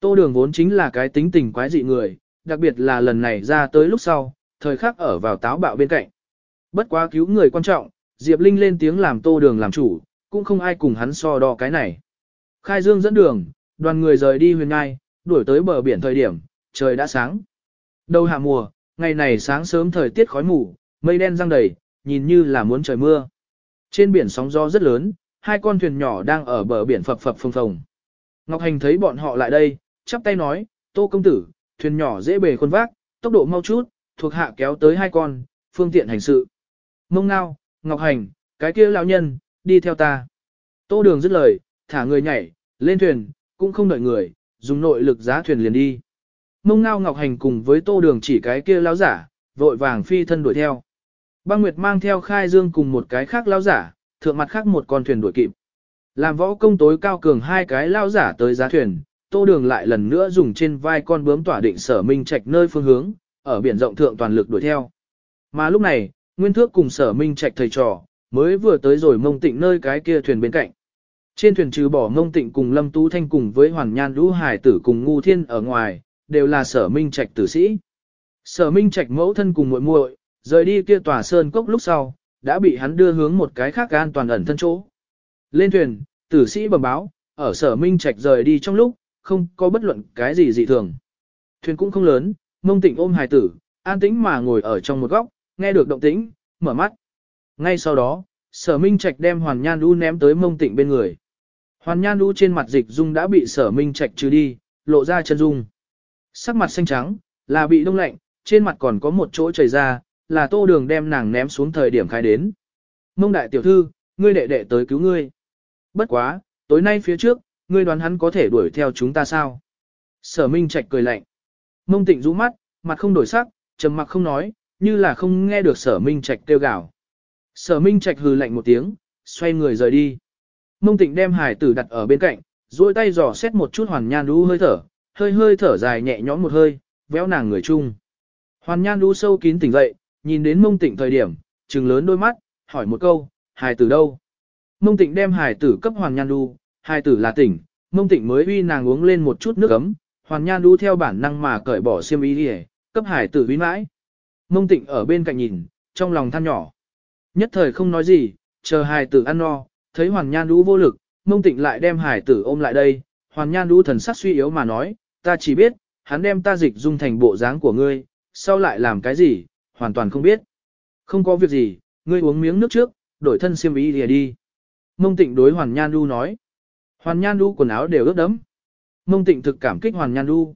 Speaker 1: Tô đường vốn chính là cái tính tình quái dị người, đặc biệt là lần này ra tới lúc sau, thời khắc ở vào táo bạo bên cạnh. Bất quá cứu người quan trọng, Diệp Linh lên tiếng làm tô đường làm chủ, cũng không ai cùng hắn so đo cái này. Khai Dương dẫn đường, đoàn người rời đi huyền ngai, đuổi tới bờ biển thời điểm, trời đã sáng. Đầu hạ mùa, ngày này sáng sớm thời tiết khói mù, mây đen răng đầy, nhìn như là muốn trời mưa. Trên biển sóng gió rất lớn, hai con thuyền nhỏ đang ở bờ biển phập phập phồng phồng. Ngọc Hành thấy bọn họ lại đây, chắp tay nói, Tô công tử, thuyền nhỏ dễ bề khuôn vác, tốc độ mau chút, thuộc hạ kéo tới hai con, phương tiện hành sự. Mông ngao, Ngọc Hành, cái kia lão nhân, đi theo ta. Tô đường dứt lời, thả người nhảy, lên thuyền, cũng không đợi người, dùng nội lực giá thuyền liền đi. Mông ngao Ngọc Hành cùng với tô đường chỉ cái kia lão giả, vội vàng phi thân đuổi theo. Băng Nguyệt mang theo khai dương cùng một cái khác lão giả, thượng mặt khác một con thuyền đuổi kịp. Làm võ công tối cao cường hai cái lao giả tới giá thuyền, tô đường lại lần nữa dùng trên vai con bướm tỏa định sở minh trạch nơi phương hướng, ở biển rộng thượng toàn lực đuổi theo. Mà lúc này, Nguyên Thước cùng sở minh trạch thầy trò, mới vừa tới rồi mông tịnh nơi cái kia thuyền bên cạnh. Trên thuyền trừ bỏ mông tịnh cùng Lâm Tú Thanh cùng với Hoàn Nhan Lũ Hải tử cùng Ngu Thiên ở ngoài, đều là sở minh trạch tử sĩ. Sở minh trạch mẫu thân cùng muội muội rời đi kia tòa sơn cốc lúc sau, đã bị hắn đưa hướng một cái khác an toàn ẩn thân chỗ. Lên thuyền, tử sĩ bẩm báo, ở sở minh trạch rời đi trong lúc, không có bất luận cái gì dị thường. Thuyền cũng không lớn, mông tịnh ôm hài tử, an tĩnh mà ngồi ở trong một góc, nghe được động tĩnh, mở mắt. Ngay sau đó, sở minh trạch đem hoàn nhan đu ném tới mông tịnh bên người. Hoàn nhan đu trên mặt dịch dung đã bị sở minh trạch trừ đi, lộ ra chân dung. Sắc mặt xanh trắng, là bị đông lạnh, trên mặt còn có một chỗ chảy ra, là tô đường đem nàng ném xuống thời điểm khai đến. Mông đại tiểu thư, ngươi đệ đệ tới cứu ngươi. Bất quá, tối nay phía trước, ngươi đoán hắn có thể đuổi theo chúng ta sao? Sở Minh Trạch cười lạnh. Mông Tịnh rũ mắt, mặt không đổi sắc, trầm mặc không nói, như là không nghe được Sở Minh Trạch kêu gào. Sở Minh Trạch hừ lạnh một tiếng, xoay người rời đi. Mông Tịnh đem hải tử đặt ở bên cạnh, duỗi tay dò xét một chút Hoàn Nhan Đu hơi thở, hơi hơi thở dài nhẹ nhõm một hơi, véo nàng người chung. Hoàn Nhan Đu sâu kín tỉnh dậy, nhìn đến Mông Tịnh thời điểm, trừng lớn đôi mắt, hỏi một câu, hải tử đâu? Mông Tịnh đem hải tử cấp Hoàng Nhan Đu, Hải tử là tỉnh, mông tịnh mới uy nàng uống lên một chút nước ấm, Hoàng nhan đu theo bản năng mà cởi bỏ xiêm y đi cấp hải tử uy mãi. Mông tịnh ở bên cạnh nhìn, trong lòng than nhỏ. Nhất thời không nói gì, chờ hải tử ăn no, thấy Hoàng nhan đu vô lực, mông tịnh lại đem hải tử ôm lại đây, Hoàng nhan đu thần sắc suy yếu mà nói, ta chỉ biết, hắn đem ta dịch dung thành bộ dáng của ngươi, sau lại làm cái gì, hoàn toàn không biết. Không có việc gì, ngươi uống miếng nước trước, đổi thân xiêm y đi đi. Mông tịnh đối hoàn nhan Du nói. Hoàn Nhan Du quần áo đều ướt đẫm. Mông Tịnh thực cảm kích Hoàn Nhan Du.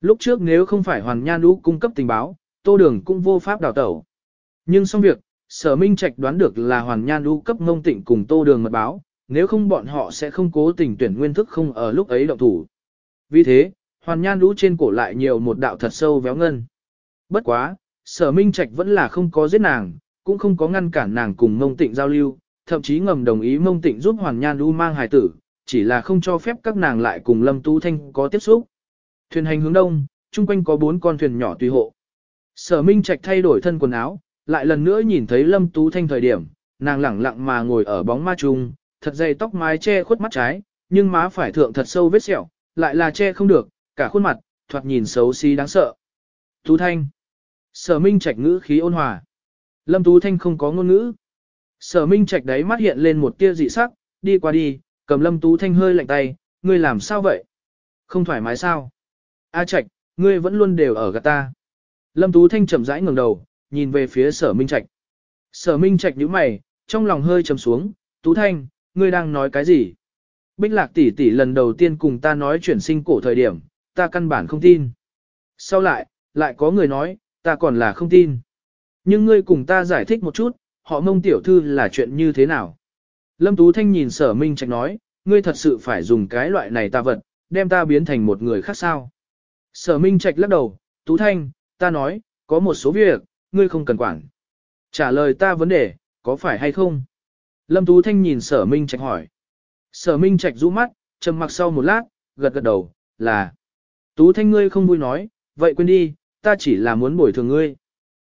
Speaker 1: Lúc trước nếu không phải Hoàn Nhan Du cung cấp tình báo, Tô Đường cũng vô pháp đào tẩu. Nhưng xong việc, Sở Minh Trạch đoán được là Hoàn Nhan Du cấp Mông Tịnh cùng Tô Đường mật báo, nếu không bọn họ sẽ không cố tình tuyển nguyên thức không ở lúc ấy động thủ. Vì thế, Hoàn Nhan Du trên cổ lại nhiều một đạo thật sâu véo ngân. Bất quá, Sở Minh Trạch vẫn là không có giết nàng, cũng không có ngăn cản nàng cùng Mông Tịnh giao lưu, thậm chí ngầm đồng ý Mông Tịnh giúp Hoàn Nhan Du mang hài tử, chỉ là không cho phép các nàng lại cùng Lâm Tú Thanh có tiếp xúc. Thuyền hành hướng đông, chung quanh có bốn con thuyền nhỏ tùy hộ. Sở Minh Trạch thay đổi thân quần áo, lại lần nữa nhìn thấy Lâm Tú Thanh thời điểm, nàng lẳng lặng mà ngồi ở bóng ma trung, thật dày tóc mái che khuất mắt trái, nhưng má phải thượng thật sâu vết sẹo, lại là che không được, cả khuôn mặt, thoạt nhìn xấu xí đáng sợ. Tú Thanh. Sở Minh Trạch ngữ khí ôn hòa. Lâm Tú Thanh không có ngôn ngữ. Sở Minh Trạch đấy mắt hiện lên một tia dị sắc, đi qua đi, cầm lâm tú thanh hơi lạnh tay, ngươi làm sao vậy? Không thoải mái sao? A Trạch, ngươi vẫn luôn đều ở gạt ta. Lâm tú thanh chậm rãi ngẩng đầu, nhìn về phía sở minh trạch. Sở minh trạch nhíu mày, trong lòng hơi trầm xuống, tú thanh, ngươi đang nói cái gì? Bích lạc tỷ tỷ lần đầu tiên cùng ta nói chuyển sinh cổ thời điểm, ta căn bản không tin. Sau lại, lại có người nói, ta còn là không tin. Nhưng ngươi cùng ta giải thích một chút, họ mông tiểu thư là chuyện như thế nào? Lâm Tú Thanh nhìn sở minh trạch nói, ngươi thật sự phải dùng cái loại này ta vật, đem ta biến thành một người khác sao. Sở minh trạch lắc đầu, Tú Thanh, ta nói, có một số việc, ngươi không cần quản. Trả lời ta vấn đề, có phải hay không? Lâm Tú Thanh nhìn sở minh trạch hỏi. Sở minh trạch rũ mắt, trầm mặc sau một lát, gật gật đầu, là. Tú Thanh ngươi không vui nói, vậy quên đi, ta chỉ là muốn bồi thường ngươi.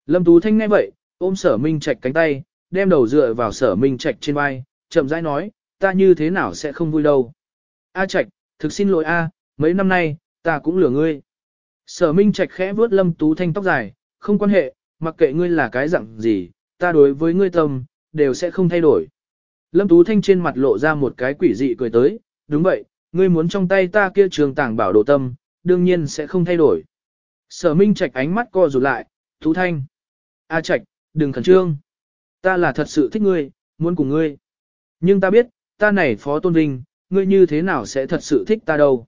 Speaker 1: Lâm Tú Thanh nghe vậy, ôm sở minh trạch cánh tay, đem đầu dựa vào sở minh trạch trên vai, chậm rãi nói, ta như thế nào sẽ không vui đâu. A trạch, thực xin lỗi A, mấy năm nay, ta cũng lừa ngươi. Sở minh trạch khẽ vuốt Lâm Tú Thanh tóc dài, không quan hệ, mặc kệ ngươi là cái dạng gì, ta đối với ngươi tâm, đều sẽ không thay đổi. Lâm Tú Thanh trên mặt lộ ra một cái quỷ dị cười tới, đúng vậy, ngươi muốn trong tay ta kia trường tảng bảo đồ tâm, đương nhiên sẽ không thay đổi. Sở Minh Trạch ánh mắt co rụt lại, Tú Thanh. A Trạch, đừng khẩn trương. Ta là thật sự thích ngươi, muốn cùng ngươi. Nhưng ta biết, ta này phó tôn vinh, ngươi như thế nào sẽ thật sự thích ta đâu.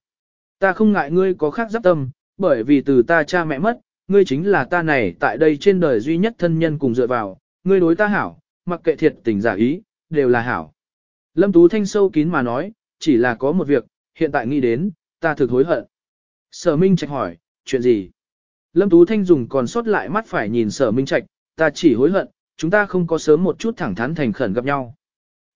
Speaker 1: Ta không ngại ngươi có khác giáp tâm, bởi vì từ ta cha mẹ mất, ngươi chính là ta này tại đây trên đời duy nhất thân nhân cùng dựa vào, ngươi đối ta hảo, mặc kệ thiệt tình giả ý, đều là hảo. Lâm Tú Thanh sâu kín mà nói, chỉ là có một việc, hiện tại nghĩ đến, ta thực hối hận. Sở Minh Trạch hỏi, chuyện gì? Lâm Tú Thanh dùng còn sót lại mắt phải nhìn Sở Minh Trạch, ta chỉ hối hận, chúng ta không có sớm một chút thẳng thắn thành khẩn gặp nhau.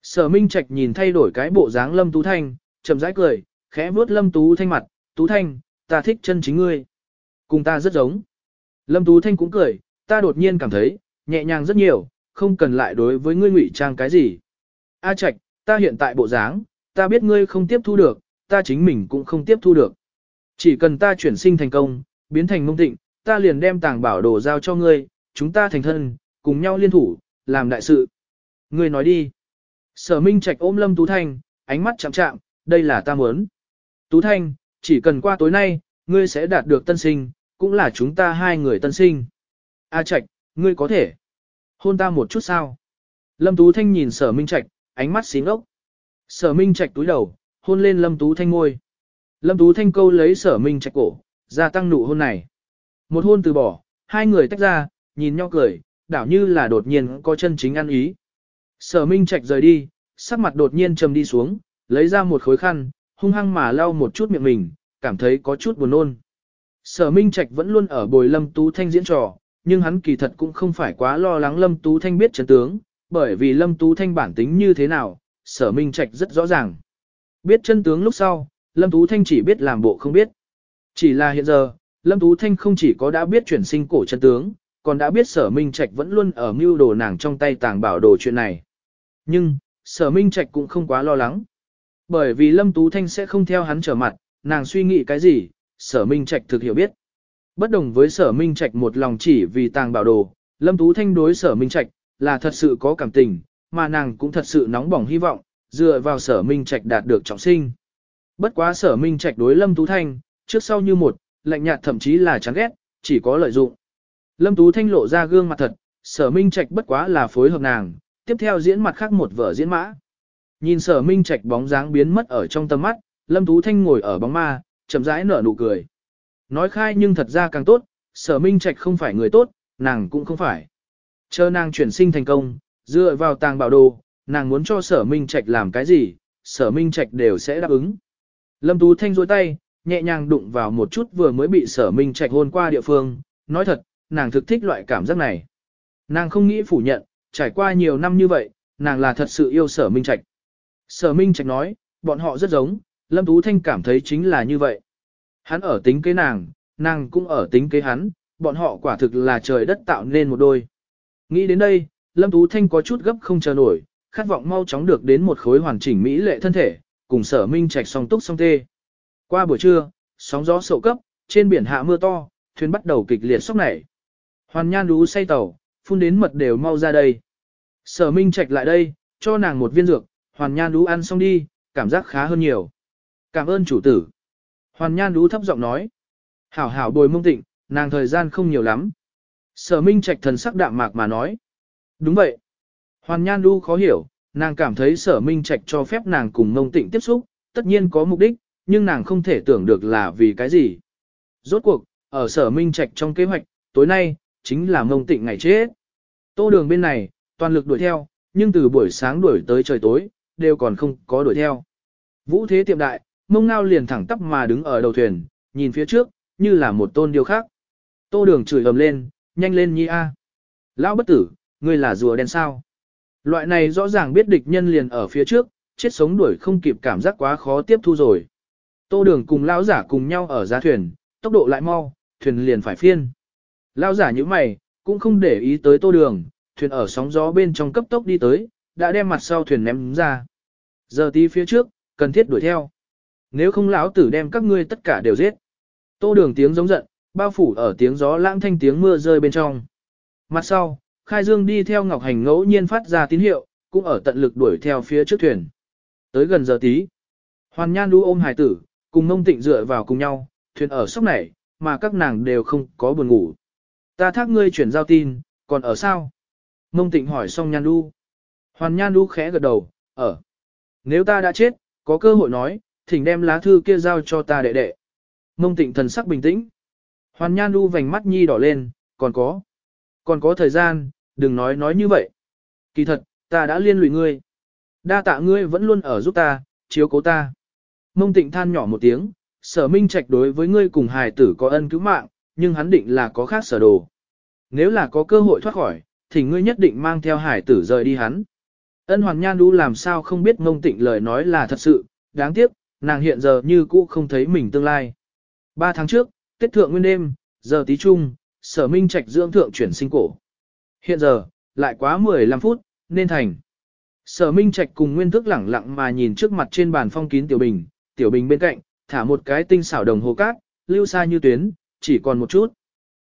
Speaker 1: Sở Minh Trạch nhìn thay đổi cái bộ dáng Lâm Tú Thanh, chậm rãi cười, khẽ vuốt Lâm Tú Thanh mặt, Tú Thanh, ta thích chân chính ngươi. Cùng ta rất giống. Lâm Tú Thanh cũng cười, ta đột nhiên cảm thấy, nhẹ nhàng rất nhiều, không cần lại đối với ngươi ngụy trang cái gì. A Trạch, ta hiện tại bộ dáng, ta biết ngươi không tiếp thu được, ta chính mình cũng không tiếp thu được. Chỉ cần ta chuyển sinh thành công, biến thành mông tịnh, ta liền đem tàng bảo đồ giao cho ngươi, chúng ta thành thân, cùng nhau liên thủ, làm đại sự. Ngươi nói đi. Sở Minh Trạch ôm Lâm Tú Thanh, ánh mắt chạm chạm, đây là ta muốn. Tú Thanh, chỉ cần qua tối nay, ngươi sẽ đạt được tân sinh, cũng là chúng ta hai người tân sinh. A Trạch, ngươi có thể hôn ta một chút sao? Lâm Tú Thanh nhìn Sở Minh Trạch, ánh mắt xí ngốc. Sở Minh Trạch túi đầu, hôn lên Lâm Tú Thanh ngôi. Lâm Tú Thanh câu lấy Sở Minh Trạch cổ, gia tăng nụ hôn này. Một hôn từ bỏ, hai người tách ra, nhìn nhau cười, đảo như là đột nhiên có chân chính ăn ý. Sở Minh Trạch rời đi, sắc mặt đột nhiên trầm đi xuống, lấy ra một khối khăn, hung hăng mà lau một chút miệng mình, cảm thấy có chút buồn nôn. Sở Minh Trạch vẫn luôn ở bồi Lâm Tú Thanh diễn trò, nhưng hắn kỳ thật cũng không phải quá lo lắng Lâm Tú Thanh biết chân tướng, bởi vì Lâm Tú Thanh bản tính như thế nào, Sở Minh Trạch rất rõ ràng. Biết chân tướng lúc sau, Lâm Tú Thanh chỉ biết làm bộ không biết. Chỉ là hiện giờ, Lâm Tú Thanh không chỉ có đã biết chuyển sinh cổ chân tướng, còn đã biết Sở Minh Trạch vẫn luôn ở mưu đồ nàng trong tay tàng bảo đồ chuyện này. Nhưng, Sở Minh Trạch cũng không quá lo lắng. Bởi vì Lâm Tú Thanh sẽ không theo hắn trở mặt, nàng suy nghĩ cái gì, Sở Minh Trạch thực hiểu biết. Bất đồng với Sở Minh Trạch một lòng chỉ vì tàng bảo đồ, Lâm Tú Thanh đối Sở Minh Trạch là thật sự có cảm tình, mà nàng cũng thật sự nóng bỏng hy vọng, dựa vào Sở Minh Trạch đạt được trọng sinh. Bất quá Sở Minh Trạch đối Lâm Tú Thanh, trước sau như một, lạnh nhạt thậm chí là chán ghét, chỉ có lợi dụng. Lâm Tú Thanh lộ ra gương mặt thật, Sở Minh Trạch bất quá là phối hợp nàng, tiếp theo diễn mặt khác một vở diễn mã. Nhìn Sở Minh Trạch bóng dáng biến mất ở trong tầm mắt, Lâm Tú Thanh ngồi ở bóng ma, chậm rãi nở nụ cười. Nói khai nhưng thật ra càng tốt, sở minh trạch không phải người tốt, nàng cũng không phải. Chờ nàng chuyển sinh thành công, dựa vào tàng bảo đồ, nàng muốn cho sở minh trạch làm cái gì, sở minh trạch đều sẽ đáp ứng. Lâm Tú Thanh dôi tay, nhẹ nhàng đụng vào một chút vừa mới bị sở minh trạch hôn qua địa phương, nói thật, nàng thực thích loại cảm giác này. Nàng không nghĩ phủ nhận, trải qua nhiều năm như vậy, nàng là thật sự yêu sở minh trạch. Sở minh trạch nói, bọn họ rất giống, Lâm Tú Thanh cảm thấy chính là như vậy. Hắn ở tính kế nàng, nàng cũng ở tính kế hắn, bọn họ quả thực là trời đất tạo nên một đôi. Nghĩ đến đây, Lâm Tú Thanh có chút gấp không chờ nổi, khát vọng mau chóng được đến một khối hoàn chỉnh mỹ lệ thân thể, cùng sở minh trạch song túc song tê. Qua buổi trưa, sóng gió sậu cấp, trên biển hạ mưa to, thuyền bắt đầu kịch liệt sốc nảy. Hoàn nhan đú say tàu, phun đến mật đều mau ra đây. Sở minh trạch lại đây, cho nàng một viên dược, hoàn nhan đú ăn xong đi, cảm giác khá hơn nhiều. Cảm ơn chủ tử. Hoàn nhan đú thấp giọng nói. Hảo hảo bồi mông tịnh, nàng thời gian không nhiều lắm. Sở minh trạch thần sắc đạm mạc mà nói. Đúng vậy. Hoàn nhan đu khó hiểu, nàng cảm thấy sở minh trạch cho phép nàng cùng mông tịnh tiếp xúc, tất nhiên có mục đích, nhưng nàng không thể tưởng được là vì cái gì. Rốt cuộc, ở sở minh trạch trong kế hoạch, tối nay, chính là mông tịnh ngày chết. Tô đường bên này, toàn lực đuổi theo, nhưng từ buổi sáng đuổi tới trời tối, đều còn không có đuổi theo. Vũ thế tiệm đại, mông ngao liền thẳng tắp mà đứng ở đầu thuyền, nhìn phía trước, như là một tôn điêu khác. Tô đường chửi ầm lên, nhanh lên nhi a. Lão bất tử, ngươi là rùa đen sao. Loại này rõ ràng biết địch nhân liền ở phía trước, chết sống đuổi không kịp cảm giác quá khó tiếp thu rồi. Tô đường cùng lão giả cùng nhau ở giá thuyền, tốc độ lại mau, thuyền liền phải phiên. Lão giả như mày, cũng không để ý tới tô đường, thuyền ở sóng gió bên trong cấp tốc đi tới, đã đem mặt sau thuyền ném ra. Giờ tí phía trước, cần thiết đuổi theo. Nếu không lão tử đem các ngươi tất cả đều giết. Tô đường tiếng giống giận, bao phủ ở tiếng gió lãng thanh tiếng mưa rơi bên trong. Mặt sau, Khai Dương đi theo Ngọc Hành ngẫu nhiên phát ra tín hiệu, cũng ở tận lực đuổi theo phía trước thuyền. Tới gần giờ tí, Hoàn Nhan đu ôm hải tử, cùng mông tịnh dựa vào cùng nhau, thuyền ở sóc này, mà các nàng đều không có buồn ngủ. Ta thác ngươi chuyển giao tin, còn ở sao? Mông tịnh hỏi xong Nhan đu. Hoàn Nhan đu khẽ gật đầu, ở. Nếu ta đã chết, có cơ hội nói, thỉnh đem lá thư kia giao cho ta đệ đệ. Mông tịnh thần sắc bình tĩnh. Hoàn Nhan đu vành mắt nhi đỏ lên, còn có. Còn có thời gian, đừng nói nói như vậy. Kỳ thật, ta đã liên lụy ngươi. Đa tạ ngươi vẫn luôn ở giúp ta, chiếu cố ta. Mông tịnh than nhỏ một tiếng, sở minh trạch đối với ngươi cùng hài tử có ân cứu mạng, nhưng hắn định là có khác sở đồ. Nếu là có cơ hội thoát khỏi, thì ngươi nhất định mang theo hải tử rời đi hắn. Ân hoàn nhan đu làm sao không biết mông tịnh lời nói là thật sự, đáng tiếc, nàng hiện giờ như cũ không thấy mình tương lai. Ba tháng trước, Tết thượng nguyên đêm, giờ tí trung, sở minh trạch dưỡng thượng chuyển sinh cổ. Hiện giờ, lại quá 15 phút, nên thành. Sở minh trạch cùng nguyên thức lẳng lặng mà nhìn trước mặt trên bàn phong kín tiểu bình, tiểu bình bên cạnh, thả một cái tinh xảo đồng hồ cát, lưu xa như tuyến, chỉ còn một chút.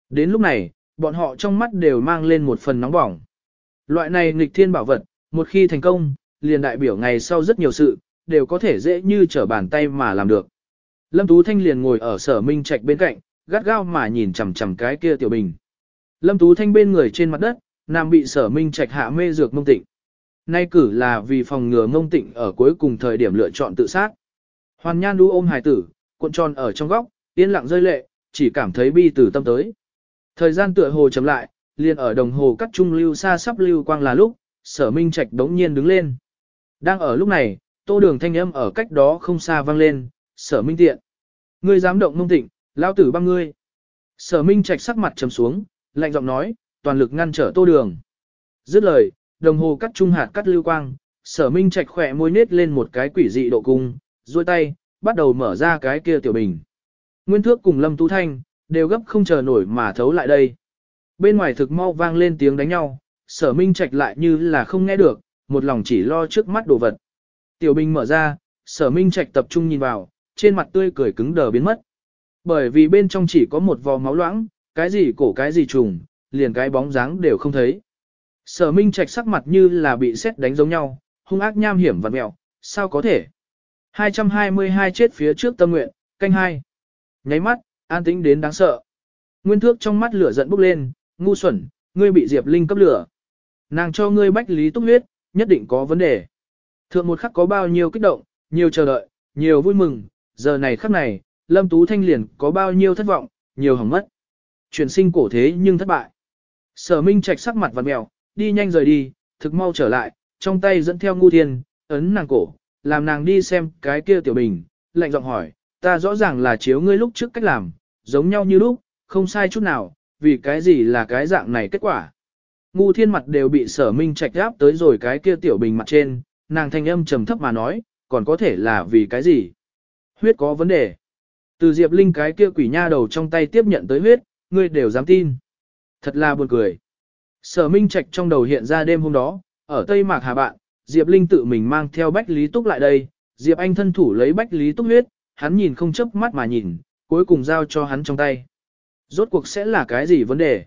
Speaker 1: Đến lúc này, bọn họ trong mắt đều mang lên một phần nóng bỏng. Loại này nghịch thiên bảo vật, một khi thành công, liền đại biểu ngày sau rất nhiều sự, đều có thể dễ như trở bàn tay mà làm được. Lâm Tú Thanh liền ngồi ở sở minh trạch bên cạnh, gắt gao mà nhìn chằm chằm cái kia tiểu bình. Lâm Tú Thanh bên người trên mặt đất, nam bị sở minh trạch hạ mê dược mông tịnh. Nay cử là vì phòng ngừa mông tịnh ở cuối cùng thời điểm lựa chọn tự sát. Hoàn nhan đu ôm hài tử, cuộn tròn ở trong góc, yên lặng rơi lệ, chỉ cảm thấy bi từ tâm tới. Thời gian tựa hồ chậm lại, liền ở đồng hồ cắt trung lưu xa sắp lưu quang là lúc, sở minh trạch đống nhiên đứng lên. Đang ở lúc này, tô đường thanh âm ở cách đó không xa vang lên, sở minh tiện. Ngươi dám động mông tịnh, lao tử băng ngươi. Sở minh trạch sắc mặt trầm xuống, lạnh giọng nói, toàn lực ngăn trở tô đường. Dứt lời, đồng hồ cắt trung hạt cắt lưu quang, sở minh trạch khỏe môi nết lên một cái quỷ dị độ cung, duỗi tay, bắt đầu mở ra cái kia tiểu bình. Nguyên thước cùng lâm tú thanh, đều gấp không chờ nổi mà thấu lại đây. Bên ngoài thực mau vang lên tiếng đánh nhau, sở minh trạch lại như là không nghe được, một lòng chỉ lo trước mắt đồ vật. Tiểu bình mở ra, sở minh trạch tập trung nhìn vào, trên mặt tươi cười cứng đờ biến mất. Bởi vì bên trong chỉ có một vò máu loãng, cái gì cổ cái gì trùng, liền cái bóng dáng đều không thấy. Sở Minh Trạch sắc mặt như là bị xét đánh giống nhau, hung ác nham hiểm vật mẹo, sao có thể? 222 chết phía trước tâm nguyện, canh hai. Nháy mắt, an tĩnh đến đáng sợ. Nguyên thước trong mắt lửa giận bốc lên, ngu xuẩn, ngươi bị Diệp Linh cấp lửa. Nàng cho ngươi bách lý túc huyết, nhất định có vấn đề. Thượng một khắc có bao nhiêu kích động, nhiều chờ đợi, nhiều vui mừng, giờ này khắc này, Lâm Tú Thanh liền có bao nhiêu thất vọng, nhiều hỏng mất. Chuyển sinh cổ thế nhưng thất bại. Sở Minh Trạch sắc mặt vặn mèo, đi nhanh rời đi, thực mau trở lại, trong tay dẫn theo ngu thiên, ấn nàng cổ, làm nàng đi xem cái kia tiểu bình, lạnh giọng hỏi, ta rõ ràng là chiếu ngươi lúc trước cách làm, giống nhau như lúc, không sai chút nào, vì cái gì là cái dạng này kết quả. Ngu thiên mặt đều bị sở minh trạch áp tới rồi cái kia tiểu bình mặt trên, nàng thanh âm trầm thấp mà nói, còn có thể là vì cái gì? Huyết có vấn đề. Từ Diệp Linh cái kia quỷ nha đầu trong tay tiếp nhận tới huyết, ngươi đều dám tin. Thật là buồn cười. Sở Minh Trạch trong đầu hiện ra đêm hôm đó, ở Tây Mạc Hà Bạn, Diệp Linh tự mình mang theo Bách Lý Túc lại đây, Diệp Anh thân thủ lấy Bách Lý Túc huyết, hắn nhìn không chớp mắt mà nhìn, cuối cùng giao cho hắn trong tay. Rốt cuộc sẽ là cái gì vấn đề?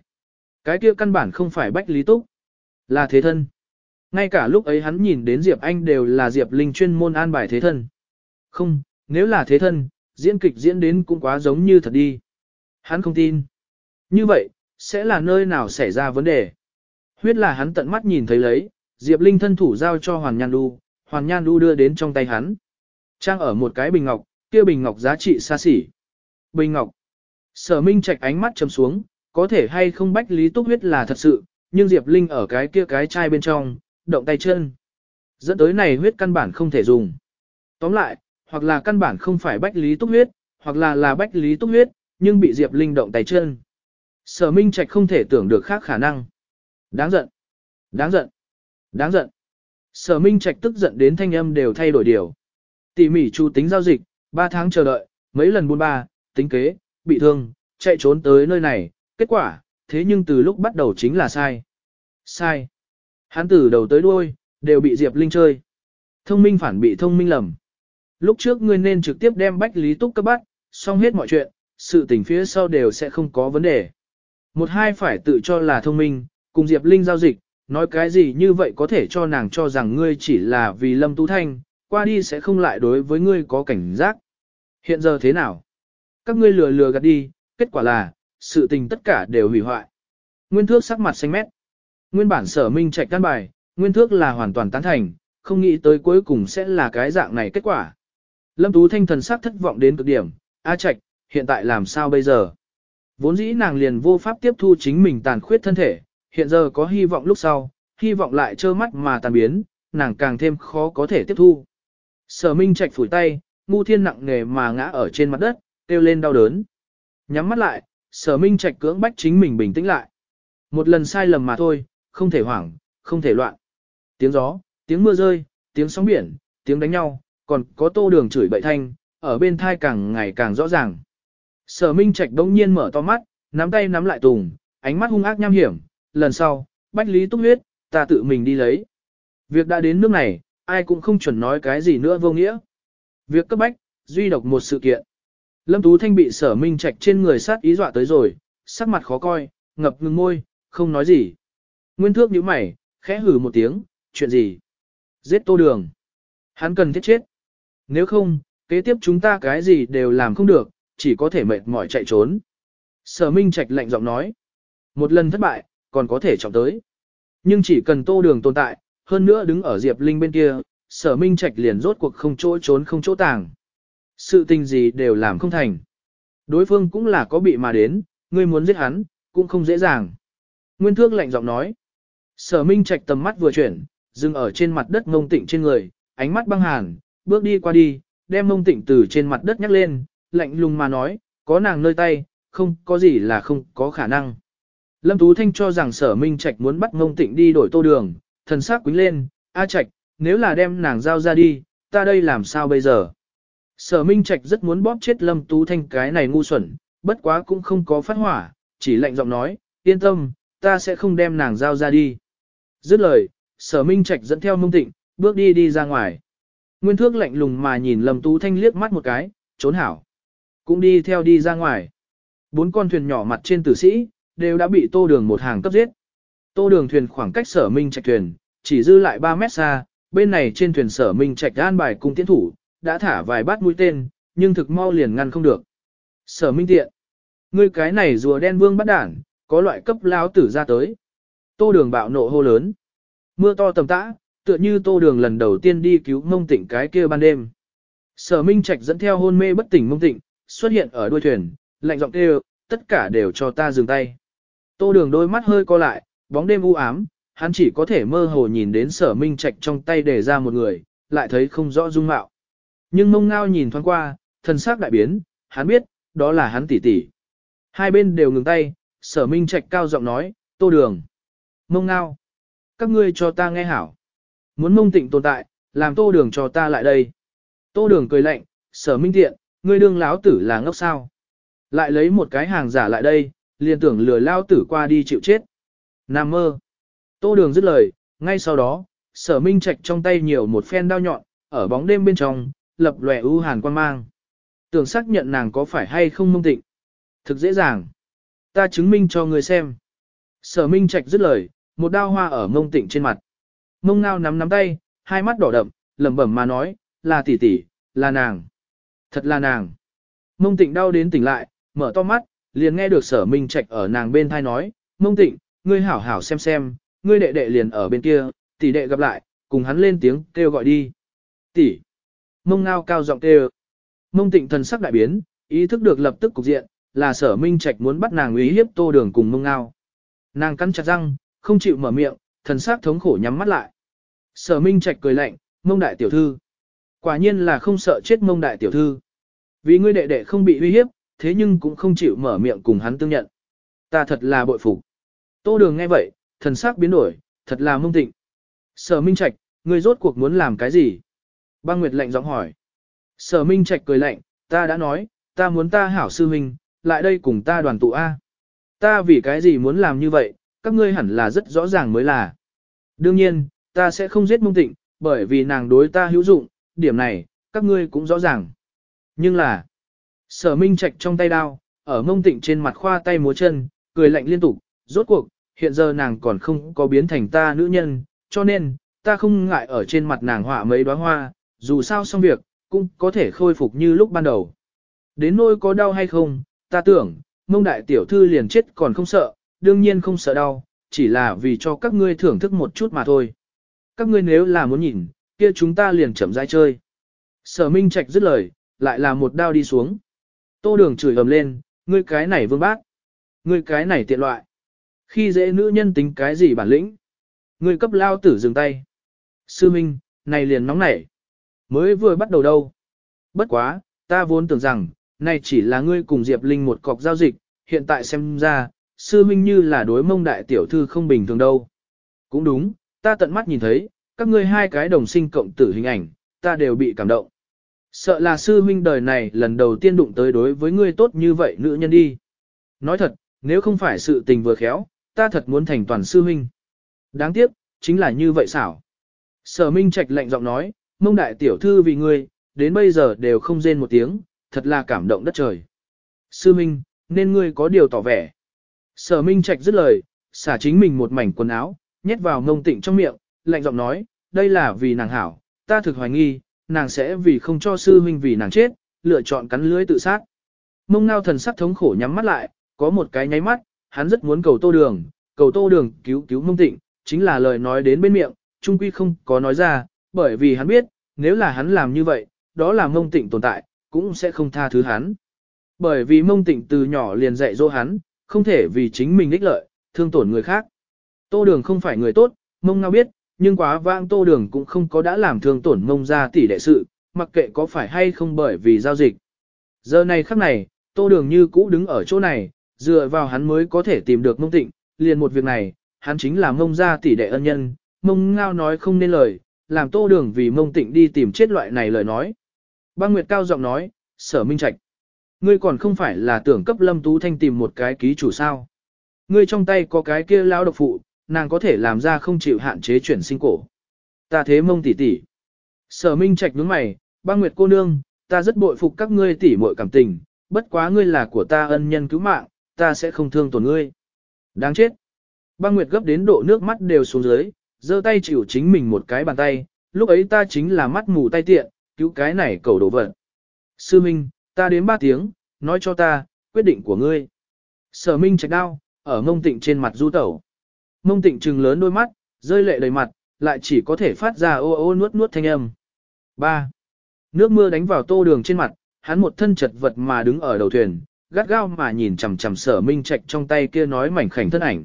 Speaker 1: Cái kia căn bản không phải Bách Lý Túc, là thế thân. Ngay cả lúc ấy hắn nhìn đến Diệp Anh đều là Diệp Linh chuyên môn an bài thế thân. Không, nếu là thế thân, diễn kịch diễn đến cũng quá giống như thật đi. Hắn không tin. Như vậy, sẽ là nơi nào xảy ra vấn đề? Huyết là hắn tận mắt nhìn thấy lấy, Diệp Linh thân thủ giao cho Hoàn Nhan Đu, Hoàn Nhan Đu đưa đến trong tay hắn. Trang ở một cái bình ngọc, kia bình ngọc giá trị xa xỉ. Bình ngọc. Sở Minh Trạch ánh mắt trầm xuống, có thể hay không bách lý túc huyết là thật sự, nhưng Diệp Linh ở cái kia cái chai bên trong, động tay chân. Dẫn tới này huyết căn bản không thể dùng. Tóm lại, hoặc là căn bản không phải bách lý túc huyết, hoặc là là bách lý túc huyết, nhưng bị Diệp Linh động tay chân. Sở Minh Trạch không thể tưởng được khác khả năng. Đáng giận. Đáng giận. Đáng giận. Sở Minh Trạch tức giận đến thanh âm đều thay đổi điều. Tỉ mỉ chu tính giao dịch, Ba tháng chờ đợi, mấy lần buôn ba, tính kế, bị thương, chạy trốn tới nơi này, kết quả, thế nhưng từ lúc bắt đầu chính là sai. Sai. Hắn từ đầu tới đuôi, đều bị Diệp Linh chơi. Thông minh phản bị thông minh lầm. Lúc trước ngươi nên trực tiếp đem Bách Lý Túc cấp bắt, xong hết mọi chuyện, sự tình phía sau đều sẽ không có vấn đề. Một hai phải tự cho là thông minh, cùng Diệp Linh giao dịch, nói cái gì như vậy có thể cho nàng cho rằng ngươi chỉ là vì Lâm Tú Thanh, qua đi sẽ không lại đối với ngươi có cảnh giác. Hiện giờ thế nào? Các ngươi lừa lừa gạt đi, kết quả là, sự tình tất cả đều hủy hoại. Nguyên thước sắc mặt xanh mét. Nguyên bản sở minh trạch căn bài, nguyên thước là hoàn toàn tán thành, không nghĩ tới cuối cùng sẽ là cái dạng này kết quả. Lâm Tú Thanh thần sắc thất vọng đến cực điểm, A Trạch, hiện tại làm sao bây giờ? Vốn dĩ nàng liền vô pháp tiếp thu chính mình tàn khuyết thân thể, hiện giờ có hy vọng lúc sau, hy vọng lại trơ mắt mà tàn biến, nàng càng thêm khó có thể tiếp thu. Sở Minh Trạch phủi tay, ngu thiên nặng nề mà ngã ở trên mặt đất, kêu lên đau đớn. Nhắm mắt lại, sở Minh Trạch cưỡng bách chính mình bình tĩnh lại. Một lần sai lầm mà thôi, không thể hoảng, không thể loạn. Tiếng gió, tiếng mưa rơi, tiếng sóng biển, tiếng đánh nhau, còn có tô đường chửi bậy thanh, ở bên thai càng ngày càng rõ ràng. Sở Minh Trạch đông nhiên mở to mắt, nắm tay nắm lại tùng, ánh mắt hung ác nham hiểm, lần sau, bách lý túc huyết, ta tự mình đi lấy. Việc đã đến nước này, ai cũng không chuẩn nói cái gì nữa vô nghĩa. Việc cấp bách, duy độc một sự kiện. Lâm Tú Thanh bị sở minh trạch trên người sát ý dọa tới rồi, sắc mặt khó coi, ngập ngừng môi, không nói gì. Nguyên thước nhíu mày, khẽ hử một tiếng, chuyện gì? Giết tô đường. Hắn cần thiết chết. Nếu không, kế tiếp chúng ta cái gì đều làm không được, chỉ có thể mệt mỏi chạy trốn. Sở Minh Trạch lạnh giọng nói. Một lần thất bại, còn có thể trọng tới. Nhưng chỉ cần tô đường tồn tại, hơn nữa đứng ở Diệp Linh bên kia, sở Minh Trạch liền rốt cuộc không chỗ trốn không chỗ tàng. Sự tình gì đều làm không thành. Đối phương cũng là có bị mà đến, ngươi muốn giết hắn, cũng không dễ dàng. Nguyên Thước lạnh giọng nói. Sở Minh Trạch tầm mắt vừa chuyển, dừng ở trên mặt đất ngông tịnh trên người, ánh mắt băng hàn, bước đi qua đi, đem ngông tịnh từ trên mặt đất nhắc lên, lạnh lùng mà nói, có nàng nơi tay, không có gì là không có khả năng. Lâm Tú Thanh cho rằng sở Minh Trạch muốn bắt ngông tịnh đi đổi tô đường, thần sắc quính lên, A Trạch, nếu là đem nàng giao ra đi, ta đây làm sao bây giờ? Sở Minh Trạch rất muốn bóp chết Lâm Tú Thanh cái này ngu xuẩn, bất quá cũng không có phát hỏa, chỉ lạnh giọng nói, yên tâm, ta sẽ không đem nàng giao ra đi. Dứt lời, sở Minh Trạch dẫn theo mông tịnh, bước đi đi ra ngoài. Nguyên thước lạnh lùng mà nhìn Lâm Tú Thanh liếc mắt một cái, trốn hảo. Cũng đi theo đi ra ngoài. Bốn con thuyền nhỏ mặt trên tử sĩ, đều đã bị tô đường một hàng cấp giết. Tô đường thuyền khoảng cách sở Minh Trạch thuyền, chỉ dư lại 3 mét xa, bên này trên thuyền sở Minh Trạch an bài cung tiến thủ, đã thả vài bát mũi tên, nhưng thực mau liền ngăn không được. Sở Minh Tiện, ngươi cái này rùa đen vương bắt đản, có loại cấp lao tử ra tới. Tô đường bạo nộ hô lớn. Mưa to tầm tã, tựa như tô đường lần đầu tiên đi cứu mông tỉnh cái kia ban đêm. Sở Minh Trạch dẫn theo hôn mê bất tỉnh mông tịnh, xuất hiện ở đuôi thuyền, lạnh giọng kêu, tất cả đều cho ta dừng tay. Tô đường đôi mắt hơi co lại, bóng đêm u ám, hắn chỉ có thể mơ hồ nhìn đến sở minh trạch trong tay để ra một người, lại thấy không rõ dung mạo. Nhưng mông ngao nhìn thoáng qua, thân sắc đại biến, hắn biết, đó là hắn tỷ tỷ. Hai bên đều ngừng tay, sở minh trạch cao giọng nói, tô đường. Mông ngao. Các ngươi cho ta nghe hảo. Muốn mông tịnh tồn tại, làm tô đường cho ta lại đây. Tô đường cười lạnh, sở minh tiện, ngươi đương láo tử là ngốc sao. Lại lấy một cái hàng giả lại đây, liền tưởng lừa lao tử qua đi chịu chết. Nam mơ. Tô đường dứt lời, ngay sau đó, sở minh trạch trong tay nhiều một phen đao nhọn, ở bóng đêm bên trong, lập lòe ưu hàn quan mang. Tưởng xác nhận nàng có phải hay không mông tịnh. Thực dễ dàng. Ta chứng minh cho người xem. Sở minh trạch dứt lời, một đao hoa ở mông tịnh trên mặt. Mông ngao nắm nắm tay, hai mắt đỏ đậm, lẩm bẩm mà nói, là tỷ tỷ, là nàng. Thật là nàng. Mông tịnh đau đến tỉnh lại, mở to mắt, liền nghe được sở minh trạch ở nàng bên thai nói, mông tịnh, ngươi hảo hảo xem xem, ngươi đệ đệ liền ở bên kia, tỷ đệ gặp lại, cùng hắn lên tiếng kêu gọi đi. Tỷ. Mông ngao cao giọng kêu. Mông tịnh thần sắc đại biến, ý thức được lập tức cục diện, là sở minh trạch muốn bắt nàng uy hiếp tô đường cùng mông ngao. Nàng cắn chặt răng, không chịu mở miệng, thần sắc thống khổ nhắm mắt lại. Sở minh trạch cười lạnh, mông đại tiểu thư. Quả nhiên là không sợ chết mông đại tiểu thư. Vì ngươi đệ đệ không bị uy hiếp, thế nhưng cũng không chịu mở miệng cùng hắn tương nhận. Ta thật là bội phục. Tô đường nghe vậy, thần sắc biến đổi, thật là mông tịnh. Sở Minh Trạch, ngươi rốt cuộc muốn làm cái gì? Băng Nguyệt lạnh giọng hỏi. Sở Minh Trạch cười lạnh, ta đã nói, ta muốn ta hảo sư huynh, lại đây cùng ta đoàn tụ A. Ta vì cái gì muốn làm như vậy, các ngươi hẳn là rất rõ ràng mới là. Đương nhiên, ta sẽ không giết mông tịnh, bởi vì nàng đối ta hữu dụng, điểm này, các ngươi cũng rõ ràng. Nhưng là, sở minh trạch trong tay đao, ở mông tịnh trên mặt khoa tay múa chân, cười lạnh liên tục, rốt cuộc, hiện giờ nàng còn không có biến thành ta nữ nhân, cho nên, ta không ngại ở trên mặt nàng họa mấy đóa hoa, dù sao xong việc, cũng có thể khôi phục như lúc ban đầu. Đến nỗi có đau hay không, ta tưởng, mông đại tiểu thư liền chết còn không sợ, đương nhiên không sợ đau, chỉ là vì cho các ngươi thưởng thức một chút mà thôi. Các ngươi nếu là muốn nhìn, kia chúng ta liền chậm rãi chơi. Sở Minh Trạch dứt lời, lại là một đao đi xuống. Tô đường chửi ầm lên, ngươi cái này vương bác. Ngươi cái này tiện loại. Khi dễ nữ nhân tính cái gì bản lĩnh. người cấp lao tử dừng tay. Sư Minh, này liền nóng nảy. Mới vừa bắt đầu đâu. Bất quá, ta vốn tưởng rằng, này chỉ là ngươi cùng Diệp Linh một cọc giao dịch, hiện tại xem ra, sư minh như là đối mông đại tiểu thư không bình thường đâu. Cũng đúng, ta tận mắt nhìn thấy, các ngươi hai cái đồng sinh cộng tử hình ảnh, ta đều bị cảm động. Sợ là sư minh đời này lần đầu tiên đụng tới đối với ngươi tốt như vậy nữ nhân đi. Nói thật, nếu không phải sự tình vừa khéo, ta thật muốn thành toàn sư minh. Đáng tiếc, chính là như vậy xảo. Sở minh trạch lạnh giọng nói, mông đại tiểu thư vì ngươi, đến bây giờ đều không rên một tiếng, thật là cảm động đất trời. Sư minh, nên ngươi có điều tỏ vẻ. Sở Minh Trạch dứt lời, xả chính mình một mảnh quần áo, nhét vào mông tịnh trong miệng, lạnh giọng nói, đây là vì nàng hảo, ta thực hoài nghi, nàng sẽ vì không cho sư huynh vì nàng chết, lựa chọn cắn lưới tự sát. Mông ngao thần sắc thống khổ nhắm mắt lại, có một cái nháy mắt, hắn rất muốn cầu tô đường, cầu tô đường cứu cứu mông tịnh, chính là lời nói đến bên miệng, trung quy không có nói ra, bởi vì hắn biết, nếu là hắn làm như vậy, đó là mông tịnh tồn tại, cũng sẽ không tha thứ hắn. Bởi vì mông tịnh từ nhỏ liền dạy dỗ hắn, không thể vì chính mình ích lợi, thương tổn người khác. Tô đường không phải người tốt, mông ngao biết, nhưng quá vãng tô đường cũng không có đã làm thương tổn mông ra tỷ đệ sự, mặc kệ có phải hay không bởi vì giao dịch. Giờ này khắc này, tô đường như cũ đứng ở chỗ này, dựa vào hắn mới có thể tìm được mông tịnh, liền một việc này, hắn chính là mông gia tỷ đệ ân nhân, mông ngao nói không nên lời, làm tô đường vì mông tịnh đi tìm chết loại này lời nói. Băng Nguyệt cao giọng nói, sở minh trạch. Ngươi còn không phải là tưởng cấp Lâm Tú Thanh tìm một cái ký chủ sao. Ngươi trong tay có cái kia lao độc phụ, nàng có thể làm ra không chịu hạn chế chuyển sinh cổ. Ta thế mông tỷ tỷ. Sở Minh Trạch đúng mày, băng nguyệt cô nương, ta rất bội phục các ngươi tỷ muội cảm tình, bất quá ngươi là của ta ân nhân cứu mạng, ta sẽ không thương tổn ngươi. Đáng chết. Băng nguyệt gấp đến độ nước mắt đều xuống dưới, giơ tay chịu chính mình một cái bàn tay, lúc ấy ta chính là mắt mù tay tiện, cứu cái này cầu đổ vật. Sư Minh, Ta đến ba tiếng, nói cho ta, quyết định của ngươi. Sở Minh trạch đao, ở mông tịnh trên mặt du tẩu. Mông tịnh trừng lớn đôi mắt, rơi lệ đầy mặt, lại chỉ có thể phát ra ô ô nuốt nuốt thanh âm. 3. Nước mưa đánh vào tô đường trên mặt, hắn một thân chật vật mà đứng ở đầu thuyền, gắt gao mà nhìn chằm chằm sở minh trạch trong tay kia nói mảnh khảnh thân ảnh.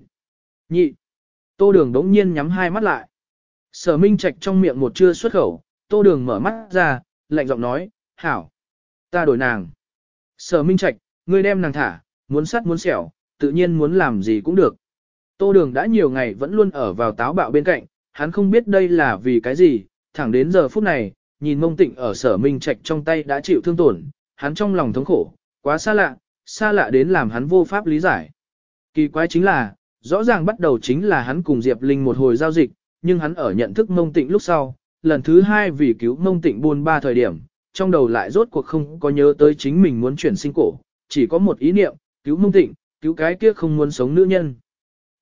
Speaker 1: Nhị. Tô đường đống nhiên nhắm hai mắt lại. Sở minh trạch trong miệng một chưa xuất khẩu, tô đường mở mắt ra, lạnh giọng nói, hảo ta đổi nàng. Sở Minh Trạch, ngươi đem nàng thả, muốn sắt muốn xẻo, tự nhiên muốn làm gì cũng được. Tô Đường đã nhiều ngày vẫn luôn ở vào táo bạo bên cạnh, hắn không biết đây là vì cái gì, thẳng đến giờ phút này, nhìn mông tịnh ở sở Minh Trạch trong tay đã chịu thương tổn, hắn trong lòng thống khổ, quá xa lạ, xa lạ đến làm hắn vô pháp lý giải. Kỳ quái chính là, rõ ràng bắt đầu chính là hắn cùng Diệp Linh một hồi giao dịch, nhưng hắn ở nhận thức mông tịnh lúc sau, lần thứ hai vì cứu mông tịnh buôn ba thời điểm, trong đầu lại rốt cuộc không có nhớ tới chính mình muốn chuyển sinh cổ, chỉ có một ý niệm, cứu mông tịnh, cứu cái kia không muốn sống nữ nhân.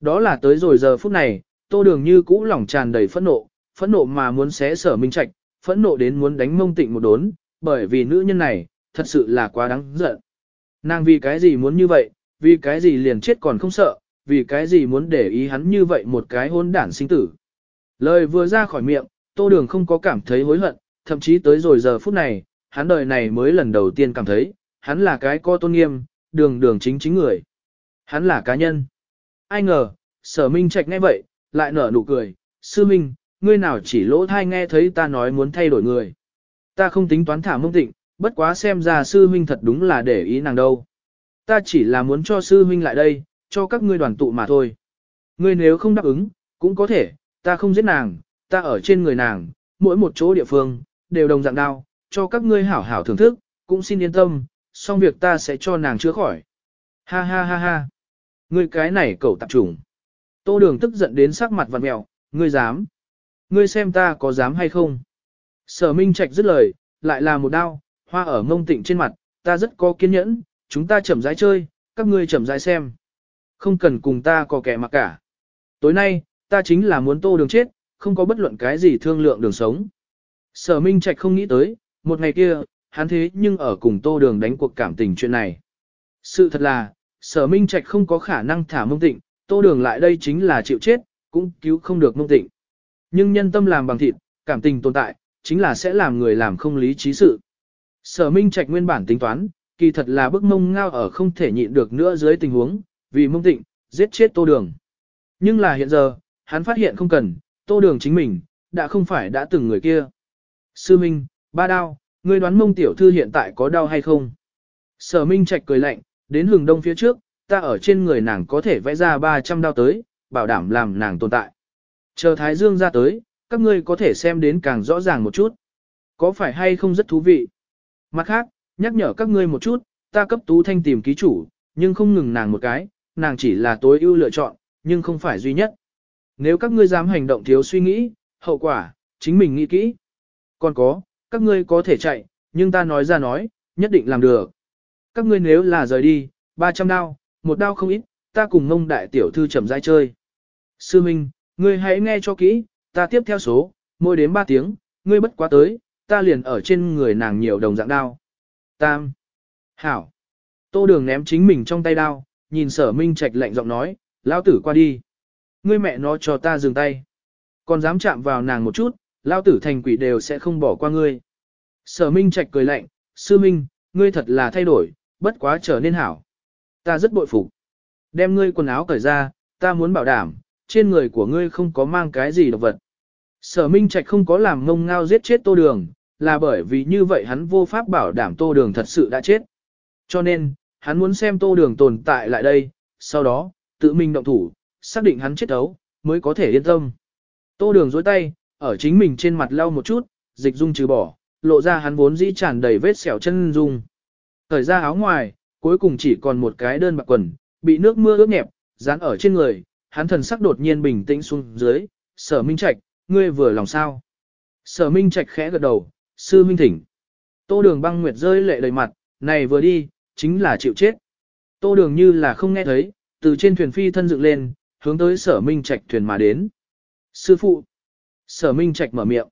Speaker 1: Đó là tới rồi giờ phút này, tô đường như cũ lòng tràn đầy phẫn nộ, phẫn nộ mà muốn xé sở minh trạch, phẫn nộ đến muốn đánh mông tịnh một đốn, bởi vì nữ nhân này, thật sự là quá đáng giận. Nàng vì cái gì muốn như vậy, vì cái gì liền chết còn không sợ, vì cái gì muốn để ý hắn như vậy một cái hôn đản sinh tử. Lời vừa ra khỏi miệng, tô đường không có cảm thấy hối hận, thậm chí tới rồi giờ phút này, hắn đời này mới lần đầu tiên cảm thấy, hắn là cái co tôn nghiêm, đường đường chính chính người. Hắn là cá nhân. Ai ngờ, sở minh trạch nghe vậy, lại nở nụ cười, sư minh, ngươi nào chỉ lỗ thai nghe thấy ta nói muốn thay đổi người. Ta không tính toán thả mông tịnh, bất quá xem ra sư huynh thật đúng là để ý nàng đâu. Ta chỉ là muốn cho sư huynh lại đây, cho các ngươi đoàn tụ mà thôi. Ngươi nếu không đáp ứng, cũng có thể, ta không giết nàng, ta ở trên người nàng, mỗi một chỗ địa phương, đều đồng dạng đau, cho các ngươi hảo hảo thưởng thức, cũng xin yên tâm, xong việc ta sẽ cho nàng chữa khỏi. Ha ha ha ha. ngươi cái này cẩu tạp trùng. Tô đường tức giận đến sắc mặt vặn mẹo, ngươi dám. Ngươi xem ta có dám hay không. Sở Minh Trạch dứt lời, lại là một đao, hoa ở mông tịnh trên mặt, ta rất có kiên nhẫn, chúng ta chậm rãi chơi, các ngươi chậm rãi xem. Không cần cùng ta có kẻ mặc cả. Tối nay, ta chính là muốn tô đường chết, không có bất luận cái gì thương lượng đường sống. Sở Minh Trạch không nghĩ tới, một ngày kia, hắn thế nhưng ở cùng tô đường đánh cuộc cảm tình chuyện này. Sự thật là, sở Minh Trạch không có khả năng thả mông tịnh, tô đường lại đây chính là chịu chết, cũng cứu không được mông tịnh. Nhưng nhân tâm làm bằng thịt, cảm tình tồn tại, chính là sẽ làm người làm không lý trí sự. Sở Minh Trạch nguyên bản tính toán, kỳ thật là bức mông ngao ở không thể nhịn được nữa dưới tình huống, vì mông tịnh, giết chết tô đường. Nhưng là hiện giờ, hắn phát hiện không cần, tô đường chính mình, đã không phải đã từng người kia. Sư Minh, ba đao, ngươi đoán mông tiểu thư hiện tại có đau hay không? Sở Minh Trạch cười lạnh, đến hừng đông phía trước, ta ở trên người nàng có thể vẽ ra 300 đao tới, bảo đảm làm nàng tồn tại. Chờ Thái Dương ra tới, các ngươi có thể xem đến càng rõ ràng một chút. Có phải hay không rất thú vị? Mặt khác, nhắc nhở các ngươi một chút, ta cấp Tú Thanh tìm ký chủ, nhưng không ngừng nàng một cái, nàng chỉ là tối ưu lựa chọn, nhưng không phải duy nhất. Nếu các ngươi dám hành động thiếu suy nghĩ, hậu quả, chính mình nghĩ kỹ. Còn có, các ngươi có thể chạy, nhưng ta nói ra nói, nhất định làm được. Các ngươi nếu là rời đi, 300 đao, một đao không ít, ta cùng ngông đại tiểu thư chậm rãi chơi. Sư Minh, ngươi hãy nghe cho kỹ, ta tiếp theo số, mỗi đến 3 tiếng, ngươi bất quá tới, ta liền ở trên người nàng nhiều đồng dạng đao. Tam. Hảo. Tô đường ném chính mình trong tay đao, nhìn sở minh trạch lạnh giọng nói, lao tử qua đi. Ngươi mẹ nó cho ta dừng tay. Còn dám chạm vào nàng một chút, lao tử thành quỷ đều sẽ không bỏ qua ngươi. Sở minh trạch cười lạnh, sư minh, ngươi thật là thay đổi, bất quá trở nên hảo. Ta rất bội phục. Đem ngươi quần áo cởi ra, ta muốn bảo đảm, trên người của ngươi không có mang cái gì độc vật. Sở Minh Trạch không có làm ngông ngao giết chết tô đường, là bởi vì như vậy hắn vô pháp bảo đảm tô đường thật sự đã chết. Cho nên, hắn muốn xem tô đường tồn tại lại đây, sau đó, tự mình động thủ, xác định hắn chết đấu, mới có thể yên tâm. Tô đường dối tay, ở chính mình trên mặt lau một chút, dịch dung trừ bỏ, lộ ra hắn vốn dĩ tràn đầy vết sẹo chân dung. Thời ra áo ngoài, cuối cùng chỉ còn một cái đơn bạc quần, bị nước mưa ướt nhẹp, dán ở trên người, hắn thần sắc đột nhiên bình tĩnh xuống dưới, sở minh trạch, ngươi vừa lòng sao. Sở minh trạch khẽ gật đầu, sư minh thỉnh. Tô đường băng nguyệt rơi lệ đầy mặt, này vừa đi, chính là chịu chết. Tô đường như là không nghe thấy, từ trên thuyền phi thân dựng lên, hướng tới sở minh trạch thuyền mà đến. Sư phụ. Sở minh trạch mở miệng.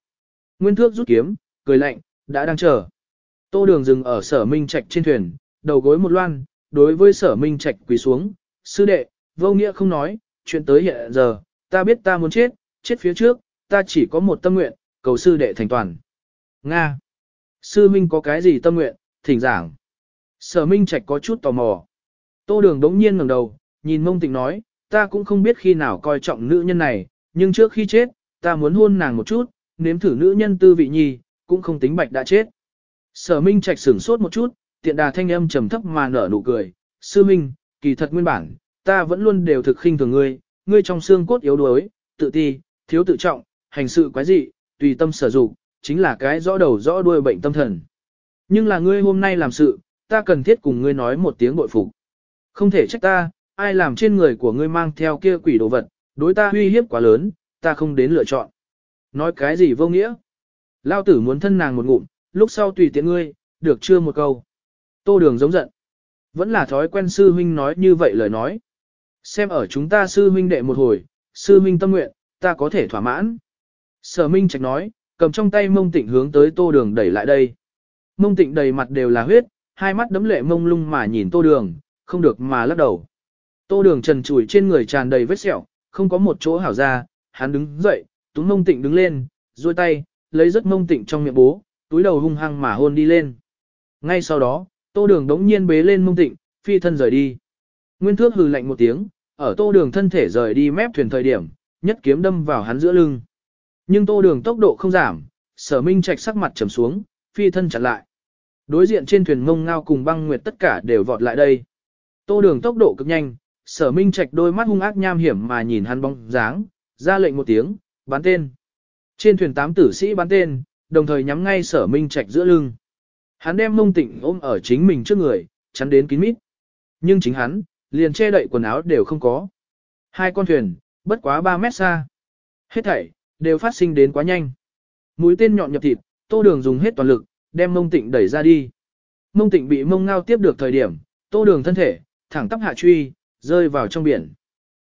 Speaker 1: Nguyên thước rút kiếm, cười lạnh, đã đang chờ. Tô đường dừng ở sở minh trạch trên thuyền, đầu gối một loan, đối với sở minh trạch quỳ xuống. Sư đệ, vô nghĩa không nói, chuyện tới hiện giờ, ta biết ta muốn chết, chết phía trước, ta chỉ có một tâm nguyện, cầu sư đệ thành toàn. Nga. Sư Minh có cái gì tâm nguyện, thỉnh giảng. Sở Minh Trạch có chút tò mò. Tô Đường đống nhiên ngẩng đầu, nhìn mông tịnh nói, ta cũng không biết khi nào coi trọng nữ nhân này, nhưng trước khi chết, ta muốn hôn nàng một chút, nếm thử nữ nhân tư vị nhi, cũng không tính bạch đã chết. Sở Minh Trạch sửng sốt một chút, tiện đà thanh âm trầm thấp mà nở nụ cười. Sư Minh, kỳ thật nguyên bản, ta vẫn luôn đều thực khinh thường ngươi, ngươi trong xương cốt yếu đuối, tự ti, thiếu tự trọng, hành sự quái dị, tùy tâm sở dụng, chính là cái rõ đầu rõ đuôi bệnh tâm thần. Nhưng là ngươi hôm nay làm sự, ta cần thiết cùng ngươi nói một tiếng bội phục. Không thể trách ta, ai làm trên người của ngươi mang theo kia quỷ đồ vật, đối ta uy hiếp quá lớn, ta không đến lựa chọn. Nói cái gì vô nghĩa? Lao tử muốn thân nàng một ngụm, lúc sau tùy tiện ngươi, được chưa một câu. Tô đường giống giận. Vẫn là thói quen sư huynh nói như vậy lời nói. Xem ở chúng ta sư huynh đệ một hồi, sư huynh tâm nguyện, ta có thể thỏa mãn. Sở Minh Trạch nói, cầm trong tay mông tịnh hướng tới tô đường đẩy lại đây. Mông tịnh đầy mặt đều là huyết, hai mắt đấm lệ mông lung mà nhìn tô đường, không được mà lắc đầu. Tô đường trần trụi trên người tràn đầy vết sẹo, không có một chỗ hảo ra, hắn đứng dậy, túm mông tịnh đứng lên, duỗi tay, lấy rất mông tịnh trong miệng bố, túi đầu hung hăng mà hôn đi lên. Ngay sau đó, tô đường đống nhiên bế lên mông tịnh, phi thân rời đi. Nguyên thước hừ lạnh một tiếng, ở tô đường thân thể rời đi mép thuyền thời điểm, nhất kiếm đâm vào hắn giữa lưng. Nhưng tô đường tốc độ không giảm, sở minh trạch sắc mặt trầm xuống, phi thân chặn lại. Đối diện trên thuyền ngông ngao cùng băng nguyệt tất cả đều vọt lại đây. Tô đường tốc độ cực nhanh, sở minh trạch đôi mắt hung ác nham hiểm mà nhìn hắn bóng dáng, ra lệnh một tiếng, bắn tên. Trên thuyền tám tử sĩ bắn tên, đồng thời nhắm ngay sở minh trạch giữa lưng. Hắn đem mông tịnh ôm ở chính mình trước người, chắn đến kín mít. Nhưng chính hắn, liền che đậy quần áo đều không có. Hai con thuyền, bất quá 3 mét xa. Hết thảy, đều phát sinh đến quá nhanh. Mũi tên nhọn nhập thịt, tô đường dùng hết toàn lực, đem mông tịnh đẩy ra đi. Mông tịnh bị mông ngao tiếp được thời điểm, tô đường thân thể, thẳng tắp hạ truy, rơi vào trong biển.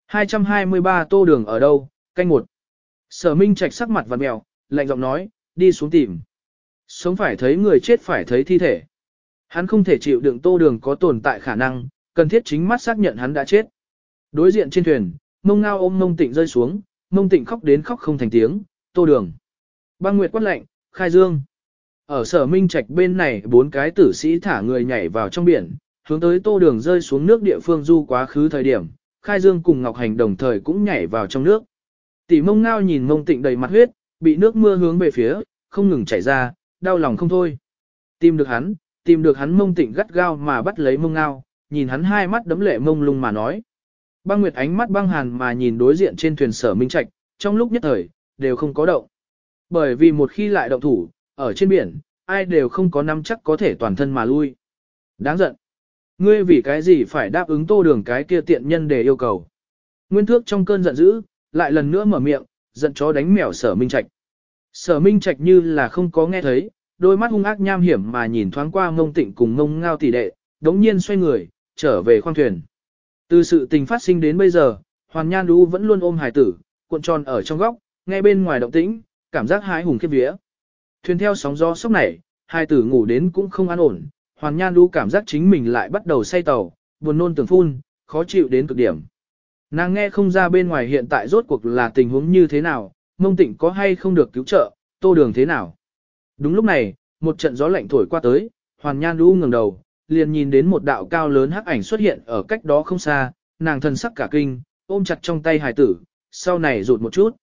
Speaker 1: 223 tô đường ở đâu, canh một. Sở Minh Trạch sắc mặt vặn mèo, lạnh giọng nói, đi xuống tìm. Sống phải thấy người chết phải thấy thi thể. Hắn không thể chịu đựng tô đường có tồn tại khả năng, cần thiết chính mắt xác nhận hắn đã chết. Đối diện trên thuyền, mông ngao ôm mông tịnh rơi xuống, mông tịnh khóc đến khóc không thành tiếng, tô đường. Băng Nguyệt quát lạnh, khai dương. Ở sở minh trạch bên này bốn cái tử sĩ thả người nhảy vào trong biển, hướng tới tô đường rơi xuống nước địa phương du quá khứ thời điểm, khai dương cùng Ngọc Hành đồng thời cũng nhảy vào trong nước. Tỷ mông ngao nhìn mông tịnh đầy mặt huyết, bị nước mưa hướng về phía, không ngừng chảy ra, đau lòng không thôi. Tìm được hắn, tìm được hắn mông tịnh gắt gao mà bắt lấy mông ngao, nhìn hắn hai mắt đấm lệ mông lung mà nói. Băng Nguyệt ánh mắt băng hàn mà nhìn đối diện trên thuyền sở minh trạch, trong lúc nhất thời, đều không có động. Bởi vì một khi lại động thủ, ở trên biển, ai đều không có nắm chắc có thể toàn thân mà lui. Đáng giận. Ngươi vì cái gì phải đáp ứng tô đường cái kia tiện nhân để yêu cầu. Nguyên thước trong cơn giận dữ, lại lần nữa mở miệng, giận chó đánh mèo sở minh trạch. Sở minh trạch như là không có nghe thấy, đôi mắt hung ác nham hiểm mà nhìn thoáng qua ngông tịnh cùng ngông ngao tỷ đệ, đống nhiên xoay người, trở về khoang thuyền. Từ sự tình phát sinh đến bây giờ, Hoàn Nhan Đu vẫn luôn ôm hài tử, cuộn tròn ở trong góc, nghe bên ngoài động tĩnh, cảm giác hái hùng khiếp vía. Thuyền theo sóng gió sốc này, hải tử ngủ đến cũng không an ổn, Hoàn Nhan Đu cảm giác chính mình lại bắt đầu say tàu, buồn nôn tưởng phun, khó chịu đến cực điểm. Nàng nghe không ra bên ngoài hiện tại rốt cuộc là tình huống như thế nào, mông tịnh có hay không được cứu trợ, tô đường thế nào. Đúng lúc này, một trận gió lạnh thổi qua tới, Hoàn Nhan Đu ngừng đầu, liền nhìn đến một đạo cao lớn hắc ảnh xuất hiện ở cách đó không xa, nàng thần sắc cả kinh, ôm chặt trong tay hài tử, sau này rụt một chút.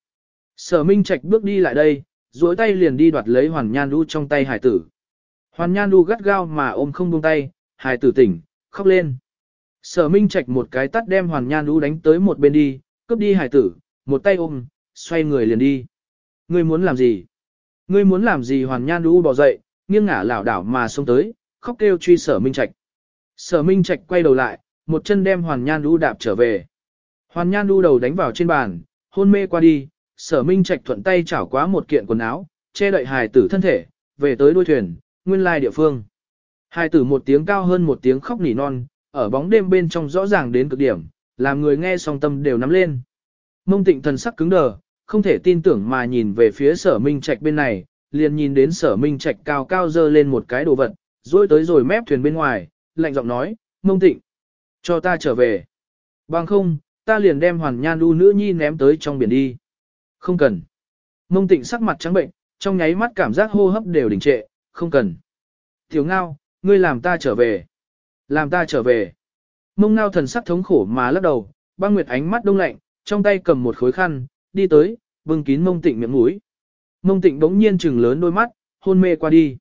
Speaker 1: Sở Minh Trạch bước đi lại đây, duỗi tay liền đi đoạt lấy Hoàn Nhan Đu trong tay hài tử. Hoàn Nhan Đu gắt gao mà ôm không buông tay, hài tử tỉnh, khóc lên. Sở Minh Trạch một cái tắt đem Hoàn Nhan Đu đánh tới một bên đi, cướp đi hài tử, một tay ôm, xoay người liền đi. Ngươi muốn làm gì? Ngươi muốn làm gì Hoàn Nhan Đu bỏ dậy, nghiêng ngả lảo đảo mà xông tới, khóc kêu truy sở Minh Trạch. Sở Minh Trạch quay đầu lại, một chân đem Hoàn Nhan Đu đạp trở về. Hoàn Nhan Đu đầu đánh vào trên bàn, hôn mê qua đi, sở Minh Trạch thuận tay chảo quá một kiện quần áo, che đậy hài tử thân thể, về tới đuôi thuyền, nguyên lai địa phương. Hài tử một tiếng cao hơn một tiếng khóc nỉ non, ở bóng đêm bên trong rõ ràng đến cực điểm, làm người nghe song tâm đều nắm lên. Mông tịnh thần sắc cứng đờ, không thể tin tưởng mà nhìn về phía sở Minh Trạch bên này, liền nhìn đến sở Minh Trạch cao cao dơ lên một cái đồ vật, rồi tới rồi mép thuyền bên ngoài, lạnh giọng nói, mông tịnh, cho ta trở về. Bằng không, ta liền đem hoàn nhan đu nữ nhi ném tới trong biển đi. Không cần. Mông tịnh sắc mặt trắng bệnh, trong nháy mắt cảm giác hô hấp đều đình trệ, không cần. Tiểu ngao, ngươi làm ta trở về. Làm ta trở về. Mông ngao thần sắc thống khổ mà lắc đầu, băng nguyệt ánh mắt đông lạnh, trong tay cầm một khối khăn, đi tới, bưng kín mông tịnh miệng mũi. Mông tịnh bỗng nhiên trừng lớn đôi mắt, hôn mê qua đi.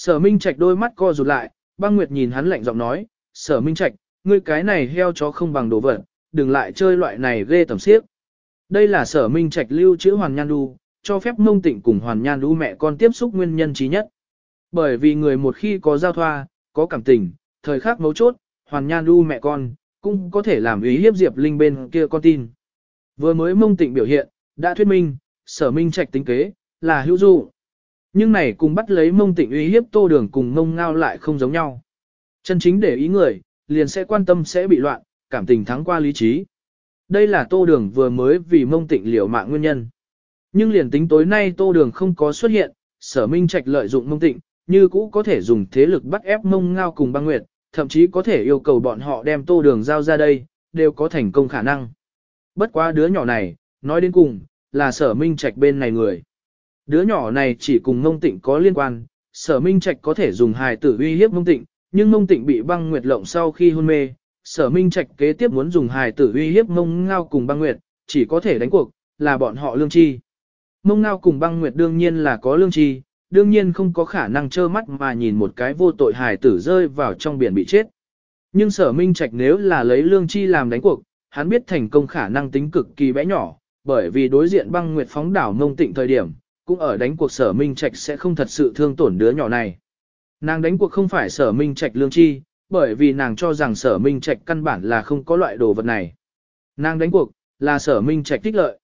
Speaker 1: Sở Minh Trạch đôi mắt co rụt lại, băng nguyệt nhìn hắn lạnh giọng nói, sở Minh Trạch, ngươi cái này heo chó không bằng đồ vật, đừng lại chơi loại này ghê tầm xiếc. Đây là sở Minh Trạch lưu trữ Hoàn Nhan Đu, cho phép mông tịnh cùng Hoàn Nhan Đu mẹ con tiếp xúc nguyên nhân trí nhất. Bởi vì người một khi có giao thoa, có cảm tình, thời khắc mấu chốt, Hoàn Nhan Đu mẹ con, cũng có thể làm ý hiếp Diệp Linh bên kia con tin. Vừa mới mông tịnh biểu hiện, đã thuyết minh, sở Minh Trạch tính kế, là hữu dụ. Nhưng này cùng bắt lấy mông tịnh uy hiếp tô đường cùng mông ngao lại không giống nhau. Chân chính để ý người, liền sẽ quan tâm sẽ bị loạn, cảm tình thắng qua lý trí. Đây là tô đường vừa mới vì mông tịnh liều mạng nguyên nhân. Nhưng liền tính tối nay tô đường không có xuất hiện, sở minh trạch lợi dụng mông tịnh, như cũ có thể dùng thế lực bắt ép mông ngao cùng băng nguyệt, thậm chí có thể yêu cầu bọn họ đem tô đường giao ra đây, đều có thành công khả năng. Bất quá đứa nhỏ này, nói đến cùng, là sở minh trạch bên này người. Đứa nhỏ này chỉ cùng Mông Tịnh có liên quan, sở minh trạch có thể dùng hài tử uy hiếp Mông Tịnh, nhưng Mông Tịnh bị băng nguyệt lộng sau khi hôn mê, sở minh trạch kế tiếp muốn dùng hài tử uy hiếp Mông Ngao cùng băng nguyệt, chỉ có thể đánh cuộc, là bọn họ lương chi. Mông Ngao cùng băng nguyệt đương nhiên là có lương chi, đương nhiên không có khả năng trơ mắt mà nhìn một cái vô tội hài tử rơi vào trong biển bị chết. Nhưng sở minh trạch nếu là lấy lương chi làm đánh cuộc, hắn biết thành công khả năng tính cực kỳ bé nhỏ, bởi vì đối diện băng nguyệt phóng đảo mông tịnh thời điểm, cũng ở đánh cuộc sở minh trạch sẽ không thật sự thương tổn đứa nhỏ này. Nàng đánh cuộc không phải sở minh trạch lương chi, bởi vì nàng cho rằng sở minh trạch căn bản là không có loại đồ vật này. Nàng đánh cuộc, là sở minh trạch thích lợi.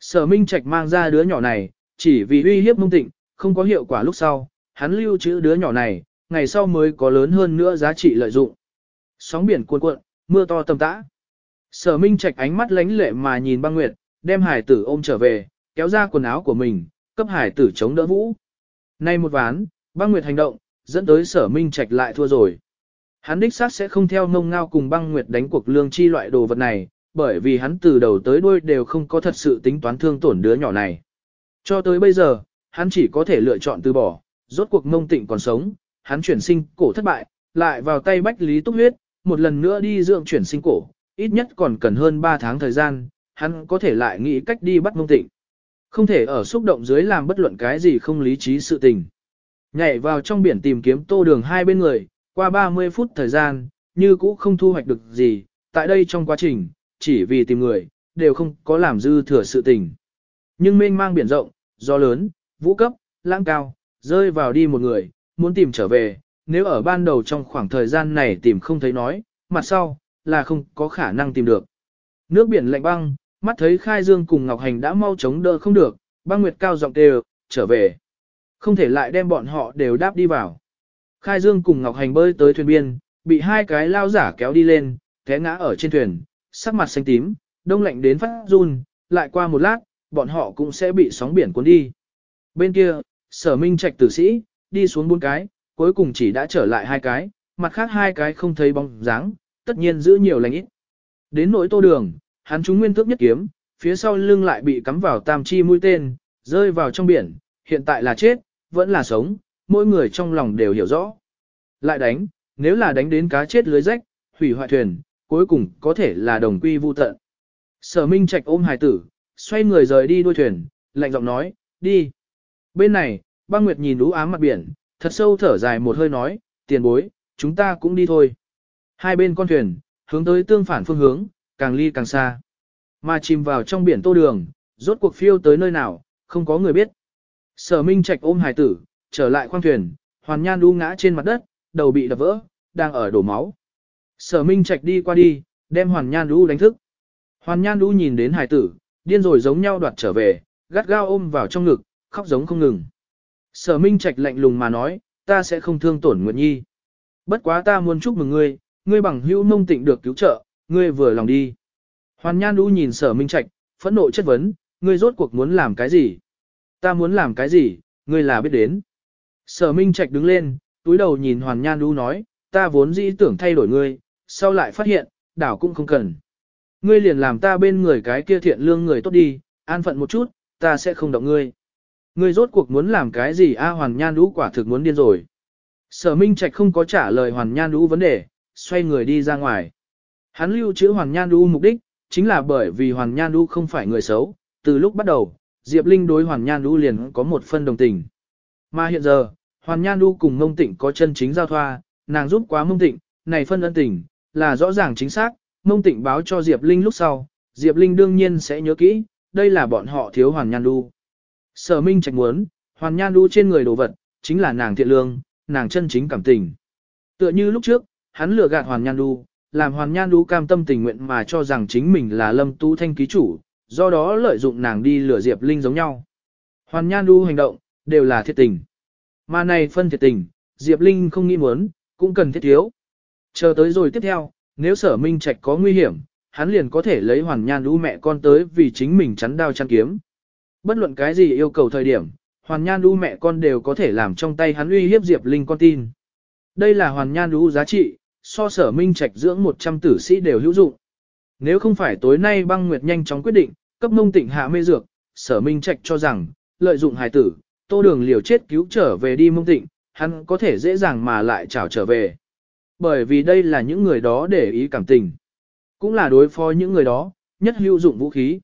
Speaker 1: Sở minh trạch mang ra đứa nhỏ này, chỉ vì uy hiếp mông tịnh, không có hiệu quả lúc sau, hắn lưu trữ đứa nhỏ này, ngày sau mới có lớn hơn nữa giá trị lợi dụng. Sóng biển cuồn cuộn, mưa to tầm tã. Sở Minh Trạch ánh mắt lánh lệ mà nhìn băng nguyệt, đem hải tử ôm trở về, kéo ra quần áo của mình, cấp hải tử chống đỡ vũ. Nay một ván, băng nguyệt hành động, dẫn tới sở Minh Trạch lại thua rồi. Hắn đích xác sẽ không theo ngông ngao cùng băng nguyệt đánh cuộc lương chi loại đồ vật này, bởi vì hắn từ đầu tới đuôi đều không có thật sự tính toán thương tổn đứa nhỏ này. Cho tới bây giờ, hắn chỉ có thể lựa chọn từ bỏ, rốt cuộc mông tịnh còn sống, hắn chuyển sinh cổ thất bại, lại vào tay bách lý túc huyết, một lần nữa đi dưỡng chuyển sinh cổ, ít nhất còn cần hơn 3 tháng thời gian, hắn có thể lại nghĩ cách đi bắt mông tịnh. Không thể ở xúc động dưới làm bất luận cái gì không lý trí sự tình. Nhảy vào trong biển tìm kiếm tô đường hai bên người, qua 30 phút thời gian, như cũ không thu hoạch được gì, tại đây trong quá trình, chỉ vì tìm người, đều không có làm dư thừa sự tình. Nhưng mênh mang biển rộng, gió lớn, vũ cấp, lãng cao, rơi vào đi một người, muốn tìm trở về, nếu ở ban đầu trong khoảng thời gian này tìm không thấy nói, mặt sau, là không có khả năng tìm được. Nước biển lạnh băng, mắt thấy Khai Dương cùng Ngọc Hành đã mau chống đỡ không được, băng nguyệt cao giọng đều, trở về. Không thể lại đem bọn họ đều đáp đi vào. Khai Dương cùng Ngọc Hành bơi tới thuyền biên, bị hai cái lao giả kéo đi lên, té ngã ở trên thuyền, sắc mặt xanh tím, đông lạnh đến phát run, lại qua một lát, bọn họ cũng sẽ bị sóng biển cuốn đi. Bên kia, sở minh trạch tử sĩ, đi xuống bốn cái, cuối cùng chỉ đã trở lại hai cái, mặt khác hai cái không thấy bóng dáng, tất nhiên giữ nhiều lành ít. Đến nỗi tô đường, hắn trúng nguyên tước nhất kiếm, phía sau lưng lại bị cắm vào tam chi mũi tên, rơi vào trong biển, hiện tại là chết, vẫn là sống, mỗi người trong lòng đều hiểu rõ. Lại đánh, nếu là đánh đến cá chết lưới rách, hủy hoại thuyền, cuối cùng có thể là đồng quy vu tận. Sở Minh Trạch ôm hài tử, xoay người rời đi đuôi thuyền, lạnh giọng nói, đi. Bên này, băng nguyệt nhìn lũ ám mặt biển, thật sâu thở dài một hơi nói, tiền bối, chúng ta cũng đi thôi. Hai bên con thuyền, hướng tới tương phản phương hướng, càng ly càng xa. Mà chìm vào trong biển tô đường, rốt cuộc phiêu tới nơi nào, không có người biết. Sở Minh Trạch ôm hài tử, trở lại khoang thuyền, hoàn nhan đu ngã trên mặt đất, đầu bị đập vỡ, đang ở đổ máu. Sở Minh Trạch đi qua đi, đem hoàn nhan đu đánh thức. Hoàn nhan đu nhìn đến hài tử, điên rồi giống nhau đoạt trở về, gắt gao ôm vào trong ngực, khóc giống không ngừng. Sở Minh Trạch lạnh lùng mà nói, ta sẽ không thương tổn Nguyệt Nhi. Bất quá ta muốn chúc mừng ngươi, ngươi bằng hữu mông tịnh được cứu trợ, ngươi vừa lòng đi. Hoàn Nhan Đu nhìn Sở Minh Trạch, phẫn nộ chất vấn, ngươi rốt cuộc muốn làm cái gì? Ta muốn làm cái gì, ngươi là biết đến. Sở Minh Trạch đứng lên, túi đầu nhìn Hoàn Nhan Đu nói, ta vốn dĩ tưởng thay đổi ngươi, sau lại phát hiện, đảo cũng không cần. Ngươi liền làm ta bên người cái kia thiện lương người tốt đi, an phận một chút, ta sẽ không động ngươi. Ngươi rốt cuộc muốn làm cái gì A Hoàn Nhan Đu quả thực muốn điên rồi. Sở Minh Trạch không có trả lời Hoàn Nhan Đu vấn đề, xoay người đi ra ngoài. Hắn lưu trữ hoàng Nhan du mục đích, chính là bởi vì hoàng Nhan du không phải người xấu, từ lúc bắt đầu, Diệp Linh đối hoàng Nhan du liền có một phân đồng tình. Mà hiện giờ, hoàng Nhan du cùng Mông Tịnh có chân chính giao thoa, nàng giúp quá Mông Tịnh, này phân ân tình, là rõ ràng chính xác, Mông Tịnh báo cho Diệp Linh lúc sau, Diệp Linh đương nhiên sẽ nhớ kỹ, đây là bọn họ thiếu hoàng Nhan du Sở Minh Trạch muốn, hoàng Nhan du trên người đồ vật, chính là nàng thiện lương, nàng chân chính cảm tình. Tựa như lúc trước, hắn lừa gạt hoàng Nhan du làm Hoàn Nhan đú cam tâm tình nguyện mà cho rằng chính mình là Lâm Tú Thanh ký chủ, do đó lợi dụng nàng đi lừa Diệp Linh giống nhau. Hoàn Nhan đú hành động, đều là thiệt tình. Mà này phân thiệt tình, Diệp Linh không nghĩ muốn, cũng cần thiết thiếu. Chờ tới rồi tiếp theo, nếu sở minh trạch có nguy hiểm, hắn liền có thể lấy Hoàn Nhan đú mẹ con tới vì chính mình chắn đao chắn kiếm. Bất luận cái gì yêu cầu thời điểm, Hoàn Nhan Đu mẹ con đều có thể làm trong tay hắn uy hiếp Diệp Linh con tin. Đây là Hoàn Nhan Đu giá trị, so sở minh trạch dưỡng 100 tử sĩ đều hữu dụng. Nếu không phải tối nay băng nguyệt nhanh chóng quyết định, cấp mông tịnh hạ mê dược, sở minh trạch cho rằng, lợi dụng hài tử, tô đường liều chết cứu trở về đi mông tịnh, hắn có thể dễ dàng mà lại trảo trở về. Bởi vì đây là những người đó để ý cảm tình. Cũng là đối phó những người đó, nhất hữu dụng vũ khí.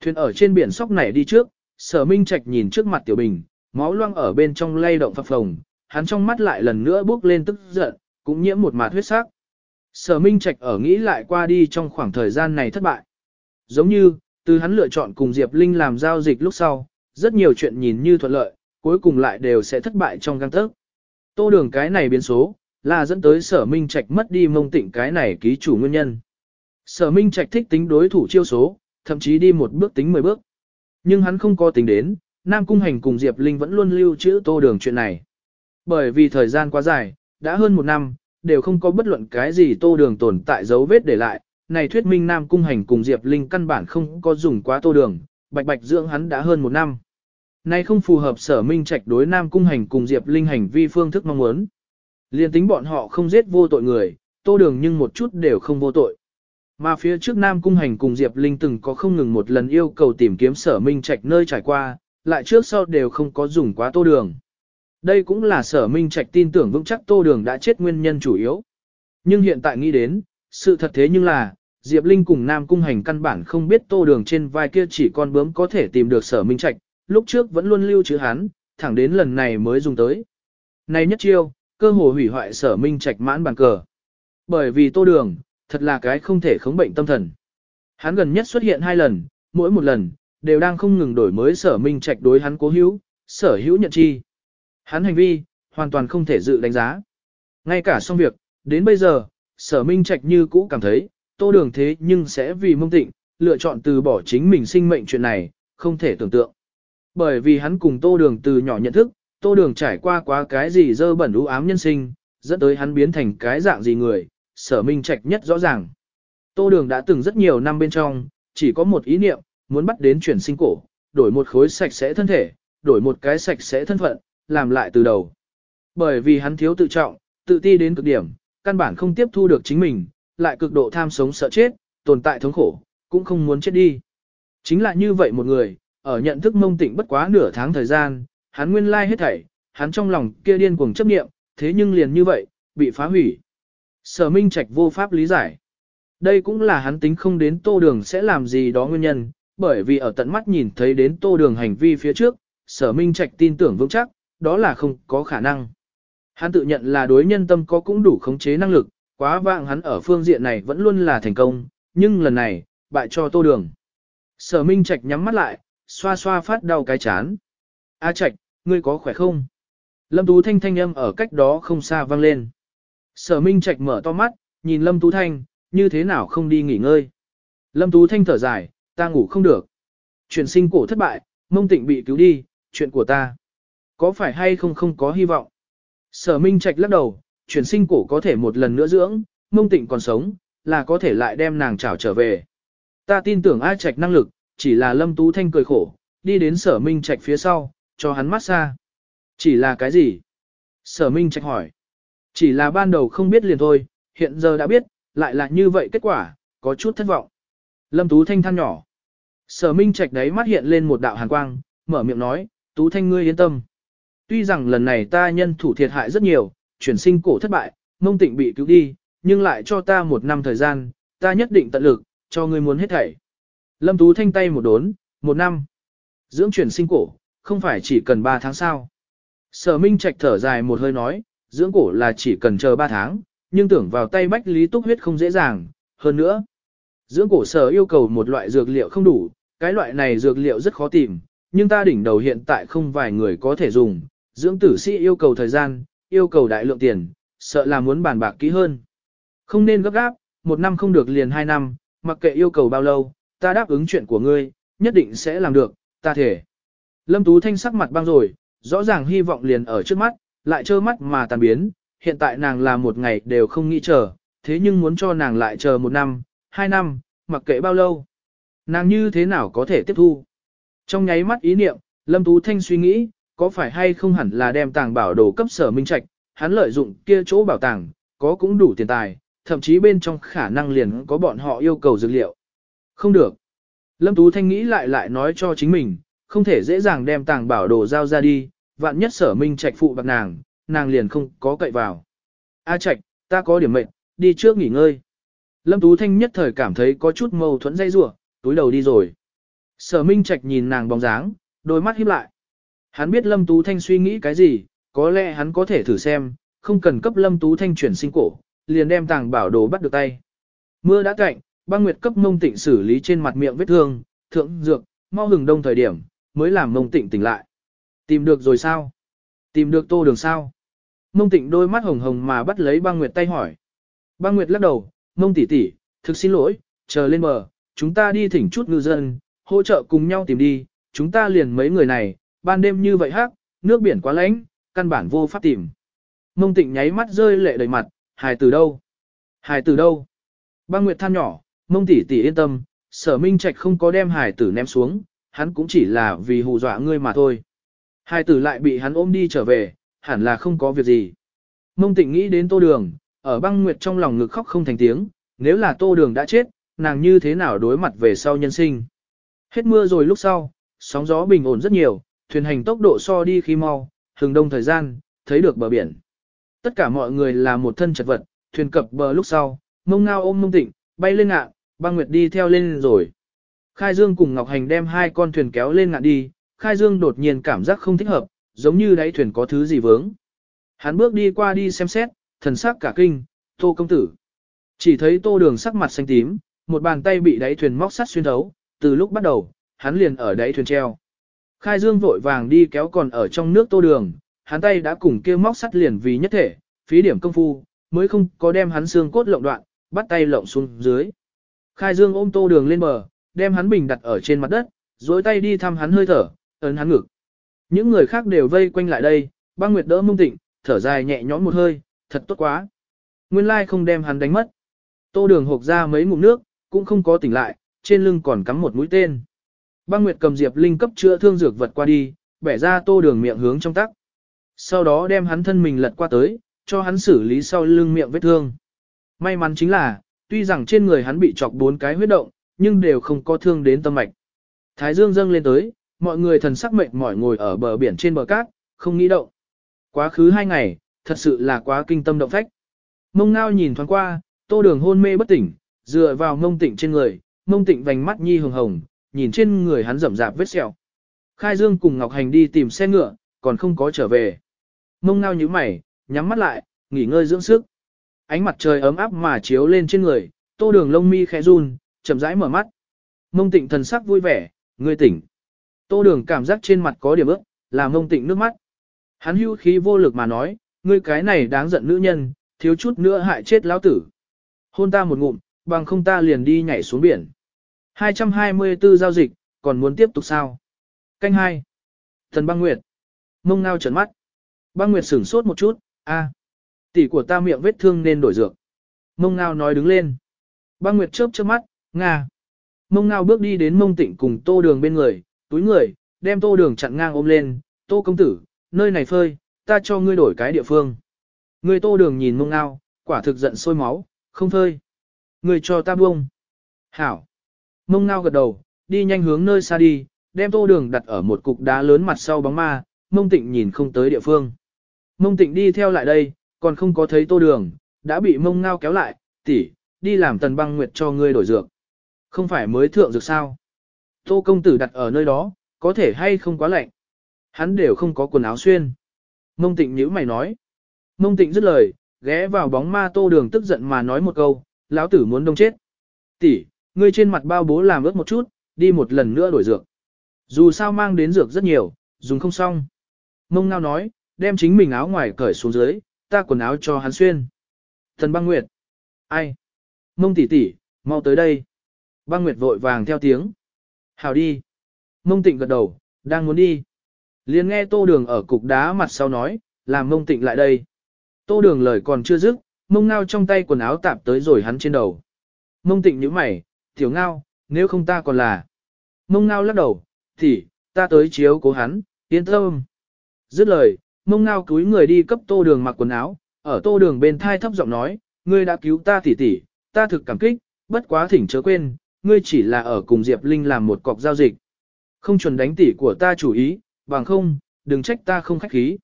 Speaker 1: Thuyền ở trên biển sóc này đi trước, sở minh trạch nhìn trước mặt tiểu bình, máu loang ở bên trong lay động phập phồng, hắn trong mắt lại lần nữa bước lên tức giận, cũng nhiễm một mạt huyết sắc. Sở minh trạch ở nghĩ lại qua đi trong khoảng thời gian này thất bại. Giống như, từ hắn lựa chọn cùng Diệp Linh làm giao dịch lúc sau, rất nhiều chuyện nhìn như thuận lợi, cuối cùng lại đều sẽ thất bại trong găng tấc. Tô đường cái này biến số, là dẫn tới sở minh trạch mất đi mông tịnh cái này ký chủ nguyên nhân. Sở minh trạch thích tính đối thủ chiêu số, thậm chí đi một bước tính 10 bước. Nhưng hắn không có tính đến, Nam Cung Hành cùng Diệp Linh vẫn luôn lưu trữ tô đường chuyện này. Bởi vì thời gian quá dài, đã hơn một năm, đều không có bất luận cái gì tô đường tồn tại dấu vết để lại. Này thuyết minh Nam Cung Hành cùng Diệp Linh căn bản không có dùng quá tô đường, bạch bạch dưỡng hắn đã hơn một năm. Này không phù hợp sở minh trạch đối Nam Cung Hành cùng Diệp Linh hành vi phương thức mong muốn. Liên tính bọn họ không giết vô tội người, tô đường nhưng một chút đều không vô tội. Mà phía trước Nam Cung Hành cùng Diệp Linh từng có không ngừng một lần yêu cầu tìm kiếm sở minh trạch nơi trải qua, lại trước sau đều không có dùng quá tô đường. Đây cũng là sở minh trạch tin tưởng vững chắc tô đường đã chết nguyên nhân chủ yếu. Nhưng hiện tại nghĩ đến, sự thật thế nhưng là, Diệp Linh cùng Nam Cung Hành căn bản không biết tô đường trên vai kia chỉ con bướm có thể tìm được sở minh trạch, lúc trước vẫn luôn lưu trữ hắn, thẳng đến lần này mới dùng tới. Này nhất chiêu, cơ hồ hủy hoại sở minh trạch mãn bàn cờ. Bởi vì tô đường, thật là cái không thể khống bệnh tâm thần. Hắn gần nhất xuất hiện hai lần, mỗi một lần, đều đang không ngừng đổi mới sở minh trạch đối hắn cố hữu, sở hữu nhận chi. Hắn hành vi, hoàn toàn không thể dự đánh giá. Ngay cả xong việc, đến bây giờ, sở minh trạch như cũ cảm thấy, tô đường thế nhưng sẽ vì mông tịnh, lựa chọn từ bỏ chính mình sinh mệnh chuyện này, không thể tưởng tượng. Bởi vì hắn cùng tô đường từ nhỏ nhận thức, tô đường trải qua quá cái gì dơ bẩn u ám nhân sinh, dẫn tới hắn biến thành cái dạng gì người, sở minh trạch nhất rõ ràng. Tô đường đã từng rất nhiều năm bên trong, chỉ có một ý niệm, muốn bắt đến chuyển sinh cổ, đổi một khối sạch sẽ thân thể, đổi một cái sạch sẽ thân phận, làm lại từ đầu. Bởi vì hắn thiếu tự trọng, tự ti đến cực điểm, căn bản không tiếp thu được chính mình, lại cực độ tham sống sợ chết, tồn tại thống khổ, cũng không muốn chết đi. Chính là như vậy một người, ở nhận thức mông tỉnh bất quá nửa tháng thời gian, hắn nguyên lai hết thảy, hắn trong lòng kia điên cuồng chấp niệm, thế nhưng liền như vậy, bị phá hủy. Sở Minh Trạch vô pháp lý giải. Đây cũng là hắn tính không đến tô đường sẽ làm gì đó nguyên nhân, bởi vì ở tận mắt nhìn thấy đến tô đường hành vi phía trước, sở Minh Trạch tin tưởng vững chắc, đó là không có khả năng. Hắn tự nhận là đối nhân tâm có cũng đủ khống chế năng lực, quá vạng hắn ở phương diện này vẫn luôn là thành công, nhưng lần này, bại cho tô đường. Sở Minh Trạch nhắm mắt lại, xoa xoa phát đau cái chán. A Trạch, ngươi có khỏe không? Lâm Tú Thanh thanh âm ở cách đó không xa vang lên. Sở Minh Trạch mở to mắt, nhìn Lâm Tú Thanh, như thế nào không đi nghỉ ngơi. Lâm Tú Thanh thở dài, ta ngủ không được. Chuyển sinh cổ thất bại, mông tịnh bị cứu đi, chuyện của ta. Có phải hay không không có hy vọng? Sở Minh Trạch lắc đầu, chuyển sinh cổ có thể một lần nữa dưỡng, mông tịnh còn sống, là có thể lại đem nàng trảo trở về. Ta tin tưởng A Trạch năng lực, chỉ là Lâm Tú Thanh cười khổ, đi đến sở Minh Trạch phía sau, cho hắn mát xa. Chỉ là cái gì? Sở Minh Trạch hỏi. Chỉ là ban đầu không biết liền thôi, hiện giờ đã biết, lại là như vậy kết quả, có chút thất vọng. Lâm Tú Thanh than nhỏ. Sở Minh Trạch đấy mắt hiện lên một đạo hàn quang, mở miệng nói, Tú Thanh ngươi yên tâm. Tuy rằng lần này ta nhân thủ thiệt hại rất nhiều, chuyển sinh cổ thất bại, mông tịnh bị cứu đi, nhưng lại cho ta một năm thời gian, ta nhất định tận lực, cho ngươi muốn hết thảy. Lâm Tú Thanh tay một đốn, một năm. Dưỡng chuyển sinh cổ, không phải chỉ cần ba tháng sao. Sở Minh Trạch thở dài một hơi nói, dưỡng cổ là chỉ cần chờ ba tháng, nhưng tưởng vào tay bách lý túc huyết không dễ dàng, hơn nữa. Dưỡng cổ sở yêu cầu một loại dược liệu không đủ, cái loại này dược liệu rất khó tìm, nhưng ta đỉnh đầu hiện tại không vài người có thể dùng, dưỡng tử sĩ yêu cầu thời gian, yêu cầu đại lượng tiền, sợ là muốn bàn bạc kỹ hơn. Không nên gấp gáp, một năm không được liền hai năm, mặc kệ yêu cầu bao lâu, ta đáp ứng chuyện của ngươi, nhất định sẽ làm được, ta thể. Lâm Tú Thanh sắc mặt băng rồi, rõ ràng hy vọng liền ở trước mắt, lại trơ mắt mà tàn biến, hiện tại nàng là một ngày đều không nghĩ chờ, thế nhưng muốn cho nàng lại chờ một năm, hai năm, mặc kệ bao lâu. Nàng như thế nào có thể tiếp thu? Trong nháy mắt ý niệm, Lâm Tú Thanh suy nghĩ, có phải hay không hẳn là đem tàng bảo đồ cấp sở minh trạch, hắn lợi dụng kia chỗ bảo tàng, có cũng đủ tiền tài, thậm chí bên trong khả năng liền có bọn họ yêu cầu dược liệu. Không được. Lâm Tú Thanh nghĩ lại lại nói cho chính mình, không thể dễ dàng đem tàng bảo đồ giao ra đi, vạn nhất sở minh trạch phụ bạc nàng, nàng liền không có cậy vào. A trạch, ta có điểm mệnh, đi trước nghỉ ngơi. Lâm Tú Thanh nhất thời cảm thấy có chút mâu thuẫn dây rủa túi đầu đi rồi. Sở minh trạch nhìn nàng bóng dáng, đôi mắt híp lại. Hắn biết Lâm Tú Thanh suy nghĩ cái gì, có lẽ hắn có thể thử xem, không cần cấp Lâm Tú Thanh chuyển sinh cổ, liền đem tàng bảo đồ bắt được tay. Mưa đã cạnh, băng nguyệt cấp mông tịnh xử lý trên mặt miệng vết thương, thượng dược, mau hừng đông thời điểm, mới làm mông tịnh tỉnh lại. Tìm được rồi sao? Tìm được tô đường sao? mông tịnh đôi mắt hồng hồng mà bắt lấy băng nguyệt tay hỏi. Băng nguyệt lắc đầu, mông tỷ tỷ, thực xin lỗi, chờ lên bờ, chúng ta đi thỉnh chút ngư dân, hỗ trợ cùng nhau tìm đi, chúng ta liền mấy người này, ban đêm như vậy hắc, nước biển quá lạnh, căn bản vô pháp tìm. Mông tịnh nháy mắt rơi lệ đầy mặt, hài từ đâu? Hài từ đâu? Băng Nguyệt than nhỏ, mông tỷ tỷ yên tâm, sở minh trạch không có đem hài tử ném xuống, hắn cũng chỉ là vì hù dọa ngươi mà thôi. Hài tử lại bị hắn ôm đi trở về, hẳn là không có việc gì. Mông tịnh nghĩ đến tô đường, ở băng Nguyệt trong lòng ngực khóc không thành tiếng, nếu là tô đường đã chết, nàng như thế nào đối mặt về sau nhân sinh. Hết mưa rồi lúc sau, sóng gió bình ổn rất nhiều, thuyền hành tốc độ so đi khi mau, hừng đông thời gian, thấy được bờ biển. Tất cả mọi người là một thân chật vật, thuyền cập bờ lúc sau, mông ngao ôm mông tịnh, bay lên ngạn, băng nguyệt đi theo lên rồi. Khai Dương cùng Ngọc Hành đem hai con thuyền kéo lên ngạn đi, Khai Dương đột nhiên cảm giác không thích hợp, giống như đáy thuyền có thứ gì vướng. Hắn bước đi qua đi xem xét, thần sắc cả kinh, tô công tử. Chỉ thấy tô đường sắc mặt xanh tím, một bàn tay bị đáy thuyền móc sắt xuyên thấu, từ lúc bắt đầu, hắn liền ở đáy thuyền treo. Khai Dương vội vàng đi kéo còn ở trong nước tô đường, hắn tay đã cùng kia móc sắt liền vì nhất thể, phí điểm công phu, mới không có đem hắn xương cốt lộng đoạn, bắt tay lộng xuống dưới. Khai Dương ôm tô đường lên bờ, đem hắn bình đặt ở trên mặt đất, dối tay đi thăm hắn hơi thở, ấn hắn ngực. Những người khác đều vây quanh lại đây, băng nguyệt đỡ mông tịnh, thở dài nhẹ nhõm một hơi, thật tốt quá. Nguyên lai không đem hắn đánh mất. Tô đường hộp ra mấy ngụm nước, cũng không có tỉnh lại, trên lưng còn cắm một mũi tên. Băng Nguyệt cầm Diệp Linh cấp chữa thương dược vật qua đi, bẻ ra tô đường miệng hướng trong tắc. Sau đó đem hắn thân mình lật qua tới, cho hắn xử lý sau lưng miệng vết thương. May mắn chính là, tuy rằng trên người hắn bị chọc bốn cái huyết động, nhưng đều không có thương đến tâm mạch. Thái dương dâng lên tới, mọi người thần sắc mệt mỏi ngồi ở bờ biển trên bờ cát, không nghĩ động. Quá khứ hai ngày, thật sự là quá kinh tâm động phách. Mông ngao nhìn thoáng qua, tô đường hôn mê bất tỉnh, dựa vào mông tịnh trên người, mông tịnh vành mắt nhi hồng hồng, nhìn trên người hắn rậm rạp vết sẹo. Khai Dương cùng Ngọc Hành đi tìm xe ngựa, còn không có trở về. Mông ngao như mày, nhắm mắt lại, nghỉ ngơi dưỡng sức. Ánh mặt trời ấm áp mà chiếu lên trên người, tô đường lông mi khẽ run, chậm rãi mở mắt. Mông tịnh thần sắc vui vẻ, ngươi tỉnh. Tô đường cảm giác trên mặt có điểm ướt, là mông tịnh nước mắt. Hắn hưu khí vô lực mà nói, ngươi cái này đáng giận nữ nhân, thiếu chút nữa hại chết lão tử. Hôn ta một ngụm, bằng không ta liền đi nhảy xuống biển. 224 giao dịch, còn muốn tiếp tục sao? Canh 2. Thần băng nguyệt. Mông ngao trấn mắt. Băng nguyệt sửng sốt một chút, a, tỷ của ta miệng vết thương nên đổi dược. Mông ngao nói đứng lên. Băng nguyệt chớp chớp mắt, nga. Mông ngao bước đi đến mông tịnh cùng tô đường bên người, túi người, đem tô đường chặn ngang ôm lên, tô công tử, nơi này phơi, ta cho ngươi đổi cái địa phương. Người tô đường nhìn mông ngao, quả thực giận sôi máu, không phơi. Người cho ta buông. Hảo. Mông ngao gật đầu, đi nhanh hướng nơi xa đi, đem tô đường đặt ở một cục đá lớn mặt sau bóng ma, mông tịnh nhìn không tới địa phương. Mông tịnh đi theo lại đây, còn không có thấy tô đường, đã bị mông ngao kéo lại, tỷ, đi làm tần băng nguyệt cho ngươi đổi dược. Không phải mới thượng dược sao? Tô công tử đặt ở nơi đó, có thể hay không quá lạnh. Hắn đều không có quần áo xuyên. Mông tịnh nhíu mày nói. Mông tịnh dứt lời, ghé vào bóng ma tô đường tức giận mà nói một câu, lão tử muốn đông chết. Tỷ, ngươi trên mặt bao bố làm ướt một chút, đi một lần nữa đổi dược. Dù sao mang đến dược rất nhiều, dùng không xong. Mông ngao nói, đem chính mình áo ngoài cởi xuống dưới, ta quần áo cho hắn xuyên. Thần băng nguyệt. Ai? Mông tỷ tỷ, mau tới đây. Băng nguyệt vội vàng theo tiếng. Hào đi. Mông tịnh gật đầu, đang muốn đi. liền nghe tô đường ở cục đá mặt sau nói, làm mông tịnh lại đây. Tô đường lời còn chưa dứt, mông ngao trong tay quần áo tạp tới rồi hắn trên đầu. Mông tịnh nhíu mày, tiểu ngao, nếu không ta còn là. Mông ngao lắc đầu, thì, ta tới chiếu cố hắn, yên tâm. Dứt lời, mông ngao cúi người đi cấp tô đường mặc quần áo, ở tô đường bên thai thấp giọng nói, ngươi đã cứu ta tỉ tỉ, ta thực cảm kích, bất quá thỉnh chớ quên, ngươi chỉ là ở cùng Diệp Linh làm một cọc giao dịch. Không chuẩn đánh tỉ của ta chủ ý, bằng không, đừng trách ta không khách khí.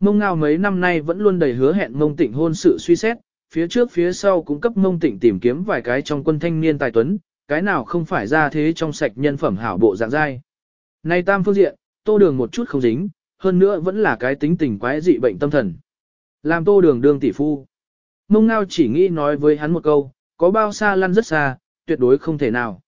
Speaker 1: Mông ngao mấy năm nay vẫn luôn đầy hứa hẹn mông tịnh hôn sự suy xét, phía trước phía sau cũng cấp mông tịnh tìm kiếm vài cái trong quân thanh niên tài tuấn, cái nào không phải ra thế trong sạch nhân phẩm hảo bộ dạng dai. Nay tam phương diện, tô đường một chút không dính, hơn nữa vẫn là cái tính tình quái dị bệnh tâm thần. Làm tô đường đương tỷ phu. Mông ngao chỉ nghĩ nói với hắn một câu, có bao xa lăn rất xa, tuyệt đối không thể nào.